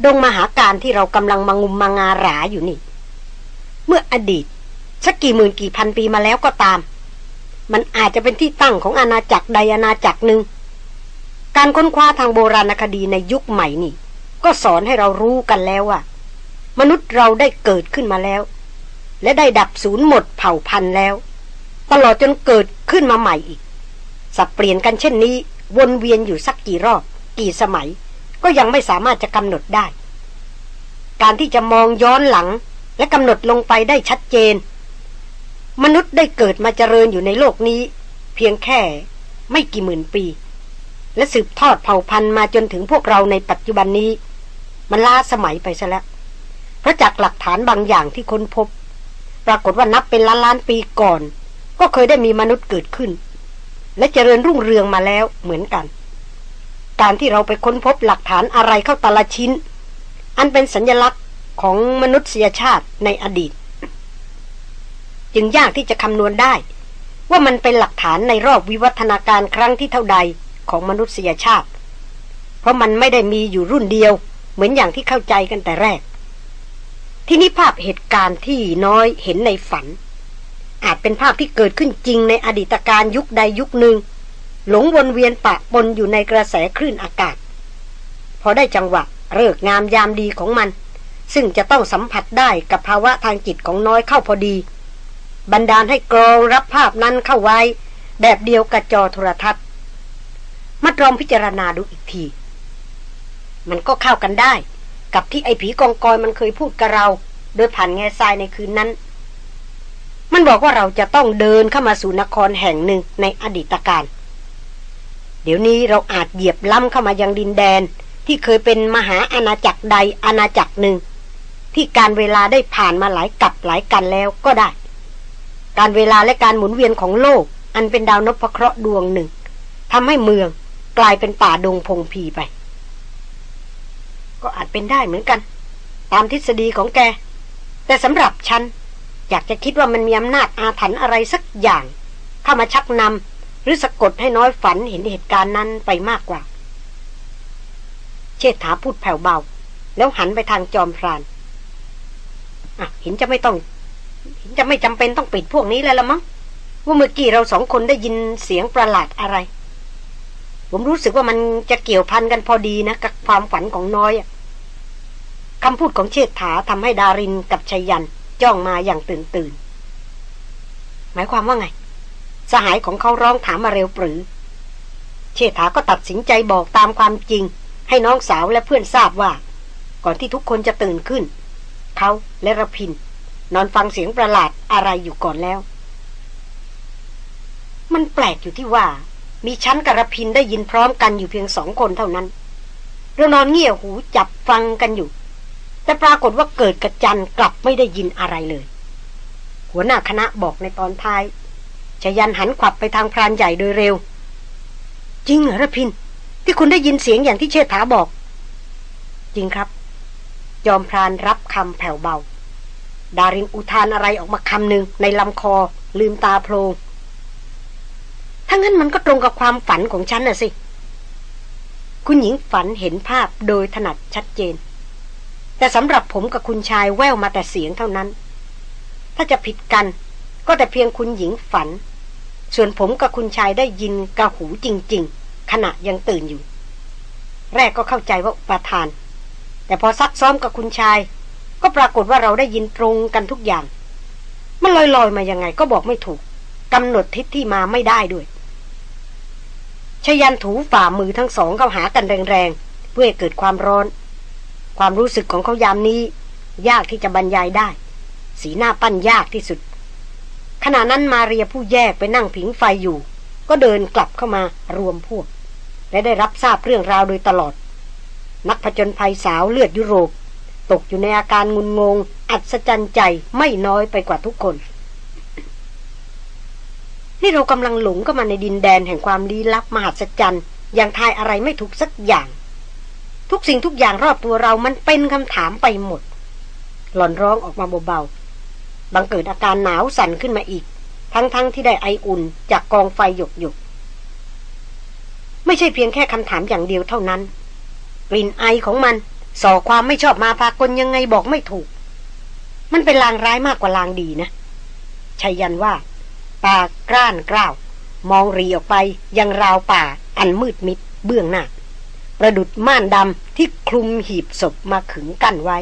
ดงมหาการที่เรากำลังมางุมมางาหราอยู่นี่ เมื่ออดีตสักกี่หมื่นกี่พันปีมาแล้วก็ตาม มันอาจจะเป็นที่ตั้งของอาณาจักรใดอาณาจักรหนึ่ง การค้นคว้าทางโบราณคดีในยุคใหม่นี่ ก็สอนให้เรารู้กันแล้วว่า มนุษย์เราได้เกิดขึ้นมาแล้ว และได้ดับศูนย์หมดเผ่าพันธุ์แล้ว ตลอดจนเกิดขึ้นมาใหม่อีก สับเปลี่ยนกันเช่นนี้ วนเวียนอยู่สักกี่รอบ กี่สมัย ก็ยังไม่สามารถจะกำหนดได้ การที่จะมองย้อนหลัง และกำหนดลงไปได้ชัดเจน มนุษย์ได้เกิดมาเจริญอยู่ในโลกนี้ เพียงแค่ไม่กี่หมื่นปี และสืบทอดเผ่าพันธุ์มาจนถึงพวกเราในปัจจุบันนี้ มันล้าสมัยไปซะแล้วเพราะจากหลักฐานบางอย่างที่ค้นพบ ปรากฏว่านับเป็นล้านล้านปีก่อน ก็เคยได้มีมนุษย์เกิดขึ้น และเจริญรุ่งเรืองมาแล้วเหมือนกัน การที่เราไปค้นพบหลักฐานอะไรเข้าตาละชิ้น อันเป็นสัญญลักษณ์ ของมนุษยชาติในอดีต จึงยากที่จะคำนวณได้ ว่ามันเป็นหลักฐานในรอบวิวัฒนาการครั้งที่เท่าใดของมนุษยชาติ เพราะมันไม่ได้มีอยู่รุ่นเดียว เหมือนอย่างที่เข้าใจกันแต่แรก ที่นี้ภาพเหตุการณ์ที่น้อยเห็นในฝัน อาจเป็นภาพที่เกิดขึ้นจริงในอดีตการยุคใดยุคหนึ่ง หลงวนเวียนปะปนอยู่ในกระแสคลื่นอากาศ พอได้จังหวะเลิกงามยามดีของมัน ซึ่งจะต้องสัมผัสได้กับภาวะทางจิตของน้อยเข้าพอดี บันดาลให้กรองรับภาพนั้นเข้าไว้ แบบเดียวกับจอโทรทัศน์มัดลองพิจารณาดูอีกที มันก็เข้ากันได้ กับที่ไอ้ผีกองกอยมันเคยพูดกับเรา โดยผ่านแง่ทรายในคืนนั้น มันบอกว่าเราจะต้องเดินเข้ามาสู่นครแห่งหนึ่งในอดีตการ เดี๋ยวนี้เราอาจเหยียบล้ำเข้ามายังดินแดนที่เคยเป็นมหาอาณาจักรใดอาณาจักรหนึ่ง ที่การเวลาได้ผ่านมาหลายกับหลายกันแล้วก็ได้ การเวลาและการหมุนเวียนของโลก อันเป็นดาวนพเคราะห์ดวงหนึ่งทำให้เมืองกลายเป็นป่าดงพงพีไป ก็อาจเป็นได้เหมือนกัน ตามทฤษฎีของแก แต่สำหรับฉัน อยากจะคิดว่ามันมีอำนาจอาถรรพ์อะไรสักอย่าง เข้ามาชักนำหรือสะกดให้น้อยฝันเห็นเหตุการณ์นั้นไปมากกว่า เชษฐาพูดแผ่วเบา แล้วหันไปทางจอมพราน อะเห็นจะไม่ต้อง เห็นจะไม่จำเป็นต้องปิดพวกนี้แล้วละมั้งว่าเมื่อกี้เราสองคนได้ยินเสียงประหลาดอะไร ผมรู้สึกว่ามันจะเกี่ยวพันกันพอดีนะกับความฝันของน้อยคำพูดของเชษฐาทำให้ดารินกับชัยยันจ้องมาอย่างตื่นตื่น หมายความว่าไง สหายของเขาร้องถามมาเร็วปรือ เชษฐาก็ตัดสินใจบอกตามความจริง ให้น้องสาวและเพื่อนทราบว่า ก่อนที่ทุกคนจะตื่นขึ้น เขาและระพิน นอนฟังเสียงประหลาดอะไรอยู่ก่อนแล้ว มันแปลกอยู่ที่ว่า มีชั้นกระพินได้ยินพร้อมกันอยู่เพียงสองคนเท่านั้น เรานอนเงี่ยหูจับฟังกันอยู่ แต่ปรากฏว่าเกิดกระจันกลับไม่ได้ยินอะไรเลย หัวหน้าคณะบอกในตอนท้ายชยันหันขวับไปทางพรานใหญ่โดยเร็ว จริงเหรอระพิน ที่คุณได้ยินเสียงอย่างที่เชษฐาบอก จริงครับ ยอมพรานรับคำแผ่วเบา ดารินอุทานอะไรออกมาคำหนึ่งในลำคอลืมตาโพลงถ้างั้นมันก็ตรงกับความฝันของฉันน่ะสิ คุณหญิงฝันเห็นภาพโดยถนัดชัดเจน แต่สำหรับผมกับคุณชายแววมาแต่เสียงเท่านั้น ถ้าจะผิดกันก็แต่เพียงคุณหญิงฝัน ส่วนผมกับคุณชายได้ยินกระหูจริง ๆ ขณะยังตื่นอยู่ แรกก็เข้าใจว่าประทาน แต่พอซักซ้อมกับคุณชาย ก็ปรากฏว่าเราได้ยินตรงกันทุกอย่าง มันลอยๆมายังไงก็บอกไม่ถูกกำหนดทิศที่มาไม่ได้ด้วยชยันถูฝ่ามือทั้งสองเข้าหากันแรงๆ เพื่อเกิดความร้อน ความรู้สึกของเขายามนี้ ยากที่จะบรรยายได้ สีหน้าปั้นยากที่สุด ขณะนั้นมาเรียผู้แยกไปนั่งผิงไฟอยู่ ก็เดินกลับเข้ามารวมพวก และได้รับทราบเรื่องราวโดยตลอด นักผจญภัยสาวเลือดยุโรป ตกอยู่ในอาการงุนงง อัศจรรย์ใจไม่น้อยไปกว่าทุกคน นี่เรากำลังหลงก็มาในดินแดนแห่งความลี้ลับมหัศจรรย์อย่างทายอะไรไม่ถูกสักอย่าง ทุกสิ่งทุกอย่างรอบตัวเรามันเป็นคำถามไปหมด หล่อนร้องออกมาเบาๆบังเกิดอาการหนาวสั่นขึ้นมาอีก ทั้งๆทที่ได้ไออุ่นจากกองไฟหยกหยกไม่ใช่เพียงแค่คำถามอย่างเดียวเท่านั้น กลิ่นไอของมัน ส่อความไม่ชอบมาพากลยังไงบอกไม่ถูก มันเป็นลางร้ายมากกว่าลางดีนะชัยยันว่าตากร้านกล้าว มองรีออกไปยังราวป่าอันมืดมิดเบื้องหน้า ประดุดม่านดำที่คลุมหีบศพมาขึงกั้นไว้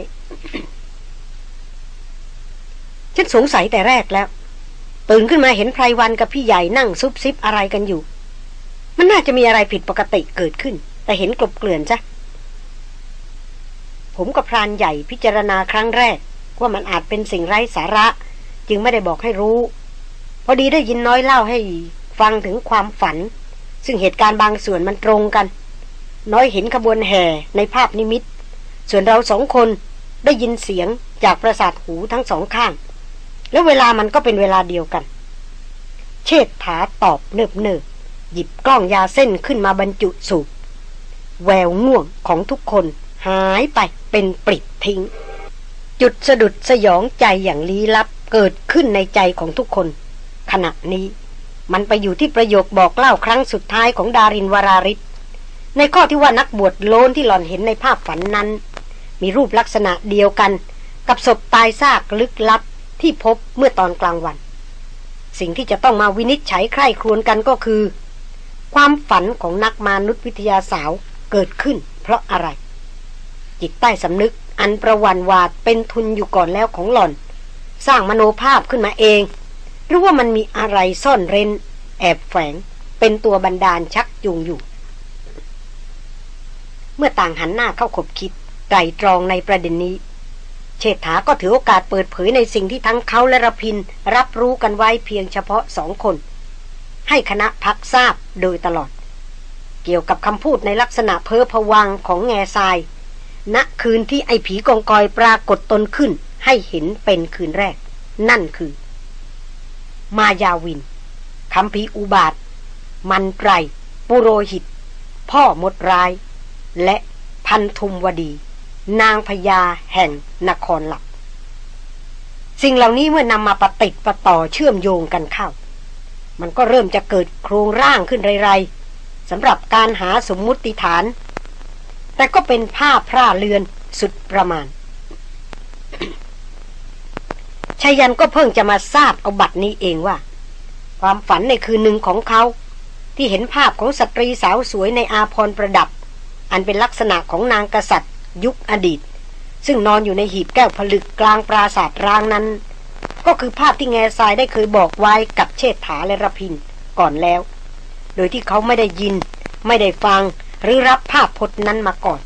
ฉันสงสัยแต่แรกแล้ว ตื่นขึ้นมาเห็นไพรวันกับพี่ใหญ่นั่งซุบซิบอะไรกันอยู่ มันน่าจะมีอะไรผิดปกติเกิดขึ้น แต่เห็นกลบเกลื่อนจ้ะ ผมกับพรานใหญ่พิจารณาครั้งแรก ว่ามันอาจเป็นสิ่งไร้สาระ จึงไม่ได้บอกให้รู้ พอดีได้ยินน้อยเล่าให้ฟังถึงความฝัน ซึ่งเหตุการณ์บางส่วนมันตรงกัน น้อยเห็นขบวนแห่ในภาพนิมิต ส่วนเราสองคนได้ยินเสียงจากประสาทหูทั้งสองข้าง แล้วเวลามันก็เป็นเวลาเดียวกัน เชษฐาตอบเนิบเนิบหยิบกล้องยาเส้นขึ้นมาบรรจุสูบแววง่วงของทุกคน หายไปเป็นปลิดทิ้ง จุดสะดุดสยองใจอย่างลี้ลับเกิดขึ้นในใจของทุกคน ขณะนี้มันไปอยู่ที่ประโยคบอกเล่าครั้งสุดท้ายของดารินวราริศในข้อที่ว่านักบวชโลนที่หล่อนเห็นในภาพฝันนั้น มีรูปลักษณะเดียวกัน กับศพตายซากลึกลับที่พบเมื่อตอนกลางวัน สิ่งที่จะต้องมาวินิจฉัยใคร่ครวญกันก็คือ ความฝันของนักมนุษยวิทยาสาวเกิดขึ้นเพราะอะไร จิตใต้สำนึก อันประวันวาดเป็นทุนอยู่ก่อนแล้วของหล่อน สร้างมโนภาพขึ้นมาเอง หรือว่ามันมีอะไรซ่อนเร้น แอบแฝง เป็นตัวบันดาลชักจูงอยู่ เมื่อต่างหันหน้าเข้าขบคิดไตรตรองในประเด็นนี้ เชษฐาก็ถือโอกาสเปิดเผยในสิ่งที่ทั้งเขาและรพินรับรู้กันไว้เพียงเฉพาะสองคน ให้คณะพักทราบโดยตลอดเกี่ยวกับคำพูดในลักษณะเพ้อพวังของแง่ทราย ณคืนที่ไอ้ผีกองกอยปรากฏตนขึ้น ให้เห็นเป็นคืนแรก นั่นคือ มายาวินคำพีอุบาท มันไตร ปุโรหิต พ่อมดร้าย และพันธุมวดี นางพญาแห่งนครหลับสิ่งเหล่านี้เมื่อนำมาปฏิติดประต่อเชื่อมโยงกันเข้า มันก็เริ่มจะเกิดโครงร่างขึ้นไรๆสำหรับการหาสมมุติฐาน แต่ก็เป็นภาพพร่าเลือนสุดประมาณชายันก็เพิ่งจะมาทราบเอาบัตรนี้เองว่า ความฝันในคืนหนึ่งของเขา ที่เห็นภาพของสตรีสาวสวยในอาพรประดับ อันเป็นลักษณะของนางกษัตริย์ ยุคอดีต ซึ่งนอนอยู่ในหีบแก้วผลึกกลางปราสาทร้างนั้น ก็คือภาพที่แง่ทรายได้เคยบอกไว้กับเชษฐาและระพินก่อนแล้ว โดยที่เขาไม่ได้ยิน ไม่ได้ฟัง หรือรับภาพพจน์นั้นมาก่อน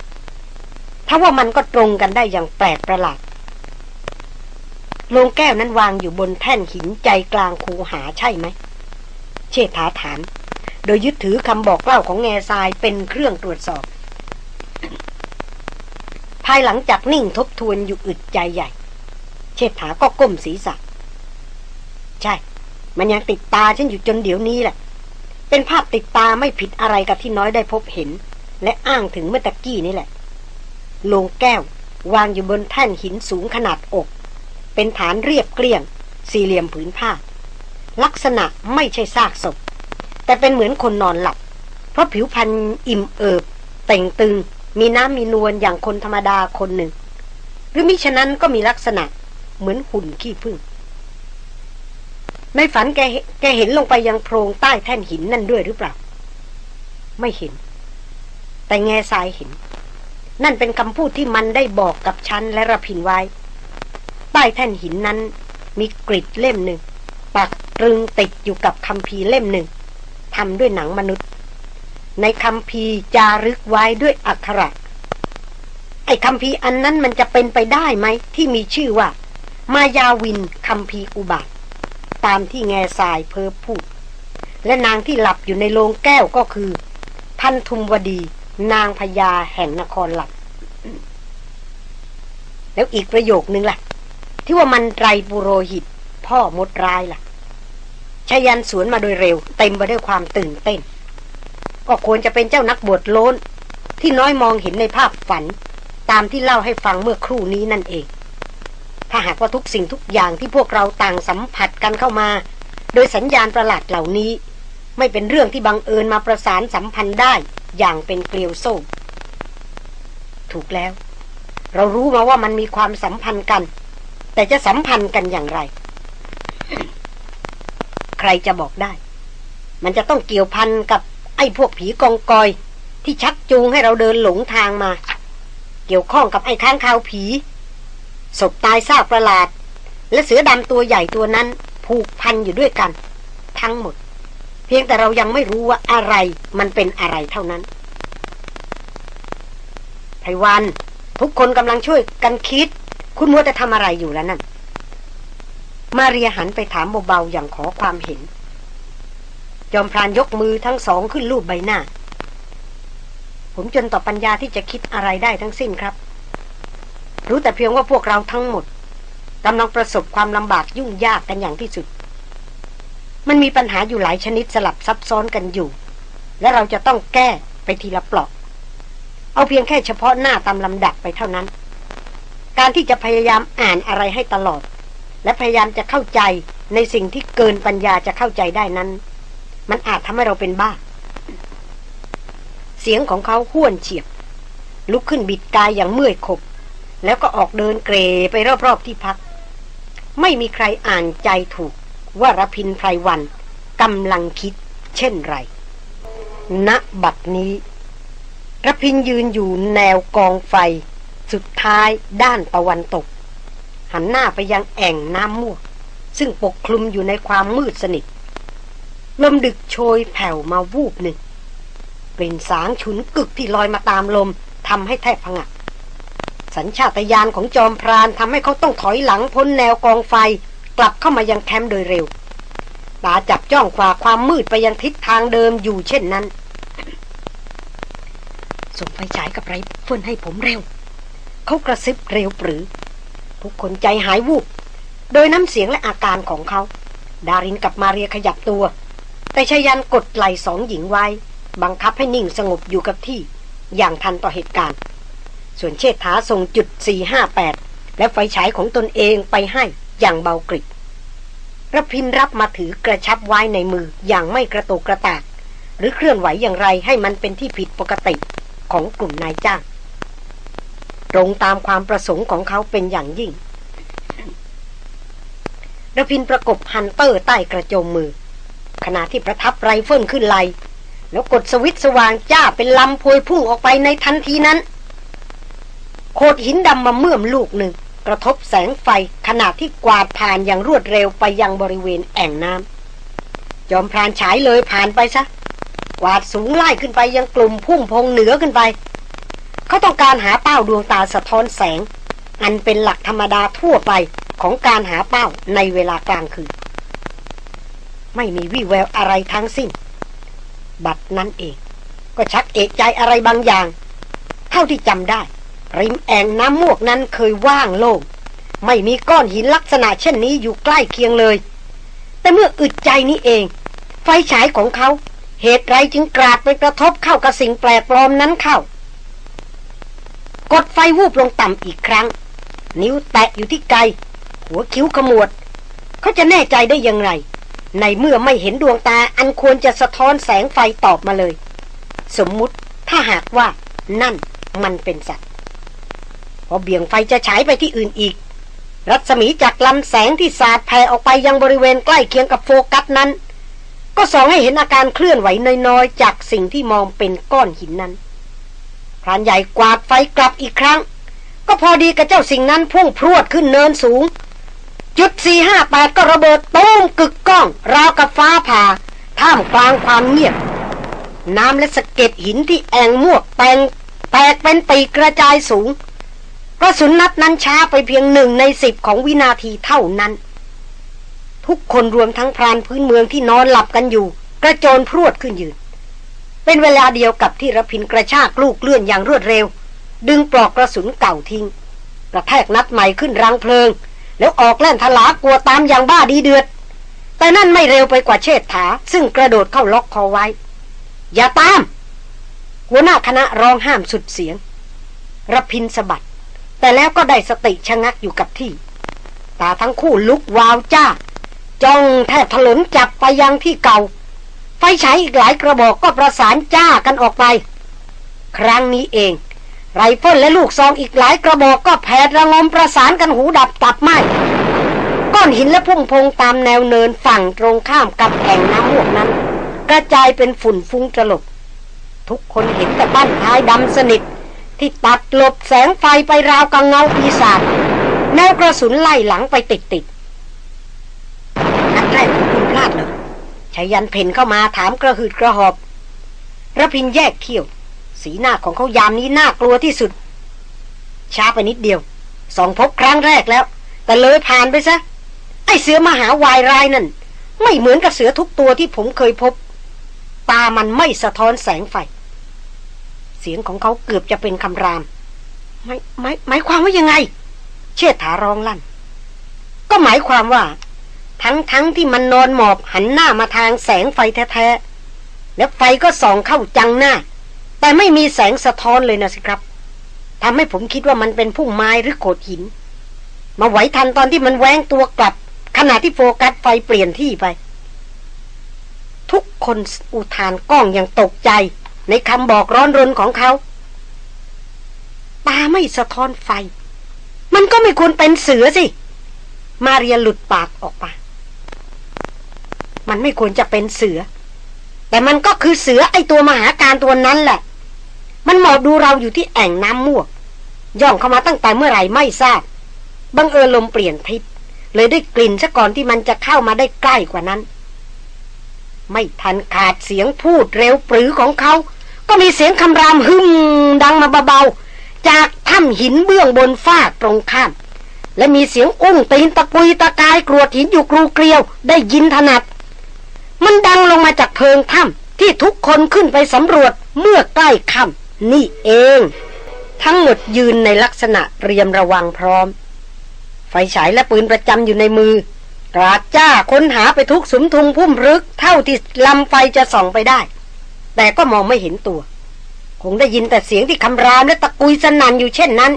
ถ้าว่ามันก็ตรงกันได้อย่างแปลกประหลาดโลงแก้วนั้นวางอยู่บนแท่นหินใจกลางคูหาใช่ไหม เชษฐาถาม โดยยึดถือคำบอกเล่าของแง่ทรายเป็นเครื่องตรวจสอบ ภายหลังจากนิ่งทบทวนอยู่อึดใจใหญ่ เชษฐาก็ก้มศีรษะ ใช่ มันยังติดตาฉันอยู่จนเดี๋ยวนี้แหละ เป็นภาพติดตาไม่ผิดอะไรกับที่น้อยได้พบเห็น และอ้างถึงเมื่อตะกี้นี่แหละโลงแก้ว วางอยู่บนแท่นหินสูงขนาดอก เป็นฐานเรียบเกลี้ยง สี่เหลี่ยมผืนผ้า ลักษณะไม่ใช่ซากศพ แต่เป็นเหมือนคนนอนหลับ เพราะผิวพรรณอิ่มเอิบ แต่งตึง มีน้ำมีนวลอย่างคนธรรมดาคนหนึ่ง หรือมิฉะนั้นก็มีลักษณะเหมือนหุ่นขี้ผึ้ง ในฝันแกแกเห็นลงไปยังโพรงใต้แท่นหินนั่นด้วยหรือเปล่า ไม่เห็น แต่แง่ทรายเห็น นั่นเป็นคำพูดที่มันได้บอกกับฉันและระพินไว้ ใต้แท่นหินนั้น มีกริดเล่มหนึ่ง ปักตรึงติดอยู่กับคำพีเล่มหนึ่งทำด้วยหนังมนุษย์ ในคำพีจารึกไว้ด้วยอักขระ ไอ้คำพีอันนั้นมันจะเป็นไปได้ไหมที่มีชื่อว่า มายาวินคำพีอุบาท ตามที่แง่ทรายเพอพูด และนางที่หลับอยู่ในโรงแก้วก็คือพันธุมวดี นางพญาแห่งนครหลับ แล้วอีกประโยคนึงล่ะ ที่ว่ามันไตรปุโรหิต พ่อมดร้ายล่ะชายันสวนมาโดยเร็ว เต็มไปด้วยความตื่นเต้น ก็ควรจะเป็นเจ้านักบวชโลนที่น้อยมองเห็นในภาพฝัน ตามที่เล่าให้ฟังเมื่อครู่นี้นั่นเอง ถ้าหากว่าทุกสิ่งทุกอย่างที่พวกเราต่างสัมผัสกันเข้ามา โดยสัญญาณประหลาดเหล่านี้ ไม่เป็นเรื่องที่บังเอิญมาประสานสัมพันธ์ได้อย่างเป็นเกลียวโซ่ ถูกแล้ว เรารู้มาว่ามันมีความสัมพันธ์กัน แต่จะสัมพันธ์กันอย่างไร ใครจะบอกได้ มันจะต้องเกี่ยวพันกับไอ้พวกผีกองกอย ที่ชักจูงให้เราเดินหลงทางมา เกี่ยวข้องกับไอ้ค้างคาวผี ศพตายซากประหลาด และเสือดำตัวใหญ่ตัวนั้นผูกพันอยู่ด้วยกัน ทั้งหมด เพียงแต่เรายังไม่รู้ว่าอะไรมันเป็นอะไรเท่านั้นไพวัน ทุกคนกำลังช่วยกันคิด คุณมัวแต่ทำอะไรอยู่แล้วนั่น มาเรียหันไปถามเบาๆอย่างขอความเห็น จอมพรานยกมือทั้งสองขึ้นรูปใบหน้า ผมจนต่อปัญญาที่จะคิดอะไรได้ทั้งสิ้นครับ รู้แต่เพียงว่าพวกเราทั้งหมดกำลังประสบความลำบากยุ่งยากกันอย่างที่สุด มันมีปัญหาอยู่หลายชนิดสลับซับซ้อนกันอยู่ และเราจะต้องแก้ไปทีละเปลาะเอาเพียงแค่เฉพาะหน้าตามลำดับไปเท่านั้น การที่จะพยายามอ่านอะไรให้ตลอด และพยายามจะเข้าใจในสิ่งที่เกินปัญญาจะเข้าใจได้นั้น มันอาจทำให้เราเป็นบ้า เสียงของเขาห้วนเฉียบ ลุกขึ้นบิดกายอย่างเมื่อยขบ แล้วก็ออกเดินเกรไปรอบๆที่พัก ไม่มีใครอ่านใจถูกว่ารพินไพรวันกำลังคิดเช่นไร ณ บัดนี้รพินยืนอยู่แนวกองไฟ สุดท้ายด้านตะวันตก หันหน้าไปยังแอ่งน้ำม่วซึ่งปกคลุมอยู่ในความมืดสนิท ลมดึกโชยแผ่วมาวูบหนึ่งกลิ่นสางฉุนกึกที่ลอยมาตามลมทำให้แทบผงะ สัญชาตญาณของจอมพรานทำให้เขาต้องถอยหลังพ้นแนวกองไฟ กลับเข้ามายังแคมป์โดยเร็วตาจับจ้องฝ่าความมืดไปยังทิศทางเดิมอยู่เช่นนั้น ส่งไฟฉายกับไรเฟิลให้ผมเร็ว เขากระซิบเร็วปรือ ทุกคนใจหายวูบ โดยน้ำเสียงและอาการของเขา ดารินกับมาเรียขยับตัว แต่ชายันกดไหล่สองหญิงไว้ บังคับให้นิ่งสงบอยู่กับที่ อย่างทันต่อเหตุการณ์ ส่วนเชษฐาส่งจุด 458 และไฟฉายของตนเองไปให้อย่างเบากริบระพินรับมาถือกระชับไว้ในมืออย่างไม่กระโตกกระตาก หรือเคลื่อนไหวอย่างไรให้มันเป็นที่ผิดปกติของกลุ่มนายจ้าง ตรงตามความประสงค์ของเขาเป็นอย่างยิ่งระพินประกบฮันเตอร์ใต้กระโจมมือ ขณะที่ประทับไรเฟิลขึ้นไหล่แล้วกดสวิตช์สว่างจ้าเป็นลำพวยพุ่งออกไปในทันทีนั้น โขดหินดำมะเมื่อมลูกหนึ่ง กระทบแสงไฟขณะที่กวาดผ่านอย่างรวดเร็วไปยังบริเวณแอ่งน้ำจอมพรานฉายเลยผ่านไปซะกวาดสูงไล่ขึ้นไปยังกลุ่มพุ่งพงเหนือขึ้นไป เขาต้องการหาเป้าดวงตาสะท้อนแสง อันเป็นหลักธรรมดาทั่วไปของการหาเป้าในเวลากลางคืน ไม่มีวี่แววอะไรทั้งสิ้น บัดนั้นเอง ก็ชักเอกใจอะไรบางอย่าง เท่าที่จำได้ ริมแอ่งน้ำมวกนั้นเคยว่างโล่งไม่มีก้อนหินลักษณะเช่นนี้อยู่ใกล้เคียงเลย แต่เมื่ออึดใจนี้เอง ไฟฉายของเขาเหตุไรจึงกราดไปกระทบเข้ากับสิ่งแปลกปลอมนั้นเข้า กดไฟวูบลงต่ำอีกครั้ง นิ้วแตะอยู่ที่ไกหัวคิ้วขมวด เขาจะแน่ใจได้อย่างไร ในเมื่อไม่เห็นดวงตาอันควรจะสะท้อนแสงไฟตอบมาเลย สมมุติถ้าหากว่านั่นมันเป็นสัตว์ พอเบี่ยงไฟจะฉายไปที่อื่นอีก รัศมีจากลำแสงที่สาดแผ่ออกไปยังบริเวณใกล้เคียงกับโฟกัสนั้น ก็ส่องให้เห็นอาการเคลื่อนไหวน้อยๆ จากสิ่งที่มองเป็นก้อนหินนั้นพรานใหญ่กวาดไฟกลับอีกครั้ง ก็พอดีกับเจ้าสิ่งนั้นพุ่งพรวดขึ้นเนินสูง จุดสี่ห้าแปดก็ระเบิดตุ้มกึกก้อง ราวกับฟ้าผ่า ท่ามกลางความเงียบ น้ำและสะเก็ดหินที่แองมวกแตงแตกเป็นปีกกระจายสูง กระสุนนัดนั้นช้าไปเพียงหนึ่งในสิบของวินาทีเท่านั้น ทุกคนรวมทั้งพรานพื้นเมืองที่นอนหลับกันอยู่ กระโจนพรวดขึ้นยืน เป็นเวลาเดียวกับที่รพินกระชากลูกเลื่อนอย่างรวดเร็ว ดึงปลอกกระสุนเก่าทิ้ง กระแทกนัดใหม่ขึ้นรังเพลิง แล้วออกแล่นทลากลัวตามอย่างบ้าดีเดือด แต่นั่นไม่เร็วไปกว่าเชษฐา ซึ่งกระโดดเข้าล็อกคอไว้ อย่าตาม หัวหน้าคณะร้องห้ามสุดเสียงรพินสะบัด แต่แล้วก็ได้สติชะงักอยู่กับที่ ตาทั้งคู่ลุกวาวจ้า จ้องแทบถลนจับไปยังที่เก่า ไฟฉายอีกหลายกระบอกก็ประสานจ้ากันออกไป ครั้งนี้เอง ไรเฟิลและลูกซองอีกหลายกระบอกก็แผดระงมประสานกันหูดับตับไหม้ก้อนหินและพุ่มพงตามแนวเนินฝั่งตรงข้ามกับแอ่งน้ำหวกนั้น กระจายเป็นฝุ่นฟุ้งจลบทุกคนเห็นแต่บ้านท้ายดำสนิท ที่ตัดหลบแสงไฟไปราวกับเงาปีศาจแนวกระสุนไล่หลังไปติดติดแรกของคุณพลาดเหรอชายันเพ่นเข้ามาถามกระหืดกระหอบระพินแยกเขี้ยว สีหน้าของเขายามนี้น่ากลัวที่สุดเชช้าไปนิดเดียว สองพบครั้งแรกแล้ว แต่เลยผ่านไปซะ ไอเสือมหาวายรายนั่น ไม่เหมือนกับเสือทุกตัวที่ผมเคยพบ ตามันไม่สะท้อนแสงไฟ เสียงของเขาเกือบจะเป็นคำรามไม่ไม่หมายความว่ายังไง เชิดถาร้องลั่น ก็หมายความว่า ทั้งทั้งที่มันนอนหมอบหันหน้ามาทางแสงไฟแท้ๆแล้วไฟก็ส่องเข้าจังหน้า แต่ไม่มีแสงสะท้อนเลยนะสิครับทำให้ผมคิดว่ามันเป็นพุ่มไม้หรือโขดหิน มาไหวทันตอนที่มันแหวงตัวกลับ ขณะที่โฟกัสไฟเปลี่ยนที่ไป ทุกคนอุทานก้องอย่างตกใจ ในคำบอกร้อนรนของเขาตาไม่สะท้อนไฟ มันก็ไม่ควรเป็นเสือสิ มาเรียหลุดปากออกมามันไม่ควรจะเป็นเสือ แต่มันก็คือเสือไอตัวมหาการตัวนั้นแหละ มันหมอบดูเราอยู่ที่แอ่งน้ำม่วก ย่องเข้ามาตั้งแต่เมื่อไหร่ไม่ทราบ บังเอิญลมเปลี่ยนทิศ เลยได้กลิ่นซะก่อนที่มันจะเข้ามาได้ใกล้กว่านั้น ไม่ทันขาดเสียงพูดเร็วปรือของเขา ก็มีเสียงคำรามหึมดังมาเบาๆ จากถ้ำหินเบื้องบนฟาตรงข้าม และมีเสียงอุ้งตีนตะกุยตะกายกรวดหินอยู่กรูเกลียวได้ยินถนัด มันดังลงมาจากเพิงถ้ำที่ทุกคนขึ้นไปสำรวจเมื่อใกล้ค่ำนี่เอง ทั้งหมดยืนในลักษณะเรียมระวังพร้อม ไฟฉายและปืนประจำอยู่ในมือกราดจ้าค้นหาไปทุกสุมทุงพุ่มรึกเท่าที่ลำไฟจะส่องไปได้ แต่ก็มองไม่เห็นตัว คงได้ยินแต่เสียงที่คำรามและตะกุยสนั่นอยู่เช่นนั้น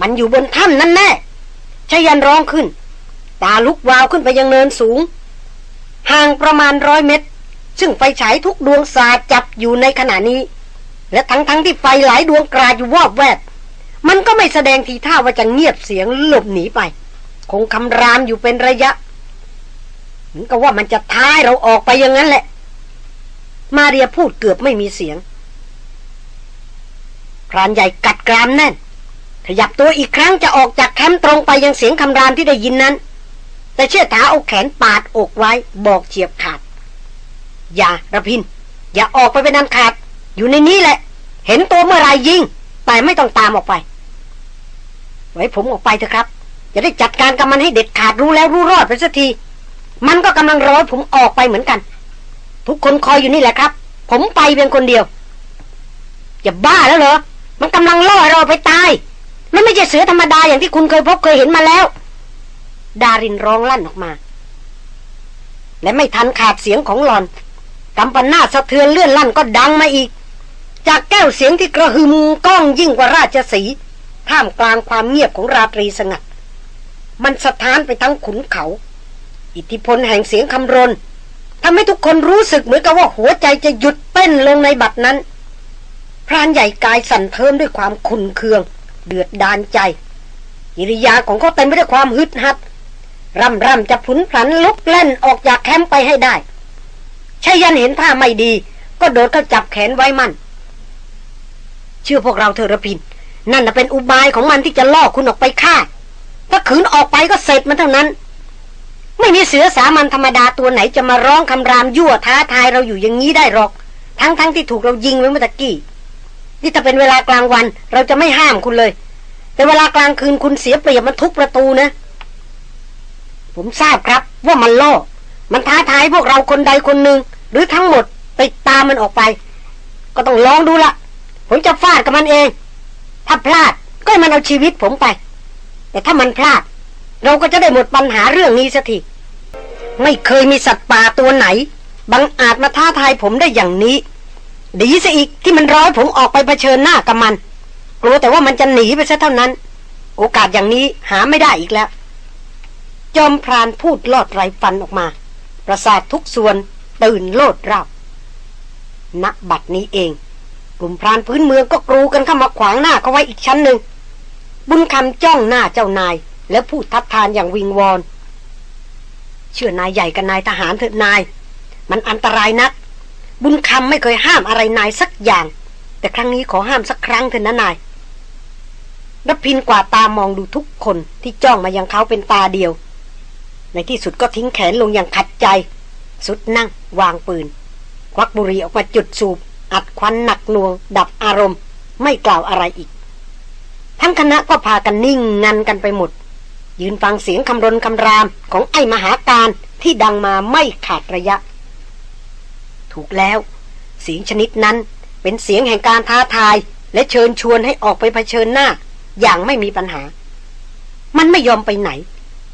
มันอยู่บนถ้ำนั่นแน่ชยันร้องขึ้น ตาลุกวาวขึ้นไปยังเนินสูง ห่างประมาณร้อยเมตร ซึ่งไฟฉายทุกดวงสาดจับอยู่ในขณะนี้ และทั้งๆทที่ไฟหลายดวงกราดอยู่วอบแวดมันก็ไม่แสดงทีท่าว่าจะเงียบเสียงหลบหนีไป คงคำรามอยู่เป็นระยะ เหมือนกับว่ามันจะท้ายเราออกไปอย่างนั้นแหละ มาเรียพูดเกือบไม่มีเสียง พรานใหญ่กัดกรามแน่น ขยับตัวอีกครั้งจะออกจากแคมป์ตรงไปยังเสียงคำรามที่ได้ยินนั้น แต่เชื่อถาเอาแขนปาดอกไว้บอกเฉียบขาด อย่าระพิน อย่าออกไปเป็นอันขาด อยู่ในนี้แหละ เห็นตัวเมื่อไรยิงแต่ไม่ต้องตามออกไป ไว้ผมออกไปเถอะครับจะได้จัดการกับมันให้เด็ดขาดรู้แล้วรู้รอดไปสักที มันก็กำลังรอผมออกไปเหมือนกัน ทุกคนคอยอยู่นี่แหละครับ ผมไปเพียงคนเดียว อย่าบ้าแล้วเหรอ มันกำลังล่อเราไปตาย มันไม่ใช่เสือธรรมดาอย่างที่คุณเคยพบเคยเห็นมาแล้ว ดารินร้องลั่นออกมา และไม่ทันขาดเสียงของหลอนกำปันหน้าสะเทือนเลื่อนลั่นก็ดังมาอีก จากแก้วเสียงที่กระหึ่มก้องยิ่งกว่าราชสีท่ามกลางความเงียบของราตรีสงัด มันสะท้านไปทั้งขุนเขา อิทธิพลแห่งเสียงคำรน ทำให้ทุกคนรู้สึกเหมือนกับว่าหัวใจจะหยุดเต้นลงในบัดนั้น พรานใหญ่กายสั่นเทิมด้วยความขุนเคือง เดือดดานใจกิริยาของเขาเต็มไปด้วยความฮึดฮัดร่ำร่ำจะผุนผันลุกเล่นออกจากแคมป์ไปให้ได้ชายันเห็นท่าไม่ดี ก็โดดเข้าจับแขนไว้มั่นเชื่อพวกเราเถอะระพิน นั่นเป็นอุบายของมันที่จะล่อคุณออกไปฆ่า ถ้าขืนออกไปก็เสร็จมันเท่านั้น ไม่มีเสือสามัญธรรมดาตัวไหนจะมาร้องคำรามยั่วท้าทายเราอยู่อย่างนี้ได้หรอก ทั้งๆทที่ถูกเรายิงไว้เมื่อกี้นี่ถ้าเป็นเวลากลางวัน เราจะไม่ห้ามคุณเลย แต่เวลากลางคืนคุณเสียเปรียบมันทุกประตูนะ ผมทราบครับว่ามันล่อ มันท้าทายพวกเราคนใดคนหนึ่งหรือทั้งหมดไปตามมันออกไป ก็ต้องลองดูละผมจะฟาดกับมันเอง ถ้าพลาดก็ให้มันเอาชีวิตผมไป แต่ถ้ามันพลาด เราก็จะได้หมดปัญหาเรื่องนี้สักที ไม่เคยมีสัตว์ป่าตัวไหน บังอาจมาท้าทายผมได้อย่างนี้ ดีซะอีกที่มันร้อยผมออกไปเผชิญหน้ากับมัน กลัวแต่ว่ามันจะหนีไปซะเท่านั้น โอกาสอย่างนี้หาไม่ได้อีกแล้ว จอมพรานพูดลอดไรฟันออกมา ประสาททุกส่วนตื่นโลดร่าณบัดนี้เอง กลุ่มพรานพื้นเมืองก็กรูกันเข้ามาขวางหน้าเขาไว้อีกชั้นหนึ่งบุญคำจ้องหน้าเจ้านาย และพูดทัดทานอย่างวิงวอน เชื่อนายใหญ่กับนายทหารเถิดนาย มันอันตรายนัก บุญคำไม่เคยห้ามอะไรนายสักอย่าง แต่ครั้งนี้ขอห้ามสักครั้งเถอะนะนายรพินกว่าตามองดูทุกคนที่จ้องมายังเขาเป็นตาเดียว ในที่สุดก็ทิ้งแขนลงอย่างขัดใจ สุดนั่ง วางปืน ควักบุหรี่ออกมาจุดสูบ อัดควันหนักหน่วง ดับอารมณ์ ไม่กล่าวอะไรอีก ทั้งคณะก็พากันนิ่งงันกันไปหมด ยืนฟังเสียงคำรนคำรามของไอ้มหาการที่ดังมาไม่ขาดระยะ ถูกแล้ว เสียงชนิดนั้นเป็นเสียงแห่งการท้าทาย และเชิญชวนให้ออกไปเผชิญหน้า อย่างไม่มีปัญหา มันไม่ยอมไปไหน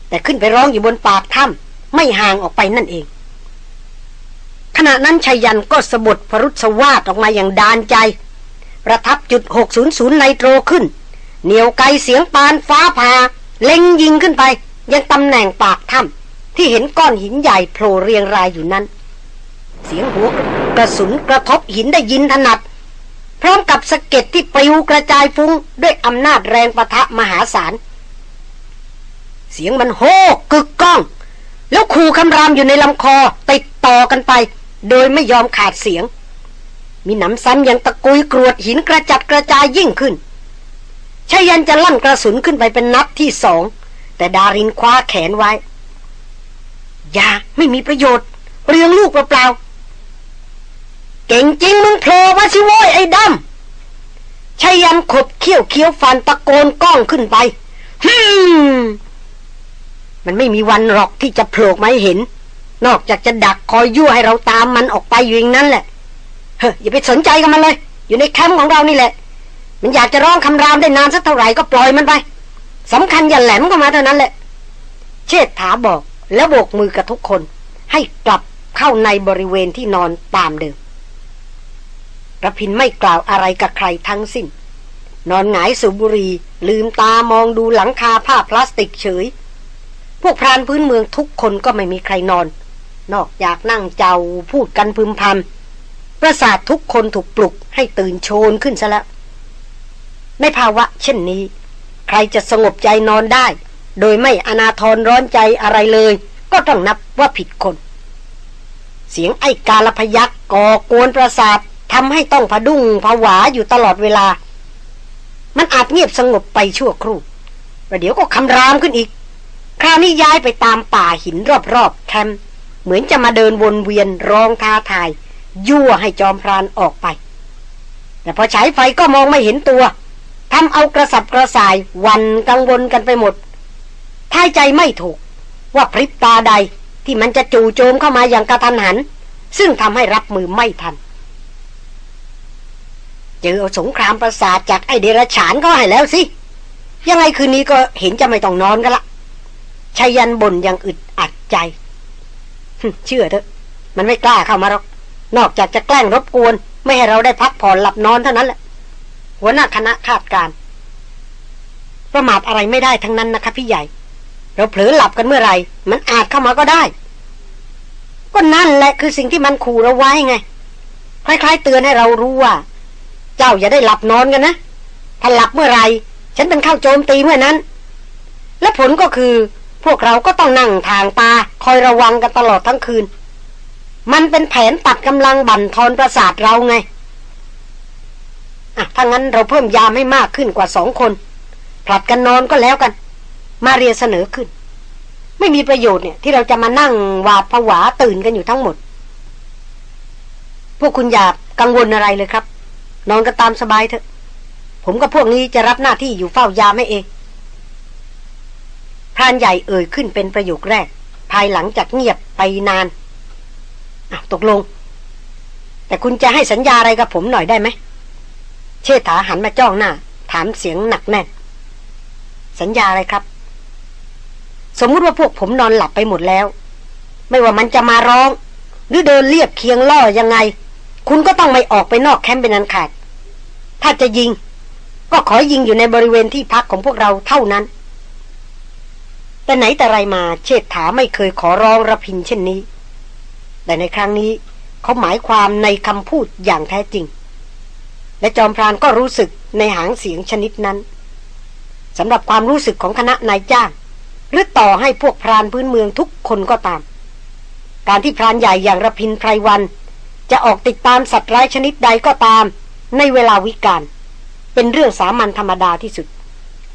แต่ขึ้นไปร้องอยู่บนปากถ้ำไม่ห่างออกไปนั่นเอง ขณะนั้นชายันก็สะบดพรุษวาดออกมาอย่างดานใจ ประทับจุด 600ไนโตรขึ้น เหนียวไกเสียงปานฟ้าผ่า เล็งยิงขึ้นไป ยังตำแหน่งปากถ้ำที่เห็นก้อนหินใหญ่โผล่เรียงรายอยู่นั้น เสียงหัวกระสุนกระทบหินได้ยินถนัด พร้อมกับสะเก็ดที่ปลิวกระจายฟุ้ง ด้วยอำนาจแรงประทะมหาศาล เสียงมันโฮกกึกก้อง แล้วขู่คำรามอยู่ในลำคอติดต่อกันไป โดยไม่ยอมขาดเสียง มีหนำซ้ำยังตะกุยกรวดหินกระจัดกระจายยิ่งขึ้น ชายันจะลั่นกระสุนขึ้นไปเป็นนัดที่สอง แต่ดารินคว้าแขนไว้ อย่าไม่มีประโยชน์ เรียงลูกเปล่าเก่งจริงมึงโผล่มาสิโว้ยไอ้ดำชายันขบเขี้ยวเคี้ยวฟันตะโกนก้องขึ้นไปฮึมมันไม่มีวันหรอกที่จะโผล่มาให้เห็น นอกจากจะดักคอยยั่วให้เราตามมันออกไปอยู่อย่างนั้นแหละ เฮ้ยอย่าไปสนใจกับมันเลย อยู่ในแคมป์ของเรานี่แหละ มันอยากจะร้องคำรามได้นานสักเท่าไหร่ก็ปล่อยมันไปสำคัญอย่าแหลมเข้ามาเท่านั้นแหละ เชษฐาบอกแล้วโบกมือกับทุกคน ให้กลับเข้าในบริเวณที่นอนตามเดิมระพินไม่กล่าวอะไรกับใครทั้งสิ้น นอนหงายสูบบุรี ลืมตามองดูหลังคาผ้าพลาสติกเฉย พวกพรานพื้นเมืองทุกคนก็ไม่มีใครนอน นอกจากนั่งเจ้าพูดกันพึมพำประสาททุกคนถูกปลุกให้ตื่นโชนขึ้นซะแล้ว ในภาวะเช่นนี้ ใครจะสงบใจนอนได้ โดยไม่อนาทรร้อนใจอะไรเลย ก็ต้องนับว่าผิดคน เสียงไอ้กาลพยักก่อกวนประสาททำให้ต้องผดุ้งผวาอยู่ตลอดเวลา มันอาจเงียบสงบไปชั่วครู่ประเดี๋ยวก็คำรามขึ้นอีก คราวนี้ย้ายไปตามป่าหินรอบๆแคมป์เหมือนจะมาเดินวนเวียนร้องท้าทาย ยั่วให้จอมพรานออกไป แต่พอฉายไฟก็มองไม่เห็นตัว ทำเอากระสับกระส่ายวันกังวลกันไปหมดท้ายใจไม่ถูก ว่าพริบตาใดที่มันจะจู่โจมเข้ามาอย่างกระทันหัน ซึ่งทำให้รับมือไม่ทัน เจอสงครามประสาทจากไอเดรฉานก็ให้แล้วสิ ยังไงคืนนี้ก็เห็นจะไม่ต้องนอนกันละชายันบ่นยังอึดอัดใจเชื่อเถอะ มันไม่กล้าเข้ามาหรอก นอกจากจะแกล้งรบกวน ไม่ให้เราได้พักผ่อนหลับนอนเท่านั้นแหละ หัวหน้าคณะคาดการ ประมาทอะไรไม่ได้ทั้งนั้นนะคะพี่ใหญ่ เราเผลอหลับกันเมื่อไหร่ มันอาจเข้ามาก็ได้ ก็นั่นแหละคือสิ่งที่มันขู่เราไว้ไง คล้ายๆ เตือนให้เรารู้ว่า เจ้าอย่าได้หลับนอนกันนะ ถ้าหลับเมื่อไรฉันเป็นข้าโจมตีเมื่อนั้น และผลก็คือพวกเราก็ต้องนั่งทางตาคอยระวังกันตลอดทั้งคืน มันเป็นแผนตัดกำลังบั่นทอนประสาทเราไง อะถ้างั้นเราเพิ่มยามให้มากขึ้นกว่าสองคน ผลัดกันนอนก็แล้วกัน มาเรียเสนอขึ้น ไม่มีประโยชน์เนี่ยที่เราจะมานั่งหวาดผวาตื่นกันอยู่ทั้งหมด พวกคุณอย่ากังวลอะไรเลยครับ นอนก็ตามสบายเถอะ ผมกับพวกนี้จะรับหน้าที่อยู่เฝ้ายามให้เองพรานใหญ่เอ่ยขึ้นเป็นประโยคแรก ภายหลังจากเงียบไปนานอะตกลง แต่คุณจะให้สัญญาอะไรกับผมหน่อยได้ไหม เชษฐาหันมาจ้องหน้า ถามเสียงหนักแน่น สัญญาอะไรครับ สมมุติว่าพวกผมนอนหลับไปหมดแล้ว ไม่ว่ามันจะมาร้อง หรือเดินเรียบเคียงล่อยังไง คุณก็ต้องไม่ออกไปนอกแคมป์เป็นอันขาด ถ้าจะยิง ก็ขอยิงอยู่ในบริเวณที่พักของพวกเราเท่านั้น แต่ไหนแต่ไรมาเชษฐาไม่เคยขอร้องระพินเช่นนี้ แต่ในครั้งนี้เขาหมายความในคำพูดอย่างแท้จริง และจอมพรานก็รู้สึกในหางเสียงชนิดนั้นสำหรับความรู้สึกของคณะนายจ้างหรือต่อให้พวกพรานพื้นเมืองทุกคนก็ตาม การที่พรานใหญ่อย่างระพินไพรวัน จะออกติดตามสัตว์ร้ายชนิดใดก็ตาม ในเวลาวิกาลเป็นเรื่องสามัญธรรมดาที่สุด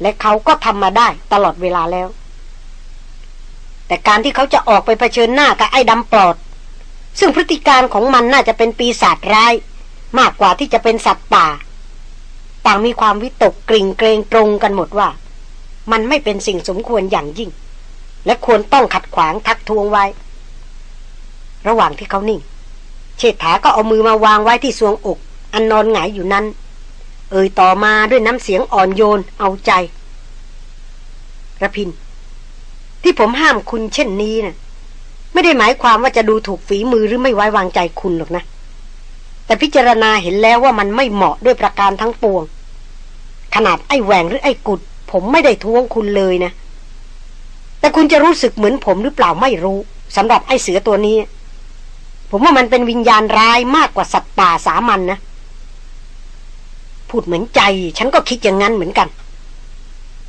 และเขาก็ทำมาได้ตลอดเวลาแล้ว แต่การที่เขาจะออกไปเผชิญหน้ากับไอ้ดำปลอด ซึ่งพฤติการของมันน่าจะเป็นปีศาจร้าย มากกว่าที่จะเป็นสัตว์ป่า ต่างมีความวิตกกริ่งเกรงตรงกันหมดว่า มันไม่เป็นสิ่งสมควรอย่างยิ่ง และควรต้องขัดขวางทักทวงไว้ ระหว่างที่เขานิ่ง เชษฐาก็เอามือมาวางไว้ที่สวงอก อันนอนหงายอยู่นั้น เอ่ยต่อมาด้วยน้ำเสียงอ่อนโยนเอาใจระพิน ที่ผมห้ามคุณเช่นนี้นะ่ะ ไม่ได้หมายความว่าจะดูถูกฝีมือหรือไม่ไว้วางใจคุณหรอกนะ แต่พิจารณาเห็นแล้วว่ามันไม่เหมาะด้วยประการทั้งปวง ขนาดไอ้แหวงหรือไอ้กุด ผมไม่ได้ท้วงคุณเลยนะ แต่คุณจะรู้สึกเหมือนผมหรือเปล่าไม่รู้สำหรับไอ้เสือตัวนี้ ผมว่ามันเป็นวิญญาณร้ายมากกว่าสัตว์ป่าสามัญนนะพูดเหมือนใจ ฉันก็คิดอย่างนั้นเหมือนกัน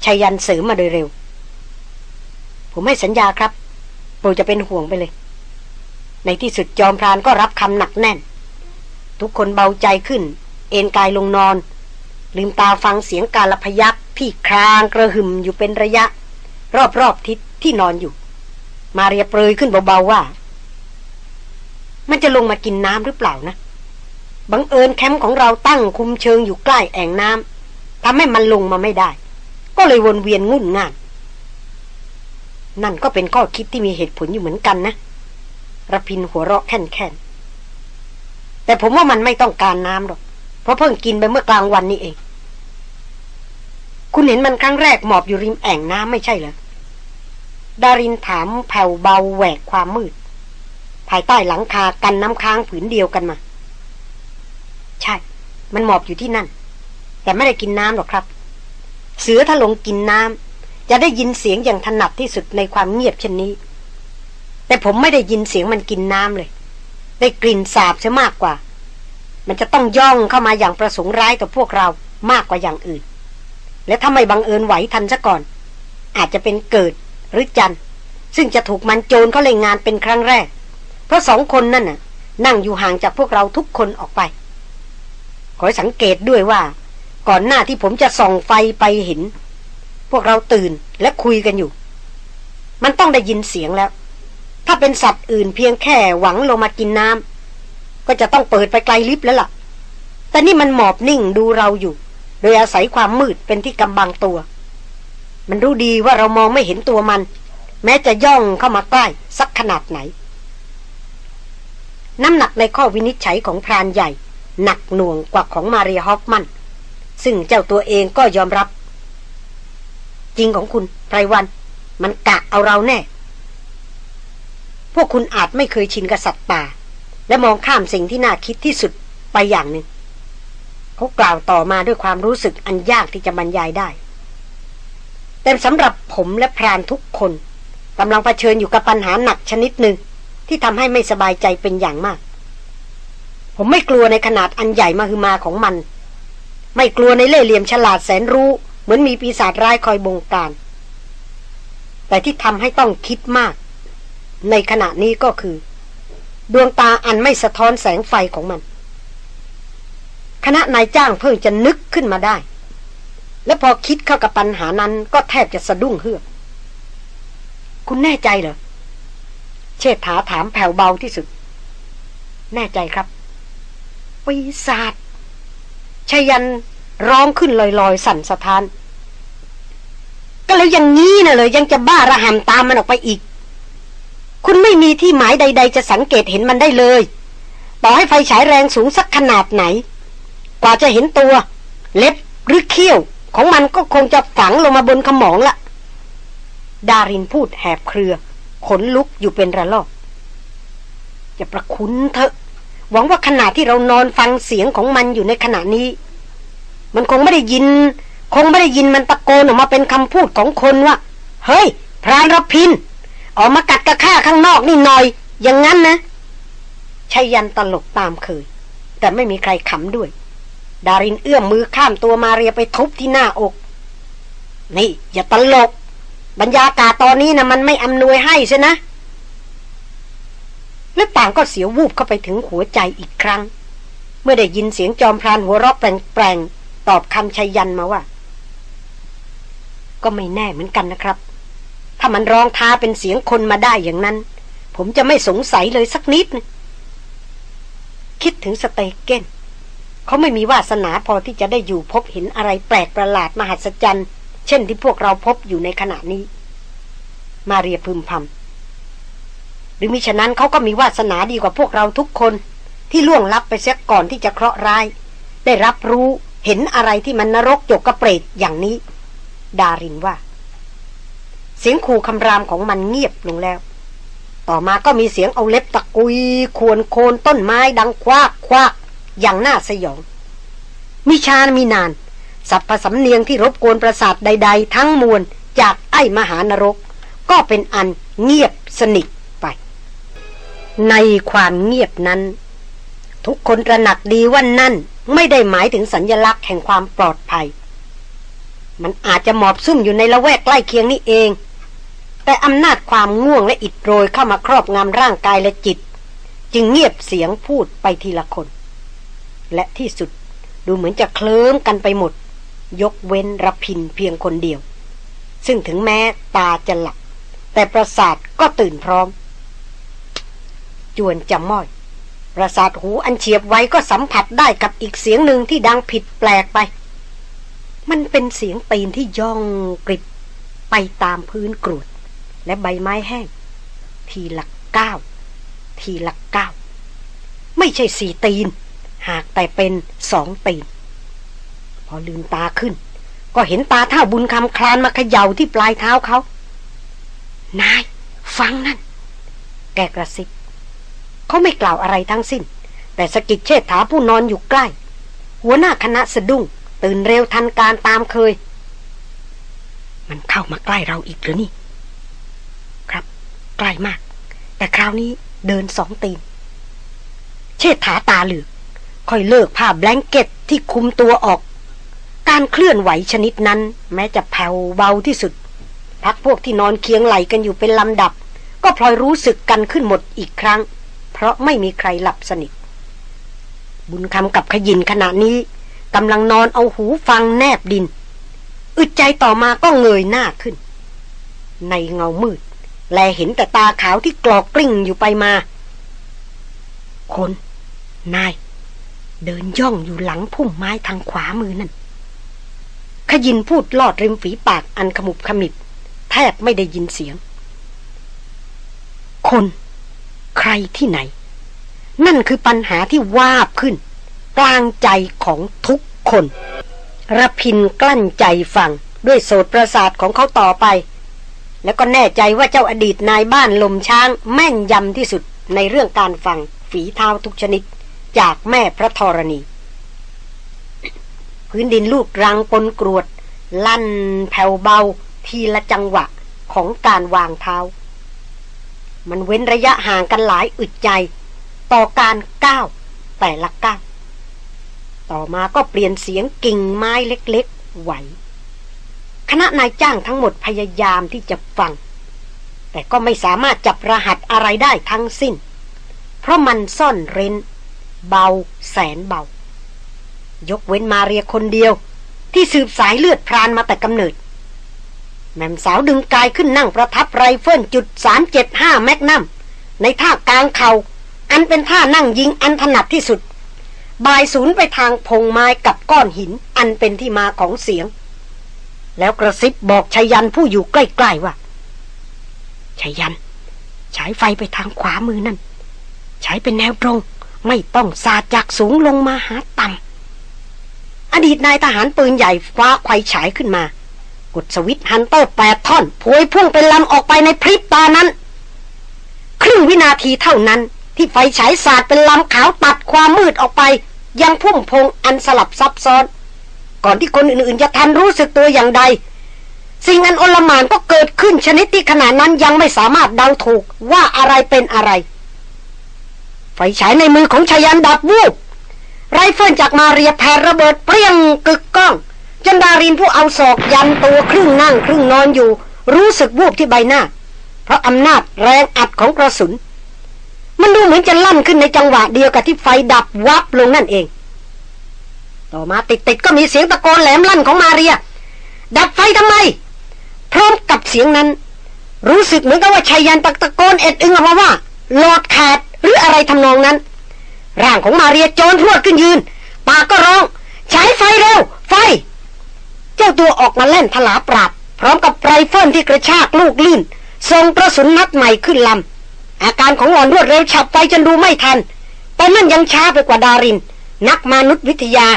ชายันเสริมมาโดยเร็ว ผมไม่สัญญาครับโปรจะเป็นห่วงไปเลย ในที่สุดจอมพรานก็รับคำหนักแน่น ทุกคนเบาใจขึ้น เอนกายลงนอน ลืมตาฟังเสียงการละพยักที่ครางกระหึ่มอยู่เป็นระยะ รอบๆทิศที่นอนอยู่ มาเรียเปรยขึ้นเบาๆว่า มันจะลงมากินน้ำหรือเปล่านะบังเอิญแคมป์ของเราตั้งคุมเชิงอยู่ใกล้แอ่งน้ำทำให้มันลงมาไม่ได้ ก็เลยวนเวียนงุ่นง่าน นั่นก็เป็นข้อคิดที่มีเหตุผลอยู่เหมือนกันนะระพินหัวเราะแค่น แต่ผมว่ามันไม่ต้องการน้ำหรอก เพราะเพิ่งกินไปเมื่อกลางวันนี้เอง คุณเห็นมันครั้งแรกหมอบอยู่ริมแอ่งน้ำไม่ใช่เหรอ ดารินถามแผ่วเบาแหวกความมืด ภายใต้หลังคากันน้ำค้างผืนเดียวกันมา ใช่ มันหมอบอยู่ที่นั่น แต่ไม่ได้กินน้ำหรอกครับ เสือถ้าลงกินน้ำจะได้ยินเสียงอย่างถนัดที่สุดในความเงียบเช่นนี้ แต่ผมไม่ได้ยินเสียงมันกินน้ำเลย ได้กลิ่นสาบเสียมากกว่า มันจะต้องย่องเข้ามาอย่างประสงค์ร้ายต่อพวกเรามากกว่าอย่างอื่น และถ้าไม่บังเอิญไหวทันซะก่อน อาจจะเป็นเกิดหรือจันซึ่งจะถูกมันโจรเขาเลยงานเป็นครั้งแรก เพราะสองคนนั่นน่ะ นั่งอยู่ห่างจากพวกเราทุกคนออกไป ขอสังเกตด้วยว่า ก่อนหน้าที่ผมจะส่องไฟไปเห็น พวกเราตื่นและคุยกันอยู่ มันต้องได้ยินเสียงแล้ว ถ้าเป็นสัตว์อื่นเพียงแค่หวังลงมากินน้ำก็จะต้องเปิดไปไกลลิฟแล้วล่ะ แต่นี่มันหมอบนิ่งดูเราอยู่ โดยอาศัยความมืดเป็นที่กำบังตัว มันรู้ดีว่าเรามองไม่เห็นตัวมัน แม้จะย่องเข้ามาใกล้สักขนาดไหน น้ำหนักในข้อวินิจฉัยของพรานใหญ่ หนักหน่วงกว่าของมาเรียฮอฟมัน ซึ่งเจ้าตัวเองก็ยอมรับ จริงของคุณไพรวัน มันกะเอาเราแน่ พวกคุณอาจไม่เคยชินกับสัตว์ป่า และมองข้ามสิ่งที่น่าคิดที่สุดไปอย่างหนึ่ง เขากล่าวต่อมาด้วยความรู้สึกอันยากที่จะบรรยายได้ แต่สำหรับผมและพรานทุกคนกำลังเผชิญอยู่กับปัญหาหนักชนิดหนึ่งที่ทำให้ไม่สบายใจเป็นอย่างมาก ผมไม่กลัวในขนาดอันใหญ่มาคือมาของมัน ไม่กลัวในเล่ห์เหลี่ยมฉลาดแสนรู้ เหมือนมีปีศาจร้ายคอยบงการ แต่ที่ทำให้ต้องคิดมาก ในขณะนี้ก็คือ ดวงตาอันไม่สะท้อนแสงไฟของมัน คณะนายจ้างเพิ่งจะนึกขึ้นมาได้ และพอคิดเข้ากับปัญหานั้นก็แทบจะสะดุ้งเฮือกคุณแน่ใจเหรอ เชษฐาถามแผ่วเบาที่สุด แน่ใจครับปีศาจชยันร้องขึ้นลอยๆ สั่นสะท้าน ก็แล้วอย่างนี้นะเลยยังจะบ้าระหำตามมันออกไปอีก คุณไม่มีที่หมายใด ๆ จะสังเกตเห็นมันได้เลย ต่อให้ไฟฉายแรงสูงสักขนาดไหน กว่าจะเห็นตัว เล็บหรือเขี้ยว ของมันก็คงจะฝังลงมาบนขมองละดารินพูดแหบเครือ ขนลุกอยู่เป็นระลอกอย่าประคุณเถอะ หวังว่าขณะที่เรานอนฟังเสียงของมันอยู่ในขณะนี้ มันคงไม่ได้ยิน คงไม่ได้ยินมันตะโกนออกมาเป็นคำพูดของคนว่า เฮ้ย พรานรพิน ออกมากัดกระข้าข้างนอกนี่หน่อย อย่างนั้นนะชายันตลกตามเคย แต่ไม่มีใครขำด้วย ดารินเอื้อมมือข้ามตัวมาเรียไปทุบที่หน้าอก นี่ อย่าตลก บรรยากาศตอนนี้นะมันไม่อำนวยให้ใช่นะและต่างก็เสียวูบเข้าไปถึงหัวใจอีกครั้ง เมื่อได้ยินเสียงจอมพรานหัวเราะแปลงๆตอบคำชัยยันมาว่า ก็ไม่แน่เหมือนกันนะครับ ถ้ามันร้องท้าเป็นเสียงคนมาได้อย่างนั้น ผมจะไม่สงสัยเลยสักนิดนคิดถึงสเตเกนเขาไม่มีวาสนาพอที่จะได้อยู่พบเห็นอะไรแปลกประหลาดมหัศจรรย์เช่นที่พวกเราพบอยู่ในขณะนี้ มาเรียพึมพำหรือมิฉะนั้นเขาก็มีวาสนาดีกว่าพวกเราทุกคนที่ล่วงลับไปเสียก่อนที่จะเคราะห์ร้าย ได้รับรู้เห็นอะไรที่มันนรกจกกระเปรตอย่างนี้ ดารินว่า เสียงขู่คำรามของมันเงียบลงแล้ว ต่อมาก็มีเสียงเอาเล็บตะกุย ควรโคนต้นไม้ดังควักควักอย่างน่าสยอง มิชามีนาน สัพพสำเนียงที่รบกวนประสาทใด ๆ ทั้งมวลจากไอ้มหานรก ก็เป็นอันเงียบสนิทไป ในความเงียบนั้น ทุกคนระหนักดีว่านั่นไม่ได้หมายถึงสัญญลักษณ์แห่งความปลอดภัย มันอาจจะหมอบซุ่มอยู่ในละแวกใกล้เคียงนี่เอง แต่อำนาจความง่วงและอิดโรยเข้ามาครอบงำร่างกายและจิต จึงเงียบเสียงพูดไปทีละคน และที่สุดดูเหมือนจะเคลิ้มกันไปหมด ยกเว้นรพินเพียงคนเดียว ซึ่งถึงแม้ตาจะหลับ แต่ประสาทก็ตื่นพร้อม จวนจำม้อย ประสาทหูอันเฉียบไว้ก็สัมผัสได้กับอีกเสียงหนึ่งที่ดังผิดแปลกไป มันเป็นเสียงตีนที่ย่องกริบไปตามพื้นกรวด และใบไม้แห้ง ทีหลักเก้าทีหลักเก้าไม่ใช่สี่ตีน หากแต่เป็นสองตีน พอลืมตาขึ้น ก็เห็นตาเท่าบุญคำคลานมาเขย่าที่ปลายเท้าเขา นาย ฟังนั่น แกกระซิบเขาไม่กล่าวอะไรทั้งสิ้น แต่สกิดเชษฐาผู้นอนอยู่ใกล้ หัวหน้าคณะสะดุ้ง ตื่นเร็วทันการตามเคย มันเข้ามาใกล้เราอีกหรือนี่ ใกลมาก แต่คราวนี้เดินสองตีน เชษฐาตาเหลือกค่อยเลิกผ้าแบงเก็ตที่คุมตัวออก การเคลื่อนไหวชนิดนั้น แม้จะแผ่วเบาที่สุด พักพวกที่นอนเคียงไหลกันอยู่เป็นลำดับ ก็พลอยรู้สึกกันขึ้นหมดอีกครั้ง เพราะไม่มีใครหลับสนิท บุญคำกับขยินขณะนี้กำลังนอนเอาหูฟังแนบดิน อึดใจต่อมาก็เงยหน้าขึ้น ในเงามืด แลเห็นแต่ตาขาวที่กรอกกลิ้งอยู่ไปมา คน นาย เดินย่องอยู่หลังพุ่มไม้ทางขวามือนั่น ขยินพูดลอดริมฝีปากอันขมุบขมิบ แทบไม่ได้ยินเสียง คน ใครที่ไหน นั่นคือปัญหาที่วาบขึ้นกลางใจของทุกคนระพินกลั้นใจฟังด้วยโสตประสาทของเขาต่อไป แล้วก็แน่ใจว่าเจ้าอดีตนายบ้านลมช้าง แม่นยำที่สุดในเรื่องการฟังฝีเท้าทุกชนิด จากแม่พระธรณี พื้นดินลูกรังปนกรวด ลั่นแผ่วเบา ทีละจังหวะของการวางเท้า มันเว้นระยะห่างกันหลายอึดใจ ต่อการก้าวแต่ละก้าวต่อมาก็เปลี่ยนเสียงกิ่งไม้เล็กๆไหว คณะนายจ้างทั้งหมดพยายามที่จะฟัง แต่ก็ไม่สามารถจับรหัสอะไรได้ทั้งสิ้น เพราะมันซ่อนเร้น เบาแสนเบา ยกเว้นมาเรียคนเดียว ที่สืบสายเลือดพรานมาแต่กำเนิด แหม่มสาวดึงกายขึ้นนั่งประทับไรเฟิลจุดสามเจ็ดห้าแมกนัมในท่ากางเข่าอันเป็นท่านั่งยิงอันถนัดที่สุด บ่ายศูนย์ไปทางพงไม้กับก้อนหิน อันเป็นที่มาของเสียง แล้วกระซิบบอกไชยยันต์ผู้อยู่ใกล้ๆว่าไชยยันต์ฉายไฟไปทางขวามือนั่นใช้เป็นแนวตรง ไม่ต้องสาดจากสูงลงมาหาต่ำอดีตนายทหารปืนใหญ่ฟ้าไขวฉายขึ้นมา กดสวิตฮันเตอร์แปดท่อนพวยพุ่งเป็นลำออกไปในพริบตานั้น ครึ่งวินาทีเท่านั้นที่ไฟฉายสาดเป็นลำขาวตัดความมืดออกไป ยังพุ่มพงอันสลับซับซ้อน ก่อนที่คนอื่นๆ จะทันรู้สึกตัวอย่างใด สิ่งอันอลหมานก็เกิดขึ้นชนิดที่ขณะนั้นยังไม่สามารถเดาถูกว่าอะไรเป็นอะไร ไฟฉายในมือของไชยยันต์ดับวูบไรเฟิลจากมาเรียแผดระเบิดเปรี้ยงกึกก้องจนดารินผู้เอาศอกยันตัวครึ่งนั่งครึ่งนอนอยู่ รู้สึกวูบที่ใบหน้า เพราะอำนาจแรงอัดของกระสุน มันดูเหมือนจะลั่นขึ้นในจังหวะเดียวกับที่ไฟดับวับลงนั่นเอง ต่อมาติดๆก็มีเสียงตะโกนแหลมลั่นของมาเรีย ดับไฟทำไม พร้อมกับเสียงนั้น รู้สึกเหมือนกับว่าไชยยันต์ตะตะโกนเอ็ดอึงออกมาว่าหลอดขาดหรืออะไรทำนองนั้น ร่างของมาเรียโจนพรวดขึ้นยืน ปากก็ร้องฉายไฟเร็ว ไฟ เจ้าตัวออกมาเล่นถลาปราบ พร้อมกับไรเฟิลที่กระชากลูกลื่นส่งกระสุนนัดใหม่ขึ้นลำอาการของหล่อนรวดเร็วฉับไวจนดูไม่ทันแต่นั่นยังช้าไปกว่าดาริน นักมนุษยวิทยา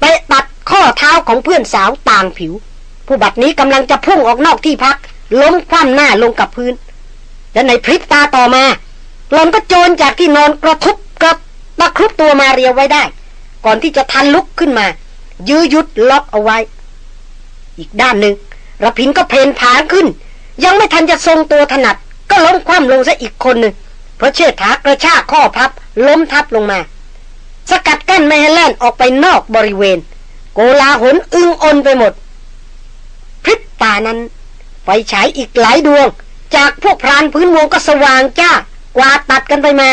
ไปตัดข้อเท้าของเพื่อนสาวต่างผิว ผู้บัดนี้กำลังจะพุ่งออกนอกที่พัก ล้มคว่ำหน้าลงกับพื้น และในพริบตาต่อมาหลอนก็โจรจากที่นอนกระทุบกระตะครุบตัวมาเรียวไว้ได้ ก่อนที่จะทันลุกขึ้นมา ยื้อยุดล็อกเอาไว้ อีกด้านหนึ่งระพินก็เพนผานขึ้น ยังไม่ทันจะทรงตัวถนัด ก็ล้มคว่ำลงซะอีกคนหนึ่งเพราะเชิดถากระชากข้อพับล้มทับลงมา สกัดกั้นไม่ให้แล่นออกไปนอกบริเวณ โกลาหนอึงอนไปหมด พริบตานั้นไฟฉายอีกหลายดวง จากพวกพรานพื้นวงก็สว่างจ้ากวาดตัดกันไปมา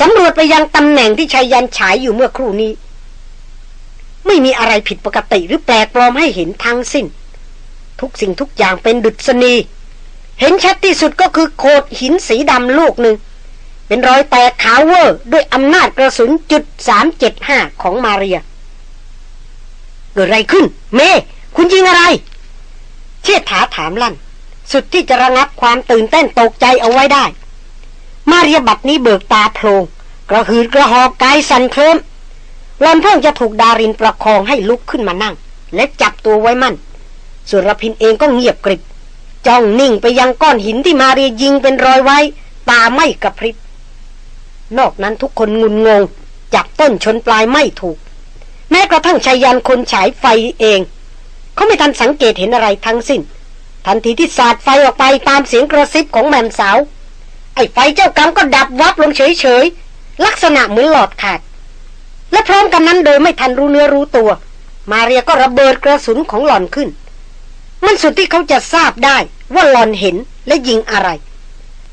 สำรวจไปยังตำแหน่งที่ชายยันฉายอยู่เมื่อครู่นี้ ไม่มีอะไรผิดปกติหรือแปลกปลอมให้เห็นทั้งสิ้น ทุกสิ่งทุกอย่างเป็นดุษณี เห็นชัดที่สุดก็คือโขดหินสีดำลูกหนึ่ง เป็นรอยแตกขาวเวอะด้วยอำนาจกระสุนจุดสามเจ็ดห้าของมาเรีย เกิดอะไรขึ้น เม คุณยิงอะไร เชษฐาถามลั่น สุดที่จะระงับความตื่นเต้นตกใจเอาไว้ได้ มาเรียบัดนี้เบิกตาโพลงกระหืดกระหอบกายสั่นเคลิมหล่อนเพิ่งจะถูกดารินประคองให้ลุกขึ้นมานั่ง และจับตัวไว้มั่น ส่วนรพินเองก็เงียบกริบจ้องนิ่งไปยังก้อนหินที่มาเรียยิงเป็นรอยไว้ ตาไม่กระพริบ นอกนั้นทุกคนงุนงง จับต้นชนปลายไม่ถูก แม้กระทั่งชายันคนฉายไฟเอง เขาไม่ทันสังเกตเห็นอะไรทั้งสิ้น ทันทีที่สาดไฟออกไปตามเสียงกระซิบของแมมสาว ไอ้ไฟเจ้ากรรมก็ดับวับลงเฉยๆ ลักษณะเหมือนหลอดขาด และพร้อมกันนั้นโดยไม่ทันรู้เนื้อรู้ตัว มาเรียก็ระเบิดกระสุนของหล่อนขึ้น มันสุดที่เขาจะทราบได้ว่าหล่อนเห็นและยิงอะไร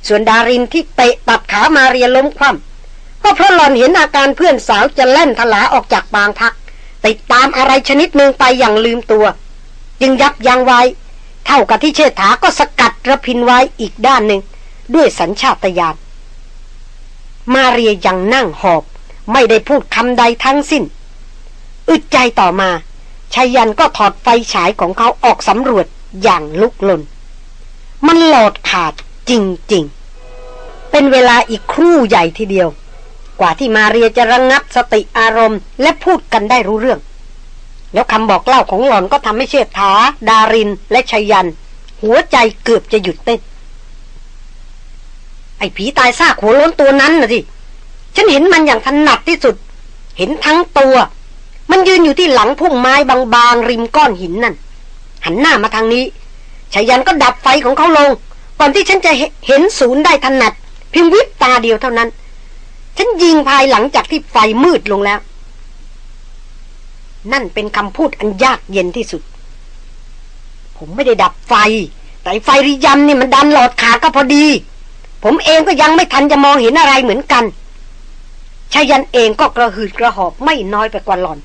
ส่วนดารินที่เตะตัดขามาเรียล้มคว่ำ ก็เพราะหลอนเห็นอาการเพื่อนสาวจะแล่นทลาออกจากบางพัก ติดตามอะไรชนิดหนึ่งไปอย่างลืมตัว จึงยับยั้งไว้ เท่ากับที่เชษฐาก็สกัดระพินไว้อีกด้านหนึ่ง ด้วยสัญชาตญาณมาเรียยังนั่งหอบ ไม่ได้พูดคำใดทั้งสิ้น อึดใจต่อมาชายันก็ถอดไฟฉายของเขาออกสำรวจอย่างลุกลน มันหลอดขาดจริงๆ เป็นเวลาอีกครู่ใหญ่ทีเดียว กว่าที่มาเรียจะระงงับสติอารมณ์ และพูดกันได้รู้เรื่อง แล้วคำบอกเล่าของหล่อนก็ทำให้เชษฐา ดาริน และชยัน หัวใจเกือบจะหยุดเต้น ไอ้ผีตายซากหัวล้นตัวนั้นนะสิฉันเห็นมันอย่างถนัดที่สุด เห็นทั้งตัว มันยืนอยู่ที่หลังพุ่มไม้บางๆริมก้อนหินนั่น หันหน้ามาทางนี้ชายันก็ดับไฟของเขาลง ก่อนที่ฉันจะเห็นศูนย์ได้ถนัดเพียงวิบตาเดียวเท่านั้น ฉันยิงภายหลังจากที่ไฟมืดลงแล้ว นั่นเป็นคำพูดอันยากเย็นที่สุด ผมไม่ได้ดับไฟ แต่ไฟริยำนี่มันดันหลอดขาก็พอดี ผมเองก็ยังไม่ทันจะมองเห็นอะไรเหมือนกันชายันเองก็กระหืดกระหอบไม่น้อยไปกว่าหลอน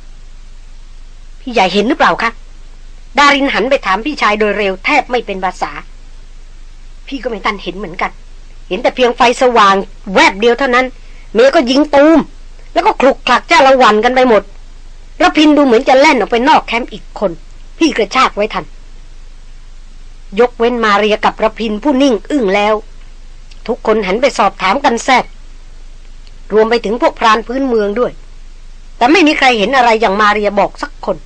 พี่ใหญ่เห็นหรือเปล่าคะ ดารินหันไปถามพี่ชายโดยเร็วแทบไม่เป็นภาษา พี่ก็ไม่ทันเห็นเหมือนกัน เห็นแต่เพียงไฟสว่างแวบเดียวเท่านั้น เมย์ก็ยิงตูม แล้วก็คลุกคลักจ้าละวันกันไปหมดระพินดูเหมือนจะแล่นออกไปนอกแคมป์อีกคน พี่กระชากไว้ทัน ยกเว้นมาเรียกับระพินผู้นิ่งอึ้งแล้ว ทุกคนหันไปสอบถามกันแซดรวมไปถึงพวกพรานพื้นเมืองด้วย แต่ไม่มีใครเห็นอะไรอย่างมาเรียบอกสักคน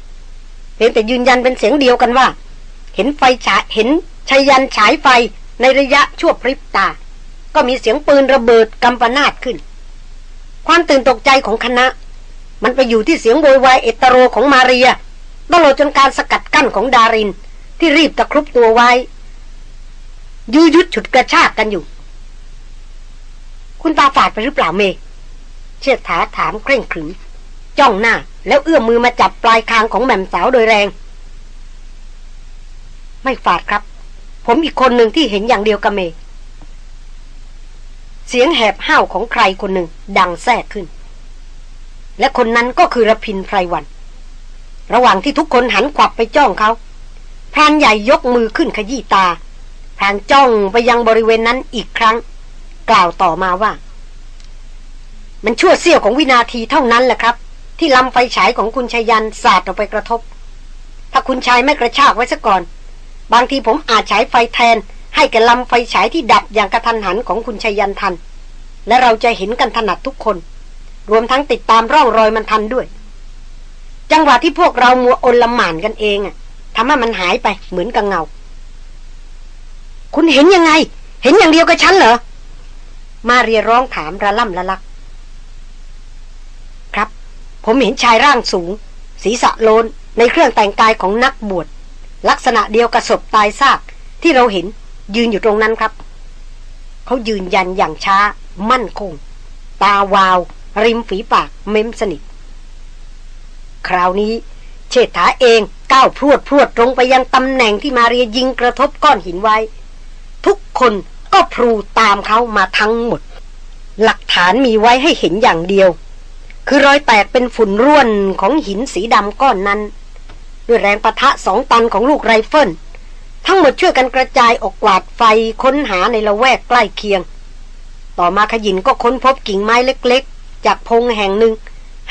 เพียงแต่ยืนยันเป็นเสียงเดียวกันว่า เห็นไฟฉายเห็นชายันฉายไฟในระยะชั่วพริบตา ก็มีเสียงปืนระเบิดกำปนาดขึ้น ความตื่นตกใจของคณะ มันไปอยู่ที่เสียงโวยวายเอตโรของมาเรียตลอดจนการสกัดกั้นของดาริน ที่รีบตะครุบตัวไว้ยื้อยุดฉุดกระชากกันอยู่ คุณตาฝาดไปหรือเปล่าเม เชิดถาถามเคร่งขรึม จ้องหน้า แล้วเอื้อมมือมาจับปลายคางของแม่มสาวโดยแรง ไม่ฝาดครับ ผมอีกคนหนึ่งที่เห็นอย่างเดียวกับเม เสียงแหบห้าวของใครคนหนึ่งดังแทรกขึ้น และคนนั้นก็คือระพินไพรวัน ระหว่างที่ทุกคนหันขวับไปจ้องเขาพรานใหญ่ยกมือขึ้นขยี้ตาพรางจ้องไปยังบริเวณนั้นอีกครั้ง กล่าวต่อมาว่า มันชั่วเสี้ยวของวินาทีเท่านั้นแหละครับ ที่ลำไฟฉายของคุณชายันสาดออกไปกระทบ ถ้าคุณชายไม่กระชากไว้ซะก่อน บางทีผมอาจฉายไฟแทน ให้แกลำไฟฉายที่ดับอย่างกระทันหันของคุณชายันทัน และเราจะเห็นกันถนัดทุกคน รวมทั้งติดตามร่องรอยมันทันด้วย จังหวะที่พวกเรามัวอนละหมานกันเองอะทำให้มันหายไปเหมือนกับเงา คุณเห็นยังไง เห็นอย่างเดียวกับฉันเหรอ มาเรียร้องถามระล่ำละลัก ครับ ผมเห็นชายร่างสูง ศีรษะโลนในเครื่องแต่งกายของนักบวชลักษณะเดียวกับศพตายซากที่เราเห็น ยืนอยู่ตรงนั้นครับ เขายืนยันอย่างช้า มั่นคง ตาวาว ริมฝีปากเม้มสนิท คราวนี้ เชษฐาเองก้าวพรวดพรวดตรงไปยังตำแหน่งที่มาเรียยิงกระทบก้อนหินไว้ ทุกคนก็พลูตามเขามาทั้งหมด หลักฐานมีไว้ให้เห็นอย่างเดียว คือรอยแตกเป็นฝุ่นร่วนของหินสีดำก้อนนั้น ด้วยแรงประทะสองตันของลูกไรเฟิล ทั้งหมดช่วยกันกระจายออกกวาดไฟค้นหาในละแวกใกล้เคียง ต่อมาขยินก็ค้นพบกิ่งไม้เล็กๆ จากพงแห่งหนึ่ง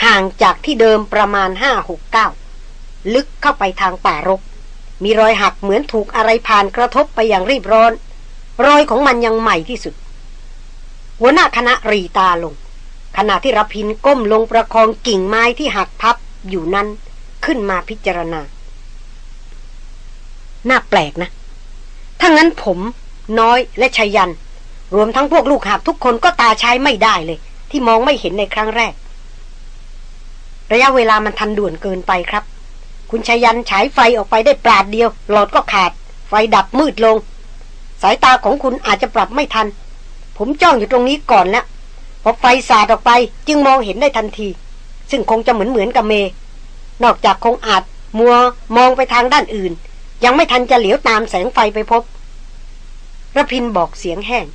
ห่างจากที่เดิมประมาณห้าหกเก้าลึกเข้าไปทางป่ารก มีรอยหักเหมือนถูกอะไรผ่านกระทบไปอย่างรีบร้อน รอยของมันยังใหม่ที่สุด หัวหน้าคณะรีตาลง ขณะที่รพินก้มลงประคองกิ่งไม้ที่หักพับอยู่นั้นขึ้นมาพิจารณา น่าแปลกนะ ถ้างั้นผม น้อยและชายัน รวมทั้งพวกลูกหาบทุกคนก็ตาใช้ไม่ได้เลย ที่มองไม่เห็นในครั้งแรก ระยะเวลามันทันด่วนเกินไปครับ คุณชายันฉายไฟออกไปได้ปราดเดียว หลอดก็ขาด ไฟดับมืดลง สายตาของคุณอาจจะปรับไม่ทัน ผมจ้องอยู่ตรงนี้ก่อนแล้วพอไฟสาดออกไปจึงมองเห็นได้ทันที ซึ่งคงจะเหมือนเหมือนกับเม นอกจากคงอาจมัวมองไปทางด้านอื่น ยังไม่ทันจะเหลียวตามแสงไฟไปพบระพินบอกเสียงแห้ง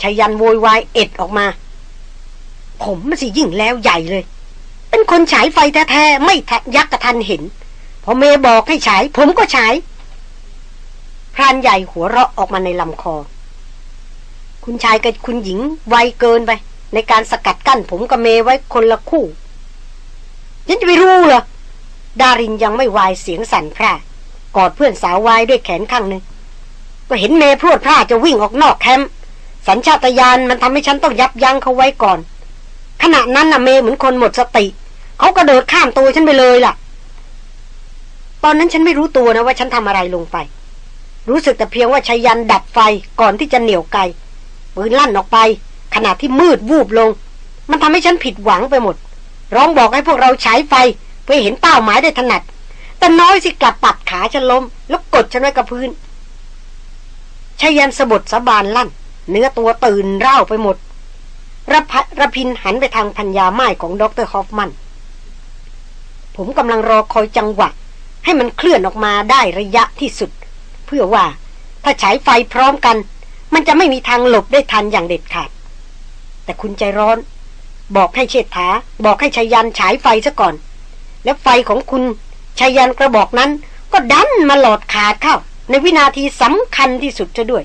ชายันโวยวายเอ็ดออกมา ผมมันสิยิ่งแล้วใหญ่เลย เป็นคนฉายไฟแท้ๆไม่ยักกระทันเห็น พอเมบอกให้ฉาย ผมก็ฉายพรานใหญ่หัวเราะออกมาในลำคอ คุณชายกับคุณหญิงไวเกินไป ในการสกัดกั้นผมกับเมไว้คนละคู่ฉันจะไปรู้เหรอ ดารินยังไม่วายเสียงสั่นพร่า กอดเพื่อนสาววายด้วยแขนข้างหนึ่งก็เห็นเมพรวดพร่าจะวิ่งออกนอกแคมป์สัญชาตญาณมันทำให้ฉันต้องยับยั้งเขาไว้ก่อน ขณะนั้นน่ะเมเหมือนคนหมดสติ เขากระโดดข้ามตัวฉันไปเลยล่ะ ตอนนั้นฉันไม่รู้ตัวนะว่าฉันทำอะไรลงไป รู้สึกแต่เพียงว่าชายันดับไฟก่อนที่จะเหนี่ยวไกปืนลั่นออกไป ขณะที่มืดวูบลง มันทำให้ฉันผิดหวังไปหมด ร้องบอกให้พวกเราใช้ไฟเพื่อเห็นเป้าหมายได้ถนัด แต่น้อยสิกลับปัดขาฉันล้ม แล้วกดฉันไว้กับพื้นชายันสะบดสะบานลั่น เนื้อตัวตื่นเร่าไปหมดระพระพินหันไปทางพัญญาไม้ของดรฮอฟมัน ผมกำลังรอคอยจังหวะ ให้มันเคลื่อนออกมาได้ระยะที่สุด เพื่อว่าถ้าฉายไฟพร้อมกัน มันจะไม่มีทางหลบได้ทันอย่างเด็ดขาด แต่คุณใจร้อน บอกให้เชษฐา บอกให้ชายันฉายไฟซะก่อน แล้วไฟของคุณ ชายันกระบอกนั้น ก็ดันมาหลอดขาดเข้า ในวินาทีสำคัญที่สุดจะด้วย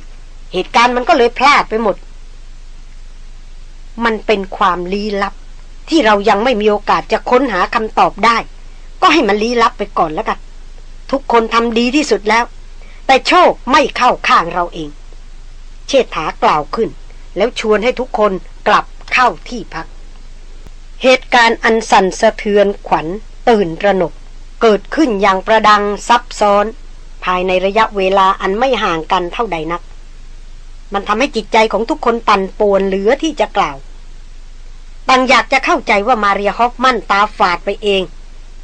เหตุการณ์มันก็เลยพลาดไปหมด มันเป็นความลี้ลับ ที่เรายังไม่มีโอกาสจะค้นหาคำตอบได้ ก็ให้มันลี้ลับไปก่อนแล้วกัน ทุกคนทำดีที่สุดแล้ว แต่โชคไม่เข้าข้างเราเอง เชษฐากล่าวขึ้น แล้วชวนให้ทุกคนกลับเข้าที่พัก เหตุการณ์อันสั่นสะเทือนขวัญตื่นระหนก เกิดขึ้นอย่างประดังซับซ้อน ภายในระยะเวลาอันไม่ห่างกันเท่าใดนัก มันทำให้จิตใจของทุกคนปั่นป่วนเหลือที่จะกล่าว บางอยากจะเข้าใจว่ามาเรียฮอฟมันตาฝาดไปเอง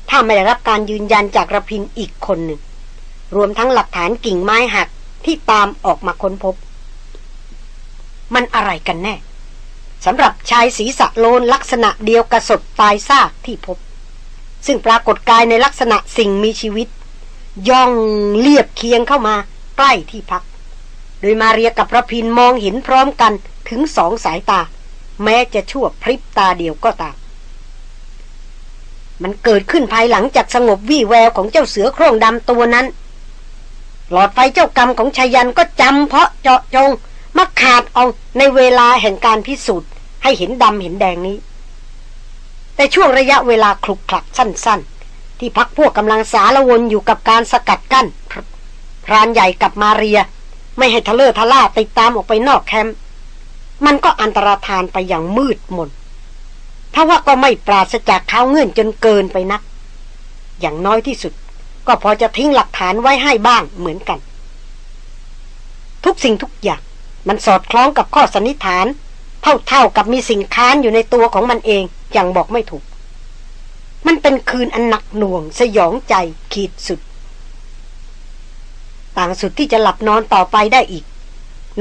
ถ้าไม่ได้รับการยืนยันจากระพินอีกคนหนึ่ง รวมทั้งหลักฐานกิ่งไม้หักที่ตามออกมาค้นพบ มันอะไรกันแน่สำหรับชายศีรษะโลนลักษณะเดียวกับศพตายซากที่พบ ซึ่งปรากฏกายในลักษณะสิ่งมีชีวิต ย่องเลียบเคียงเข้ามาใกล้ที่พัก โดยมาเรียกับระพินมองเห็นพร้อมกันถึงสองสายตา แม้จะชั่วพริบตาเดียวก็ตาม มันเกิดขึ้นภายหลังจากสงบวี่แววของเจ้าเสือโคร่งดำตัวนั้น หลอดไฟเจ้ากรรมของชายันก็จำเพาะเจาะจงมาขาดเอาในเวลาแห่งการพิสูจน์ให้เห็นดำเห็นแดงนี้ แต่ช่วงระยะเวลาคลุกคลักสั้น ๆ ที่พักพวกกำลังสารวนอยู่กับการสกัดกั้นพรานใหญ่กับมาเรีย ไม่ให้ทะเลอทะล่าติดตามออกไปนอกแคมป์มันก็อันตรธานไปอย่างมืดมนถ้าว่าก็ไม่ปราศจากเท้าเงื่อนจนเกินไปนัก อย่างน้อยที่สุด ก็พอจะทิ้งหลักฐานไว้ให้บ้างเหมือนกัน ทุกสิ่งทุกอย่างมันสอดคล้องกับข้อสันนิษฐาน เท่าเท่ากับมีสิ่งค้านอยู่ในตัวของมันเอง อย่างบอกไม่ถูก มันเป็นคืนอันหนักหน่วง สยองใจขีดสุด ต่างสุดที่จะหลับนอนต่อไปได้อีก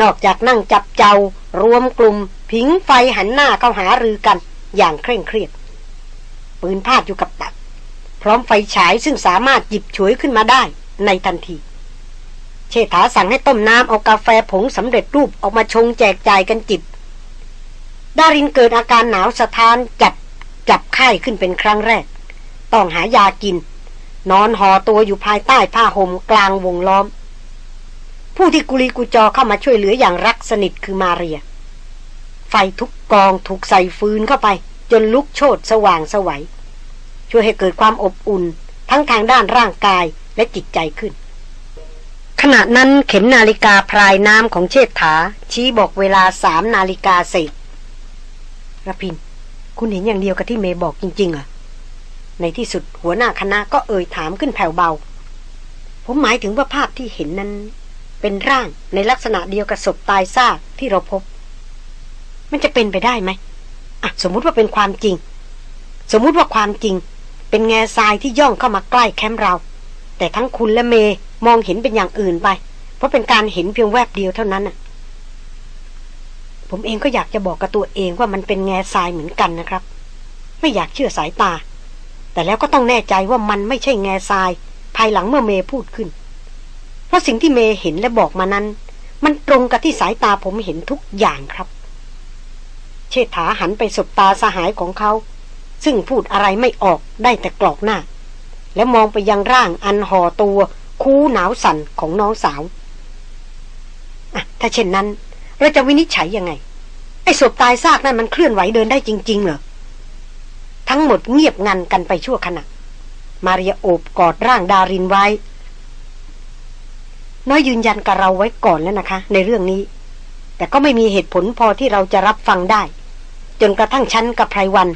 นอกจากนั่งจับเจ้ารวมกลุ่มผิงไฟหันหน้าเข้าหารือกัน อย่างเคร่งเครียด ปืนพาดอยู่กับตัก พร้อมไฟฉายซึ่งสามารถหยิบฉวยขึ้นมาได้ในทันทีเชษฐาสั่งให้ต้มน้ำเอากาแฟผงสำเร็จรูปออกมาชงแจกจ่ายกันจิบ ดารินเกิดอาการหนาวสะท้านจับจับไข้ขึ้นเป็นครั้งแรก ต้องหายากิน นอนห่อตัวอยู่ภายใต้ผ้าห่มกลางวงล้อม ผู้ที่กุลีกุจอเข้ามาช่วยเหลืออย่างรักสนิทคือมาเรีย ไฟทุกกองถูกใส่ฟืนเข้าไป จนลุกโชนสว่างสวยัยช่วยให้เกิดความอบอุ่น ทั้งทางด้านร่างกายและจิตใจขึ้น ขณะนั้นเข็มนาฬิกาพรายน้ำของเชษฐาชี้บอกเวลาสามนาฬิกาเศษ ระพิน คุณเห็นอย่างเดียวกับที่เมย์บอกจริงๆเหรอในที่สุดหัวหน้าคณะก็เอ่ยถามขึ้นแผ่วเบา ผมหมายถึงว่าภาพที่เห็นนั้น เป็นร่างในลักษณะเดียวกับศพตายซากที่เราพบ มันจะเป็นไปได้ไหมอะสมมุติว่าเป็นความจริง สมมุติว่าความจริง เป็นแง่ทรายที่ย่องเข้ามาใกล้แคมป์เรา แต่ทั้งคุณและเมย์มองเห็นเป็นอย่างอื่นไป เพราะเป็นการเห็นเพียงแวบเดียวเท่านั้นน่ะ ผมเองก็อยากจะบอกกับตัวเองว่ามันเป็นแง่ทรายเหมือนกันนะครับ ไม่อยากเชื่อสายตา แต่แล้วก็ต้องแน่ใจว่ามันไม่ใช่แง่ทราย ภายหลังเมื่อเมย์พูดขึ้น เพราะสิ่งที่เมย์เห็นและบอกมานั้น มันตรงกับที่สายตาผมเห็นทุกอย่างครับ เชษฐาหันไปสบตาสหายของเขา ซึ่งพูดอะไรไม่ออกได้แต่กรอกหน้า แล้วมองไปยังร่างอันห่อตัว คูหนาวสั่นของน้องสาวอะถ้าเช่นนั้น เราจะวินิจฉัยยังไง ไอ้ศพตายซากนั้นมันเคลื่อนไหวเดินได้จริง ๆ เหรอ ทั้งหมดเงียบงันกันไปชั่วขณะ มาเรียโอบกอดร่างดารินไว้ น้อยยืนยันกับเราไว้ก่อนแล้วนะคะ ในเรื่องนี้ แต่ก็ไม่มีเหตุผลพอที่เราจะรับฟังได้ จนกระทั่งชั้นกับไพรวัน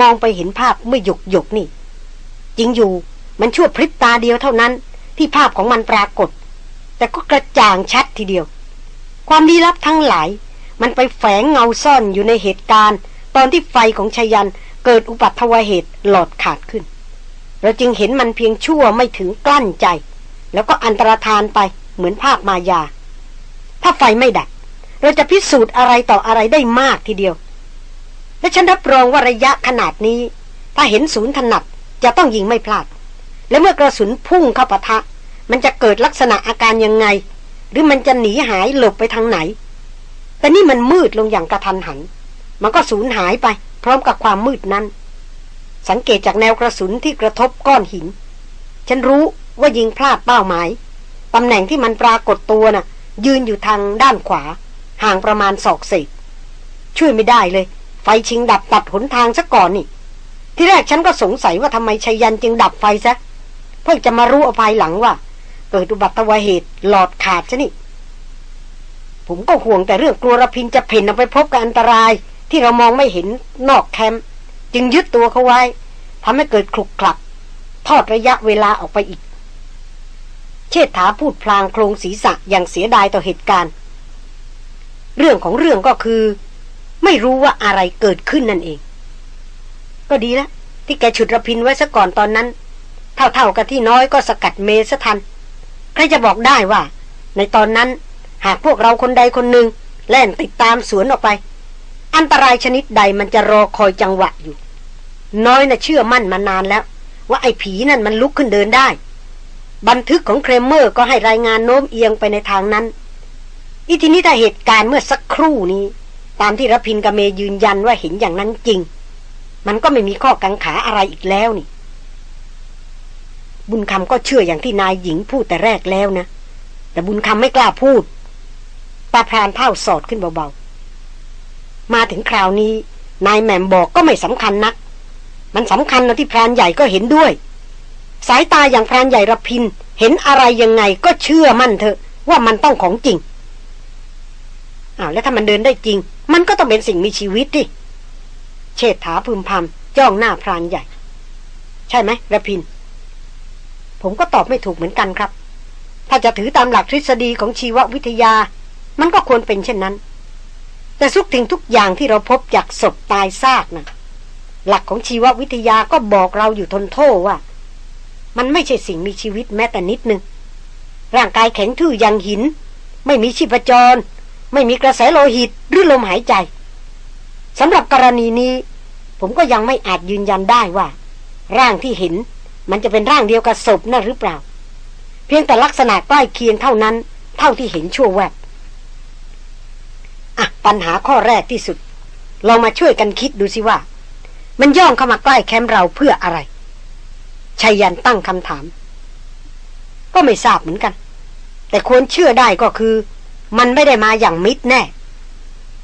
มองไปเห็นภาพเมื่อหยกหยกนี่ จริงอยู่มันชั่วพริบตาเดียวเท่านั้น ที่ภาพของมันปรากฏ แต่ก็กระจ่างชัดทีเดียว ความลี้ลับทั้งหลาย มันไปแฝงเงาซ่อนอยู่ในเหตุการณ์ ตอนที่ไฟของชยันเกิดอุบัติวเหตุหลอดขาดขึ้น เราจึงเห็นมันเพียงชั่วไม่ถึงกลั้นใจ แล้วก็อันตรธานไปเหมือนภาพมายา ถ้าไฟไม่ดับ เราจะพิสูจน์อะไรต่ออะไรได้มากทีเดียว และฉันรับรองว่าระยะขนาดนี้ ถ้าเห็นศูนย์ถนัดจะต้องยิงไม่พลาด และเมื่อกระสุนพุ่งเข้าปะทะ มันจะเกิดลักษณะอาการยังไง หรือมันจะหนีหายหลบไปทางไหน แต่นี่มันมืดลงอย่างกระทันหัน มันก็สูญหายไป พร้อมกับความมืดนั้น สังเกตจากแนวกระสุนที่กระทบก้อนหิน ฉันรู้ว่ายิงพลาดเป้าหมาย ตำแหน่งที่มันปรากฏตัวน่ะ ยืนอยู่ทางด้านขวา ห่างประมาณศอกเศษช่วยไม่ได้เลย ไฟชิงดับตัดหนทางซะก่อนนี่ ที่แรกฉันก็สงสัยว่าทำไมชัยยันจึงดับไฟซะ เพื่อจะมารู้อภัยหลังว่า เกิดอุบัติเหตุหลอดขาดซะนี่ผมก็ห่วงแต่เรื่องกลัวรพินจะเพ่นออกไปพบกับอันตราย ที่เรามองไม่เห็นนอกแคมป์จึงยึดตัวเขาไว้ทำให้เกิดคลุกคลัก ทอดระยะเวลาออกไปอีก เชษฐาพูดพลางโครงศีรษะอย่างเสียดายต่อเหตุการณ์ เรื่องของเรื่องก็คือ ไม่รู้ว่าอะไรเกิดขึ้นนั่นเอง ก็ดีแล้วที่แกฉุดระพินไว้ซะก่อนตอนนั้น เท่าๆกับที่น้อยก็สกัดเมสทัน ใครจะบอกได้ว่า ในตอนนั้นหากพวกเราคนใดคนหนึ่งแล่นติดตามสวนออกไป อันตรายชนิดใดมันจะรอคอยจังหวะอยู่ น้อยนะ่ะเชื่อมั่นมานานแล้ว ว่าไอ้ผีนั่นมันลุกขึ้นเดินได้ บันทึกของเครมเมอร์ก็ให้รายงานโน้มเอียงไปในทางนั้น อีทีนี้ถ้าเหตุการณ์เมื่อสักครู่นี้ ตามที่รพินกเมยืนยันว่าเห็นอย่างนั้นจริง มันก็ไม่มีข้อกังขาอะไรอีกแล้วนี่ บุญคำก็เชื่ออย่างที่นายหญิงพูดแต่แรกแล้วนะ แต่บุญคำไม่กล้าพูดตาพรานเท่าสอดขึ้นเบาๆ มาถึงคราวนี้ นายแหม่มบอกก็ไม่สำคัญนัก มันสำคัญนะที่พรานใหญ่ก็เห็นด้วย สายตาอย่างพรานใหญ่ระพิน เห็นอะไรยังไงก็เชื่อมั่นเถอะ ว่ามันต้องของจริงอ้าวแล้วถ้ามันเดินได้จริง มันก็ต้องเป็นสิ่งมีชีวิตดิเชษฐาพึมพำจ้องหน้าพรานใหญ่ ใช่ไหมระพิน ผมก็ตอบไม่ถูกเหมือนกันครับ ถ้าจะถือตามหลักทฤษฎีของชีววิทยา มันก็ควรเป็นเช่นนั้น แต่ทุกทิ้งทุกอย่างที่เราพบจากศพตายซากนะ่ะหลักของชีววิทยาก็บอกเราอยู่ทนโทษว่า มันไม่ใช่สิ่งมีชีวิตแม้แต่นิดนึง ร่างกายแข็งทื่อย่างหิน ไม่มีชีพจร ไม่มีกระแสโลหิตหรือลมหายใจสำหรับกรณีนี้ ผมก็ยังไม่อาจยืนยันได้ว่า ร่างที่เห็น มันจะเป็นร่างเดียวกับศพนั่นหรือเปล่า เพียงแต่ลักษณะใกล้เคียงเท่านั้น เท่าที่เห็นชั่วแวบอะปัญหาข้อแรกที่สุดลองมาช่วยกันคิดดูสิว่า มันย่องเข้ามาใกล้แคมป์เราเพื่ออะไรชายันตั้งคำถาม ก็ไม่ทราบเหมือนกัน แต่ควรเชื่อได้ก็คือ มันไม่ได้มาอย่างมิดแน่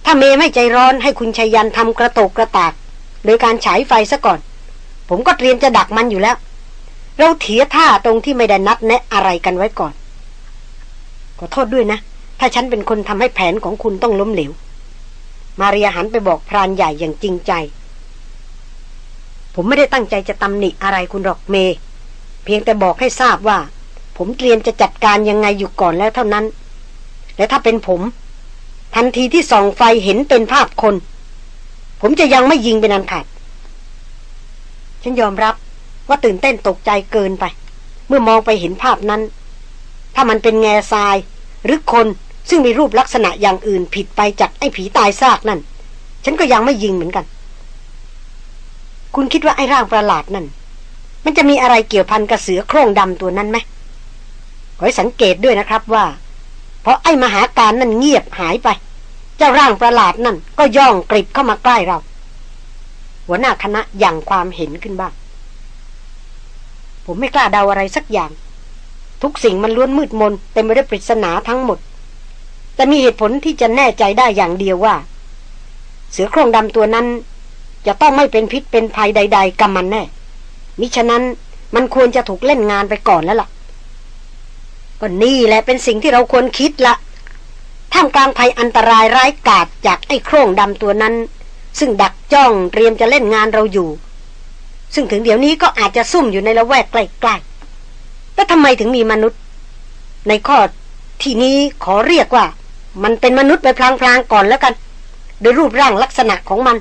ถ้าเมไม่ใจร้อนให้คุณชัยยันทำกระโตกกระตาก โดยการฉายไฟซะก่อน ผมก็เตรียมจะดักมันอยู่แล้ว เราเถียท่าตรงที่ไม่ได้นัดแนะอะไรกันไว้ก่อน ขอโทษด้วยนะ ถ้าฉันเป็นคนทำให้แผนของคุณต้องล้มเหลว มาเรียหันไปบอกพรานใหญ่อย่างจริงใจ ผมไม่ได้ตั้งใจจะตำหนิอะไรคุณหรอกเม เพียงแต่บอกให้ทราบว่า ผมเตรียมจะจัดการยังไงอยู่ก่อนแล้วเท่านั้น และถ้าเป็นผม ทันทีที่ส่องไฟเห็นเป็นภาพคน ผมจะยังไม่ยิงเป็นอันขาดฉันยอมรับ ว่าตื่นเต้นตกใจเกินไป เมื่อมองไปเห็นภาพนั้น ถ้ามันเป็นแง่ทราย หรือคนซึ่งมีรูปลักษณะอย่างอื่นผิดไปจากไอ้ผีตายซากนั่น ฉันก็ยังไม่ยิงเหมือนกัน คุณคิดว่าไอ้ร่างประหลาดนั่น มันจะมีอะไรเกี่ยวพันกับเสือโคร่งดำตัวนั้นไหมขอให้สังเกตด้วยนะครับว่า เพราะไอ้มหาการนั่นเงียบหายไป เจ้าร่างประหลาดนั่นก็ย่องกริบเข้ามาใกล้เรา หัวหน้าคณะอย่างความเห็นขึ้นบ้าง ผมไม่กล้าเดาอะไรสักอย่าง ทุกสิ่งมันล้วนมืดมนเต็มไปด้วยปริศนาทั้งหมด แต่มีเหตุผลที่จะแน่ใจได้อย่างเดียวว่า เสือโครงดำตัวนั้น จะต้องไม่เป็นพิษเป็นภัยใด ๆกับมันแน่มิฉะนั้นมันควรจะถูกเล่นงานไปก่อนแล้วล่ะก็นี่แหละเป็นสิ่งที่เราควรคิดละท่ามกลางภัยอันตรายร้ายกาจจากไอ้โครงดำตัวนั้น ซึ่งดักจ้องเตรียมจะเล่นงานเราอยู่ ซึ่งถึงเดี๋ยวนี้ก็อาจจะซุ่มอยู่ในละแวกใกล้ๆแล้วทำไมถึงมีมนุษย์ ในข้อที่นี้ขอเรียกว่า มันเป็นมนุษย์ไปพลางๆก่อนแล้วกัน โดยรูปร่างลักษณะของมัน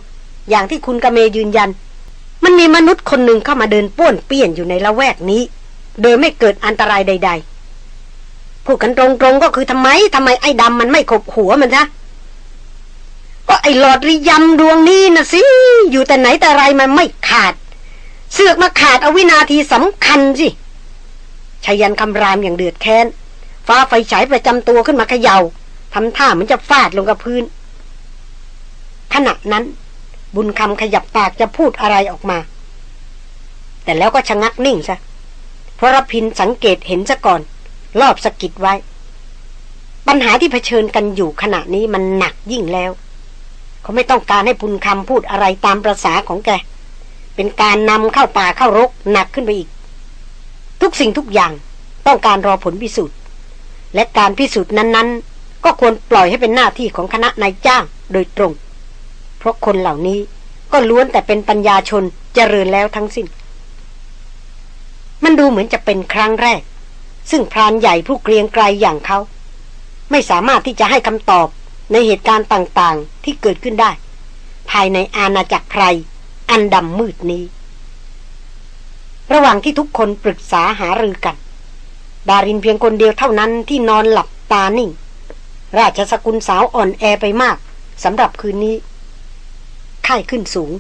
อย่างที่คุณกเมยืนยัน มันมีมนุษย์คนหนึ่งเข้ามาเดินป้วนเปี้ยนอยู่ในละแวกนี้ โดยไม่เกิดอันตรายใด ๆ พูดกันตรงๆก็คือทำไมทำไมไอ้ดำมันไม่ขบหัวมันซะก็ไอ้หลอดริยำดวงนี้นะสิ อยู่แต่ไหนแต่ไรมันไม่ขาด เสือกมาขาดเอาวินาทีสำคัญสิชายันคำรามอย่างเดือดแค้น ฟ้าไฟฉายประจำตัวขึ้นมาเขยา่าทำท่าเหมือนจะฟาดลงกับพื้น ขณะนั้น บุญคำขยับปากจะพูดอะไรออกมา แต่แล้วก็ชะงักนิ่งซะเพราะรพินสังเกตเห็นซะก่อน รอบสกิดไว้ ปัญหาที่เผชิญกันอยู่ขณะนี้มันหนักยิ่งแล้ว เขาไม่ต้องการให้พุนคำพูดอะไรตามประษาของแก เป็นการนำเข้าป่าเข้ารกหนักขึ้นไปอีก ทุกสิ่งทุกอย่างต้องการรอผลพิสูจน์ และการพิสูจน์นั้น ๆ ก็ควรปล่อยให้เป็นหน้าที่ของคณะนายจ้างโดยตรง เพราะคนเหล่านี้ก็ล้วนแต่เป็นปัญญาชนเจริญแล้วทั้งสิ้น มันดูเหมือนจะเป็นครั้งแรก ซึ่งพรานใหญ่ผู้เกรียงไกรอย่างเขา ไม่สามารถที่จะให้คำตอบในเหตุการณ์ต่างๆที่เกิดขึ้นได้ ภายในอาณาจักรใคร อันดำมืดนี้ ระหว่างที่ทุกคนปรึกษาหารือกัน ดารินเพียงคนเดียวเท่านั้นที่นอนหลับตานิ่ง ราชสกุลสาวอ่อนแอไปมากสำหรับคืนนี้ไข้ขึ้นสูง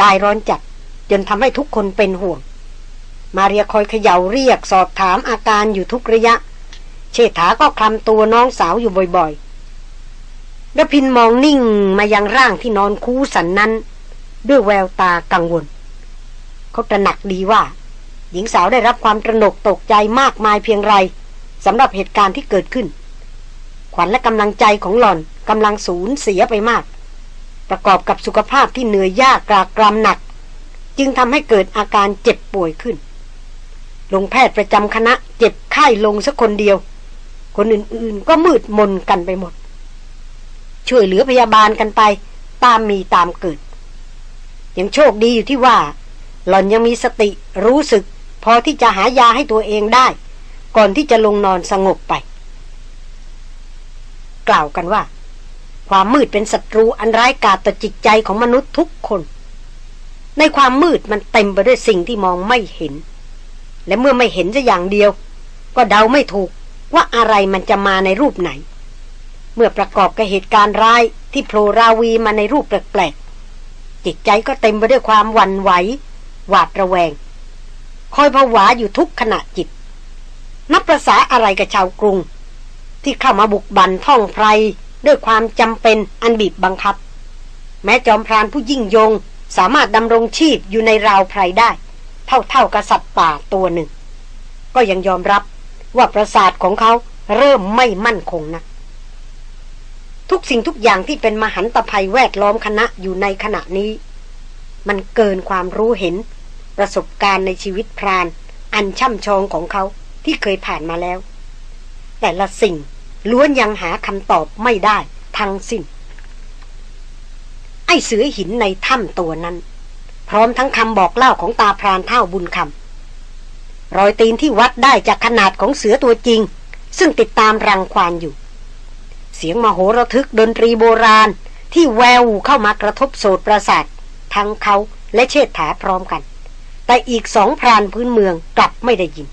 กายร้อนจัด จนทำให้ทุกคนเป็นห่วง มาเรียคอยเขย่าเรียกสอบถามอาการอยู่ทุกระยะ เชษฐาก็คลำตัวน้องสาวอยู่บ่อยๆแล้วพินมองนิ่งมายังร่างที่นอนคูสันนั้น ด้วยแววตากังวล เขาตระหนักดีว่า หญิงสาวได้รับความตระหนกตกใจมากมายเพียงไรสำหรับเหตุการณ์ที่เกิดขึ้น ขวัญและกำลังใจของหล่อนกำลังสูญเสียไปมาก ประกอบกับสุขภาพที่เหนื่อยยากกรากรำหนัก จึงทำให้เกิดอาการเจ็บป่วยขึ้นลงแพทย์ประจำคณะเจ็บไข้ลงสักคนเดียว คนอื่นๆก็มืดมนกันไปหมด ช่วยเหลือพยาบาลกันไป ตามมีตามเกิด ยังโชคดีอยู่ที่ว่า หล่อนยังมีสติรู้สึก พอที่จะหายาให้ตัวเองได้ ก่อนที่จะลงนอนสงบไป กล่าวกันว่า ความมืดเป็นศัตรูอันร้ายกาจต่อจิตใจของมนุษย์ทุกคน ในความมืดมันเต็มไปด้วยสิ่งที่มองไม่เห็น และเมื่อไม่เห็นจะอย่างเดียว ก็เดาไม่ถูกว่าอะไรมันจะมาในรูปไหน เมื่อประกอบกับเหตุการณ์ร้ายที่โผล่ราวีมาในรูปแปลกๆ จิตใจก็เต็มไปด้วยความหวั่นไหว หวาดระแวง คอยผวาอยู่ทุกขณะจิต นับประษาอะไรกับชาวกรุง ที่เข้ามาบุกบันท่องไพรด้วยความจำเป็นอันบีบบังคับ แม้จอมพรานผู้ยิ่งยง สามารถดำรงชีพอยู่ในราวไพรได้ เท่าเท่ากับสัตว์ป่าตัวหนึ่ง ก็ยังยอมรับว่าประสาทของเขาเริ่มไม่มั่นคงนะ ทุกสิ่งทุกอย่างที่เป็นมหันตภัยแวดล้อมคณะอยู่ในขณะนี้ มันเกินความรู้เห็น ประสบการณ์ในชีวิตพราน อันช่ำชองของเขาที่เคยผ่านมาแล้ว แต่ละสิ่งล้วนยังหาคำตอบไม่ได้ทั้งสิ้น ไอ้เสือหินในถ้ำตัวนั้น พร้อมทั้งคำบอกเล่าของตาพรานเท่าบุญคำรอยตีนที่วัดได้จากขนาดของเสือตัวจริง ซึ่งติดตามรังควานอยู่ เสียงมโหระทึกดนตรีโบราณ ที่แววเข้ามากระทบโสดประสาททั้งเขาและเชษฐาพร้อมกัน แต่อีกสองพรานพื้นเมืองกลับไม่ได้ยิน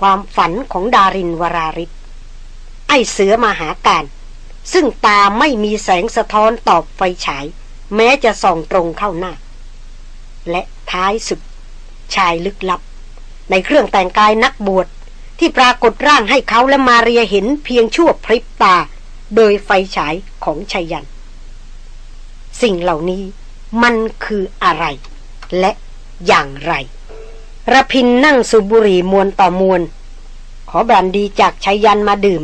ความฝันของดารินวราริศไอ้เสือมาหาการ ซึ่งตาไม่มีแสงสะท้อนตอบไฟฉาย แม้จะส่องตรงเข้าหน้า และท้ายสุด ชายลึกลับ ในเครื่องแต่งกายนักบวชที่ปรากฏร่างให้เขาและมาเรียเห็นเพียงชั่วพริบตา โดยไฟฉายของชัยยัน สิ่งเหล่านี้มันคืออะไร และอย่างไรระพินนั่งสุบุรีมวนต่อมวลขอแบรนดีจากชัยยันมาดื่ม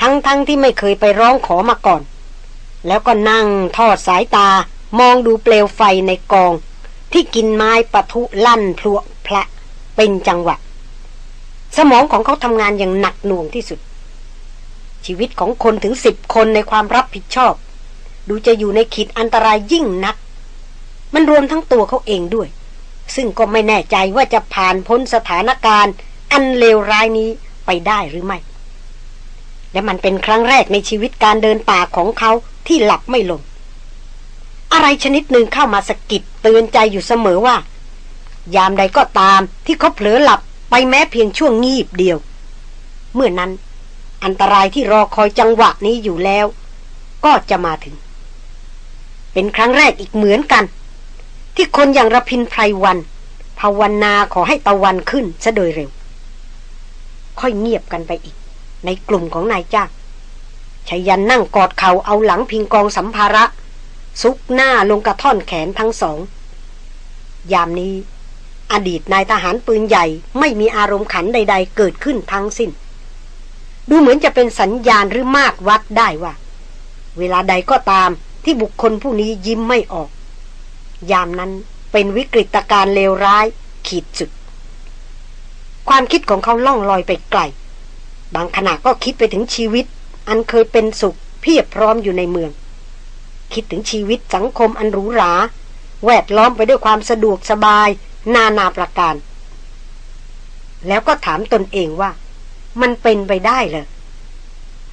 ทั้งๆทที่ไม่เคยไปร้องขอมาก่อน แล้วก็นั่งทอดสายตามองดูเปลวไฟในกอง ที่กินไม้ปะทุลั่นพลวพละเป็นจังหวะ สมองของเขาทำงานอย่างหนักหน่วงที่สุด ชีวิตของคนถึงสิบคนในความรับผิดชอบ ดูจะอยู่ในขีดอันตรายยิ่งนัก มันรวมทั้งตัวเขาเองด้วย ซึ่งก็ไม่แน่ใจว่าจะผ่านพ้นสถานการณ์ อันเลวร้ายนี้ไปได้หรือไม่ และมันเป็นครั้งแรกในชีวิตการเดินป่าของเขาที่หลับไม่ลง อะไรชนิดหนึ่งเข้ามาสะกิดเตือนใจอยู่เสมอว่า ยามใดก็ตามที่เขาเผลอหลับไปแม้เพียงช่วงงีบเดียว เมื่อนั้น อันตรายที่รอคอยจังหวะนี้อยู่แล้ว ก็จะมาถึง เป็นครั้งแรกอีกเหมือนกัน ที่คนอย่างระพินไพรวันภาวนาขอให้ตะวันขึ้นซะโดยเร็ว ค่อยเงียบกันไปอีก ในกลุ่มของนายจ้างชายันนั่งกอดเข่าเอาหลังพิงกองสัมภาระ ซุกหน้าลงกระท่อนแขนทั้งสอง ยามนี้ อดีตนายทหารปืนใหญ่ไม่มีอารมณ์ขันใด ๆ เกิดขึ้นทั้งสิ้น ดูเหมือนจะเป็นสัญญาณหรือมาตรวัดได้ว่า เวลาใดก็ตามที่บุคคลผู้นี้ยิ้มไม่ออก ยามนั้นเป็นวิกฤตการเลวร้ายขีดสุด ความคิดของเขาล่องลอยไปไกล บางขณะก็คิดไปถึงชีวิต อันเคยเป็นสุขเพียบพร้อมอยู่ในเมือง คิดถึงชีวิตสังคมอันหรูหรา แวดล้อมไปด้วยความสะดวกสบาย นานาประการ แล้วก็ถามตนเองว่า มันเป็นไปได้เหรอ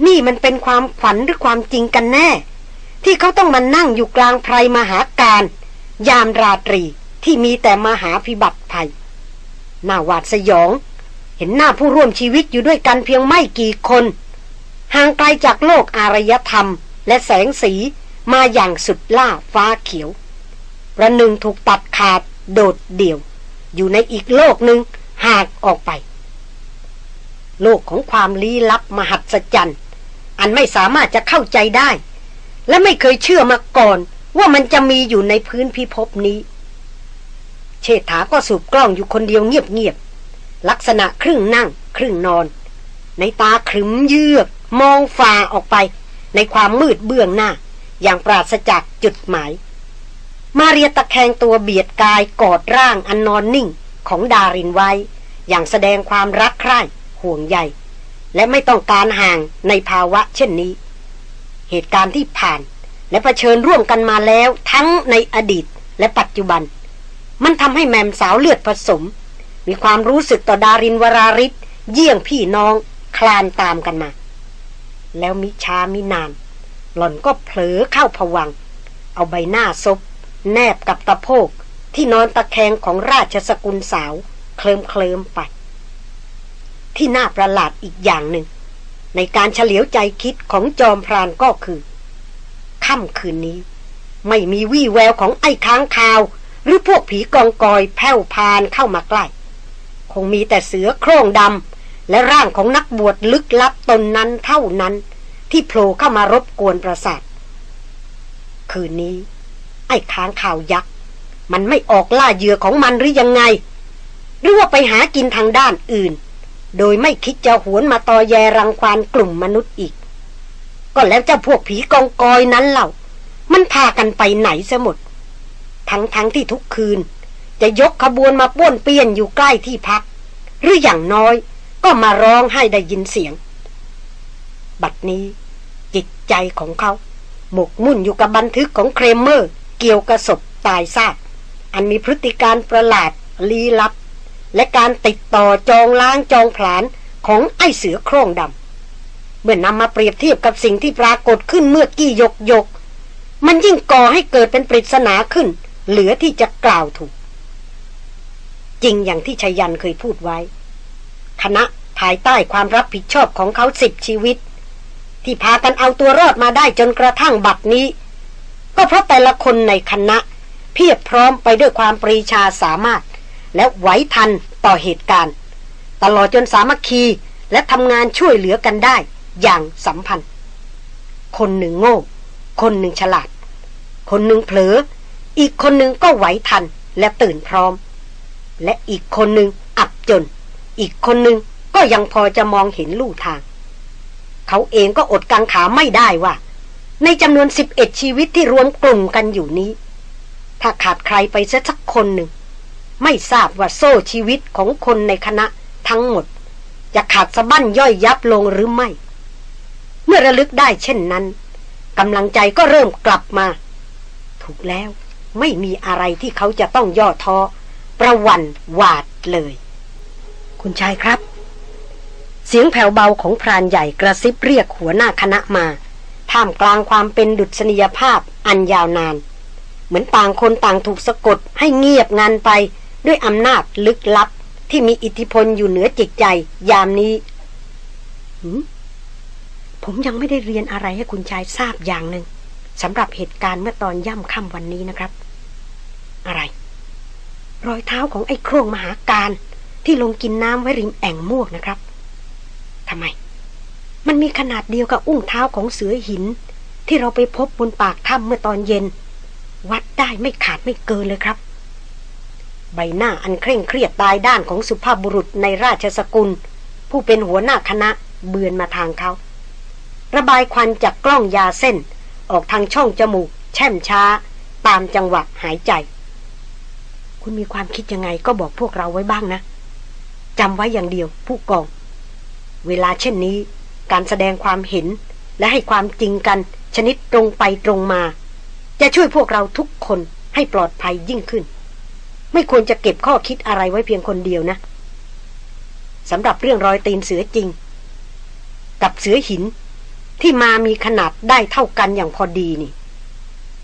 นี่มันเป็นความฝันหรือความจริงกันแน่ ที่เขาต้องมานั่งอยู่กลางไพรมหาการ ยามราตรีที่มีแต่มหาพิบัติภัยหน่าหวาดสยอง เห็นหน้าผู้ร่วมชีวิตอยู่ด้วยกันเพียงไม่กี่คน ห่างไกลจากโลกอารยธรรม และแสงสีมาอย่างสุดล่าฟ้าเขียวประหนึ่งถูกตัดขาดโดดเดี่ยว อยู่ในอีกโลกหนึ่งหากออกไป โลกของความลี้ลับมหัศจรรย์ อันไม่สามารถจะเข้าใจได้ และไม่เคยเชื่อมาก่อน ว่ามันจะมีอยู่ในพื้นพิภพนี้ เชษฐาก็สูบกล้องอยู่คนเดียวเงียบลักษณะครึ่งนั่ง ครึ่งนอน ในตาขรึมเยือกมองฝ่าออกไป ในความมืดเบื้องหน้า อย่างปราศจากจุดหมาย มาเรียตะแคงตัวเบียดกายกอดร่างอันนอนนิ่งของดารินไว้ อย่างแสดงความรักใคร่ ห่วงใยและไม่ต้องการห่างในภาวะเช่นนี้ เหตุการณ์ที่ผ่าน และะเผชิญร่วมกันมาแล้วทั้งในอดีตและปัจจุบัน มันทำให้แมมสาวเลือดผสม มีความรู้สึกต่อดารินวราริศเยี่ยงพี่น้องคลานตามกันมา แล้วมิช้ามินาน หล่อนก็เผลอเข้าผวัง เอาใบหน้าซบแนบกับตะโพกที่นอนตะแคงของราชสกุลสาว เคลิมเคลิมไป ที่น่าประหลาดอีกอย่างหนึ่ง ในการเฉลียวใจคิดของจอมพรานก็คือค่ำคืนนี้ ไม่มีวี่แววของไอ้ค้างคาว หรือพวกผีกองกอยแผ่วพานเข้ามาใกล้ คงมีแต่เสือโคร่งดำและร่างของนักบวชลึกลับตนนั้นเท่านั้น ที่โผล่เข้ามารบกวนประสาท คืนนี้ ไอ้ค้างข่าวยักษ์ มันไม่ออกล่าเหยื่อของมันหรือยังไง หรือว่าไปหากินทางด้านอื่น โดยไม่คิดจะหวนมาตอแยรังควานกลุ่มมนุษย์อีก ก็แล้วเจ้าพวกผีกองกอยนั้นเล่า มันพากันไปไหนซะหมด ทั้งทั้งที่ทุกคืน จะยกขบวนมาป้วนเปี้ยนอยู่ใกล้ที่พัก หรืออย่างน้อยก็มาร้องให้ได้ยินเสียง บัดนี้จิตใจของเขา หมกมุ่นอยู่กับบันทึกของเครมเมอร์ เกี่ยวกับศพตายซากอันมีพฤติการประหลาดลี้ลับ และการติดต่อจองล้างจองผลานของไอ้เสือโคร่งดำเมื่อนำมาเปรียบเทียบกับสิ่งที่ปรากฏขึ้นเมื่อกี้ยกยก มันยิ่งก่อให้เกิดเป็นปริศนาขึ้น เหลือที่จะกล่าวถูก จริงอย่างที่ชยันเคยพูดไว้ คณะภายใต้ความรับผิดชอบของเขาสิบชีวิต ที่พากันเอาตัวรอดมาได้จนกระทั่งบัดนี้ ก็เพราะแต่ละคนในคณะ เพียบพร้อมไปด้วยความปรีชาสามารถ และไหวทันต่อเหตุการณ์ ตลอดจนสามัคคีและทำงานช่วยเหลือกันได้อย่างสัมพันธ์ คนหนึ่งโง่ คนหนึ่งฉลาด คนหนึ่งเผลอ อีกคนหนึ่งก็ไหวทันและตื่นพร้อม และอีกคนหนึ่งอับจน อีกคนหนึ่งก็ยังพอจะมองเห็นลู่ทาง เขาเองก็อดกังขาไม่ได้ว่า ในจำนวนสิบเอ็ดชีวิตที่รวมกลุ่มกันอยู่นี้ ถ้าขาดใครไปสักคนหนึ่ง ไม่ทราบว่าโซ่ชีวิตของคนในคณะทั้งหมด จะขาดสะบั้นย่อยยับลงหรือไม่ เมื่อระลึกได้เช่นนั้นกำลังใจก็เริ่มกลับมา ถูกแล้วไม่มีอะไรที่เขาจะต้องย่อท้อประวันหวาดเลย คุณชายครับ เสียงแผ่วเบาของพรานใหญ่กระซิบเรียกหัวหน้าคณะมา ท่ามกลางความเป็นดุษณียภาพอันยาวนาน เหมือนต่างคนต่างถูกสะกดให้เงียบงันไป ด้วยอำนาจลึกลับที่มีอิทธิพลอยู่เหนือจิตใจ ยามนี้ผมยังไม่ได้เรียนอะไรให้คุณชายทราบอย่างหนึ่งสำหรับเหตุการณ์เมื่อตอนย่ำค่ำวันนี้นะครับ อะไร รอยเท้าของไอ้โครงมหาการที่ลงกินน้ำไว้ริมแอ่งมวกนะครับทำไม มันมีขนาดเดียวกับอุ้งเท้าของเสือหิน ที่เราไปพบบนปากถ้ำเมื่อตอนเย็น วัดได้ไม่ขาดไม่เกินเลยครับ ใบหน้าอันเคร่งเครียดตายด้านของสุภาพบุรุษในราชสกุล ผู้เป็นหัวหน้าคณะเบือนมาทางเขา ระบายควันจากกล้องยาเส้น ออกทางช่องจมูก แช่มช้า ตามจังหวะหายใจ คุณมีความคิดยังไงก็บอกพวกเราไว้บ้างนะจำไว้อย่างเดียวผู้กอง เวลาเช่นนี้การแสดงความเห็นและให้ความจริงกันชนิดตรงไปตรงมา จะช่วยพวกเราทุกคนให้ปลอดภัยยิ่งขึ้น ไม่ควรจะเก็บข้อคิดอะไรไว้เพียงคนเดียวนะสำหรับเรื่องรอยตีนเสือจริง กับเสือหินที่มามีขนาดได้เท่ากันอย่างพอดีนี่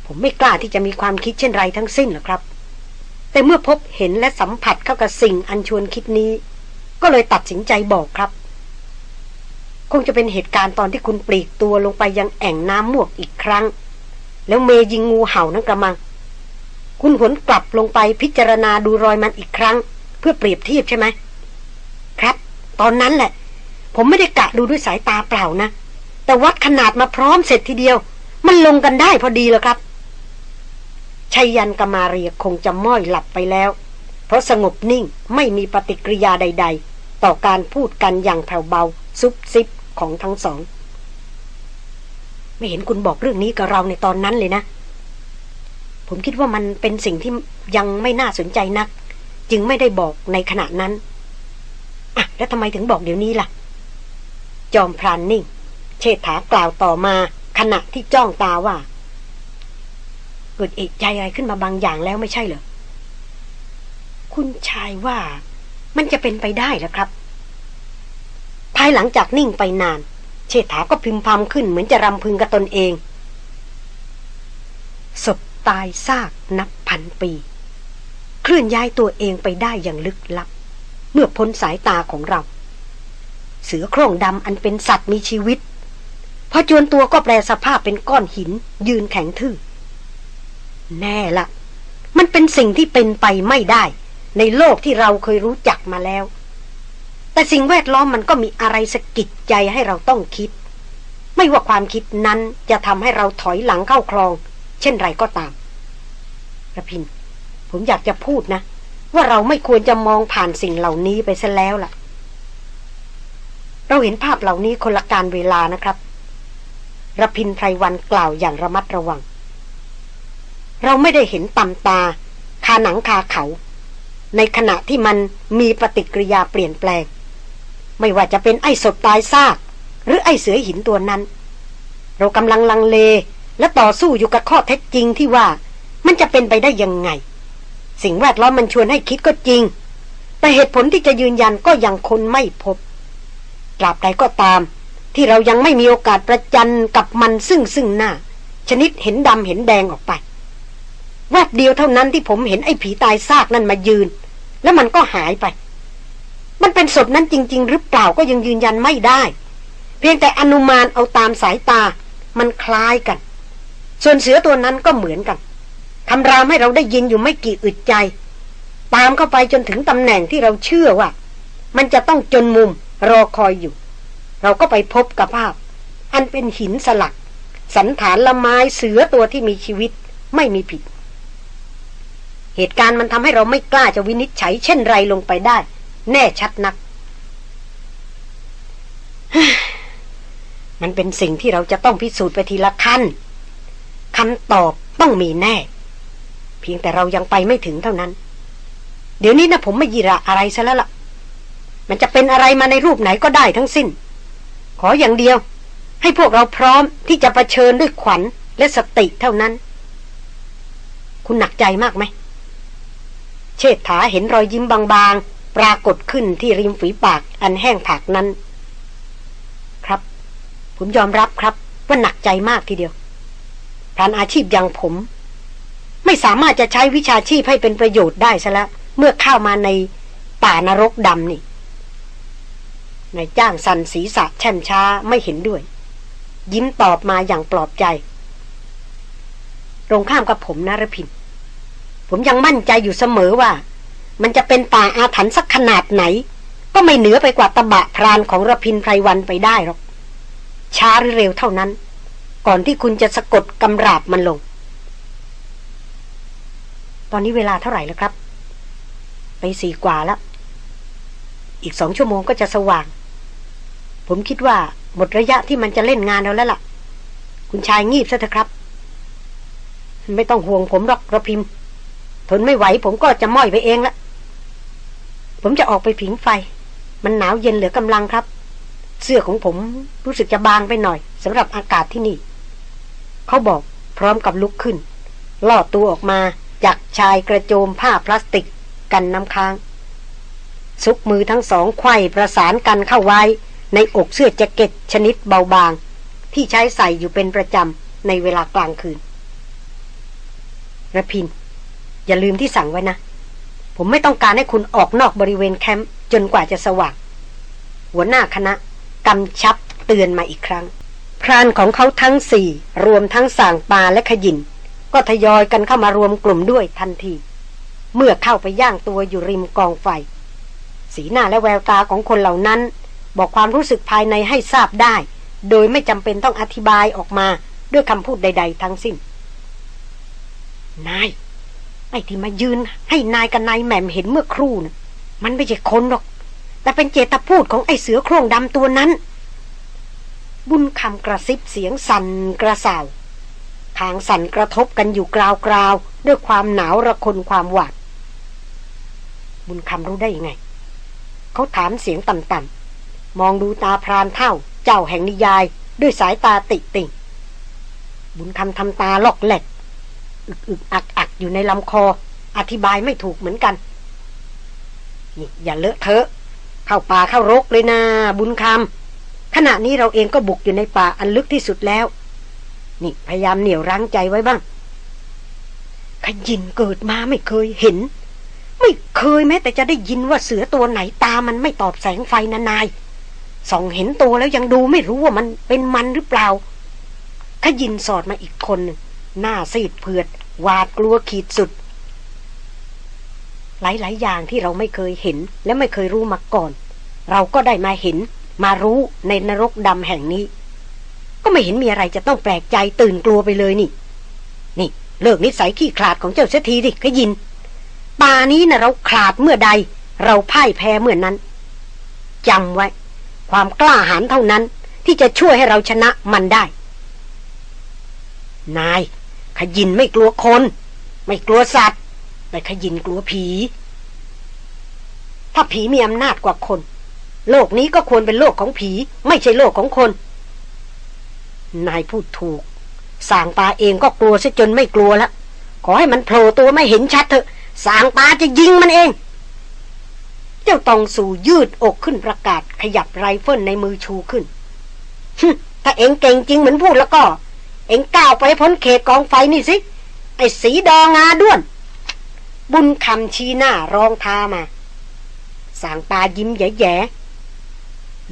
ผมไม่กล้าที่จะมีความคิดเช่นไรทั้งสิ้นหรอกครับ แต่เมื่อพบเห็นและสัมผัสเข้ากับสิ่งอันชวนคิดนี้ ก็เลยตัดสินใจบอกครับ คงจะเป็นเหตุการณ์ตอนที่คุณปลีกตัวลงไปยังแอ่งน้ำมวกอีกครั้ง แล้วเมยิงงูเห่านั่นกระมัง คุณหวนกลับลงไปพิจารณาดูรอยมันอีกครั้ง เพื่อเปรียบเทียบใช่ไหม ครับ ตอนนั้นแหละ ผมไม่ได้กะดูด้วยสายตาเปล่านะ แต่วัดขนาดมาพร้อมเสร็จทีเดียว มันลงกันได้พอดีแล้วครับชัยยันกมาเรียคงจะม้อยหลับไปแล้ว เพราะสงบนิ่งไม่มีปฏิกิริยาใด ๆ ต่อการพูดกันอย่างแผ่วเบา ซุบซิบของทั้งสอง ไม่เห็นคุณบอกเรื่องนี้กับเราในตอนนั้นเลยนะ ผมคิดว่ามันเป็นสิ่งที่ยังไม่น่าสนใจนัก จึงไม่ได้บอกในขณะนั้นอะแล้วทำไมถึงบอกเดี๋ยวนี้ล่ะ จอมพรานนิ่ง เชษฐากล่าวต่อมา ขณะที่จ้องตาว่า เกิดเอกใจอะไรขึ้นมาบางอย่างแล้วไม่ใช่เหรอ คุณชายว่ามันจะเป็นไปได้หรอครับ ภายหลังจากนิ่งไปนาน เชษฐาก็พึมพำขึ้นเหมือนจะรำพึงกับตนเองศพ ตายซากนับพันปี เคลื่อนย้ายตัวเองไปได้อย่างลึกลับ เมื่อพ้นสายตาของเรา เสือโคร่งดำอันเป็นสัตว์มีชีวิตพอจวนตัวก็แปลสภาพเป็นก้อนหิน ยืนแข็งทื่อ แน่ละ มันเป็นสิ่งที่เป็นไปไม่ได้ ในโลกที่เราเคยรู้จักมาแล้ว แต่สิ่งแวดล้อมมันก็มีอะไรสะกิดใจให้เราต้องคิด ไม่ว่าความคิดนั้นจะทำให้เราถอยหลังเข้าคลอง เช่นไรก็ตามระพิน ผมอยากจะพูดนะ ว่าเราไม่ควรจะมองผ่านสิ่งเหล่านี้ไปซะแล้วล่ะ เราเห็นภาพเหล่านี้คนละการเวลานะครับระพินไพรวันกล่าวอย่างระมัดระวัง เราไม่ได้เห็นตำตา คาหนังคาเขา ในขณะที่มันมีปฏิกิริยาเปลี่ยนแปลง ไม่ว่าจะเป็นไอ้สดตายซาก หรือไอ้เสือหินตัวนั้น เรากำลังลังเล และต่อสู้อยู่กับข้อเท็จจริงที่ว่ามันจะเป็นไปได้ยังไง สิ่งแวดล้อมมันชวนให้คิดก็จริง แต่เหตุผลที่จะยืนยันก็ยังคนไม่พบตราบใดก็ตาม ที่เรายังไม่มีโอกาสประจันกับมันซึ่งซึ่งหน้า ชนิดเห็นดำเห็นแดงออกไปแวบเดียวเท่านั้นที่ผมเห็นไอ้ผีตายซากนั่นมายืน แล้วมันก็หายไป มันเป็นศพนั้นจริง ๆ หรือเปล่าก็ยังยืนยันไม่ได้ เพียงแต่อนุมานเอาตามสายตา มันคล้ายกัน ส่วนเสือตัวนั้นก็เหมือนกันคำรามให้เราได้ยินอยู่ไม่กี่อึดใจ ตามเข้าไปจนถึงตำแหน่งที่เราเชื่อว่า มันจะต้องจนมุมรอคอยอยู่ เราก็ไปพบกับภาพ อันเป็นหินสลัก สันฐานละไม้เสือตัวที่มีชีวิตไม่มีผิด เหตุการณ์มันทำให้เราไม่กล้าจะวินิจฉัยเช่นไรลงไปได้ แน่ชัดนัก มันเป็นสิ่งที่เราจะต้องพิสูจน์ไปทีละขั้น คำตอบต้องมีแน่ เพียงแต่เรายังไปไม่ถึงเท่านั้น เดี๋ยวนี้นะผมไม่ยีระอะไรซะแล้วละ่ะ มันจะเป็นอะไรมาในรูปไหนก็ได้ทั้งสิ้น ขออย่างเดียว ให้พวกเราพร้อมที่จะะเผชิญด้วยขวัญและสติเท่านั้น คุณหนักใจมากไหม เชษฐาเห็นรอยยิ้มบางๆ ปรากฏขึ้นที่ริมฝีปากอันแห้งผากนั้น ครับ ผมยอมรับครับว่าหนักใจมากทีเดียว การอาชีพอย่างผม ไม่สามารถจะใช้วิชาชีพให้เป็นประโยชน์ได้ซะแล้ว เมื่อเข้ามาในป่านรกดำนี่นายจ้างสันศีษะแช่มช้าไม่เห็นด้วย ยิ้มตอบมาอย่างปลอบใจ ตรงข้ามกับผมนะรพิน ผมยังมั่นใจอยู่เสมอว่า มันจะเป็นป่าอาถรรพ์สักขนาดไหน ก็ไม่เหนือไปกว่าตะบะพรานของรพินไพรวันไปได้หรอกช้าหรือเร็วเท่านั้น ก่อนที่คุณจะสะกดกำราบมันลง ตอนนี้เวลาเท่าไหร่แล้วครับ ไปสี่กว่าแล้ว อีกสองชั่วโมงก็จะสว่าง ผมคิดว่าหมดระยะที่มันจะเล่นงานเราแล้วล่ะ คุณชายงีบซะเถอะครับ ไม่ต้องห่วงผมหรอกระพิมทนไม่ไหวผมก็จะม้อยไปเองละผมจะออกไปผิงไฟ มันหนาวเย็นเหลือกำลังครับ เสื้อของผมรู้สึกจะบางไปหน่อยสำหรับอากาศที่นี่ เขาบอกพร้อมกับลุกขึ้น ล่อตัวออกมาจากชายกระโจมผ้าพลาสติกกันน้ำค้าง ซุกมือทั้งสองไขว้ประสานกันเข้าไว้ ในอกเสื้อแจ็คเก็ตชนิดเบาบาง ที่ใช้ใส่อยู่เป็นประจำในเวลากลางคืนระพิน อย่าลืมที่สั่งไว้นะ ผมไม่ต้องการให้คุณออกนอกบริเวณแคมป์จนกว่าจะสว่าง หัวหน้าคณะกำชับเตือนมาอีกครั้ง พรานของเขาทั้งสี่รวมทั้งส่างปาและขยิน ก็ทยอยกันเข้ามารวมกลุ่มด้วยทันที เมื่อเข้าไปย่างตัวอยู่ริมกองไฟ สีหน้าและแววตาของคนเหล่านั้น บอกความรู้สึกภายในให้ทราบได้ โดยไม่จำเป็นต้องอธิบายออกมาด้วยคำพูดใด ๆ ทั้งสิ้น นาย ไอ้ที่มายืนให้นายกับนายแหม่มเห็นเมื่อครู่นะ่ะมันไม่ใช่คนหรอก แต่เป็นเจตพูดของไอ้เสือโครงดำตัวนั้น บุญคำกระซิบเสียงสั่นกระสาวทางสั่นกระทบกันอยู่กราวกราวด้วยความหนาวระคนความหวาด บุญคำรู้ได้ยังไง เขาถามเสียงต่ำๆ มองดูตาพรานเท่า เจ้าแห่งนิยาย ด้วยสายตาติติ่ง บุญคำทำตาลอกแหลก อึกอึกอักอักอยู่ในลำคอ อธิบายไม่ถูกเหมือนกัน นี่อย่าเลอะเทอะ เข้าป่าเข้ารกเลยนะบุญคำ ขณะนี้เราเองก็บุกอยู่ในป่าอันลึกที่สุดแล้ว นี่พยายามเหนี่ยวรั้งใจไว้บ้าง ขยินเกิดมาไม่เคยเห็น ไม่เคยแม้แต่จะได้ยินว่าเสือตัวไหนตามันไม่ตอบแสงไฟนานายส่องเห็นตัวแล้วยังดูไม่รู้ว่ามันเป็นมันหรือเปล่า ขยินสอดมาอีกคนหนึ่งหน้าซีดเผือดหวาดกลัวขีดสุด หลายๆ อย่างที่เราไม่เคยเห็นและไม่เคยรู้มาก่อน เราก็ได้มาเห็น มารู้ในนรกดำแห่งนี้ ก็ไม่เห็นมีอะไรจะต้องแปลกใจตื่นกลัวไปเลยนี่ นี่ เลิกนิสัยขี้ขลาดของเจ้าเสียทีดิขยินป่านี้นะเราขาดเมื่อใด เราพ่ายแพ้เมื่อนนั้นจำไว้ ความกล้าหาญเท่านั้นที่จะช่วยให้เราชนะมันได้ นาย ขยินไม่กลัวคน ไม่กลัวสัตว์ แต่ขยินกลัวผี ถ้าผีมีอำนาจกว่าคน โลกนี้ก็ควรเป็นโลกของผี ไม่ใช่โลกของคน นายพูดถูกสางปาเองก็กลัวซะจนไม่กลัวล้วขอให้มันโผล่ตัวไม่เห็นชัดเถอะสางปาจะยิงมันเอง เจ้าตองสู่ยืดอกขึ้นประกาศขยับไรเฟิลในมือชูขึ้นถ้าเองเก่งจริงเหมือนพูดแล้วก็ เองก้าวไปพ้นเขตกองไฟนี่สิ ไอ้สีดองาด้วน บุญคำชี้หน้าร้องทามา สางปายิ้มแย่ๆ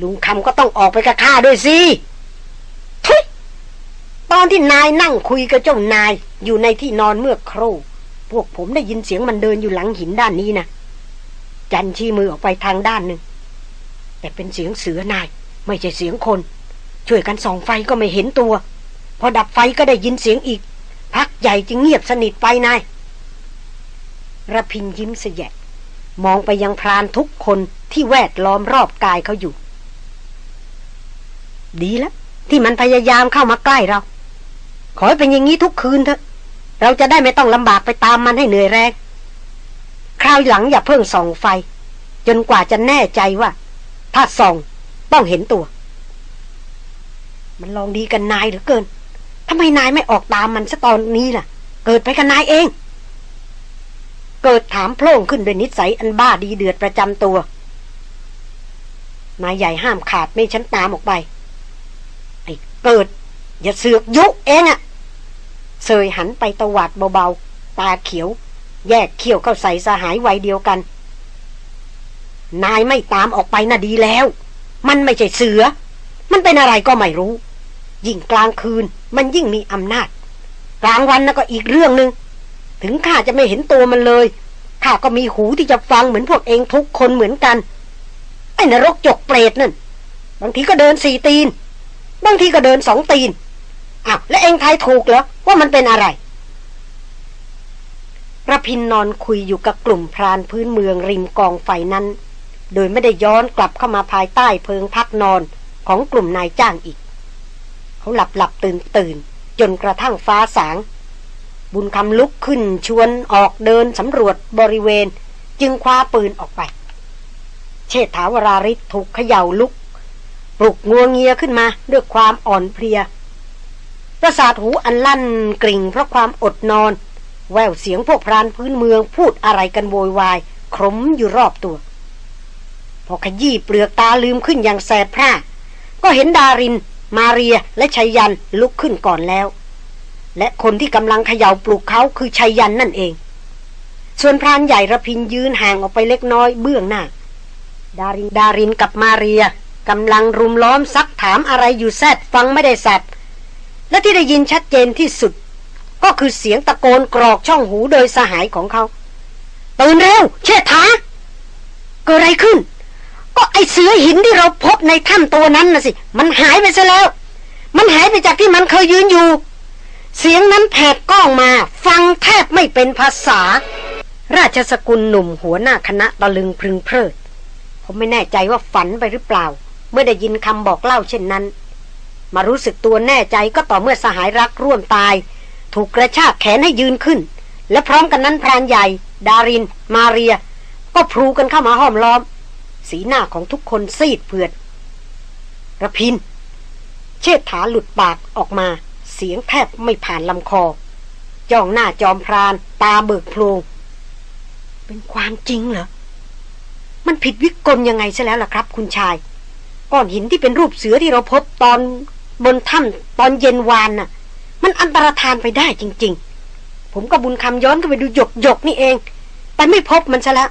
ลุงคำก็ต้องออกไปกับข้าด้วยสิทุยตอนที่นายนั่งคุยกับเจ้านายอยู่ในที่นอนเมื่อครู่พวกผมได้ยินเสียงมันเดินอยู่หลังหินด้านนี้นะจันชี้มือออกไปทางด้านหนึ่ง แต่เป็นเสียงเสือนาย ไม่ใช่เสียงคน ช่วยกันส่องไฟก็ไม่เห็นตัว พอดับไฟก็ได้ยินเสียงอีก พักใหญ่จึงเงียบสนิทไปนายระพินยิ้มเสยะมองไปยังพรานทุกคนที่แวดล้อมรอบกายเขาอยู่ ดีแล้วที่มันพยายามเข้ามาใกล้เรา ขอให้เป็นอย่างนี้ทุกคืนเถอะ เราจะได้ไม่ต้องลำบากไปตามมันให้เหนื่อยแรง คราวหลังอย่าเพิ่งส่องไฟ จนกว่าจะแน่ใจว่า ถ้าส่องต้องเห็นตัว มันลองดีกันนายเหลือเกินทำไมนายไม่ออกตามมันซะตอนนี้ล่ะ เกิดไปกับนายเอง เกิดถามโพล่งขึ้นด้วยนิสัยอันบ้าดีเดือดประจำตัวนายใหญ่ห้ามขาดไม่ฉันตามออกไป เกิด อย่าเสือกยุเองอะเสยหันไปตวาดเบาๆ ตาเขียว แยกเขี้ยวเข้าใส่สหายวัยเดียวกัน นายไม่ตามออกไปน่ะดีแล้ว มันไม่ใช่เสือ มันเป็นอะไรก็ไม่รู้ ยิ่งกลางคืนมันยิ่งมีอำนาจ กลางวันน่ะก็อีกเรื่องหนึง่งถึงข้าจะไม่เห็นตัวมันเลยข้าก็มีหูที่จะฟังเหมือนพวกเองทุกคนเหมือนกัน ไอ้นรกจกเปรตนั่น บางทีก็เดินสี่ตีน บางทีก็เดินสองตีนอ้าวและเองทายถูกเหรอว่ามันเป็นอะไรระพินนอนคุยอยู่กับกลุ่มพรานพื้นเมืองริมกองไฟนั้น โดยไม่ได้ย้อนกลับเข้ามาภายใต้เพิงพักนอนของกลุ่มนายจ้างอีก เขาหลับหลับตื่นตื่นจนกระทั่งฟ้าสาง บุญคำลุกขึ้นชวนออกเดินสำรวจบริเวณ จึงคว้าปืนออกไป เชษฐาวราริศถูกเขย่าลุก ปลุกงัวเงียขึ้นมาด้วยความอ่อนเพลีย ประสาทหูอันลั่นกริ่งเพราะความอดนอน แววเสียงพวกพรานพื้นเมืองพูดอะไรกันโวยวายครมอยู่รอบตัว พอขยี้เปลือกตาลืมขึ้นอย่างแสบพร่า ก็เห็นดาริน มาเรียและชัยยันลุกขึ้นก่อนแล้ว และคนที่กำลังเขย่าปลุกเขาคือชัยยันนั่นเอง ส่วนพรานใหญ่ระพินยืนห่างออกไปเล็กน้อยเบื้องหน้า ดารินดารินกับมาเรีย กำลังรุมล้อมซักถามอะไรอยู่แซดฟังไม่ได้สัตว์และที่ได้ยินชัดเจนที่สุด ก็คือเสียงตะโกนกรอกช่องหูโดยสหายของเขาตื่นเร็ว เชิดท้าเกิดอะไรขึ้น ก็ไอเสือหินที่เราพบในถ้ำตัวนั้นนะสิ มันหายไปซะแล้ว มันหายไปจากที่มันเคยยืนอยู่ เสียงนั้นแผดกล้องมา ฟังแทบไม่เป็นภาษา ราชสกุลหนุ่มหัวหน้าคณะตะลึงพึงเพลิดผมไม่แน่ใจว่าฝันไปหรือเปล่า เมื่อได้ยินคำบอกเล่าเช่นนั้น มารู้สึกตัวแน่ใจก็ต่อเมื่อสหายรักร่วมตาย ถูกกระชากแขนให้ยืนขึ้น และพร้อมกันนั้นพรานใหญ่ ดาริน มาเรีย ก็พลูกันเข้ามาห้อมล้อม สีหน้าของทุกคนซีดเผือดระพิน เชิดถาหลุดปากออกมา เสียงแทบไม่ผ่านลำคอ จ้องหน้าจอมพราน ตาเบิกโพลงเป็นความจริงเหรอ มันผิดวิกลยังไงซะแล้วล่ะครับ คุณชาย ก้อนหินที่เป็นรูปเสือที่เราพบตอนบนถ้ำตอนเย็นวานน่ะ มันอันตรธานไปได้จริง ๆ ผมกับบุญคำย้อนก็ไปดูหยกหยกนี่เอง แต่ไม่พบมันซะแล้ว